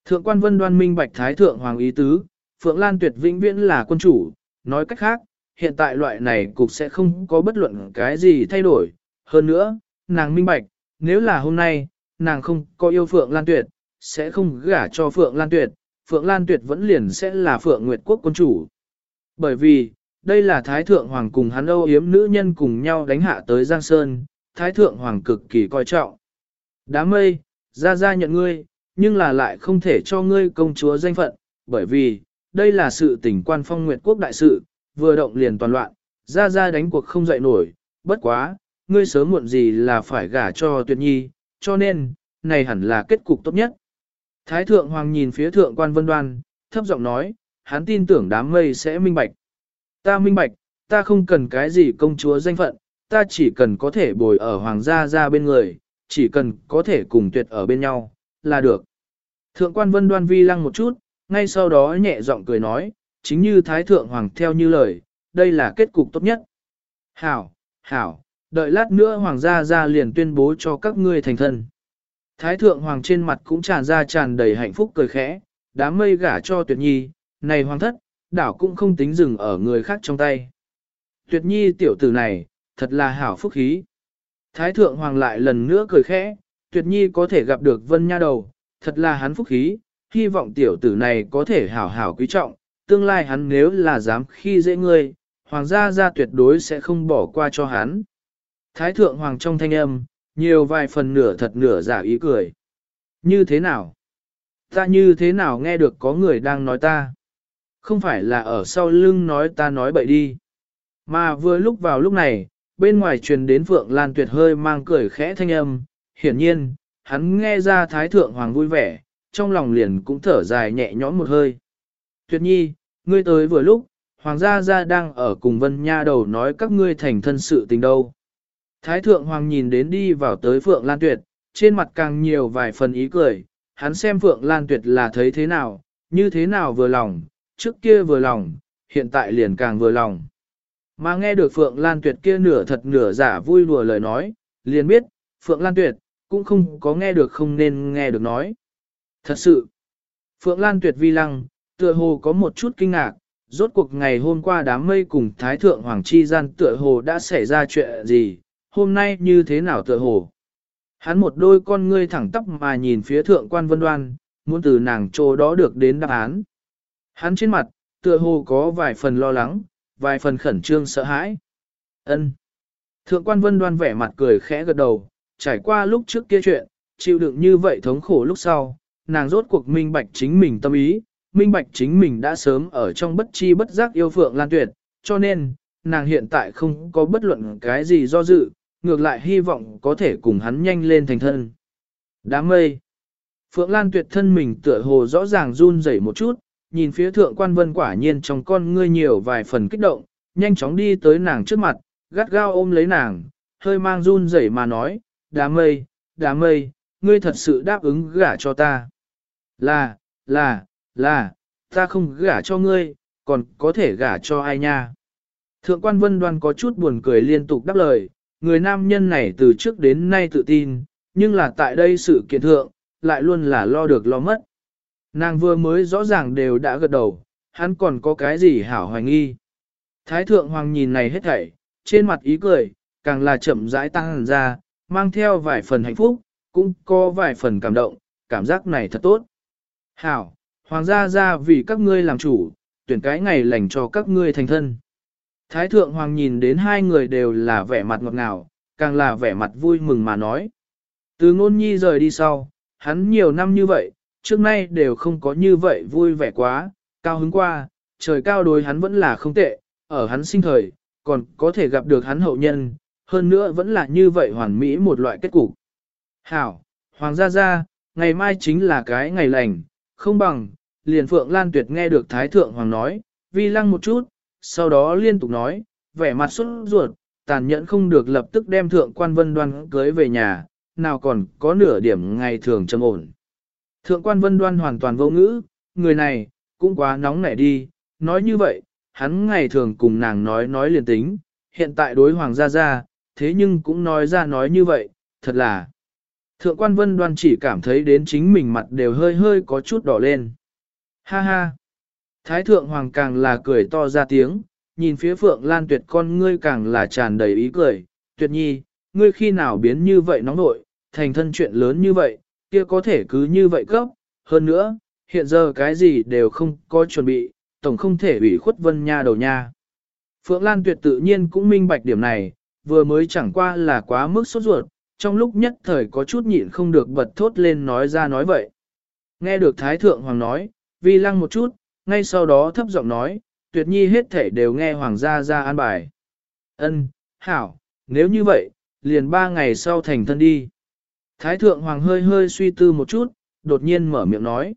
Thượng quan vân đoan minh bạch thái thượng hoàng ý tứ, Phượng Lan Tuyệt vĩnh viễn là quân chủ, nói cách khác, hiện tại loại này cục sẽ không có bất luận cái gì thay đổi. Hơn nữa, nàng minh bạch, nếu là hôm nay, nàng không có yêu Phượng Lan Tuyệt, sẽ không gả cho Phượng Lan Tuyệt, Phượng Lan Tuyệt vẫn liền sẽ là Phượng Nguyệt Quốc quân chủ. Bởi vì, đây là Thái Thượng Hoàng cùng hắn âu yếm nữ nhân cùng nhau đánh hạ tới Giang Sơn, Thái Thượng Hoàng cực kỳ coi trọng. Đám mây, ra ra nhận ngươi, nhưng là lại không thể cho ngươi công chúa danh phận, bởi vì, đây là sự tình quan phong nguyệt quốc đại sự, vừa động liền toàn loạn, ra ra đánh cuộc không dậy nổi, bất quá, ngươi sớm muộn gì là phải gả cho tuyệt nhi, cho nên, này hẳn là kết cục tốt nhất. Thái thượng hoàng nhìn phía thượng quan vân đoan, thấp giọng nói, hắn tin tưởng đám mây sẽ minh bạch. Ta minh bạch, ta không cần cái gì công chúa danh phận, ta chỉ cần có thể bồi ở hoàng gia ra bên người, chỉ cần có thể cùng tuyệt ở bên nhau, là được. Thượng quan vân đoan vi lăng một chút, ngay sau đó nhẹ giọng cười nói, chính như Thái Thượng Hoàng theo như lời, đây là kết cục tốt nhất. Hảo, hảo, đợi lát nữa Hoàng gia ra liền tuyên bố cho các ngươi thành thân. Thái Thượng Hoàng trên mặt cũng tràn ra tràn đầy hạnh phúc cười khẽ, đám mây gả cho tuyệt nhi, này hoàng thất, đảo cũng không tính dừng ở người khác trong tay. Tuyệt nhi tiểu tử này, thật là hảo phúc khí. Thái Thượng Hoàng lại lần nữa cười khẽ, tuyệt nhi có thể gặp được vân nha đầu, thật là hắn phúc khí, hy vọng tiểu tử này có thể hảo hảo quý trọng, tương lai hắn nếu là dám khi dễ ngươi, hoàng gia gia tuyệt đối sẽ không bỏ qua cho hắn. Thái thượng hoàng trong thanh âm, nhiều vài phần nửa thật nửa giả ý cười. Như thế nào? Ta như thế nào nghe được có người đang nói ta? Không phải là ở sau lưng nói ta nói bậy đi. Mà vừa lúc vào lúc này, bên ngoài truyền đến Phượng Lan Tuyệt hơi mang cười khẽ thanh âm, hiển nhiên, hắn nghe ra Thái Thượng Hoàng vui vẻ, trong lòng liền cũng thở dài nhẹ nhõm một hơi. Tuyệt nhi, ngươi tới vừa lúc, Hoàng gia gia đang ở cùng Vân Nha đầu nói các ngươi thành thân sự tình đâu. Thái Thượng Hoàng nhìn đến đi vào tới Phượng Lan Tuyệt, trên mặt càng nhiều vài phần ý cười, hắn xem Phượng Lan Tuyệt là thấy thế nào, như thế nào vừa lòng, trước kia vừa lòng, hiện tại liền càng vừa lòng. Mà nghe được Phượng Lan Tuyệt kia nửa thật nửa giả vui đùa lời nói, liền biết, Phượng Lan Tuyệt, cũng không có nghe được không nên nghe được nói. Thật sự, Phượng Lan tuyệt vi lăng, tựa hồ có một chút kinh ngạc, rốt cuộc ngày hôm qua đám mây cùng Thái Thượng Hoàng Chi gian tựa hồ đã xảy ra chuyện gì, hôm nay như thế nào tựa hồ. Hắn một đôi con ngươi thẳng tóc mà nhìn phía thượng quan vân đoan, muốn từ nàng chỗ đó được đến đáp án. Hắn trên mặt, tựa hồ có vài phần lo lắng, vài phần khẩn trương sợ hãi. Ân. Thượng quan vân đoan vẻ mặt cười khẽ gật đầu, trải qua lúc trước kia chuyện, chịu đựng như vậy thống khổ lúc sau, nàng rốt cuộc minh bạch chính mình tâm ý, minh bạch chính mình đã sớm ở trong bất chi bất giác yêu Phượng Lan Tuyệt, cho nên, nàng hiện tại không có bất luận cái gì do dự, ngược lại hy vọng có thể cùng hắn nhanh lên thành thân. Đám mây. Phượng Lan Tuyệt thân mình tựa hồ rõ ràng run rẩy một chút, nhìn phía thượng quan vân quả nhiên trong con ngươi nhiều vài phần kích động, nhanh chóng đi tới nàng trước mặt, gắt gao ôm lấy nàng, hơi mang run rẩy mà nói, đám mây, đám mây, ngươi thật sự đáp ứng gả cho ta. Là, là, là, ta không gả cho ngươi, còn có thể gả cho ai nha. Thượng quan vân đoan có chút buồn cười liên tục đáp lời, người nam nhân này từ trước đến nay tự tin, nhưng là tại đây sự kiện thượng, lại luôn là lo được lo mất. Nàng vừa mới rõ ràng đều đã gật đầu, hắn còn có cái gì hảo hoài nghi. Thái thượng hoàng nhìn này hết thảy, trên mặt ý cười, càng là chậm rãi tăng ra, mang theo vài phần hạnh phúc, cũng có vài phần cảm động, cảm giác này thật tốt. Hảo, hoàng gia ra vì các ngươi làm chủ, tuyển cái ngày lành cho các ngươi thành thân. Thái thượng hoàng nhìn đến hai người đều là vẻ mặt ngọt ngào, càng là vẻ mặt vui mừng mà nói. Từ ngôn nhi rời đi sau, hắn nhiều năm như vậy, trước nay đều không có như vậy vui vẻ quá, cao hứng qua, trời cao đối hắn vẫn là không tệ, ở hắn sinh thời, còn có thể gặp được hắn hậu nhân, hơn nữa vẫn là như vậy hoàn mỹ một loại kết cục. Hảo, Hoàng gia gia, ngày mai chính là cái ngày lành, không bằng, liền Phượng Lan Tuyệt nghe được Thái Thượng Hoàng nói, vi lăng một chút, sau đó liên tục nói, vẻ mặt xuất ruột, tàn nhẫn không được lập tức đem Thượng Quan Vân Đoan cưới về nhà, nào còn có nửa điểm ngày thường trầm ổn. Thượng Quan Vân Đoan hoàn toàn vô ngữ, người này, cũng quá nóng nảy đi, nói như vậy, hắn ngày thường cùng nàng nói nói liền tính, hiện tại đối Hoàng gia gia, thế nhưng cũng nói ra nói như vậy, thật là. Thượng quan vân đoan chỉ cảm thấy đến chính mình mặt đều hơi hơi có chút đỏ lên. Ha ha! Thái thượng hoàng càng là cười to ra tiếng, nhìn phía phượng lan tuyệt con ngươi càng là tràn đầy ý cười. Tuyệt nhi, ngươi khi nào biến như vậy nóng nội, thành thân chuyện lớn như vậy, kia có thể cứ như vậy cấp. Hơn nữa, hiện giờ cái gì đều không có chuẩn bị, tổng không thể ủy khuất vân nha đầu nha. Phượng Lan Tuyệt tự nhiên cũng minh bạch điểm này, vừa mới chẳng qua là quá mức sốt ruột, trong lúc nhất thời có chút nhịn không được bật thốt lên nói ra nói vậy. Nghe được Thái Thượng Hoàng nói, vi lăng một chút, ngay sau đó thấp giọng nói, tuyệt nhi hết thể đều nghe Hoàng gia ra an bài. Ân, hảo, nếu như vậy, liền ba ngày sau thành thân đi. Thái Thượng Hoàng hơi hơi suy tư một chút, đột nhiên mở miệng nói.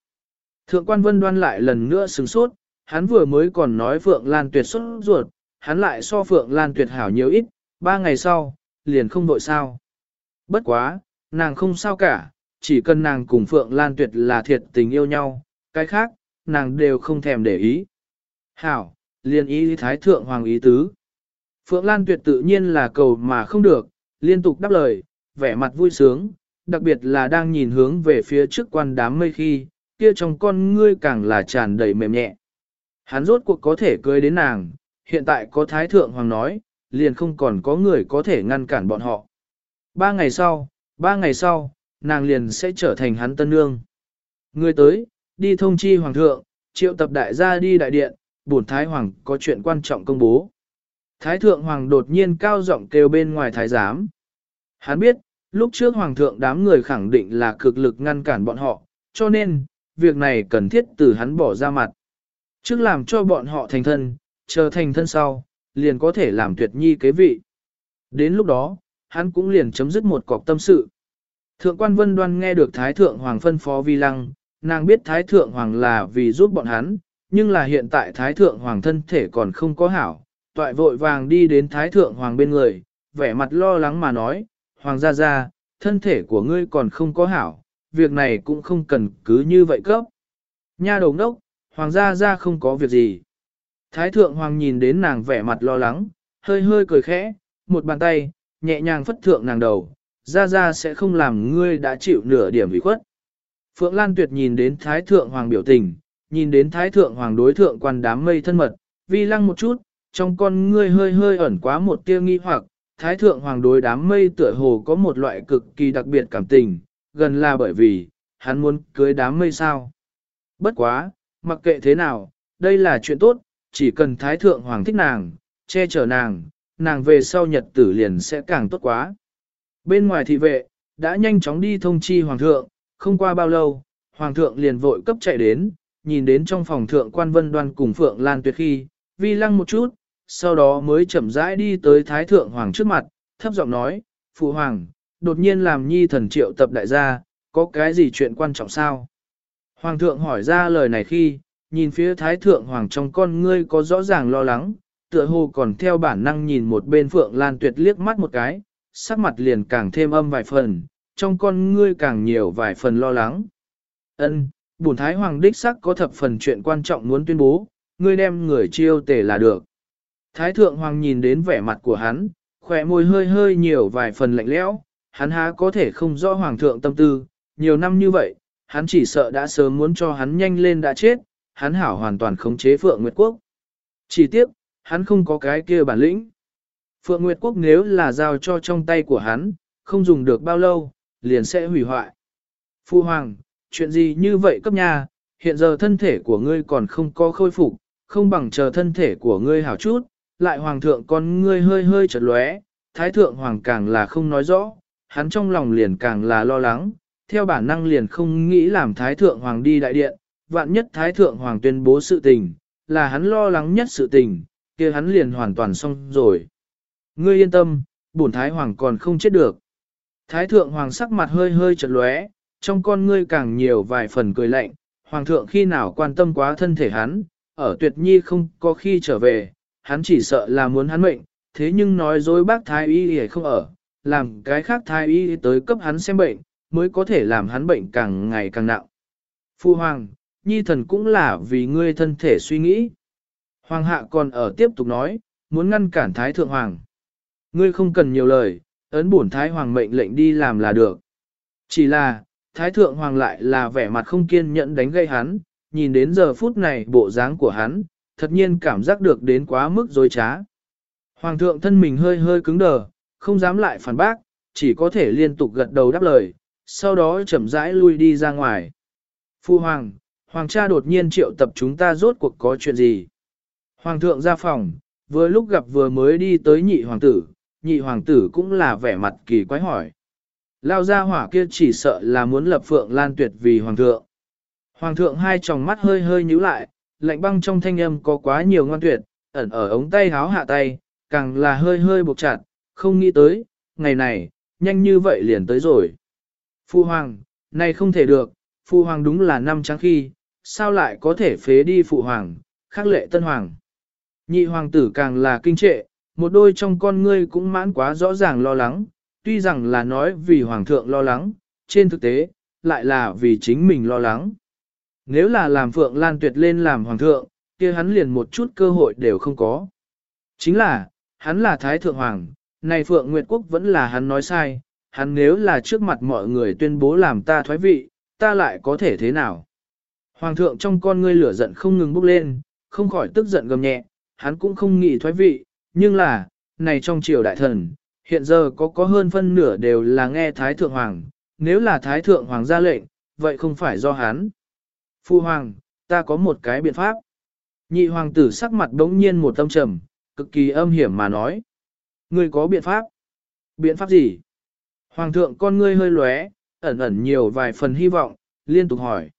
Thượng quan vân đoan lại lần nữa sừng sốt, hắn vừa mới còn nói Phượng Lan Tuyệt xuất ruột, hắn lại so Phượng Lan Tuyệt hảo nhiều ít, ba ngày sau, liền không đội sao. Bất quá, nàng không sao cả, chỉ cần nàng cùng Phượng Lan Tuyệt là thiệt tình yêu nhau, cái khác, nàng đều không thèm để ý. Hảo, liền ý thái thượng hoàng ý tứ. Phượng Lan Tuyệt tự nhiên là cầu mà không được, liên tục đáp lời, vẻ mặt vui sướng, đặc biệt là đang nhìn hướng về phía trước quan đám mây khi, kia trong con ngươi càng là tràn đầy mềm nhẹ. Hắn rốt cuộc có thể cưới đến nàng, hiện tại có Thái Thượng Hoàng nói, liền không còn có người có thể ngăn cản bọn họ. Ba ngày sau, ba ngày sau, nàng liền sẽ trở thành hắn tân nương. Người tới, đi thông chi Hoàng thượng, triệu tập đại gia đi đại điện, bổn Thái Hoàng có chuyện quan trọng công bố. Thái Thượng Hoàng đột nhiên cao giọng kêu bên ngoài Thái Giám. Hắn biết, lúc trước Hoàng thượng đám người khẳng định là cực lực ngăn cản bọn họ, cho nên, việc này cần thiết từ hắn bỏ ra mặt. Trước làm cho bọn họ thành thân, chờ thành thân sau, liền có thể làm tuyệt nhi kế vị. Đến lúc đó, hắn cũng liền chấm dứt một cọc tâm sự. Thượng quan vân đoan nghe được Thái Thượng Hoàng phân phó vi lăng, nàng biết Thái Thượng Hoàng là vì giúp bọn hắn, nhưng là hiện tại Thái Thượng Hoàng thân thể còn không có hảo, toại vội vàng đi đến Thái Thượng Hoàng bên người, vẻ mặt lo lắng mà nói, Hoàng gia gia, thân thể của ngươi còn không có hảo, việc này cũng không cần cứ như vậy cấp. Nha đầu đốc, Hoàng gia gia không có việc gì. Thái Thượng Hoàng nhìn đến nàng vẻ mặt lo lắng, hơi hơi cười khẽ, một bàn tay, nhẹ nhàng phất thượng nàng đầu, gia gia sẽ không làm ngươi đã chịu nửa điểm ủy khuất. Phượng Lan Tuyệt nhìn đến Thái Thượng Hoàng biểu tình, nhìn đến Thái Thượng Hoàng đối thượng quan đám mây thân mật, vi lăng một chút, trong con ngươi hơi hơi ẩn quá một tia nghi hoặc, Thái Thượng Hoàng đối đám mây tựa hồ có một loại cực kỳ đặc biệt cảm tình, gần là bởi vì, hắn muốn cưới đám mây sao. Bất quá, mặc kệ thế nào, đây là chuyện tốt, chỉ cần Thái Thượng Hoàng thích nàng, che chở nàng, nàng về sau nhật tử liền sẽ càng tốt quá. Bên ngoài thị vệ, đã nhanh chóng đi thông chi Hoàng thượng, không qua bao lâu, Hoàng thượng liền vội cấp chạy đến, nhìn đến trong phòng thượng quan vân đoan cùng Phượng Lan tuyệt khi, vi lăng một chút, sau đó mới chậm rãi đi tới Thái Thượng Hoàng trước mặt, thấp giọng nói, Phụ Hoàng, đột nhiên làm nhi thần triệu tập đại gia, có cái gì chuyện quan trọng sao? Hoàng thượng hỏi ra lời này khi, nhìn phía Thái Thượng Hoàng trong con ngươi có rõ ràng lo lắng, tựa hồ còn theo bản năng nhìn một bên Phượng Lan Tuyệt liếc mắt một cái, sắc mặt liền càng thêm âm vài phần, trong con ngươi càng nhiều vài phần lo lắng. Ân, bổn Thái Hoàng đích sắc có thập phần chuyện quan trọng muốn tuyên bố, ngươi đem người chiêu tể là được. Thái Thượng Hoàng nhìn đến vẻ mặt của hắn, khỏe môi hơi hơi nhiều vài phần lạnh lẽo, hắn há có thể không rõ Hoàng thượng tâm tư, nhiều năm như vậy, hắn chỉ sợ đã sớm muốn cho hắn nhanh lên đã chết, hắn hảo hoàn toàn khống chế Phượng Nguyệt Quốc. Chỉ tiếc, hắn không có cái kia bản lĩnh. Phượng Nguyệt Quốc nếu là giao cho trong tay của hắn, không dùng được bao lâu, liền sẽ hủy hoại. Phu Hoàng, chuyện gì như vậy cấp nhà, hiện giờ thân thể của ngươi còn không có khôi phục, không bằng chờ thân thể của ngươi hảo chút, lại Hoàng thượng con ngươi hơi hơi chật lóe, Thái thượng Hoàng càng là không nói rõ, hắn trong lòng liền càng là lo lắng, theo bản năng liền không nghĩ làm Thái thượng Hoàng đi đại điện, vạn nhất Thái Thượng Hoàng tuyên bố sự tình, là hắn lo lắng nhất sự tình, kia hắn liền hoàn toàn xong rồi. Ngươi yên tâm, bổn Thái Hoàng còn không chết được. Thái Thượng Hoàng sắc mặt hơi hơi chật lóe, trong con ngươi càng nhiều vài phần cười lạnh, Hoàng thượng khi nào quan tâm quá thân thể hắn, ở tuyệt nhi không có khi trở về, hắn chỉ sợ là muốn hắn mệnh, thế nhưng nói dối bác Thái Y thì không ở, làm cái khác Thái Y tới cấp hắn xem bệnh, mới có thể làm hắn bệnh càng ngày càng nặng. Phu Hoàng, nhi thần cũng là vì ngươi thân thể suy nghĩ. Hoàng hạ còn ở tiếp tục nói, muốn ngăn cản Thái Thượng Hoàng. Ngươi không cần nhiều lời, ấn bổn Thái Hoàng mệnh lệnh đi làm là được. Chỉ là, Thái Thượng Hoàng lại là vẻ mặt không kiên nhẫn đánh gây hắn, nhìn đến giờ phút này bộ dáng của hắn, thật nhiên cảm giác được đến quá mức dối trá. Hoàng thượng thân mình hơi hơi cứng đờ, không dám lại phản bác, chỉ có thể liên tục gật đầu đáp lời, sau đó chậm rãi lui đi ra ngoài. Phu Hoàng, Hoàng cha đột nhiên triệu tập chúng ta rốt cuộc có chuyện gì? Hoàng thượng ra phòng, vừa lúc gặp vừa mới đi tới nhị hoàng tử, nhị hoàng tử cũng là vẻ mặt kỳ quái hỏi. Lao ra hỏa kia chỉ sợ là muốn lập phượng lan tuyệt vì hoàng thượng. Hoàng thượng hai tròng mắt hơi hơi nhíu lại, lạnh băng trong thanh âm có quá nhiều ngoan tuyệt, ẩn ở ống tay háo hạ tay, càng là hơi hơi buộc chặt, không nghĩ tới, ngày này, nhanh như vậy liền tới rồi. Phu hoàng, này không thể được, phu hoàng đúng là năm trắng khi, sao lại có thể phế đi phụ hoàng, khắc lệ tân hoàng. Nhị hoàng tử càng là kinh trệ, một đôi trong con ngươi cũng mãn quá rõ ràng lo lắng, tuy rằng là nói vì hoàng thượng lo lắng, trên thực tế, lại là vì chính mình lo lắng. Nếu là làm Phượng Lan Tuyệt lên làm hoàng thượng, kia hắn liền một chút cơ hội đều không có. Chính là, hắn là Thái Thượng Hoàng, này Phượng Nguyệt Quốc vẫn là hắn nói sai, hắn nếu là trước mặt mọi người tuyên bố làm ta thoái vị, ta lại có thể thế nào? Hoàng thượng trong con ngươi lửa giận không ngừng bốc lên, không khỏi tức giận gầm nhẹ, hắn cũng không nghĩ thoái vị, nhưng là, này trong triều đại thần, hiện giờ có có hơn phân nửa đều là nghe Thái Thượng Hoàng, nếu là Thái Thượng Hoàng ra lệnh, vậy không phải do hắn. Phu Hoàng, ta có một cái biện pháp. Nhị hoàng tử sắc mặt đống nhiên một tâm trầm, cực kỳ âm hiểm mà nói. Ngươi có biện pháp? Biện pháp gì? Hoàng thượng con ngươi hơi lóe, ẩn ẩn nhiều vài phần hy vọng, liên tục hỏi.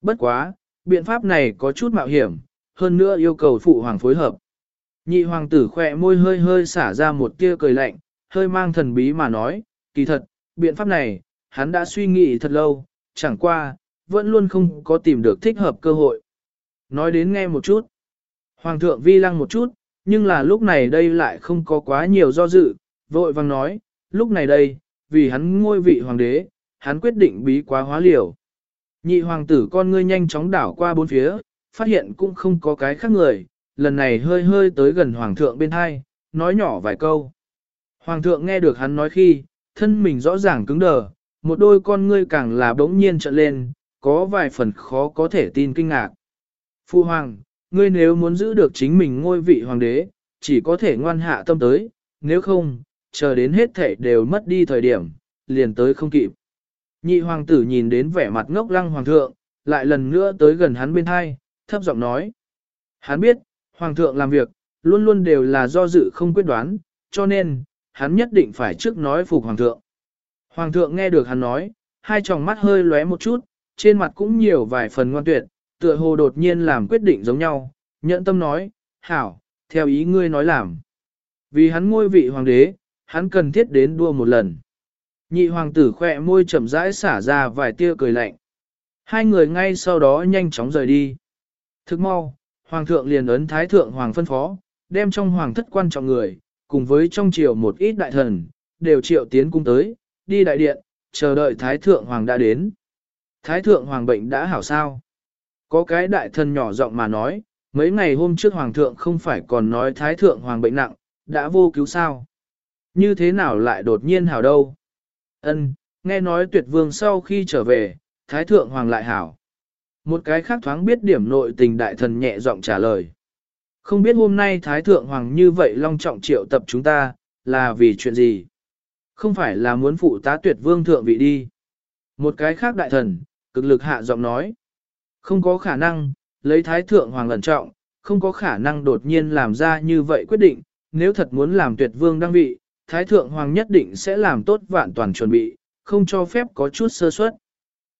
Bất quá, biện pháp này có chút mạo hiểm, hơn nữa yêu cầu phụ hoàng phối hợp. Nhị hoàng tử khỏe môi hơi hơi xả ra một tia cười lạnh, hơi mang thần bí mà nói, kỳ thật, biện pháp này, hắn đã suy nghĩ thật lâu, chẳng qua, vẫn luôn không có tìm được thích hợp cơ hội. Nói đến nghe một chút. Hoàng thượng vi lăng một chút, nhưng là lúc này đây lại không có quá nhiều do dự, vội vàng nói, lúc này đây, vì hắn ngôi vị hoàng đế, hắn quyết định bí quá hóa liều. Nhị hoàng tử con ngươi nhanh chóng đảo qua bốn phía, phát hiện cũng không có cái khác người, lần này hơi hơi tới gần hoàng thượng bên hai, nói nhỏ vài câu. Hoàng thượng nghe được hắn nói khi, thân mình rõ ràng cứng đờ, một đôi con ngươi càng là bỗng nhiên trợn lên, có vài phần khó có thể tin kinh ngạc. Phu hoàng, ngươi nếu muốn giữ được chính mình ngôi vị hoàng đế, chỉ có thể ngoan hạ tâm tới, nếu không, chờ đến hết thể đều mất đi thời điểm, liền tới không kịp. Nhị hoàng tử nhìn đến vẻ mặt ngốc lăng hoàng thượng, lại lần nữa tới gần hắn bên hai, thấp giọng nói. Hắn biết, hoàng thượng làm việc, luôn luôn đều là do dự không quyết đoán, cho nên, hắn nhất định phải trước nói phục hoàng thượng. Hoàng thượng nghe được hắn nói, hai tròng mắt hơi lóe một chút, trên mặt cũng nhiều vài phần ngoan tuyệt, tựa hồ đột nhiên làm quyết định giống nhau, Nhẫn tâm nói, hảo, theo ý ngươi nói làm. Vì hắn ngôi vị hoàng đế, hắn cần thiết đến đua một lần. Nhị hoàng tử khỏe môi chậm rãi xả ra vài tia cười lạnh. Hai người ngay sau đó nhanh chóng rời đi. Thức mau, hoàng thượng liền ấn thái thượng hoàng phân phó, đem trong hoàng thất quan trọng người, cùng với trong triều một ít đại thần, đều triệu tiến cung tới, đi đại điện, chờ đợi thái thượng hoàng đã đến. Thái thượng hoàng bệnh đã hảo sao? Có cái đại thần nhỏ giọng mà nói, mấy ngày hôm trước hoàng thượng không phải còn nói thái thượng hoàng bệnh nặng, đã vô cứu sao? Như thế nào lại đột nhiên hảo đâu? Ân, nghe nói tuyệt vương sau khi trở về, thái thượng hoàng lại hảo. Một cái khác thoáng biết điểm nội tình đại thần nhẹ giọng trả lời. Không biết hôm nay thái thượng hoàng như vậy long trọng triệu tập chúng ta, là vì chuyện gì? Không phải là muốn phụ tá tuyệt vương thượng vị đi. Một cái khác đại thần, cực lực hạ giọng nói. Không có khả năng, lấy thái thượng hoàng lần trọng, không có khả năng đột nhiên làm ra như vậy quyết định, nếu thật muốn làm tuyệt vương đăng vị, thái thượng hoàng nhất định sẽ làm tốt vạn toàn chuẩn bị, không cho phép có chút sơ suất.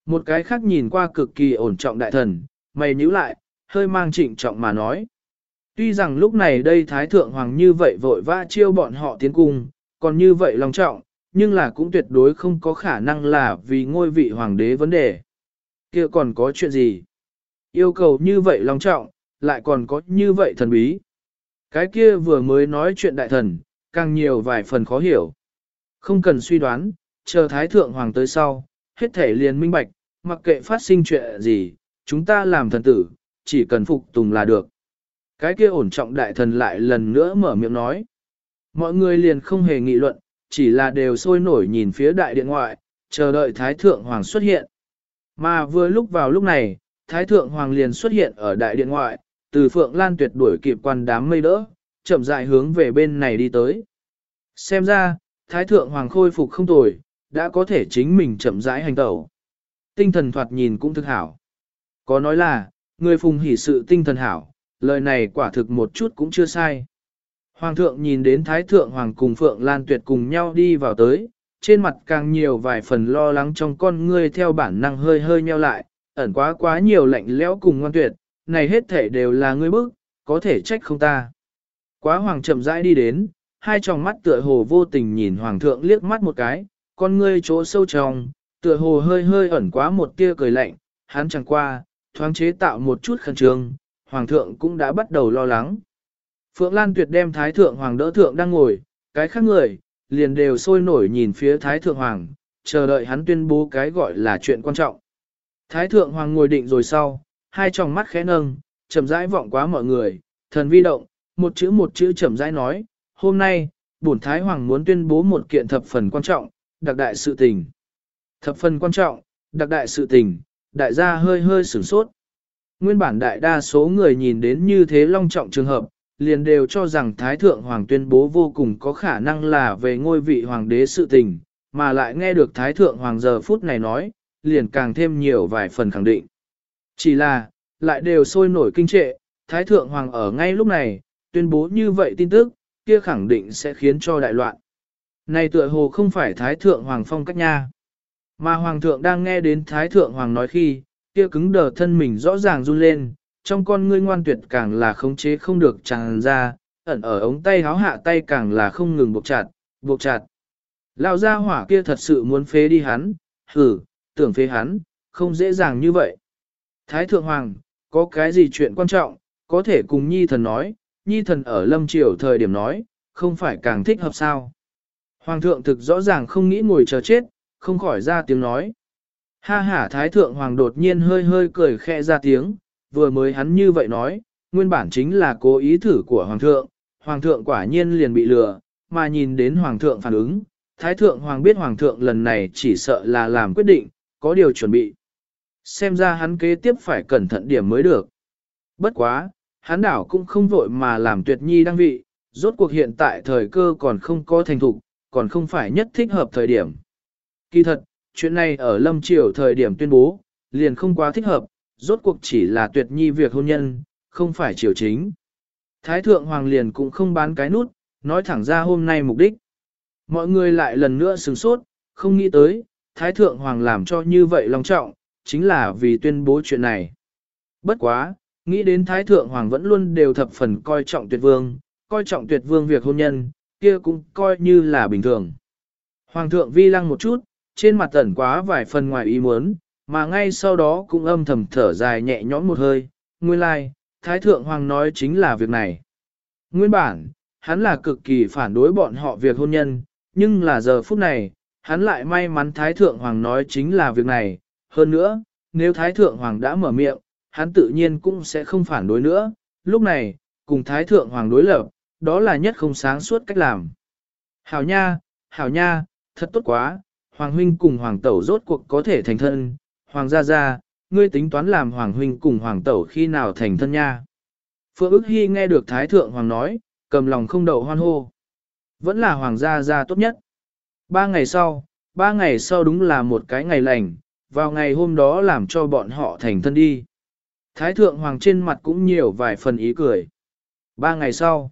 Một cái khác nhìn qua cực kỳ ổn trọng đại thần, mày nhíu lại, hơi mang trịnh trọng mà nói. Tuy rằng lúc này đây Thái Thượng Hoàng như vậy vội vã chiêu bọn họ tiến cung, còn như vậy lòng trọng, nhưng là cũng tuyệt đối không có khả năng là vì ngôi vị Hoàng đế vấn đề kia còn có chuyện gì? Yêu cầu như vậy long trọng, lại còn có như vậy thần bí. Cái kia vừa mới nói chuyện đại thần, càng nhiều vài phần khó hiểu. Không cần suy đoán, chờ Thái Thượng Hoàng tới sau, hết thể liền minh bạch, mặc kệ phát sinh chuyện gì, chúng ta làm thần tử, chỉ cần phục tùng là được. Cái kia ổn trọng đại thần lại lần nữa mở miệng nói. Mọi người liền không hề nghị luận, chỉ là đều sôi nổi nhìn phía đại điện ngoại, chờ đợi Thái Thượng Hoàng xuất hiện. Mà vừa lúc vào lúc này, Thái Thượng Hoàng liền xuất hiện ở đại điện ngoại, từ Phượng Lan tuyệt đuổi kịp quan đám mây đỡ, chậm rãi hướng về bên này đi tới. Xem ra, Thái Thượng Hoàng khôi phục không tồi, đã có thể chính mình chậm rãi hành tẩu. Tinh thần thoạt nhìn cũng thực hảo. Có nói là, người phùng hỉ sự tinh thần hảo, lời này quả thực một chút cũng chưa sai. Hoàng thượng nhìn đến Thái Thượng Hoàng cùng Phượng Lan Tuyệt cùng nhau đi vào tới, trên mặt càng nhiều vài phần lo lắng trong con ngươi theo bản năng hơi hơi nheo lại, ẩn quá quá nhiều lạnh lẽo cùng ngoan tuyệt, này hết thể đều là ngươi bức, có thể trách không ta. Quá Hoàng chậm rãi đi đến, hai tròng mắt tựa hồ vô tình nhìn Hoàng thượng liếc mắt một cái, con ngươi chỗ sâu trong, tựa hồ hơi hơi ẩn quá một tia cười lạnh, hắn chẳng qua, thoáng chế tạo một chút khẩn trương, Hoàng thượng cũng đã bắt đầu lo lắng. Phượng Lan Tuyệt đem Thái Thượng Hoàng đỡ thượng đang ngồi, cái khác người, liền đều sôi nổi nhìn phía Thái Thượng Hoàng, chờ đợi hắn tuyên bố cái gọi là chuyện quan trọng. Thái Thượng Hoàng ngồi định rồi sau, hai tròng mắt khẽ nâng, chậm rãi vọng quá mọi người, thần vi động, một chữ một chữ chậm rãi nói, hôm nay, bổn Thái Hoàng muốn tuyên bố một kiện thập phần quan trọng, đặc đại sự tình. Thập phần quan trọng, đặc đại sự tình, đại gia hơi hơi sửng sốt. Nguyên bản đại đa số người nhìn đến như thế long trọng trường hợp, liền đều cho rằng Thái Thượng Hoàng tuyên bố vô cùng có khả năng là về ngôi vị Hoàng đế sự tình, mà lại nghe được Thái Thượng Hoàng giờ phút này nói, liền càng thêm nhiều vài phần khẳng định. Chỉ là, lại đều sôi nổi kinh trệ, Thái Thượng Hoàng ở ngay lúc này, tuyên bố như vậy tin tức, kia khẳng định sẽ khiến cho đại loạn. Này tựa hồ không phải Thái Thượng Hoàng phong cách nha. Mà Hoàng thượng đang nghe đến Thái Thượng Hoàng nói khi, kia cứng đờ thân mình rõ ràng run lên, trong con ngươi ngoan tuyệt càng là khống chế không được tràn ra, ẩn ở ống tay háo hạ tay càng là không ngừng buộc chặt, buộc chặt. Lão gia hỏa kia thật sự muốn phế đi hắn, hử, tưởng phế hắn, không dễ dàng như vậy. Thái thượng hoàng, có cái gì chuyện quan trọng, có thể cùng nhi thần nói, nhi thần ở lâm triều thời điểm nói, không phải càng thích hợp sao. Hoàng thượng thực rõ ràng không nghĩ ngồi chờ chết, không khỏi ra tiếng nói. Ha ha thái thượng hoàng đột nhiên hơi hơi cười khẽ ra tiếng, vừa mới hắn như vậy nói, nguyên bản chính là cố ý thử của Hoàng thượng, Hoàng thượng quả nhiên liền bị lừa, mà nhìn đến Hoàng thượng phản ứng, Thái thượng Hoàng biết Hoàng thượng lần này chỉ sợ là làm quyết định, có điều chuẩn bị. Xem ra hắn kế tiếp phải cẩn thận điểm mới được. Bất quá, hắn đảo cũng không vội mà làm tuyệt nhi đăng vị, rốt cuộc hiện tại thời cơ còn không có thành thục, còn không phải nhất thích hợp thời điểm. Kỳ thật, chuyện này ở lâm triều thời điểm tuyên bố, liền không quá thích hợp, rốt cuộc chỉ là tuyệt nhi việc hôn nhân, không phải triều chính. Thái thượng hoàng liền cũng không bán cái nút, nói thẳng ra hôm nay mục đích. Mọi người lại lần nữa sừng sốt, không nghĩ tới, Thái thượng hoàng làm cho như vậy long trọng, chính là vì tuyên bố chuyện này. Bất quá, nghĩ đến Thái thượng hoàng vẫn luôn đều thập phần coi trọng tuyệt vương, coi trọng tuyệt vương việc hôn nhân, kia cũng coi như là bình thường. Hoàng thượng vi lăng một chút, trên mặt tẩn quá vài phần ngoài ý muốn, mà ngay sau đó cũng âm thầm thở dài nhẹ nhõm một hơi, nguyên lai, like, Thái Thượng Hoàng nói chính là việc này. Nguyên bản, hắn là cực kỳ phản đối bọn họ việc hôn nhân, nhưng là giờ phút này, hắn lại may mắn Thái Thượng Hoàng nói chính là việc này. Hơn nữa, nếu Thái Thượng Hoàng đã mở miệng, hắn tự nhiên cũng sẽ không phản đối nữa. Lúc này, cùng Thái Thượng Hoàng đối lập, đó là nhất không sáng suốt cách làm. Hảo nha, hảo nha, thật tốt quá, Hoàng huynh cùng Hoàng tẩu rốt cuộc có thể thành thân, Hoàng gia gia, ngươi tính toán làm Hoàng huynh cùng Hoàng tẩu khi nào thành thân nha. Phượng ức hy nghe được Thái Thượng Hoàng nói, cầm lòng không đậu hoan hô. Vẫn là Hoàng gia gia tốt nhất. Ba ngày sau, ba ngày sau đúng là một cái ngày lành, vào ngày hôm đó làm cho bọn họ thành thân đi. Thái Thượng Hoàng trên mặt cũng nhiều vài phần ý cười. Ba ngày sau,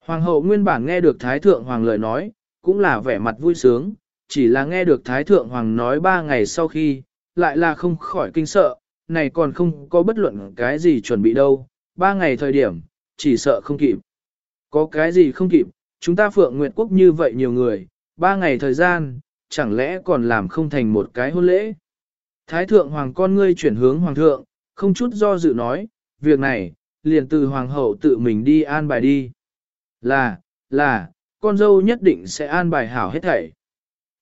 Hoàng hậu nguyên bản nghe được Thái Thượng Hoàng lời nói, cũng là vẻ mặt vui sướng, chỉ là nghe được Thái Thượng Hoàng nói ba ngày sau khi, lại là không khỏi kinh sợ, này còn không có bất luận cái gì chuẩn bị đâu, ba ngày thời điểm, chỉ sợ không kịp. Có cái gì không kịp, chúng ta Phượng Nguyệt Quốc như vậy nhiều người, ba ngày thời gian, chẳng lẽ còn làm không thành một cái hôn lễ. Thái thượng hoàng con ngươi chuyển hướng hoàng thượng, không chút do dự nói, việc này, liền từ hoàng hậu tự mình đi an bài đi. Là, là, con dâu nhất định sẽ an bài hảo hết thảy.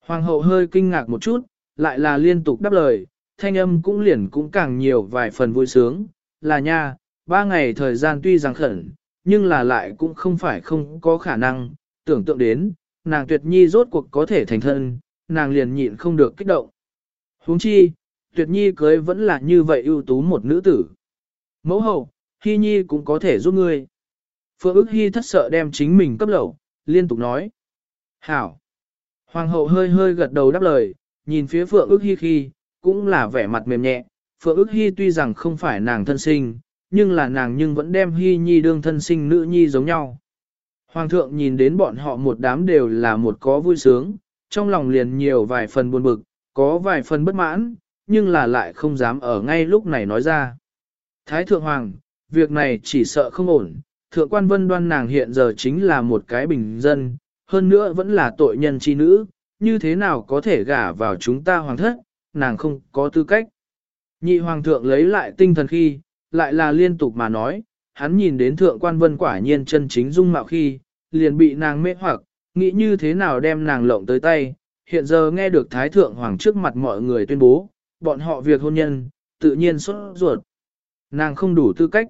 Hoàng hậu hơi kinh ngạc một chút, lại là liên tục đáp lời, thanh âm cũng liền cũng càng nhiều vài phần vui sướng, là nha, ba ngày thời gian tuy rằng khẩn, nhưng là lại cũng không phải không có khả năng, tưởng tượng đến, nàng tuyệt nhi rốt cuộc có thể thành thân, nàng liền nhịn không được kích động. huống chi, tuyệt nhi cưới vẫn là như vậy ưu tú một nữ tử. Mẫu hậu, hy nhi cũng có thể giúp ngươi. Phượng ức hy thất sợ đem chính mình cấp lẩu, liên tục nói. Hảo. Hoàng hậu hơi hơi gật đầu đáp lời, nhìn phía Phượng ước hy khi, cũng là vẻ mặt mềm nhẹ, Phượng ước hy tuy rằng không phải nàng thân sinh, nhưng là nàng nhưng vẫn đem hy nhi đương thân sinh nữ nhi giống nhau. Hoàng thượng nhìn đến bọn họ một đám đều là một có vui sướng, trong lòng liền nhiều vài phần buồn bực, có vài phần bất mãn, nhưng là lại không dám ở ngay lúc này nói ra. Thái thượng hoàng, việc này chỉ sợ không ổn, thượng quan vân đoan nàng hiện giờ chính là một cái bình dân, hơn nữa vẫn là tội nhân chi nữ, như thế nào có thể gả vào chúng ta hoàng thất, nàng không có tư cách. Nhị hoàng thượng lấy lại tinh thần khi, lại là liên tục mà nói, hắn nhìn đến thượng quan vân quả nhiên chân chính dung mạo khi, liền bị nàng mê hoặc, nghĩ như thế nào đem nàng lộng tới tay, hiện giờ nghe được Thái Thượng Hoàng trước mặt mọi người tuyên bố, bọn họ việc hôn nhân, tự nhiên xuất ruột. Nàng không đủ tư cách.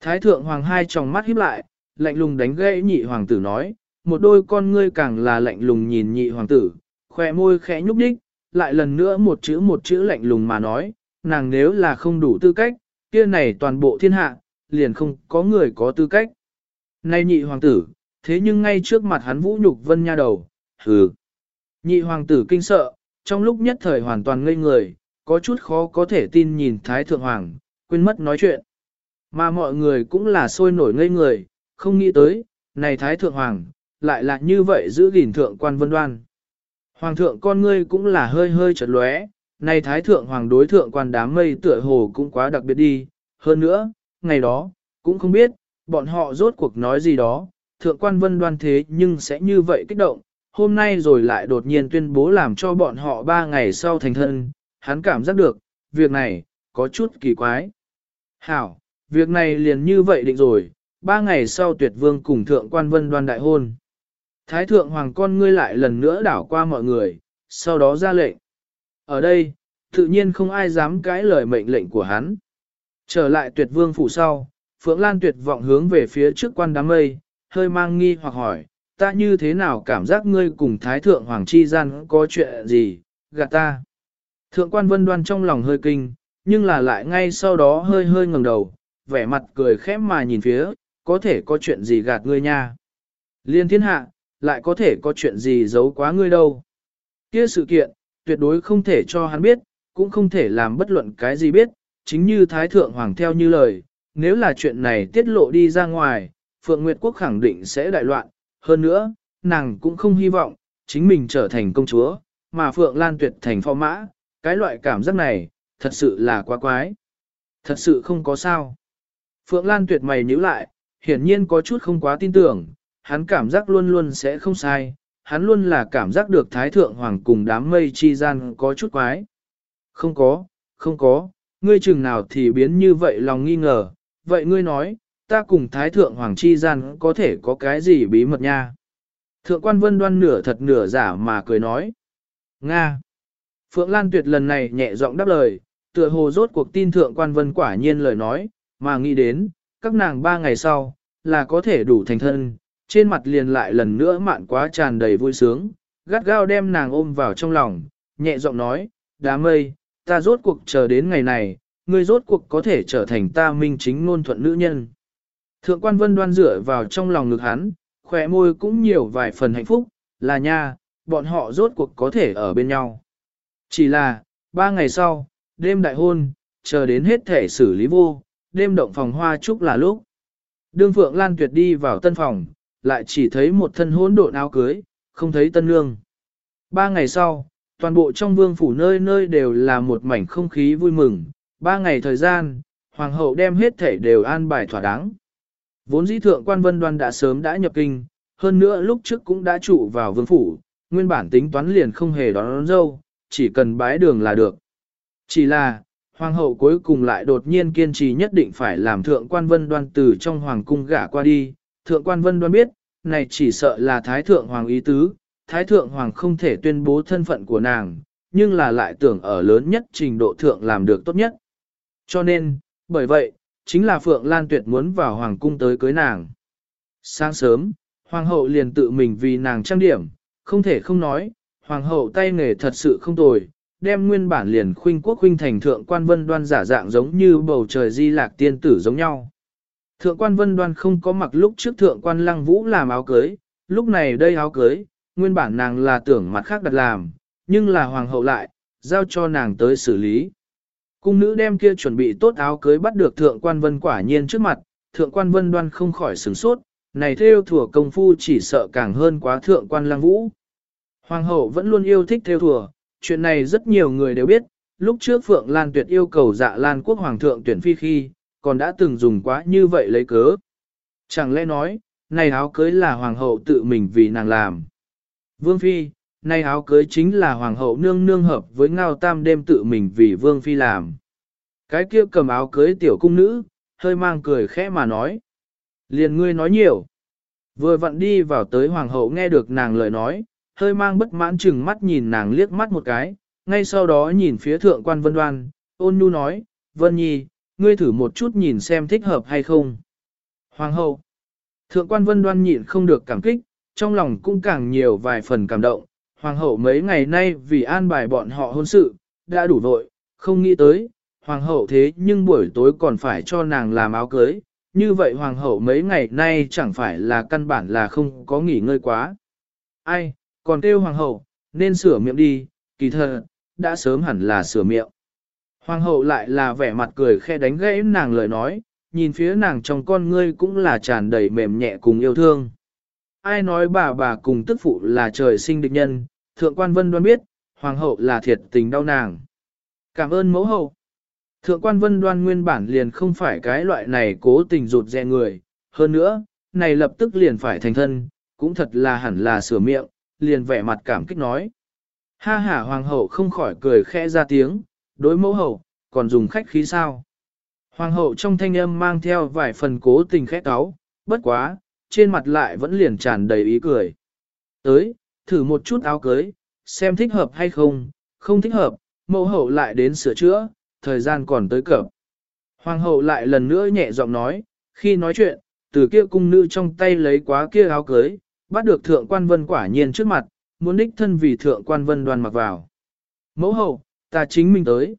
Thái Thượng Hoàng hai tròng mắt híp lại, lạnh lùng đánh gãy nhị hoàng tử nói, một đôi con ngươi càng là lạnh lùng nhìn nhị hoàng tử, khỏe môi khẽ nhúc đích, lại lần nữa một chữ một chữ lạnh lùng mà nói, nàng nếu là không đủ tư cách, kia này toàn bộ thiên hạ, liền không có người có tư cách. Nay nhị hoàng tử, thế nhưng ngay trước mặt hắn vũ nhục vân nha đầu, hừ. Nhị hoàng tử kinh sợ, trong lúc nhất thời hoàn toàn ngây người, có chút khó có thể tin nhìn Thái Thượng Hoàng, quên mất nói chuyện. Mà mọi người cũng là sôi nổi ngây người, không nghĩ tới, này Thái Thượng Hoàng, lại là như vậy giữ gìn thượng quan vân đoan. Hoàng thượng con ngươi cũng là hơi hơi chật lóe, này Thái Thượng Hoàng đối thượng quan đám mây tựa hồ cũng quá đặc biệt đi, hơn nữa, ngày đó, cũng không biết, bọn họ rốt cuộc nói gì đó, thượng quan vân đoan thế nhưng sẽ như vậy kích động, hôm nay rồi lại đột nhiên tuyên bố làm cho bọn họ ba ngày sau thành thân, hắn cảm giác được, việc này, có chút kỳ quái. Hảo, việc này liền như vậy định rồi, ba ngày sau tuyệt vương cùng thượng quan vân đoan đại hôn. Thái thượng hoàng con ngươi lại lần nữa đảo qua mọi người, sau đó ra lệnh. Ở đây, tự nhiên không ai dám cãi lời mệnh lệnh của hắn. Trở lại tuyệt vương phủ sau, Phượng Lan tuyệt vọng hướng về phía trước quan đám mây, hơi mang nghi hoặc hỏi, ta như thế nào cảm giác ngươi cùng Thái Thượng Hoàng Chi gian có chuyện gì, gạt ta. Thượng quan vân đoan trong lòng hơi kinh, nhưng là lại ngay sau đó hơi hơi ngẩng đầu, vẻ mặt cười khép mà nhìn phía, có thể có chuyện gì gạt ngươi nha. Liên thiên hạ, lại có thể có chuyện gì giấu quá ngươi đâu. Kia sự kiện, tuyệt đối không thể cho hắn biết, cũng không thể làm bất luận cái gì biết, chính như Thái Thượng Hoàng theo như lời, nếu là chuyện này tiết lộ đi ra ngoài, Phượng Nguyệt Quốc khẳng định sẽ đại loạn, hơn nữa, nàng cũng không hy vọng, chính mình trở thành công chúa, mà Phượng Lan Tuyệt thành phò mã, cái loại cảm giác này, thật sự là quá quái. Thật sự không có sao. Phượng Lan Tuyệt mày nhíu lại, hiển nhiên có chút không quá tin tưởng, hắn cảm giác luôn luôn sẽ không sai, hắn luôn là cảm giác được Thái Thượng Hoàng cùng đám mây chi gian có chút quái. Không có, không có, ngươi chừng nào thì biến như vậy lòng nghi ngờ, vậy ngươi nói, ta cùng Thái Thượng Hoàng chi gian có thể có cái gì bí mật nha. Thượng quan vân đoan nửa thật nửa giả mà cười nói. Nga. Phượng Lan Tuyệt lần này nhẹ giọng đáp lời, tựa hồ rốt cuộc tin thượng quan vân quả nhiên lời nói, mà nghĩ đến, các nàng ba ngày sau, là có thể đủ thành thân, trên mặt liền lại lần nữa mạn quá tràn đầy vui sướng, gắt gao đem nàng ôm vào trong lòng, nhẹ giọng nói, đám mây, ta rốt cuộc chờ đến ngày này, ngươi rốt cuộc có thể trở thành ta minh chính ngôn thuận nữ nhân. Thượng quan vân đoan dựa vào trong lòng ngực hắn, khỏe môi cũng nhiều vài phần hạnh phúc, là nha, bọn họ rốt cuộc có thể ở bên nhau. Chỉ là, ba ngày sau, đêm đại hôn, chờ đến hết thể xử lý vô, đêm động phòng hoa chúc là lúc. Đương Phượng Lan Tuyệt đi vào tân phòng, lại chỉ thấy một thân hỗn độn áo cưới, không thấy tân nương. Ba ngày sau, toàn bộ trong vương phủ nơi nơi đều là một mảnh không khí vui mừng, ba ngày thời gian, hoàng hậu đem hết thể đều an bài thỏa đáng. Vốn dĩ thượng quan vân đoan đã sớm đã nhập kinh, hơn nữa lúc trước cũng đã trụ vào vương phủ, nguyên bản tính toán liền không hề đón, đón dâu, chỉ cần bái đường là được. Chỉ là, hoàng hậu cuối cùng lại đột nhiên kiên trì nhất định phải làm thượng quan vân đoan từ trong hoàng cung gả qua đi. Thượng quan vân đoan biết, này chỉ sợ là thái thượng hoàng ý tứ, thái thượng hoàng không thể tuyên bố thân phận của nàng, nhưng là lại tưởng ở lớn nhất trình độ thượng làm được tốt nhất. Cho nên, bởi vậy, chính là Phượng Lan Tuyệt muốn vào hoàng cung tới cưới nàng. Sáng sớm, hoàng hậu liền tự mình vì nàng trang điểm, không thể không nói, hoàng hậu tay nghề thật sự không tồi, đem nguyên bản liền khuynh quốc khuynh thành thượng quan vân đoan giả dạng giống như bầu trời di lạc tiên tử giống nhau. Thượng quan vân đoan không có mặc lúc trước thượng quan lăng vũ làm áo cưới, lúc này đây áo cưới, nguyên bản nàng là tưởng mặt khác đặt làm, nhưng là hoàng hậu lại, giao cho nàng tới xử lý. Cung nữ đem kia chuẩn bị tốt áo cưới bắt được thượng quan vân quả nhiên trước mặt, thượng quan vân đoan không khỏi sửng sốt, này theo thùa công phu chỉ sợ càng hơn quá thượng quan lang vũ. Hoàng hậu vẫn luôn yêu thích theo thùa, chuyện này rất nhiều người đều biết, lúc trước Phượng Lan Tuyệt yêu cầu dạ Lan quốc hoàng thượng tuyển phi khi, còn đã từng dùng quá như vậy lấy cớ. Chẳng lẽ nói, này áo cưới là hoàng hậu tự mình vì nàng làm. Vương phi, này áo cưới chính là hoàng hậu nương nương hợp với ngao tam đêm tự mình vì vương phi làm. Cái kia cầm áo cưới tiểu cung nữ, hơi mang cười khẽ mà nói. Liền ngươi nói nhiều. Vừa vặn đi vào tới hoàng hậu nghe được nàng lời nói, hơi mang bất mãn chừng mắt nhìn nàng liếc mắt một cái, ngay sau đó nhìn phía thượng quan vân đoan, ôn nhu nói, vân nhi, ngươi thử một chút nhìn xem thích hợp hay không. Hoàng hậu, thượng quan vân đoan nhịn không được cảm kích, trong lòng cũng càng nhiều vài phần cảm động, hoàng hậu mấy ngày nay vì an bài bọn họ hôn sự, đã đủ vội, không nghĩ tới, hoàng hậu thế nhưng buổi tối còn phải cho nàng làm áo cưới, như vậy hoàng hậu mấy ngày nay chẳng phải là căn bản là không có nghỉ ngơi quá. Ai, còn kêu hoàng hậu, nên sửa miệng đi, kỳ thật, đã sớm hẳn là sửa miệng. Hoàng hậu lại là vẻ mặt cười khe đánh gãy nàng lời nói, nhìn phía nàng trong con ngươi cũng là tràn đầy mềm nhẹ cùng yêu thương. Ai nói bà bà cùng tức phụ là trời sinh địch nhân, thượng quan vân đoan biết, hoàng hậu là thiệt tình đau nàng. Cảm ơn mẫu hậu. Thượng quan vân đoan nguyên bản liền không phải cái loại này cố tình rụt rè người, hơn nữa, này lập tức liền phải thành thân, cũng thật là hẳn là sửa miệng, liền vẻ mặt cảm kích nói. Ha ha hoàng hậu không khỏi cười khẽ ra tiếng, đối mẫu hậu, còn dùng khách khí sao. Hoàng hậu trong thanh âm mang theo vài phần cố tình khẽ áo, bất quá, trên mặt lại vẫn liền tràn đầy ý cười. Tới, thử một chút áo cưới, xem thích hợp hay không, không thích hợp, mẫu hậu lại đến sửa chữa, thời gian còn tới cập. Hoàng hậu lại lần nữa nhẹ giọng nói, khi nói chuyện, từ kia cung nữ trong tay lấy quá kia áo cưới, bắt được thượng quan vân quả nhiên trước mặt, muốn đích thân vì thượng quan vân đoan mặc vào. Mẫu hậu, ta chính mình tới.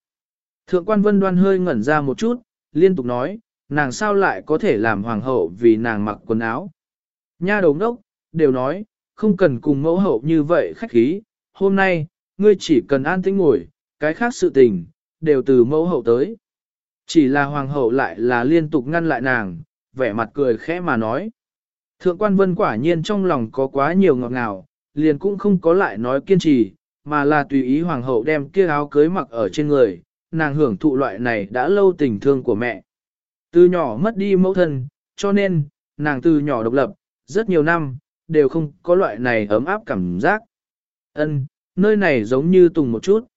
Thượng quan vân đoan hơi ngẩn ra một chút, liên tục nói, nàng sao lại có thể làm hoàng hậu vì nàng mặc quần áo. Nha đầu đốc, đều nói, không cần cùng mẫu hậu như vậy khách khí, hôm nay, ngươi chỉ cần an tĩnh ngồi, cái khác sự tình, đều từ mẫu hậu tới. Chỉ là hoàng hậu lại là liên tục ngăn lại nàng, vẻ mặt cười khẽ mà nói. Thượng quan vân quả nhiên trong lòng có quá nhiều ngọt ngào, liền cũng không có lại nói kiên trì, mà là tùy ý hoàng hậu đem kia áo cưới mặc ở trên người, nàng hưởng thụ loại này đã lâu tình thương của mẹ. Từ nhỏ mất đi mẫu thân, cho nên, nàng từ nhỏ độc lập, rất nhiều năm, đều không có loại này ấm áp cảm giác. Ân, nơi này giống như tùng một chút.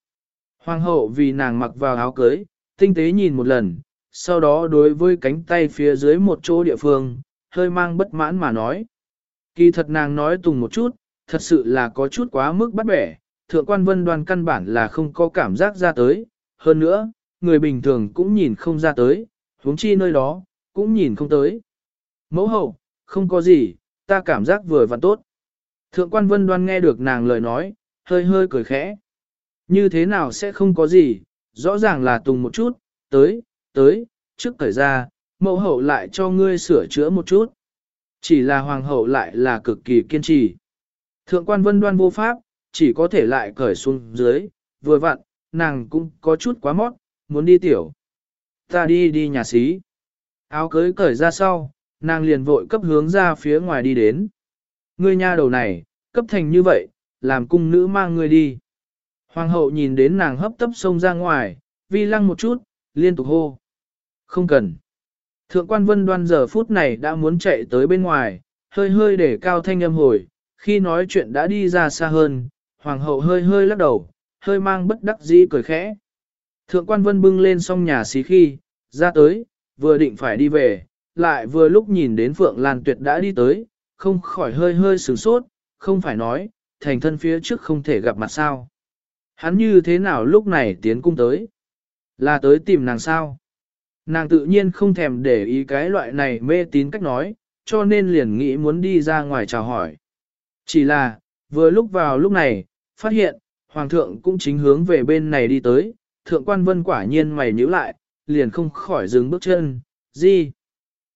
Hoàng hậu vì nàng mặc vào áo cưới, tinh tế nhìn một lần, sau đó đối với cánh tay phía dưới một chỗ địa phương, hơi mang bất mãn mà nói. Kỳ thật nàng nói tùng một chút, thật sự là có chút quá mức bắt bẻ, thượng quan vân đoan căn bản là không có cảm giác ra tới, hơn nữa, người bình thường cũng nhìn không ra tới, huống chi nơi đó, cũng nhìn không tới. Mẫu hậu, không có gì, ta cảm giác vừa và tốt. Thượng quan vân đoan nghe được nàng lời nói, hơi hơi cười khẽ. Như thế nào sẽ không có gì, rõ ràng là tùng một chút, tới, tới, trước thời ra, mẫu hậu lại cho ngươi sửa chữa một chút. Chỉ là hoàng hậu lại là cực kỳ kiên trì. Thượng quan vân đoan vô pháp, chỉ có thể lại cởi xuống dưới, vừa vặn, nàng cũng có chút quá mót, muốn đi tiểu. Ta đi đi nhà xí. Áo cưới cởi ra sau, nàng liền vội cấp hướng ra phía ngoài đi đến. Ngươi nha đầu này, cấp thành như vậy, làm cung nữ mang ngươi đi. Hoàng hậu nhìn đến nàng hấp tấp xông ra ngoài, vi lăng một chút, liên tục hô. Không cần. Thượng quan vân đoan giờ phút này đã muốn chạy tới bên ngoài, hơi hơi để cao thanh âm hồi, khi nói chuyện đã đi ra xa hơn, hoàng hậu hơi hơi lắc đầu, hơi mang bất đắc dĩ cười khẽ. Thượng quan vân bưng lên xong nhà xí khi, ra tới, vừa định phải đi về, lại vừa lúc nhìn đến Phượng Lan Tuyệt đã đi tới, không khỏi hơi hơi sửng sốt, không phải nói, thành thân phía trước không thể gặp mặt sao. Hắn như thế nào lúc này tiến cung tới? Là tới tìm nàng sao? Nàng tự nhiên không thèm để ý cái loại này mê tín cách nói, cho nên liền nghĩ muốn đi ra ngoài chào hỏi. Chỉ là, vừa lúc vào lúc này, phát hiện, Hoàng thượng cũng chính hướng về bên này đi tới, thượng quan vân quả nhiên mày nhíu lại, liền không khỏi dừng bước chân, gì?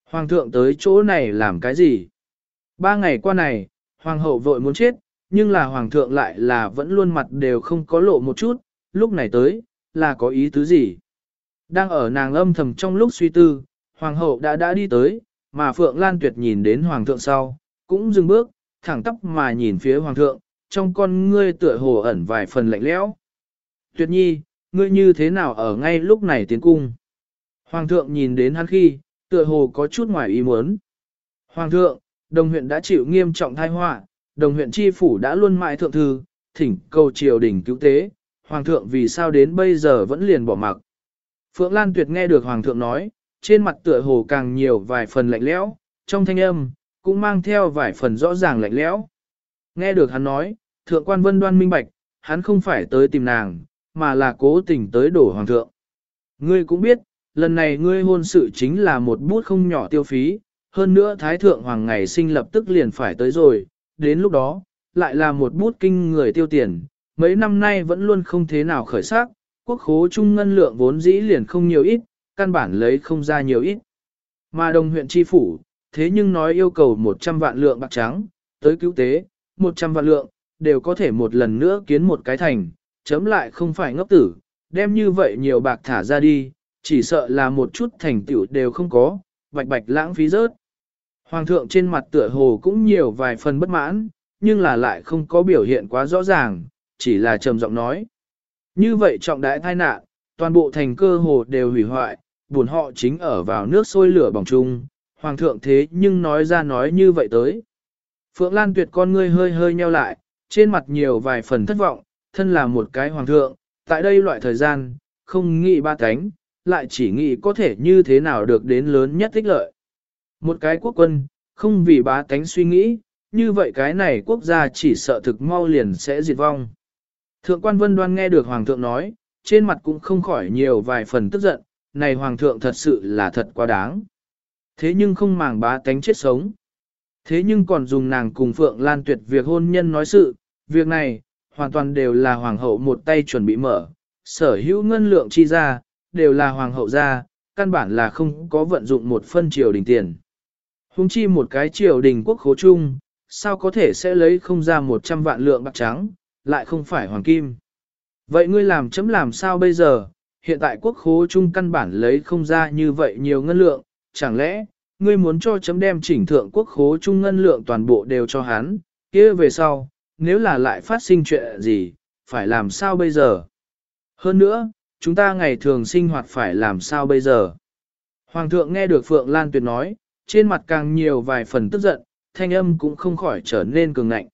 Hoàng thượng tới chỗ này làm cái gì? Ba ngày qua này, hoàng hậu vội muốn chết, nhưng là hoàng thượng lại là vẫn luôn mặt đều không có lộ một chút, lúc này tới, là có ý tứ gì? Đang ở nàng âm thầm trong lúc suy tư, hoàng hậu đã đã đi tới, mà Phượng Lan Tuyệt nhìn đến hoàng thượng sau, cũng dừng bước, thẳng tắp mà nhìn phía hoàng thượng, trong con ngươi tựa hồ ẩn vài phần lạnh lẽo. Tuyệt nhi, ngươi như thế nào ở ngay lúc này tiến cung? Hoàng thượng nhìn đến hắn khi, tựa hồ có chút ngoài ý muốn. Hoàng thượng, đồng huyện đã chịu nghiêm trọng thai họa, đồng huyện chi phủ đã luôn mãi thượng thư, thỉnh cầu triều đình cứu tế, hoàng thượng vì sao đến bây giờ vẫn liền bỏ mặc. Phượng Lan Tuyệt nghe được hoàng thượng nói, trên mặt tựa hồ càng nhiều vài phần lạnh lẽo, trong thanh âm, cũng mang theo vài phần rõ ràng lạnh lẽo. Nghe được hắn nói, thượng quan vân đoan minh bạch, hắn không phải tới tìm nàng, mà là cố tình tới đổ hoàng thượng. Ngươi cũng biết, lần này ngươi hôn sự chính là một bút không nhỏ tiêu phí, hơn nữa thái thượng hoàng ngày sinh lập tức liền phải tới rồi, đến lúc đó, lại là một bút kinh người tiêu tiền, mấy năm nay vẫn luôn không thế nào khởi sắc, quốc khố trung ngân lượng vốn dĩ liền không nhiều ít, căn bản lấy không ra nhiều ít. Mà đồng huyện tri phủ, thế nhưng nói yêu cầu 100 vạn lượng bạc trắng, tới cứu tế, 100 vạn lượng, đều có thể một lần nữa kiến một cái thành, chấm lại không phải ngốc tử, đem như vậy nhiều bạc thả ra đi, chỉ sợ là một chút thành tựu đều không có, bạch bạch lãng phí rớt. Hoàng thượng trên mặt tựa hồ cũng nhiều vài phần bất mãn, nhưng là lại không có biểu hiện quá rõ ràng, chỉ là trầm giọng nói. Như vậy trọng đại tai nạn, toàn bộ thành cơ hồ đều hủy hoại, buồn họ chính ở vào nước sôi lửa bỏng chung, hoàng thượng thế nhưng nói ra nói như vậy tới. Phượng Lan tuyệt con ngươi hơi hơi nheo lại, trên mặt nhiều vài phần thất vọng, thân là một cái hoàng thượng, tại đây loại thời gian, không nghĩ ba cánh, lại chỉ nghĩ có thể như thế nào được đến lớn nhất tích lợi. Một cái quốc quân, không vì bá tánh suy nghĩ, như vậy cái này quốc gia chỉ sợ thực mau liền sẽ diệt vong. Thượng quan vân đoan nghe được hoàng thượng nói, trên mặt cũng không khỏi nhiều vài phần tức giận, này hoàng thượng thật sự là thật quá đáng. Thế nhưng không màng bá tánh chết sống. Thế nhưng còn dùng nàng cùng Phượng Lan tuyệt việc hôn nhân nói sự, việc này, hoàn toàn đều là hoàng hậu một tay chuẩn bị mở, sở hữu ngân lượng chi ra, đều là hoàng hậu ra, căn bản là không có vận dụng một phân triều đình tiền. Hùng chi một cái triều đình quốc khố chung, sao có thể sẽ lấy không ra 100 vạn lượng bạc trắng, lại không phải hoàng kim. Vậy ngươi làm chấm làm sao bây giờ, hiện tại quốc khố chung căn bản lấy không ra như vậy nhiều ngân lượng, chẳng lẽ, ngươi muốn cho chấm đem chỉnh thượng quốc khố trung ngân lượng toàn bộ đều cho hắn, kia về sau, nếu là lại phát sinh chuyện gì, phải làm sao bây giờ? Hơn nữa, chúng ta ngày thường sinh hoạt phải làm sao bây giờ? Hoàng thượng nghe được Phượng Lan Tuyệt nói, trên mặt càng nhiều vài phần tức giận, thanh âm cũng không khỏi trở nên cường ngạnh.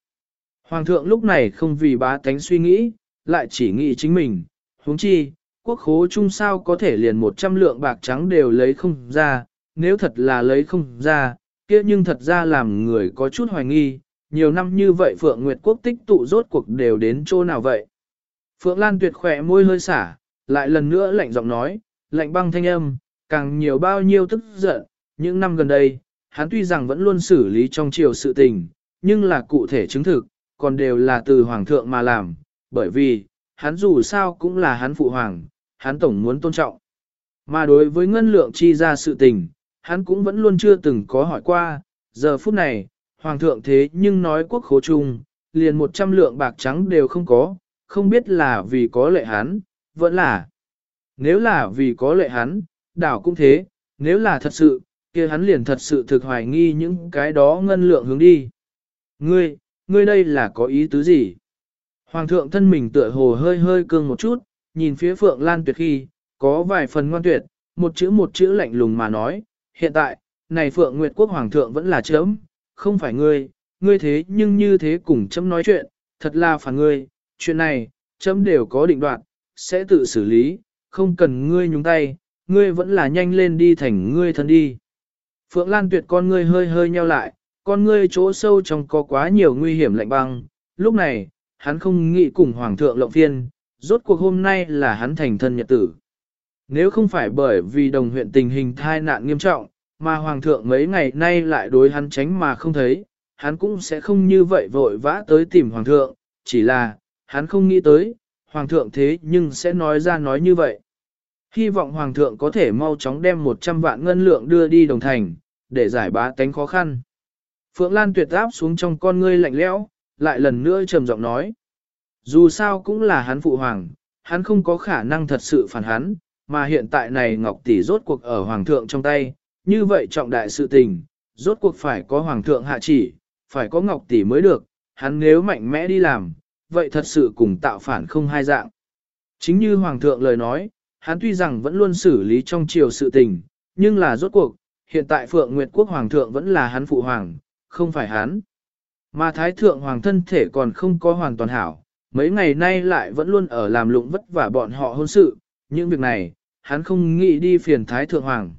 Hoàng thượng lúc này không vì bá tánh suy nghĩ, lại chỉ nghĩ chính mình, huống chi, quốc khố chung sao có thể liền 100 lượng bạc trắng đều lấy không ra, nếu thật là lấy không ra, kia nhưng thật ra làm người có chút hoài nghi, nhiều năm như vậy Phượng Nguyệt Quốc tích tụ rốt cuộc đều đến chỗ nào vậy. Phượng Lan tuyệt khỏe môi hơi xả, lại lần nữa lạnh giọng nói, lạnh băng thanh âm, càng nhiều bao nhiêu tức giận, những năm gần đây, hắn tuy rằng vẫn luôn xử lý trong chiều sự tình, nhưng là cụ thể chứng thực, còn đều là từ hoàng thượng mà làm, bởi vì, hắn dù sao cũng là hắn phụ hoàng, hắn tổng muốn tôn trọng. Mà đối với ngân lượng chi ra sự tình, hắn cũng vẫn luôn chưa từng có hỏi qua, giờ phút này, hoàng thượng thế nhưng nói quốc khố chung, liền 100 lượng bạc trắng đều không có, không biết là vì có lệ hắn, vẫn là. Nếu là vì có lệ hắn, đảo cũng thế, nếu là thật sự, kia hắn liền thật sự thực hoài nghi những cái đó ngân lượng hướng đi. Ngươi, ngươi đây là có ý tứ gì? Hoàng thượng thân mình tựa hồ hơi hơi cương một chút, nhìn phía Phượng Lan Tuyệt khi, có vài phần ngoan tuyệt, một chữ một chữ lạnh lùng mà nói, hiện tại, này Phượng Nguyệt Quốc Hoàng thượng vẫn là chấm, không phải ngươi, ngươi thế nhưng như thế cùng chấm nói chuyện, thật là phản ngươi, chuyện này, chấm đều có định đoạt, sẽ tự xử lý, không cần ngươi nhúng tay, ngươi vẫn là nhanh lên đi thành ngươi thân đi. Phượng Lan Tuyệt con ngươi hơi hơi nheo lại, con ngươi chỗ sâu trong có quá nhiều nguy hiểm lạnh băng, lúc này, hắn không nghĩ cùng Hoàng thượng lộng phiên, rốt cuộc hôm nay là hắn thành thân nhật tử. Nếu không phải bởi vì đồng huyện tình hình thai nạn nghiêm trọng, mà Hoàng thượng mấy ngày nay lại đối hắn tránh mà không thấy, hắn cũng sẽ không như vậy vội vã tới tìm Hoàng thượng, chỉ là, hắn không nghĩ tới, Hoàng thượng thế nhưng sẽ nói ra nói như vậy. Hy vọng Hoàng thượng có thể mau chóng đem 100 vạn ngân lượng đưa đi đồng thành, để giải bá tánh khó khăn. Phượng Lan tuyệt áp xuống trong con ngươi lạnh lẽo, lại lần nữa trầm giọng nói. Dù sao cũng là hắn phụ hoàng, hắn không có khả năng thật sự phản hắn, mà hiện tại này Ngọc Tỷ rốt cuộc ở Hoàng thượng trong tay, như vậy trọng đại sự tình, rốt cuộc phải có Hoàng thượng hạ chỉ, phải có Ngọc Tỷ mới được, hắn nếu mạnh mẽ đi làm, vậy thật sự cùng tạo phản không hai dạng. Chính như Hoàng thượng lời nói, hắn tuy rằng vẫn luôn xử lý trong chiều sự tình, nhưng là rốt cuộc, hiện tại Phượng Nguyệt Quốc Hoàng thượng vẫn là hắn phụ hoàng, không phải hắn. Mà Thái Thượng Hoàng thân thể còn không có hoàn toàn hảo, mấy ngày nay lại vẫn luôn ở làm lụng vất vả bọn họ hôn sự, những việc này, hắn không nghĩ đi phiền Thái Thượng Hoàng.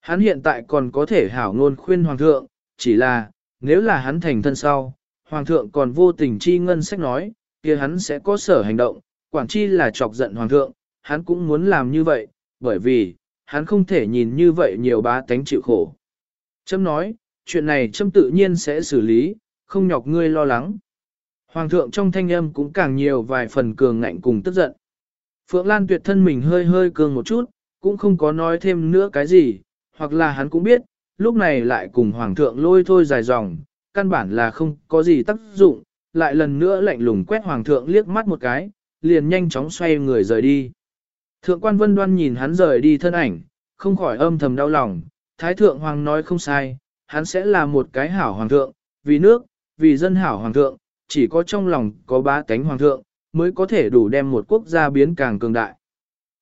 Hắn hiện tại còn có thể hảo ngôn khuyên Hoàng thượng, chỉ là, nếu là hắn thành thân sau, Hoàng thượng còn vô tình chi ngân sách nói, kia hắn sẽ có sở hành động, quản chi là chọc giận Hoàng thượng, hắn cũng muốn làm như vậy, bởi vì, hắn không thể nhìn như vậy nhiều bá tánh chịu khổ. Trâm nói, chuyện này Trâm tự nhiên sẽ xử lý, không nhọc ngươi lo lắng. Hoàng thượng trong thanh âm cũng càng nhiều vài phần cường ngạnh cùng tức giận. Phượng Lan tuyệt thân mình hơi hơi cường một chút, cũng không có nói thêm nữa cái gì, hoặc là hắn cũng biết, lúc này lại cùng Hoàng thượng lôi thôi dài dòng, căn bản là không có gì tác dụng, lại lần nữa lạnh lùng quét Hoàng thượng liếc mắt một cái, liền nhanh chóng xoay người rời đi. Thượng quan vân đoan nhìn hắn rời đi thân ảnh, không khỏi âm thầm đau lòng, Thái thượng hoàng nói không sai, hắn sẽ là một cái hảo hoàng thượng, vì nước, vì dân hảo hoàng thượng, chỉ có trong lòng có ba cánh hoàng thượng, mới có thể đủ đem một quốc gia biến càng cường đại.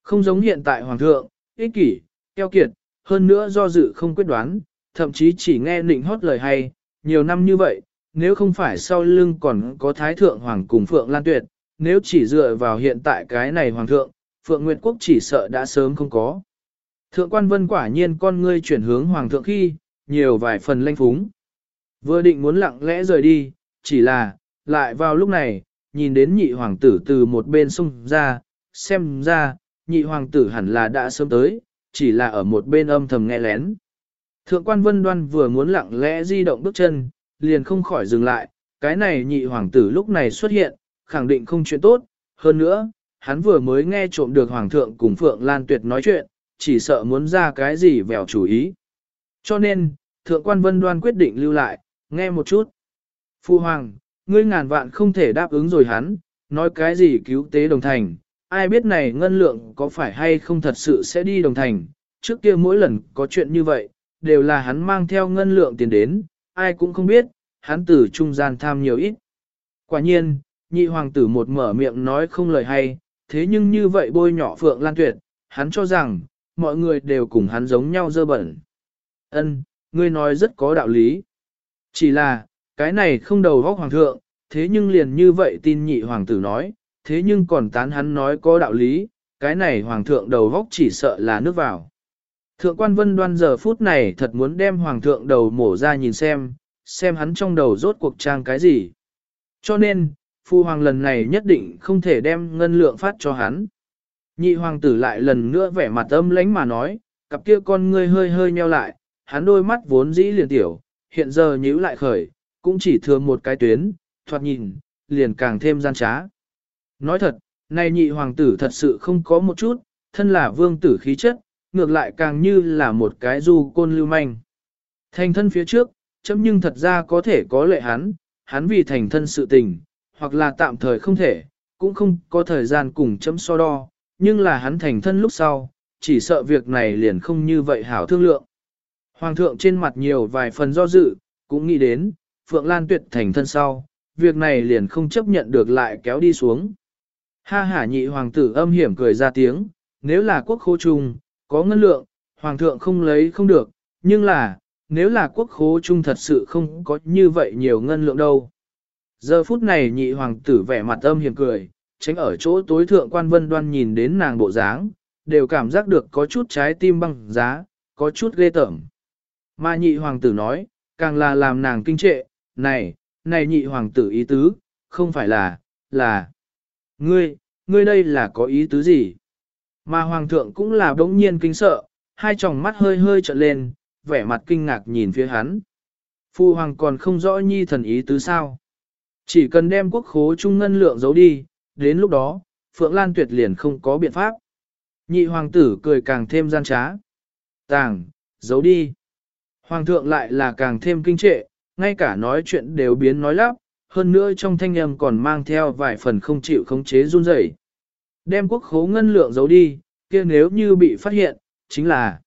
Không giống hiện tại hoàng thượng, ích kỷ, keo kiệt, hơn nữa do dự không quyết đoán, thậm chí chỉ nghe nịnh hót lời hay, nhiều năm như vậy, nếu không phải sau lưng còn có thái thượng hoàng cùng Phượng Lan Tuyệt, nếu chỉ dựa vào hiện tại cái này hoàng thượng, Phượng Nguyệt Quốc chỉ sợ đã sớm không có. Thượng quan vân quả nhiên con ngươi chuyển hướng hoàng thượng khi, nhiều vài phần lanh phúng. Vừa định muốn lặng lẽ rời đi, chỉ là, lại vào lúc này, nhìn đến nhị hoàng tử từ một bên xung ra, xem ra, nhị hoàng tử hẳn là đã sớm tới, chỉ là ở một bên âm thầm nghe lén. Thượng quan vân đoan vừa muốn lặng lẽ di động bước chân, liền không khỏi dừng lại, cái này nhị hoàng tử lúc này xuất hiện, khẳng định không chuyện tốt, hơn nữa, hắn vừa mới nghe trộm được hoàng thượng cùng Phượng Lan Tuyệt nói chuyện, chỉ sợ muốn ra cái gì vẻo chủ ý. Cho nên, thượng quan vân đoan quyết định lưu lại, nghe một chút. Phu hoàng, ngươi ngàn vạn không thể đáp ứng rồi hắn, nói cái gì cứu tế đồng thành, ai biết này ngân lượng có phải hay không thật sự sẽ đi đồng thành, trước kia mỗi lần có chuyện như vậy, đều là hắn mang theo ngân lượng tiền đến, ai cũng không biết, hắn từ trung gian tham nhiều ít. Quả nhiên, nhị hoàng tử một mở miệng nói không lời hay, thế nhưng như vậy bôi nhỏ Phượng Lan Tuyệt, hắn cho rằng, mọi người đều cùng hắn giống nhau dơ bẩn. Ân, ngươi nói rất có đạo lý. Chỉ là, cái này không đầu góc hoàng thượng, thế nhưng liền như vậy tin nhị hoàng tử nói, thế nhưng còn tán hắn nói có đạo lý, cái này hoàng thượng đầu góc chỉ sợ là nước vào. Thượng quan vân đoan giờ phút này thật muốn đem hoàng thượng đầu mổ ra nhìn xem, xem hắn trong đầu rốt cuộc trang cái gì. Cho nên, phu hoàng lần này nhất định không thể đem ngân lượng phát cho hắn. Nhị hoàng tử lại lần nữa vẻ mặt âm lãnh mà nói, cặp kia con ngươi hơi hơi nheo lại, hắn đôi mắt vốn dĩ liền tiểu, hiện giờ nhíu lại khởi, cũng chỉ thừa một cái tuyến, thoạt nhìn, liền càng thêm gian trá. Nói thật, này nhị hoàng tử thật sự không có một chút, thân là vương tử khí chất, ngược lại càng như là một cái du côn lưu manh. Thành thân phía trước, chấm nhưng thật ra có thể có lệ hắn, hắn vì thành thân sự tình, hoặc là tạm thời không thể, cũng không có thời gian cùng chấm so đo, nhưng là hắn thành thân lúc sau, chỉ sợ việc này liền không như vậy hảo thương lượng. Hoàng thượng trên mặt nhiều vài phần do dự, cũng nghĩ đến, Phượng Lan Tuyệt thành thân sau, việc này liền không chấp nhận được lại kéo đi xuống. Ha hả nhị hoàng tử âm hiểm cười ra tiếng, nếu là quốc khố trung có ngân lượng, hoàng thượng không lấy không được, nhưng là, nếu là quốc khố trung thật sự không có như vậy nhiều ngân lượng đâu. Giờ phút này nhị hoàng tử vẻ mặt âm hiểm cười, tránh ở chỗ tối thượng quan vân đoan nhìn đến nàng bộ dáng, đều cảm giác được có chút trái tim băng giá, có chút ghê tởm. Mà nhị hoàng tử nói, càng là làm nàng kinh trệ, này, này nhị hoàng tử ý tứ, không phải là, là, ngươi, ngươi đây là có ý tứ gì? Mà hoàng thượng cũng là đống nhiên kinh sợ, hai tròng mắt hơi hơi trợn lên, vẻ mặt kinh ngạc nhìn phía hắn. Phu hoàng còn không rõ nhi thần ý tứ sao. Chỉ cần đem quốc khố trung ngân lượng giấu đi, đến lúc đó, Phượng Lan tuyệt liền không có biện pháp. Nhị hoàng tử cười càng thêm gian trá. Tàng, giấu đi. Hoàng thượng lại là càng thêm kinh trệ, ngay cả nói chuyện đều biến nói lắp, hơn nữa trong thanh âm còn mang theo vài phần không chịu khống chế run rẩy. Đem quốc khố ngân lượng giấu đi, kia nếu như bị phát hiện, chính là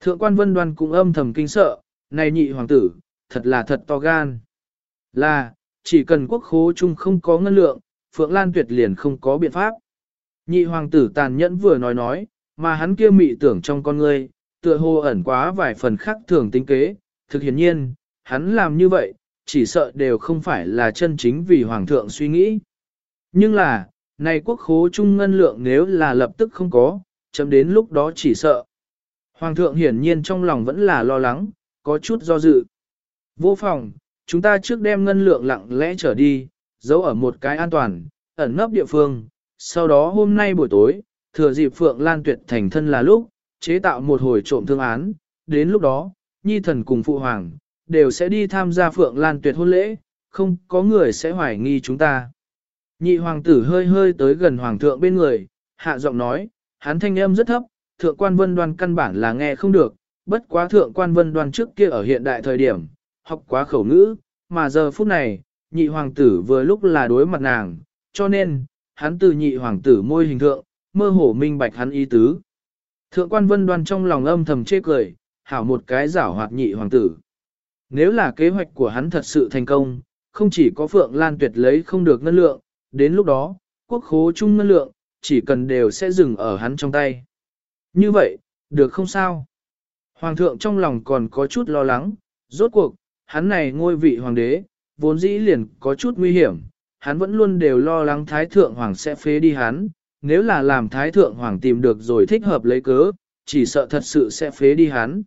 Thượng quan vân đoan cũng âm thầm kinh sợ, này nhị hoàng tử, thật là thật to gan. Là, chỉ cần quốc khố chung không có ngân lượng, Phượng Lan tuyệt liền không có biện pháp. Nhị hoàng tử tàn nhẫn vừa nói nói, mà hắn kia mị tưởng trong con ngươi, tựa hồ ẩn quá vài phần khác thường tính kế, thực hiển nhiên, hắn làm như vậy, chỉ sợ đều không phải là chân chính vì hoàng thượng suy nghĩ. Nhưng là, này quốc khố chung ngân lượng nếu là lập tức không có, chấm đến lúc đó chỉ sợ. Hoàng thượng hiển nhiên trong lòng vẫn là lo lắng, có chút do dự. Vô phòng, chúng ta trước đem ngân lượng lặng lẽ trở đi, giấu ở một cái an toàn, ẩn nấp địa phương. Sau đó hôm nay buổi tối, thừa dịp Phượng Lan Tuyệt thành thân là lúc, chế tạo một hồi trộm thương án. Đến lúc đó, Nhi thần cùng Phụ Hoàng, đều sẽ đi tham gia Phượng Lan Tuyệt hôn lễ, không có người sẽ hoài nghi chúng ta. Nhị hoàng tử hơi hơi tới gần hoàng thượng bên người, hạ giọng nói, hắn thanh âm rất thấp, thượng quan vân đoan căn bản là nghe không được, bất quá thượng quan vân đoan trước kia ở hiện đại thời điểm, học quá khẩu ngữ, mà giờ phút này, nhị hoàng tử vừa lúc là đối mặt nàng, cho nên, hắn từ nhị hoàng tử môi hình thượng, mơ hồ minh bạch hắn ý tứ. Thượng quan vân đoan trong lòng âm thầm chê cười, hảo một cái giảo hoạt nhị hoàng tử. Nếu là kế hoạch của hắn thật sự thành công, không chỉ có Phượng Lan Tuyệt lấy không được ngân lượng, đến lúc đó, quốc khố chung ngân lượng, chỉ cần đều sẽ dừng ở hắn trong tay. Như vậy, được không sao? Hoàng thượng trong lòng còn có chút lo lắng, rốt cuộc, hắn này ngôi vị hoàng đế, vốn dĩ liền có chút nguy hiểm, hắn vẫn luôn đều lo lắng thái thượng hoàng sẽ phế đi hắn, nếu là làm thái thượng hoàng tìm được rồi thích hợp lấy cớ, chỉ sợ thật sự sẽ phế đi hắn.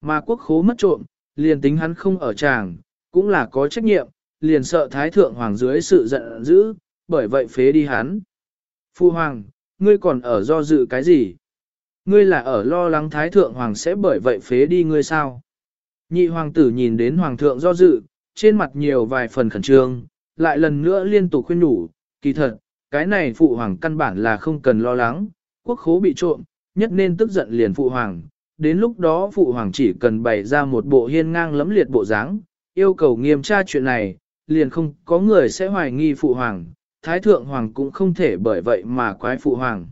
Mà quốc khố mất trộm, liền tính hắn không ở tràng, cũng là có trách nhiệm, liền sợ thái thượng hoàng dưới sự giận dữ, bởi vậy phế đi hắn. Phu hoàng, ngươi còn ở do dự cái gì? Ngươi là ở lo lắng thái thượng hoàng sẽ bởi vậy phế đi ngươi sao? Nhị hoàng tử nhìn đến hoàng thượng do dự, trên mặt nhiều vài phần khẩn trương, lại lần nữa liên tục khuyên nhủ, kỳ thật, cái này phụ hoàng căn bản là không cần lo lắng, quốc khố bị trộm, nhất nên tức giận liền phụ hoàng, đến lúc đó phụ hoàng chỉ cần bày ra một bộ hiên ngang lẫm liệt bộ dáng, yêu cầu nghiêm tra chuyện này, liền không có người sẽ hoài nghi phụ hoàng, thái thượng hoàng cũng không thể bởi vậy mà quái phụ hoàng.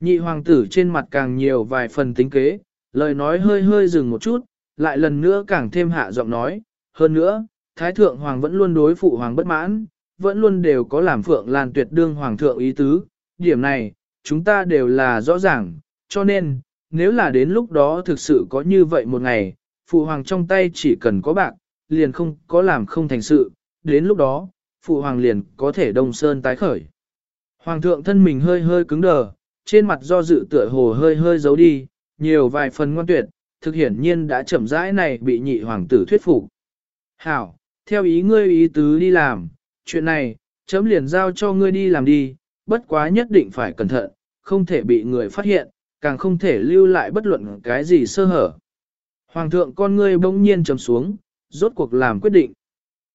Nhị hoàng tử trên mặt càng nhiều vài phần tính kế, lời nói hơi hơi dừng một chút, lại lần nữa càng thêm hạ giọng nói, hơn nữa, thái thượng hoàng vẫn luôn đối phụ hoàng bất mãn, vẫn luôn đều có làm phượng lan tuyệt đương hoàng thượng ý tứ, điểm này, chúng ta đều là rõ ràng, cho nên, nếu là đến lúc đó thực sự có như vậy một ngày, phụ hoàng trong tay chỉ cần có bạc, liền không có làm không thành sự, đến lúc đó, phụ hoàng liền có thể đông sơn tái khởi. Hoàng thượng thân mình hơi hơi cứng đờ, trên mặt do dự tựa hồ hơi hơi giấu đi, nhiều vài phần ngoan tuyệt, thực hiển nhiên đã chậm rãi này bị nhị hoàng tử thuyết phục. Hảo, theo ý ngươi ý tứ đi làm, chuyện này, chấm liền giao cho ngươi đi làm đi, bất quá nhất định phải cẩn thận, không thể bị người phát hiện, càng không thể lưu lại bất luận cái gì sơ hở. Hoàng thượng con ngươi bỗng nhiên trầm xuống, rốt cuộc làm quyết định.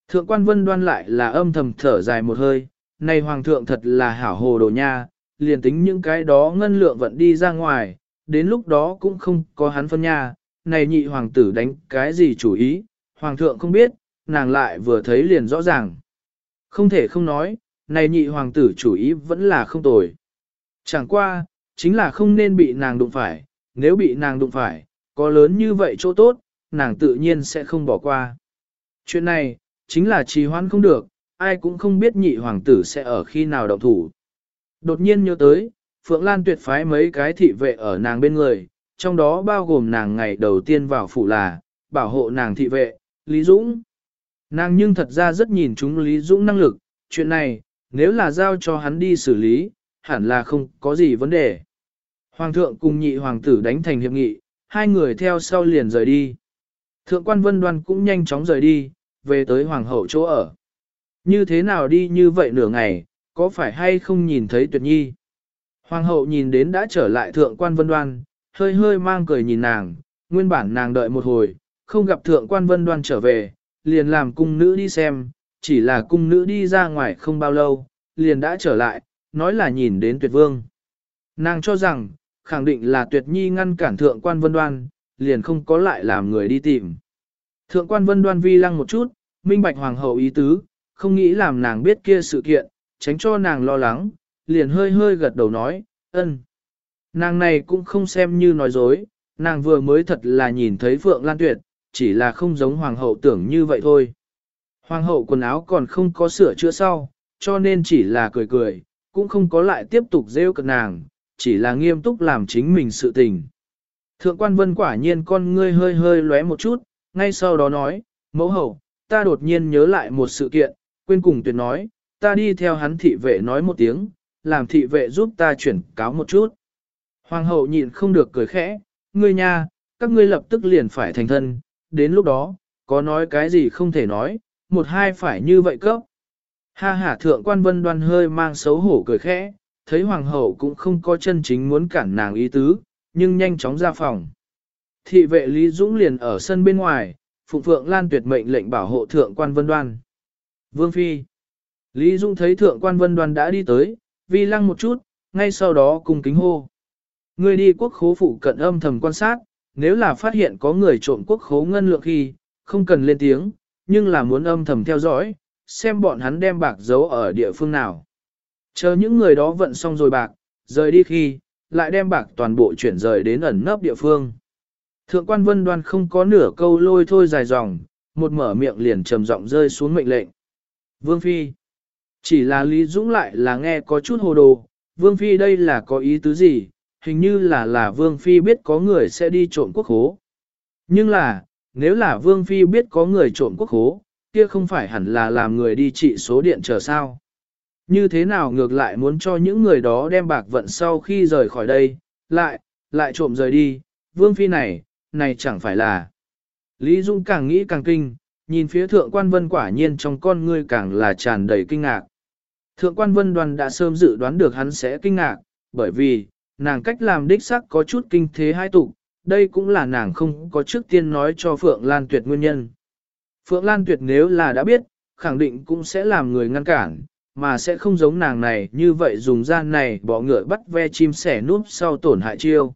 Thượng quan vân đoan lại là âm thầm thở dài một hơi, này hoàng thượng thật là hảo hồ đồ nha, liền tính những cái đó ngân lượng vận đi ra ngoài, đến lúc đó cũng không có hắn phân nha, này nhị hoàng tử đánh cái gì chủ ý, hoàng thượng không biết, nàng lại vừa thấy liền rõ ràng. Không thể không nói, này nhị hoàng tử chủ ý vẫn là không tồi. Chẳng qua, chính là không nên bị nàng đụng phải, nếu bị nàng đụng phải, có lớn như vậy chỗ tốt, nàng tự nhiên sẽ không bỏ qua. Chuyện này, chính là trì hoãn không được, ai cũng không biết nhị hoàng tử sẽ ở khi nào động thủ. Đột nhiên nhớ tới, Phượng Lan tuyệt phái mấy cái thị vệ ở nàng bên người, trong đó bao gồm nàng ngày đầu tiên vào phủ là, bảo hộ nàng thị vệ, Lý Dũng. Nàng nhưng thật ra rất nhìn chúng Lý Dũng năng lực, chuyện này, nếu là giao cho hắn đi xử lý, hẳn là không có gì vấn đề. Hoàng thượng cùng nhị hoàng tử đánh thành hiệp nghị, hai người theo sau liền rời đi. Thượng quan vân đoan cũng nhanh chóng rời đi, về tới hoàng hậu chỗ ở. Như thế nào đi như vậy nửa ngày, có phải hay không nhìn thấy tuyệt nhi? Hoàng hậu nhìn đến đã trở lại thượng quan vân đoan, hơi hơi mang cười nhìn nàng, nguyên bản nàng đợi một hồi, không gặp thượng quan vân đoan trở về, liền làm cung nữ đi xem, chỉ là cung nữ đi ra ngoài không bao lâu, liền đã trở lại, nói là nhìn đến tuyệt vương. Nàng cho rằng, khẳng định là tuyệt nhi ngăn cản thượng quan vân đoan, liền không có lại làm người đi tìm. Thượng quan vân đoan vi lăng một chút, minh bạch hoàng hậu ý tứ, không nghĩ làm nàng biết kia sự kiện, tránh cho nàng lo lắng, liền hơi hơi gật đầu nói, ân. Nàng này cũng không xem như nói dối, nàng vừa mới thật là nhìn thấy Phượng Lan Tuyệt, chỉ là không giống hoàng hậu tưởng như vậy thôi. Hoàng hậu quần áo còn không có sửa chữa sau, cho nên chỉ là cười cười, cũng không có lại tiếp tục rêu cực nàng, chỉ là nghiêm túc làm chính mình sự tình. Thượng quan vân quả nhiên con ngươi hơi hơi lóe một chút, ngay sau đó nói, mẫu hậu, ta đột nhiên nhớ lại một sự kiện, quên cùng tuyệt nói, ta đi theo hắn thị vệ nói một tiếng, làm thị vệ giúp ta chuyển cáo một chút. Hoàng hậu nhịn không được cười khẽ, ngươi nha, các ngươi lập tức liền phải thành thân, đến lúc đó, có nói cái gì không thể nói, một hai phải như vậy cấp. Ha ha thượng quan vân đoan hơi mang xấu hổ cười khẽ, thấy hoàng hậu cũng không có chân chính muốn cản nàng ý tứ, nhưng nhanh chóng ra phòng. Thị vệ Lý Dũng liền ở sân bên ngoài, Phụng Phượng Lan tuyệt mệnh lệnh bảo hộ thượng quan vân đoan. Vương Phi Lý Dũng thấy thượng quan vân đoan đã đi tới, vi lăng một chút, ngay sau đó cùng kính hô. Người đi quốc khố phụ cận âm thầm quan sát, nếu là phát hiện có người trộm quốc khố ngân lượng khi, không cần lên tiếng, nhưng là muốn âm thầm theo dõi, xem bọn hắn đem bạc giấu ở địa phương nào. Chờ những người đó vận xong rồi bạc, rời đi khi, lại đem bạc toàn bộ chuyển rời đến ẩn nấp địa phương. Thượng quan vân đoan không có nửa câu lôi thôi dài dòng, một mở miệng liền trầm giọng rơi xuống mệnh lệnh. Vương Phi Chỉ là Lý Dũng lại là nghe có chút hồ đồ, Vương Phi đây là có ý tứ gì, hình như là là Vương Phi biết có người sẽ đi trộm quốc hố. Nhưng là, nếu là Vương Phi biết có người trộm quốc hố, kia không phải hẳn là làm người đi trị số điện chờ sao. Như thế nào ngược lại muốn cho những người đó đem bạc vận sau khi rời khỏi đây, lại, lại trộm rời đi, Vương Phi này, này chẳng phải là. Lý Dung càng nghĩ càng kinh, nhìn phía thượng quan vân quả nhiên trong con ngươi càng là tràn đầy kinh ngạc. Thượng quan vân đoàn đã sớm dự đoán được hắn sẽ kinh ngạc, bởi vì, nàng cách làm đích sắc có chút kinh thế hai tục, đây cũng là nàng không có trước tiên nói cho Phượng Lan Tuyệt nguyên nhân. Phượng Lan Tuyệt nếu là đã biết, khẳng định cũng sẽ làm người ngăn cản, mà sẽ không giống nàng này như vậy dùng gian này bỏ ngựa bắt ve chim sẻ núp sau tổn hại chiêu.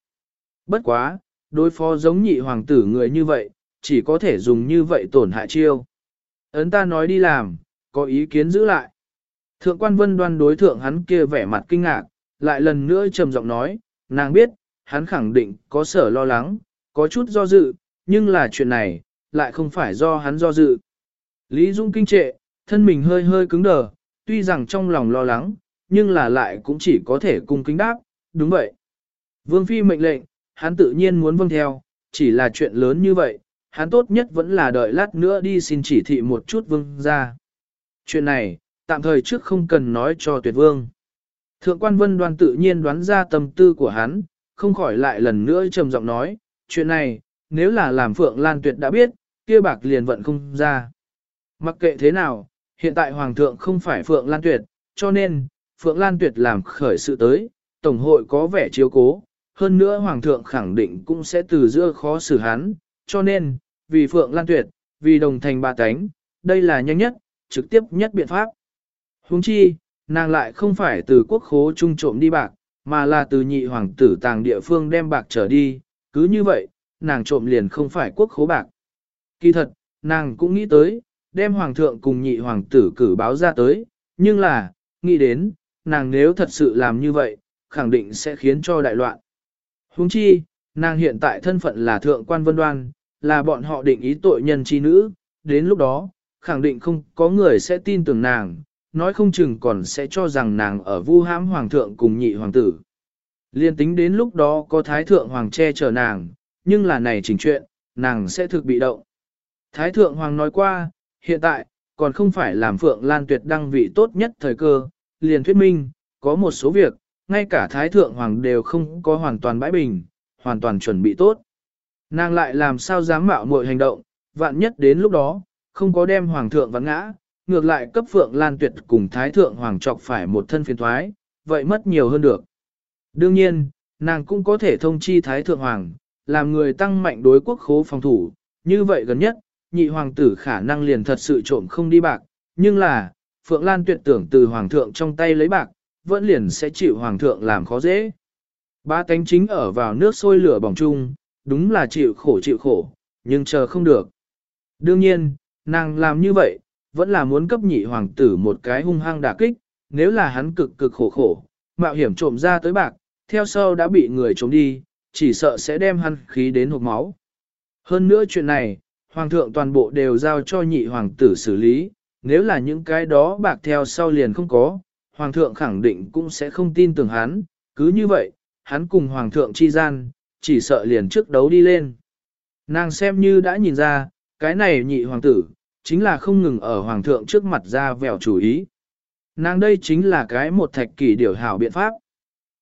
Bất quá, đối phó giống nhị hoàng tử người như vậy, chỉ có thể dùng như vậy tổn hại chiêu. Ấn ta nói đi làm, có ý kiến giữ lại. Thượng quan vân đoan đối thượng hắn kia vẻ mặt kinh ngạc, lại lần nữa trầm giọng nói, nàng biết, hắn khẳng định có sở lo lắng, có chút do dự, nhưng là chuyện này, lại không phải do hắn do dự. Lý Dung kinh trệ, thân mình hơi hơi cứng đờ, tuy rằng trong lòng lo lắng, nhưng là lại cũng chỉ có thể cung kính đáp, đúng vậy. Vương Phi mệnh lệnh, hắn tự nhiên muốn vâng theo, chỉ là chuyện lớn như vậy, hắn tốt nhất vẫn là đợi lát nữa đi xin chỉ thị một chút vương ra. Chuyện này, tạm thời trước không cần nói cho tuyệt vương. Thượng quan vân đoan tự nhiên đoán ra tâm tư của hắn, không khỏi lại lần nữa trầm giọng nói, chuyện này, nếu là làm Phượng Lan Tuyệt đã biết, kia bạc liền vận không ra. Mặc kệ thế nào, hiện tại Hoàng thượng không phải Phượng Lan Tuyệt, cho nên, Phượng Lan Tuyệt làm khởi sự tới, Tổng hội có vẻ chiếu cố, hơn nữa Hoàng thượng khẳng định cũng sẽ từ giữa khó xử hắn, cho nên, vì Phượng Lan Tuyệt, vì đồng thành ba cánh, đây là nhanh nhất, trực tiếp nhất biện pháp. Huống chi, nàng lại không phải từ quốc khố trung trộm đi bạc, mà là từ nhị hoàng tử tàng địa phương đem bạc trở đi, cứ như vậy, nàng trộm liền không phải quốc khố bạc. Kỳ thật, nàng cũng nghĩ tới, đem hoàng thượng cùng nhị hoàng tử cử báo ra tới, nhưng là, nghĩ đến, nàng nếu thật sự làm như vậy, khẳng định sẽ khiến cho đại loạn. Huống chi, nàng hiện tại thân phận là thượng quan vân đoan, là bọn họ định ý tội nhân chi nữ, đến lúc đó, khẳng định không có người sẽ tin tưởng nàng, nói không chừng còn sẽ cho rằng nàng ở vu hãm hoàng thượng cùng nhị hoàng tử. Liên tính đến lúc đó có thái thượng hoàng che chở nàng, nhưng là này chỉnh chuyện, nàng sẽ thực bị động. Thái thượng hoàng nói qua, hiện tại, còn không phải làm phượng lan tuyệt đăng vị tốt nhất thời cơ, liền thuyết minh, có một số việc, ngay cả thái thượng hoàng đều không có hoàn toàn bãi bình, hoàn toàn chuẩn bị tốt. Nàng lại làm sao dám mạo muội hành động, vạn nhất đến lúc đó, không có đem hoàng thượng vắng ngã, ngược lại cấp Phượng Lan Tuyệt cùng Thái Thượng Hoàng trọc phải một thân phiền thoái, vậy mất nhiều hơn được. Đương nhiên, nàng cũng có thể thông chi Thái Thượng Hoàng, làm người tăng mạnh đối quốc khố phòng thủ, như vậy gần nhất, nhị hoàng tử khả năng liền thật sự trộm không đi bạc, nhưng là, Phượng Lan tuyệt tưởng từ hoàng thượng trong tay lấy bạc, vẫn liền sẽ chịu hoàng thượng làm khó dễ. Ba cánh chính ở vào nước sôi lửa bỏng chung, đúng là chịu khổ chịu khổ, nhưng chờ không được. Đương nhiên, nàng làm như vậy, vẫn là muốn cấp nhị hoàng tử một cái hung hăng đả kích, nếu là hắn cực cực khổ khổ, mạo hiểm trộm ra tới bạc, theo sau đã bị người trộm đi, chỉ sợ sẽ đem hắn khí đến hộp máu. Hơn nữa chuyện này, hoàng thượng toàn bộ đều giao cho nhị hoàng tử xử lý, nếu là những cái đó bạc theo sau liền không có, hoàng thượng khẳng định cũng sẽ không tin tưởng hắn, cứ như vậy, hắn cùng hoàng thượng chi gian, chỉ sợ liền trước đấu đi lên. Nàng xem như đã nhìn ra, cái này nhị hoàng tử, chính là không ngừng ở hoàng thượng trước mặt ra vẻo chủ ý. Nàng đây chính là cái một thạch kỷ điều hảo biện pháp.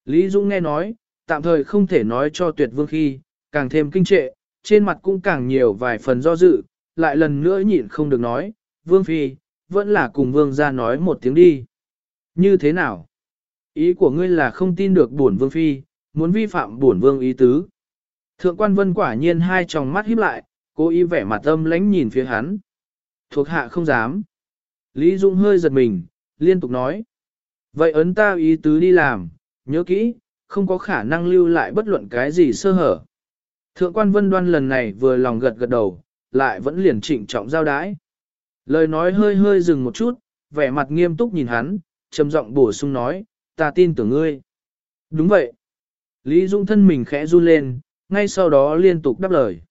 Lý Dũng nghe nói, tạm thời không thể nói cho tuyệt vương khi, càng thêm kinh trệ, trên mặt cũng càng nhiều vài phần do dự, lại lần nữa nhịn không được nói, vương phi, vẫn là cùng vương ra nói một tiếng đi. Như thế nào? Ý của ngươi là không tin được bổn vương phi, muốn vi phạm bổn vương ý tứ. Thượng quan vân quả nhiên hai tròng mắt híp lại, cố ý vẻ mặt âm lánh nhìn phía hắn. Thuộc hạ không dám. Lý Dung hơi giật mình, liên tục nói. Vậy ấn ta ý tứ đi làm, nhớ kỹ, không có khả năng lưu lại bất luận cái gì sơ hở. Thượng quan vân đoan lần này vừa lòng gật gật đầu, lại vẫn liền trịnh trọng giao đái. Lời nói hơi hơi dừng một chút, vẻ mặt nghiêm túc nhìn hắn, trầm giọng bổ sung nói, ta tin tưởng ngươi. Đúng vậy. Lý Dung thân mình khẽ run lên, ngay sau đó liên tục đáp lời.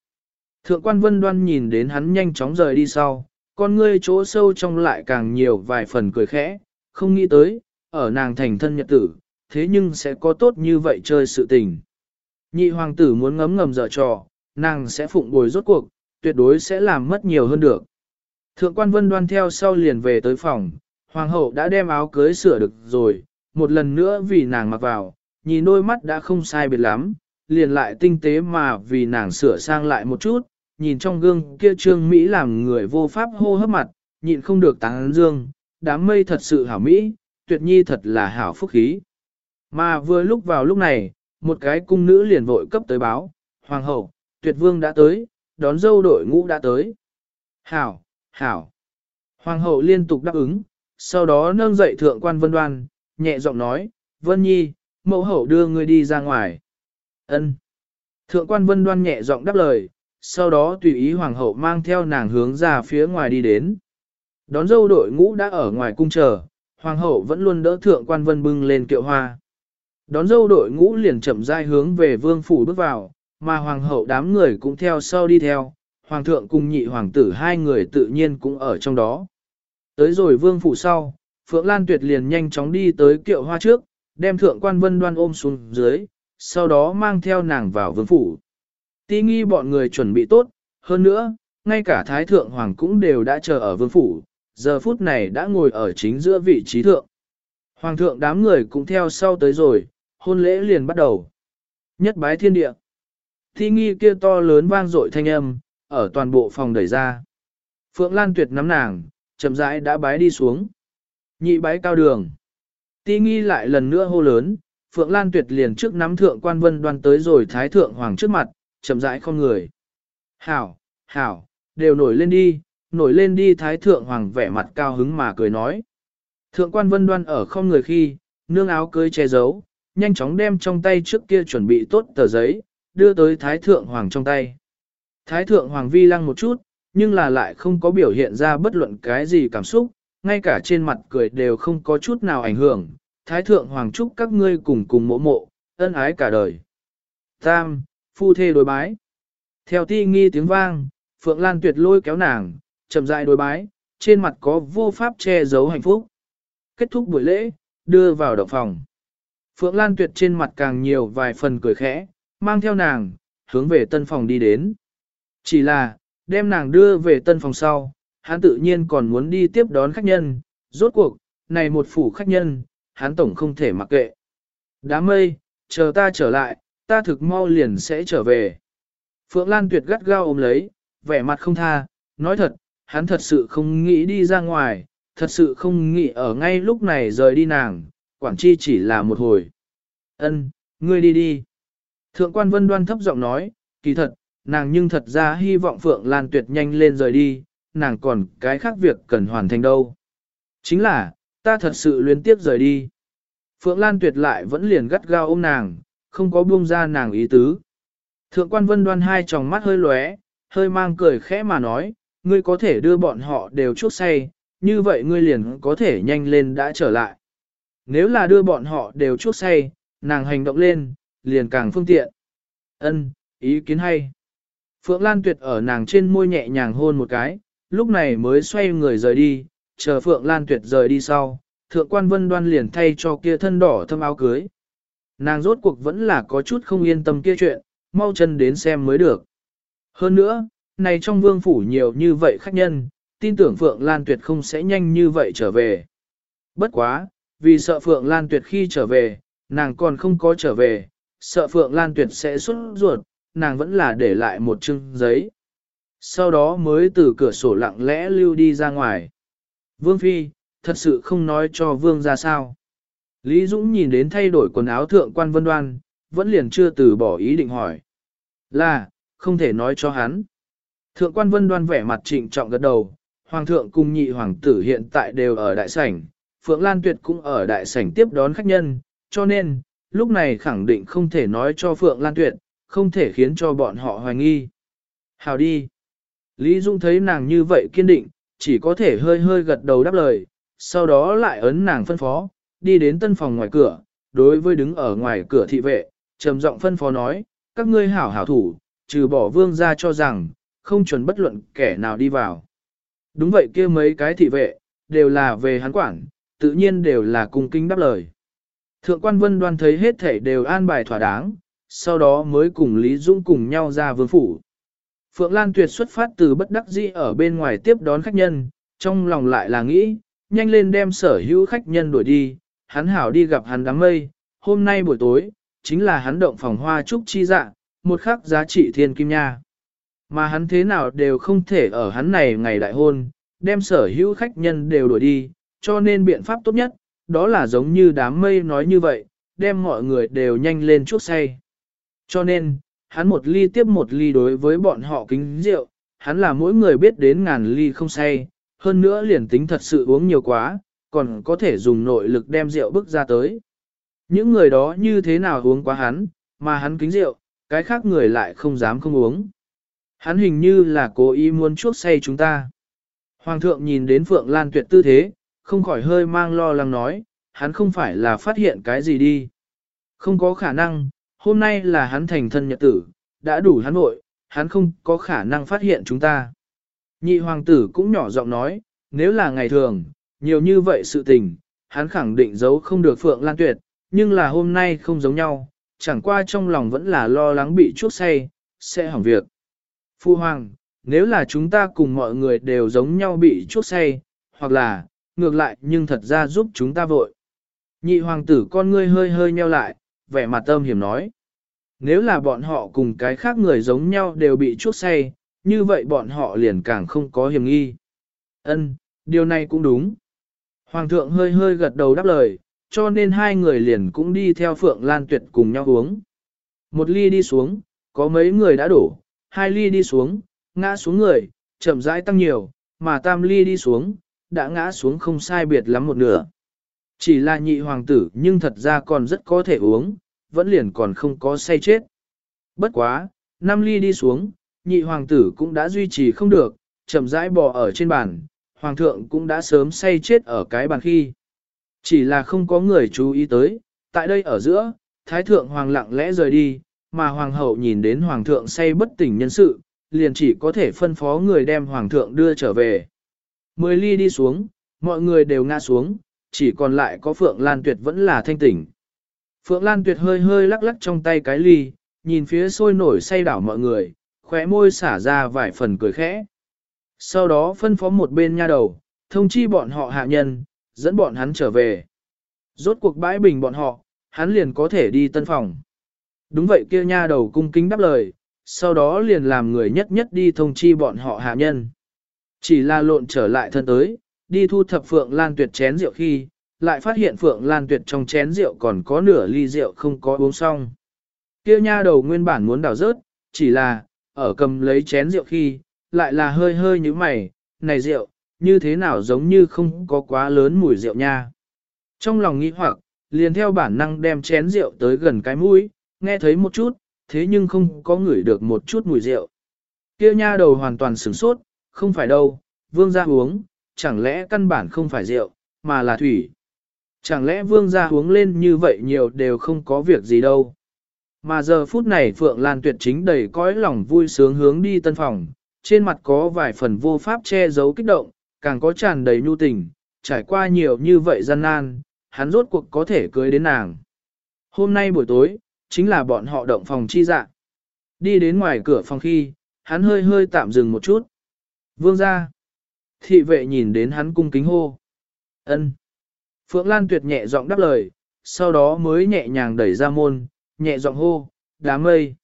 Thượng quan vân đoan nhìn đến hắn nhanh chóng rời đi sau, con ngươi chỗ sâu trong lại càng nhiều vài phần cười khẽ, không nghĩ tới, ở nàng thành thân nhật tử, thế nhưng sẽ có tốt như vậy chơi sự tình. Nhị hoàng tử muốn ngấm ngầm dở trò, nàng sẽ phụng bồi rốt cuộc, tuyệt đối sẽ làm mất nhiều hơn được. Thượng quan vân đoan theo sau liền về tới phòng, hoàng hậu đã đem áo cưới sửa được rồi, một lần nữa vì nàng mặc vào, nhìn đôi mắt đã không sai biệt lắm, liền lại tinh tế mà vì nàng sửa sang lại một chút, nhìn trong gương kia trương Mỹ làm người vô pháp hô hấp mặt, nhịn không được tán dương, đám mây thật sự hảo Mỹ, tuyệt nhi thật là hảo phúc khí. Mà vừa lúc vào lúc này, một cái cung nữ liền vội cấp tới báo, Hoàng hậu, tuyệt vương đã tới, đón dâu đội ngũ đã tới. Hảo, hảo. Hoàng hậu liên tục đáp ứng, sau đó nâng dậy thượng quan vân đoan, nhẹ giọng nói, Vân Nhi, mẫu hậu đưa ngươi đi ra ngoài. Ân. Thượng quan vân đoan nhẹ giọng đáp lời, sau đó tùy ý hoàng hậu mang theo nàng hướng ra phía ngoài đi đến. Đón dâu đội ngũ đã ở ngoài cung chờ, hoàng hậu vẫn luôn đỡ thượng quan vân bưng lên kiệu hoa. Đón dâu đội ngũ liền chậm rãi hướng về vương phủ bước vào, mà hoàng hậu đám người cũng theo sau đi theo, hoàng thượng cùng nhị hoàng tử hai người tự nhiên cũng ở trong đó. Tới rồi vương phủ sau, Phượng Lan Tuyệt liền nhanh chóng đi tới kiệu hoa trước, đem thượng quan vân đoan ôm xuống dưới, sau đó mang theo nàng vào vương phủ. Ti nghi bọn người chuẩn bị tốt, hơn nữa, ngay cả Thái Thượng Hoàng cũng đều đã chờ ở vương phủ, giờ phút này đã ngồi ở chính giữa vị trí thượng. Hoàng thượng đám người cũng theo sau tới rồi, hôn lễ liền bắt đầu. Nhất bái thiên địa. Thi nghi kia to lớn vang dội thanh âm, ở toàn bộ phòng đẩy ra. Phượng Lan Tuyệt nắm nàng, chậm rãi đã bái đi xuống. Nhị bái cao đường. Ti nghi lại lần nữa hô lớn, Phượng Lan Tuyệt liền trước nắm thượng quan vân đoan tới rồi thái thượng hoàng trước mặt, chậm rãi không người. Hảo, hảo, đều nổi lên đi, nổi lên đi thái thượng hoàng vẻ mặt cao hứng mà cười nói. Thượng quan vân đoan ở không người khi, nương áo cưới che giấu, nhanh chóng đem trong tay trước kia chuẩn bị tốt tờ giấy, đưa tới thái thượng hoàng trong tay. Thái thượng hoàng vi lăng một chút, nhưng là lại không có biểu hiện ra bất luận cái gì cảm xúc, ngay cả trên mặt cười đều không có chút nào ảnh hưởng. Thái thượng hoàng chúc các ngươi cùng cùng mộ mộ, ân ái cả đời. Tam, phu thê đối bái. Theo ti nghi tiếng vang, Phượng Lan tuyệt lôi kéo nàng, chậm rãi đối bái, trên mặt có vô pháp che giấu hạnh phúc. Kết thúc buổi lễ, đưa vào động phòng. Phượng Lan tuyệt trên mặt càng nhiều vài phần cười khẽ, mang theo nàng, hướng về tân phòng đi đến. Chỉ là, đem nàng đưa về tân phòng sau, hắn tự nhiên còn muốn đi tiếp đón khách nhân, rốt cuộc, này một phủ khách nhân, hắn tổng không thể mặc kệ. Đám mây, chờ ta trở lại, ta thực mau liền sẽ trở về. Phượng Lan Tuyệt gắt gao ôm lấy, vẻ mặt không tha, nói thật, hắn thật sự không nghĩ đi ra ngoài, thật sự không nghĩ ở ngay lúc này rời đi nàng, quản chi chỉ là một hồi. Ân, ngươi đi đi. Thượng quan vân đoan thấp giọng nói, kỳ thật, nàng nhưng thật ra hy vọng Phượng Lan Tuyệt nhanh lên rời đi, nàng còn cái khác việc cần hoàn thành đâu. Chính là, ta thật sự luyến tiếp rời đi. Phượng Lan Tuyệt lại vẫn liền gắt gao ôm nàng, không có buông ra nàng ý tứ. Thượng quan vân đoan hai tròng mắt hơi lóe, hơi mang cười khẽ mà nói, ngươi có thể đưa bọn họ đều chuốc say, như vậy ngươi liền có thể nhanh lên đã trở lại. Nếu là đưa bọn họ đều chuốc say, nàng hành động lên, liền càng phương tiện. Ân, ý kiến hay. Phượng Lan Tuyệt ở nàng trên môi nhẹ nhàng hôn một cái, lúc này mới xoay người rời đi, chờ Phượng Lan Tuyệt rời đi sau, thượng quan vân đoan liền thay cho kia thân đỏ thâm áo cưới. Nàng rốt cuộc vẫn là có chút không yên tâm kia chuyện, mau chân đến xem mới được. Hơn nữa, này trong vương phủ nhiều như vậy khách nhân, tin tưởng Phượng Lan Tuyệt không sẽ nhanh như vậy trở về. Bất quá, vì sợ Phượng Lan Tuyệt khi trở về, nàng còn không có trở về, sợ Phượng Lan Tuyệt sẽ xuất ruột, nàng vẫn là để lại một chương giấy. Sau đó mới từ cửa sổ lặng lẽ lưu đi ra ngoài. Vương Phi, thật sự không nói cho Vương ra sao. Lý Dũng nhìn đến thay đổi quần áo thượng quan vân đoan, vẫn liền chưa từ bỏ ý định hỏi. Là, không thể nói cho hắn. Thượng quan vân đoan vẻ mặt trịnh trọng gật đầu, hoàng thượng cùng nhị hoàng tử hiện tại đều ở đại sảnh, Phượng Lan Tuyệt cũng ở đại sảnh tiếp đón khách nhân, cho nên, lúc này khẳng định không thể nói cho Phượng Lan Tuyệt, không thể khiến cho bọn họ hoài nghi. Hào đi. Lý Dung thấy nàng như vậy kiên định, chỉ có thể hơi hơi gật đầu đáp lời, sau đó lại ấn nàng phân phó, đi đến tân phòng ngoài cửa, đối với đứng ở ngoài cửa thị vệ, trầm giọng phân phó nói, các ngươi hảo hảo thủ, trừ bỏ vương ra cho rằng, không chuẩn bất luận kẻ nào đi vào. Đúng vậy kia mấy cái thị vệ, đều là về hắn quản, tự nhiên đều là cung kính đáp lời. Thượng quan vân đoan thấy hết thể đều an bài thỏa đáng, sau đó mới cùng Lý Dũng cùng nhau ra vương phủ. Phượng Lan Tuyệt xuất phát từ bất đắc dĩ ở bên ngoài tiếp đón khách nhân, trong lòng lại là nghĩ, nhanh lên đem sở hữu khách nhân đuổi đi, hắn hảo đi gặp hắn đám mây, hôm nay buổi tối, chính là hắn động phòng hoa trúc chi dạ, một khắc giá trị thiên kim nha. Mà hắn thế nào đều không thể ở hắn này ngày đại hôn, đem sở hữu khách nhân đều đuổi đi, cho nên biện pháp tốt nhất, đó là giống như đám mây nói như vậy, đem mọi người đều nhanh lên chuốc say. Cho nên, hắn một ly tiếp một ly đối với bọn họ kính rượu, hắn là mỗi người biết đến ngàn ly không say, hơn nữa liền tính thật sự uống nhiều quá, còn có thể dùng nội lực đem rượu bức ra tới. Những người đó như thế nào uống quá hắn, mà hắn kính rượu, cái khác người lại không dám không uống. Hắn hình như là cố ý muốn chuốc say chúng ta. Hoàng thượng nhìn đến Phượng Lan tuyệt tư thế, không khỏi hơi mang lo lắng nói, hắn không phải là phát hiện cái gì đi. Không có khả năng, hôm nay là hắn thành thân nhật tử, đã đủ hắn nội, hắn không có khả năng phát hiện chúng ta. Nhị hoàng tử cũng nhỏ giọng nói, nếu là ngày thường, nhiều như vậy sự tình, hắn khẳng định giấu không được Phượng Lan Tuyệt, nhưng là hôm nay không giống nhau, chẳng qua trong lòng vẫn là lo lắng bị chuốc say, sẽ hỏng việc. Phu Hoàng, nếu là chúng ta cùng mọi người đều giống nhau bị chuốc say, hoặc là, ngược lại nhưng thật ra giúp chúng ta vội. Nhị hoàng tử con ngươi hơi hơi nheo lại, vẻ mặt tâm hiểm nói. Nếu là bọn họ cùng cái khác người giống nhau đều bị chuốc say, như vậy bọn họ liền càng không có hiểm nghi. Ân, điều này cũng đúng. Hoàng thượng hơi hơi gật đầu đáp lời, cho nên hai người liền cũng đi theo Phượng Lan Tuyệt cùng nhau uống. Một ly đi xuống, có mấy người đã đổ, hai ly đi xuống, ngã xuống người, chậm rãi tăng nhiều, mà tam ly đi xuống, đã ngã xuống không sai biệt lắm một nửa. Chỉ là nhị hoàng tử nhưng thật ra còn rất có thể uống, vẫn liền còn không có say chết. Bất quá, năm ly đi xuống, nhị hoàng tử cũng đã duy trì không được, chậm rãi bò ở trên bàn, hoàng thượng cũng đã sớm say chết ở cái bàn khi. Chỉ là không có người chú ý tới, tại đây ở giữa, thái thượng hoàng lặng lẽ rời đi, mà hoàng hậu nhìn đến hoàng thượng say bất tỉnh nhân sự, liền chỉ có thể phân phó người đem hoàng thượng đưa trở về. Mười ly đi xuống, mọi người đều ngã xuống, chỉ còn lại có Phượng Lan Tuyệt vẫn là thanh tỉnh. Phượng Lan Tuyệt hơi hơi lắc lắc trong tay cái ly, nhìn phía sôi nổi say đảo mọi người, khóe môi xả ra vài phần cười khẽ. Sau đó phân phó một bên nha đầu, thông chi bọn họ hạ nhân, dẫn bọn hắn trở về. Rốt cuộc bãi bình bọn họ, hắn liền có thể đi tân phòng. Đúng vậy kia nha đầu cung kính đáp lời, sau đó liền làm người nhất nhất đi thông chi bọn họ hạ nhân. Chỉ là lộn trở lại thân tới, đi thu thập Phượng Lan Tuyệt chén rượu khi, lại phát hiện Phượng Lan Tuyệt trong chén rượu còn có nửa ly rượu không có uống xong. Kia nha đầu nguyên bản muốn đảo rớt, chỉ là, ở cầm lấy chén rượu khi, lại là hơi hơi như mày, này rượu, như thế nào giống như không có quá lớn mùi rượu nha. Trong lòng nghĩ hoặc, liền theo bản năng đem chén rượu tới gần cái mũi, nghe thấy một chút, thế nhưng không có ngửi được một chút mùi rượu. Kia nha đầu hoàn toàn sửng sốt, không phải đâu, vương gia uống, chẳng lẽ căn bản không phải rượu, mà là thủy. Chẳng lẽ vương gia uống lên như vậy nhiều đều không có việc gì đâu. Mà giờ phút này Phượng Lan Tuyệt chính đầy cõi lòng vui sướng hướng đi tân phòng, trên mặt có vài phần vô pháp che giấu kích động, càng có tràn đầy nhu tình, trải qua nhiều như vậy gian nan, hắn rốt cuộc có thể cưới đến nàng. Hôm nay buổi tối, chính là bọn họ động phòng chi dạ. Đi đến ngoài cửa phòng khi, hắn hơi hơi tạm dừng một chút. Vương ra. Thị vệ nhìn đến hắn cung kính hô. ân Phượng Lan Tuyệt nhẹ giọng đáp lời, sau đó mới nhẹ nhàng đẩy ra môn, nhẹ giọng hô, đám mây.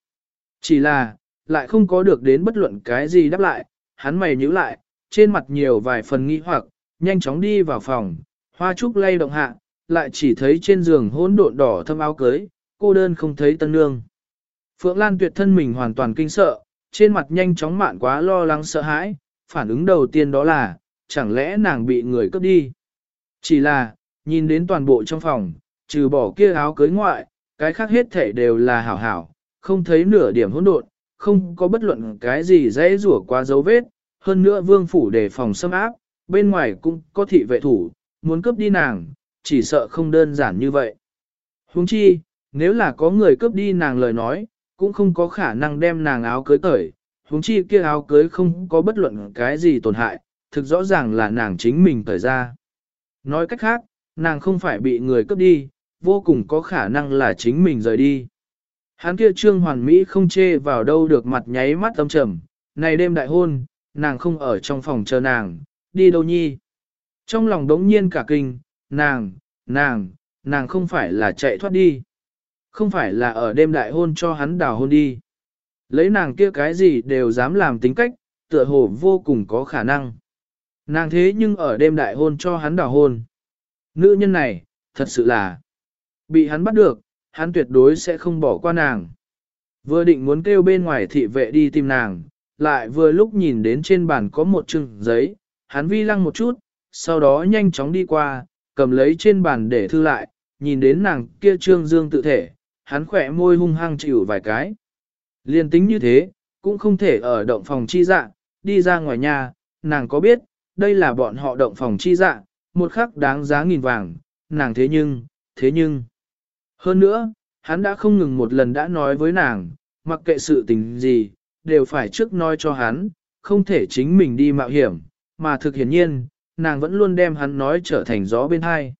Chỉ là, lại không có được đến bất luận cái gì đáp lại, hắn mày nhíu lại, trên mặt nhiều vài phần nghi hoặc, nhanh chóng đi vào phòng, hoa trúc lay động hạ, lại chỉ thấy trên giường hỗn độn đỏ thâm áo cưới, cô đơn không thấy tân nương. Phượng Lan tuyệt thân mình hoàn toàn kinh sợ, trên mặt nhanh chóng mạn quá lo lắng sợ hãi, phản ứng đầu tiên đó là, chẳng lẽ nàng bị người cướp đi. Chỉ là, nhìn đến toàn bộ trong phòng, trừ bỏ kia áo cưới ngoại, cái khác hết thể đều là hảo hảo, không thấy nửa điểm hỗn độn, không có bất luận cái gì dễ rủa qua dấu vết, hơn nữa vương phủ đề phòng xâm áp, bên ngoài cũng có thị vệ thủ, muốn cướp đi nàng, chỉ sợ không đơn giản như vậy. Huống chi, nếu là có người cướp đi nàng lời nói, cũng không có khả năng đem nàng áo cưới cởi, huống chi kia áo cưới không có bất luận cái gì tổn hại, thực rõ ràng là nàng chính mình thời ra. Nói cách khác, nàng không phải bị người cướp đi, vô cùng có khả năng là chính mình rời đi. Hắn kia trương hoàn mỹ không chê vào đâu được mặt nháy mắt âm trầm, này đêm đại hôn, nàng không ở trong phòng chờ nàng, đi đâu nhi. Trong lòng đống nhiên cả kinh, nàng, nàng, nàng không phải là chạy thoát đi. Không phải là ở đêm đại hôn cho hắn đào hôn đi. Lấy nàng kia cái gì đều dám làm tính cách, tựa hồ vô cùng có khả năng. Nàng thế nhưng ở đêm đại hôn cho hắn đào hôn. Nữ nhân này, thật sự là, bị hắn bắt được, hắn tuyệt đối sẽ không bỏ qua nàng. Vừa định muốn kêu bên ngoài thị vệ đi tìm nàng, lại vừa lúc nhìn đến trên bàn có một chừng giấy, hắn vi lăng một chút, sau đó nhanh chóng đi qua, cầm lấy trên bàn để thư lại, nhìn đến nàng kia trương dương tự thể, hắn khỏe môi hung hăng chịu vài cái. Liên tính như thế, cũng không thể ở động phòng chi dạ, đi ra ngoài nhà, nàng có biết, đây là bọn họ động phòng chi dạ, một khắc đáng giá nghìn vàng, nàng thế nhưng, thế nhưng. Hơn nữa, hắn đã không ngừng một lần đã nói với nàng, mặc kệ sự tình gì, đều phải trước nói cho hắn, không thể chính mình đi mạo hiểm, mà thực hiển nhiên, nàng vẫn luôn đem hắn nói trở thành gió bên hai.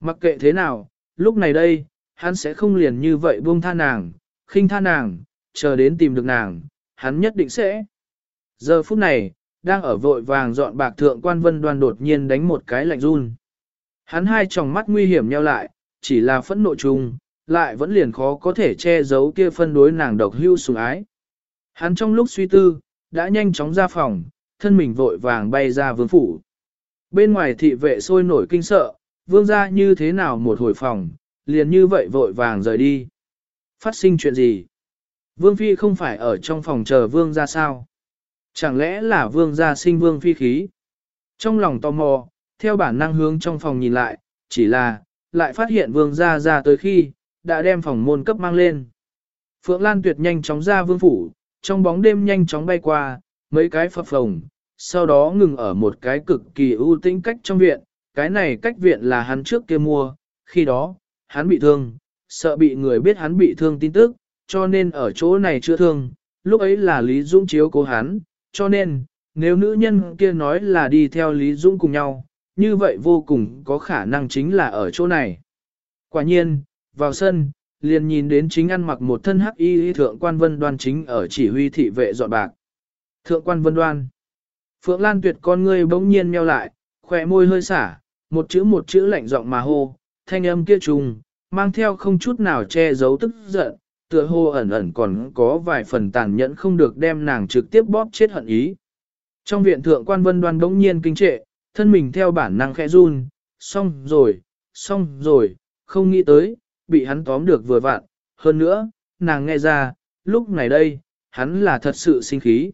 Mặc kệ thế nào, lúc này đây, hắn sẽ không liền như vậy buông tha nàng, khinh tha nàng, chờ đến tìm được nàng, hắn nhất định sẽ. Giờ phút này, đang ở vội vàng dọn bạc thượng quan vân đoan đột nhiên đánh một cái lạnh run. Hắn hai tròng mắt nguy hiểm nheo lại, chỉ là phẫn nộ chung, lại vẫn liền khó có thể che giấu kia phân đối nàng độc hưu sủng ái. Hắn trong lúc suy tư, đã nhanh chóng ra phòng, thân mình vội vàng bay ra vương phủ. Bên ngoài thị vệ sôi nổi kinh sợ, vương ra như thế nào một hồi phòng, liền như vậy vội vàng rời đi. Phát sinh chuyện gì? Vương Phi không phải ở trong phòng chờ vương ra sao? Chẳng lẽ là vương gia sinh vương phi khí? Trong lòng tò mò, theo bản năng hướng trong phòng nhìn lại, chỉ là, lại phát hiện vương gia ra tới khi, đã đem phòng môn cấp mang lên. Phượng Lan Tuyệt nhanh chóng ra vương phủ, trong bóng đêm nhanh chóng bay qua, mấy cái phập phồng, sau đó ngừng ở một cái cực kỳ ưu tĩnh cách trong viện, cái này cách viện là hắn trước kia mua, khi đó, hắn bị thương, sợ bị người biết hắn bị thương tin tức, cho nên ở chỗ này chưa thương, lúc ấy là Lý Dũng chiếu cố hắn, cho nên, nếu nữ nhân kia nói là đi theo Lý Dũng cùng nhau, như vậy vô cùng có khả năng chính là ở chỗ này. Quả nhiên, vào sân, liền nhìn đến chính ăn mặc một thân hắc y thượng quan vân đoan chính ở chỉ huy thị vệ dọn bạc. Thượng quan vân đoan. Phượng Lan tuyệt con ngươi bỗng nhiên meo lại, khỏe môi hơi xả, một chữ một chữ lạnh giọng mà hô, thanh âm kia trùng, mang theo không chút nào che giấu tức giận, tựa hồ ẩn ẩn còn có vài phần tàn nhẫn không được đem nàng trực tiếp bóp chết hận ý. Trong viện thượng quan vân đoan bỗng nhiên kinh trệ, thân mình theo bản năng khẽ run, xong rồi, xong rồi, không nghĩ tới, bị hắn tóm được vừa vặn, hơn nữa, nàng nghe ra, lúc này đây, hắn là thật sự sinh khí.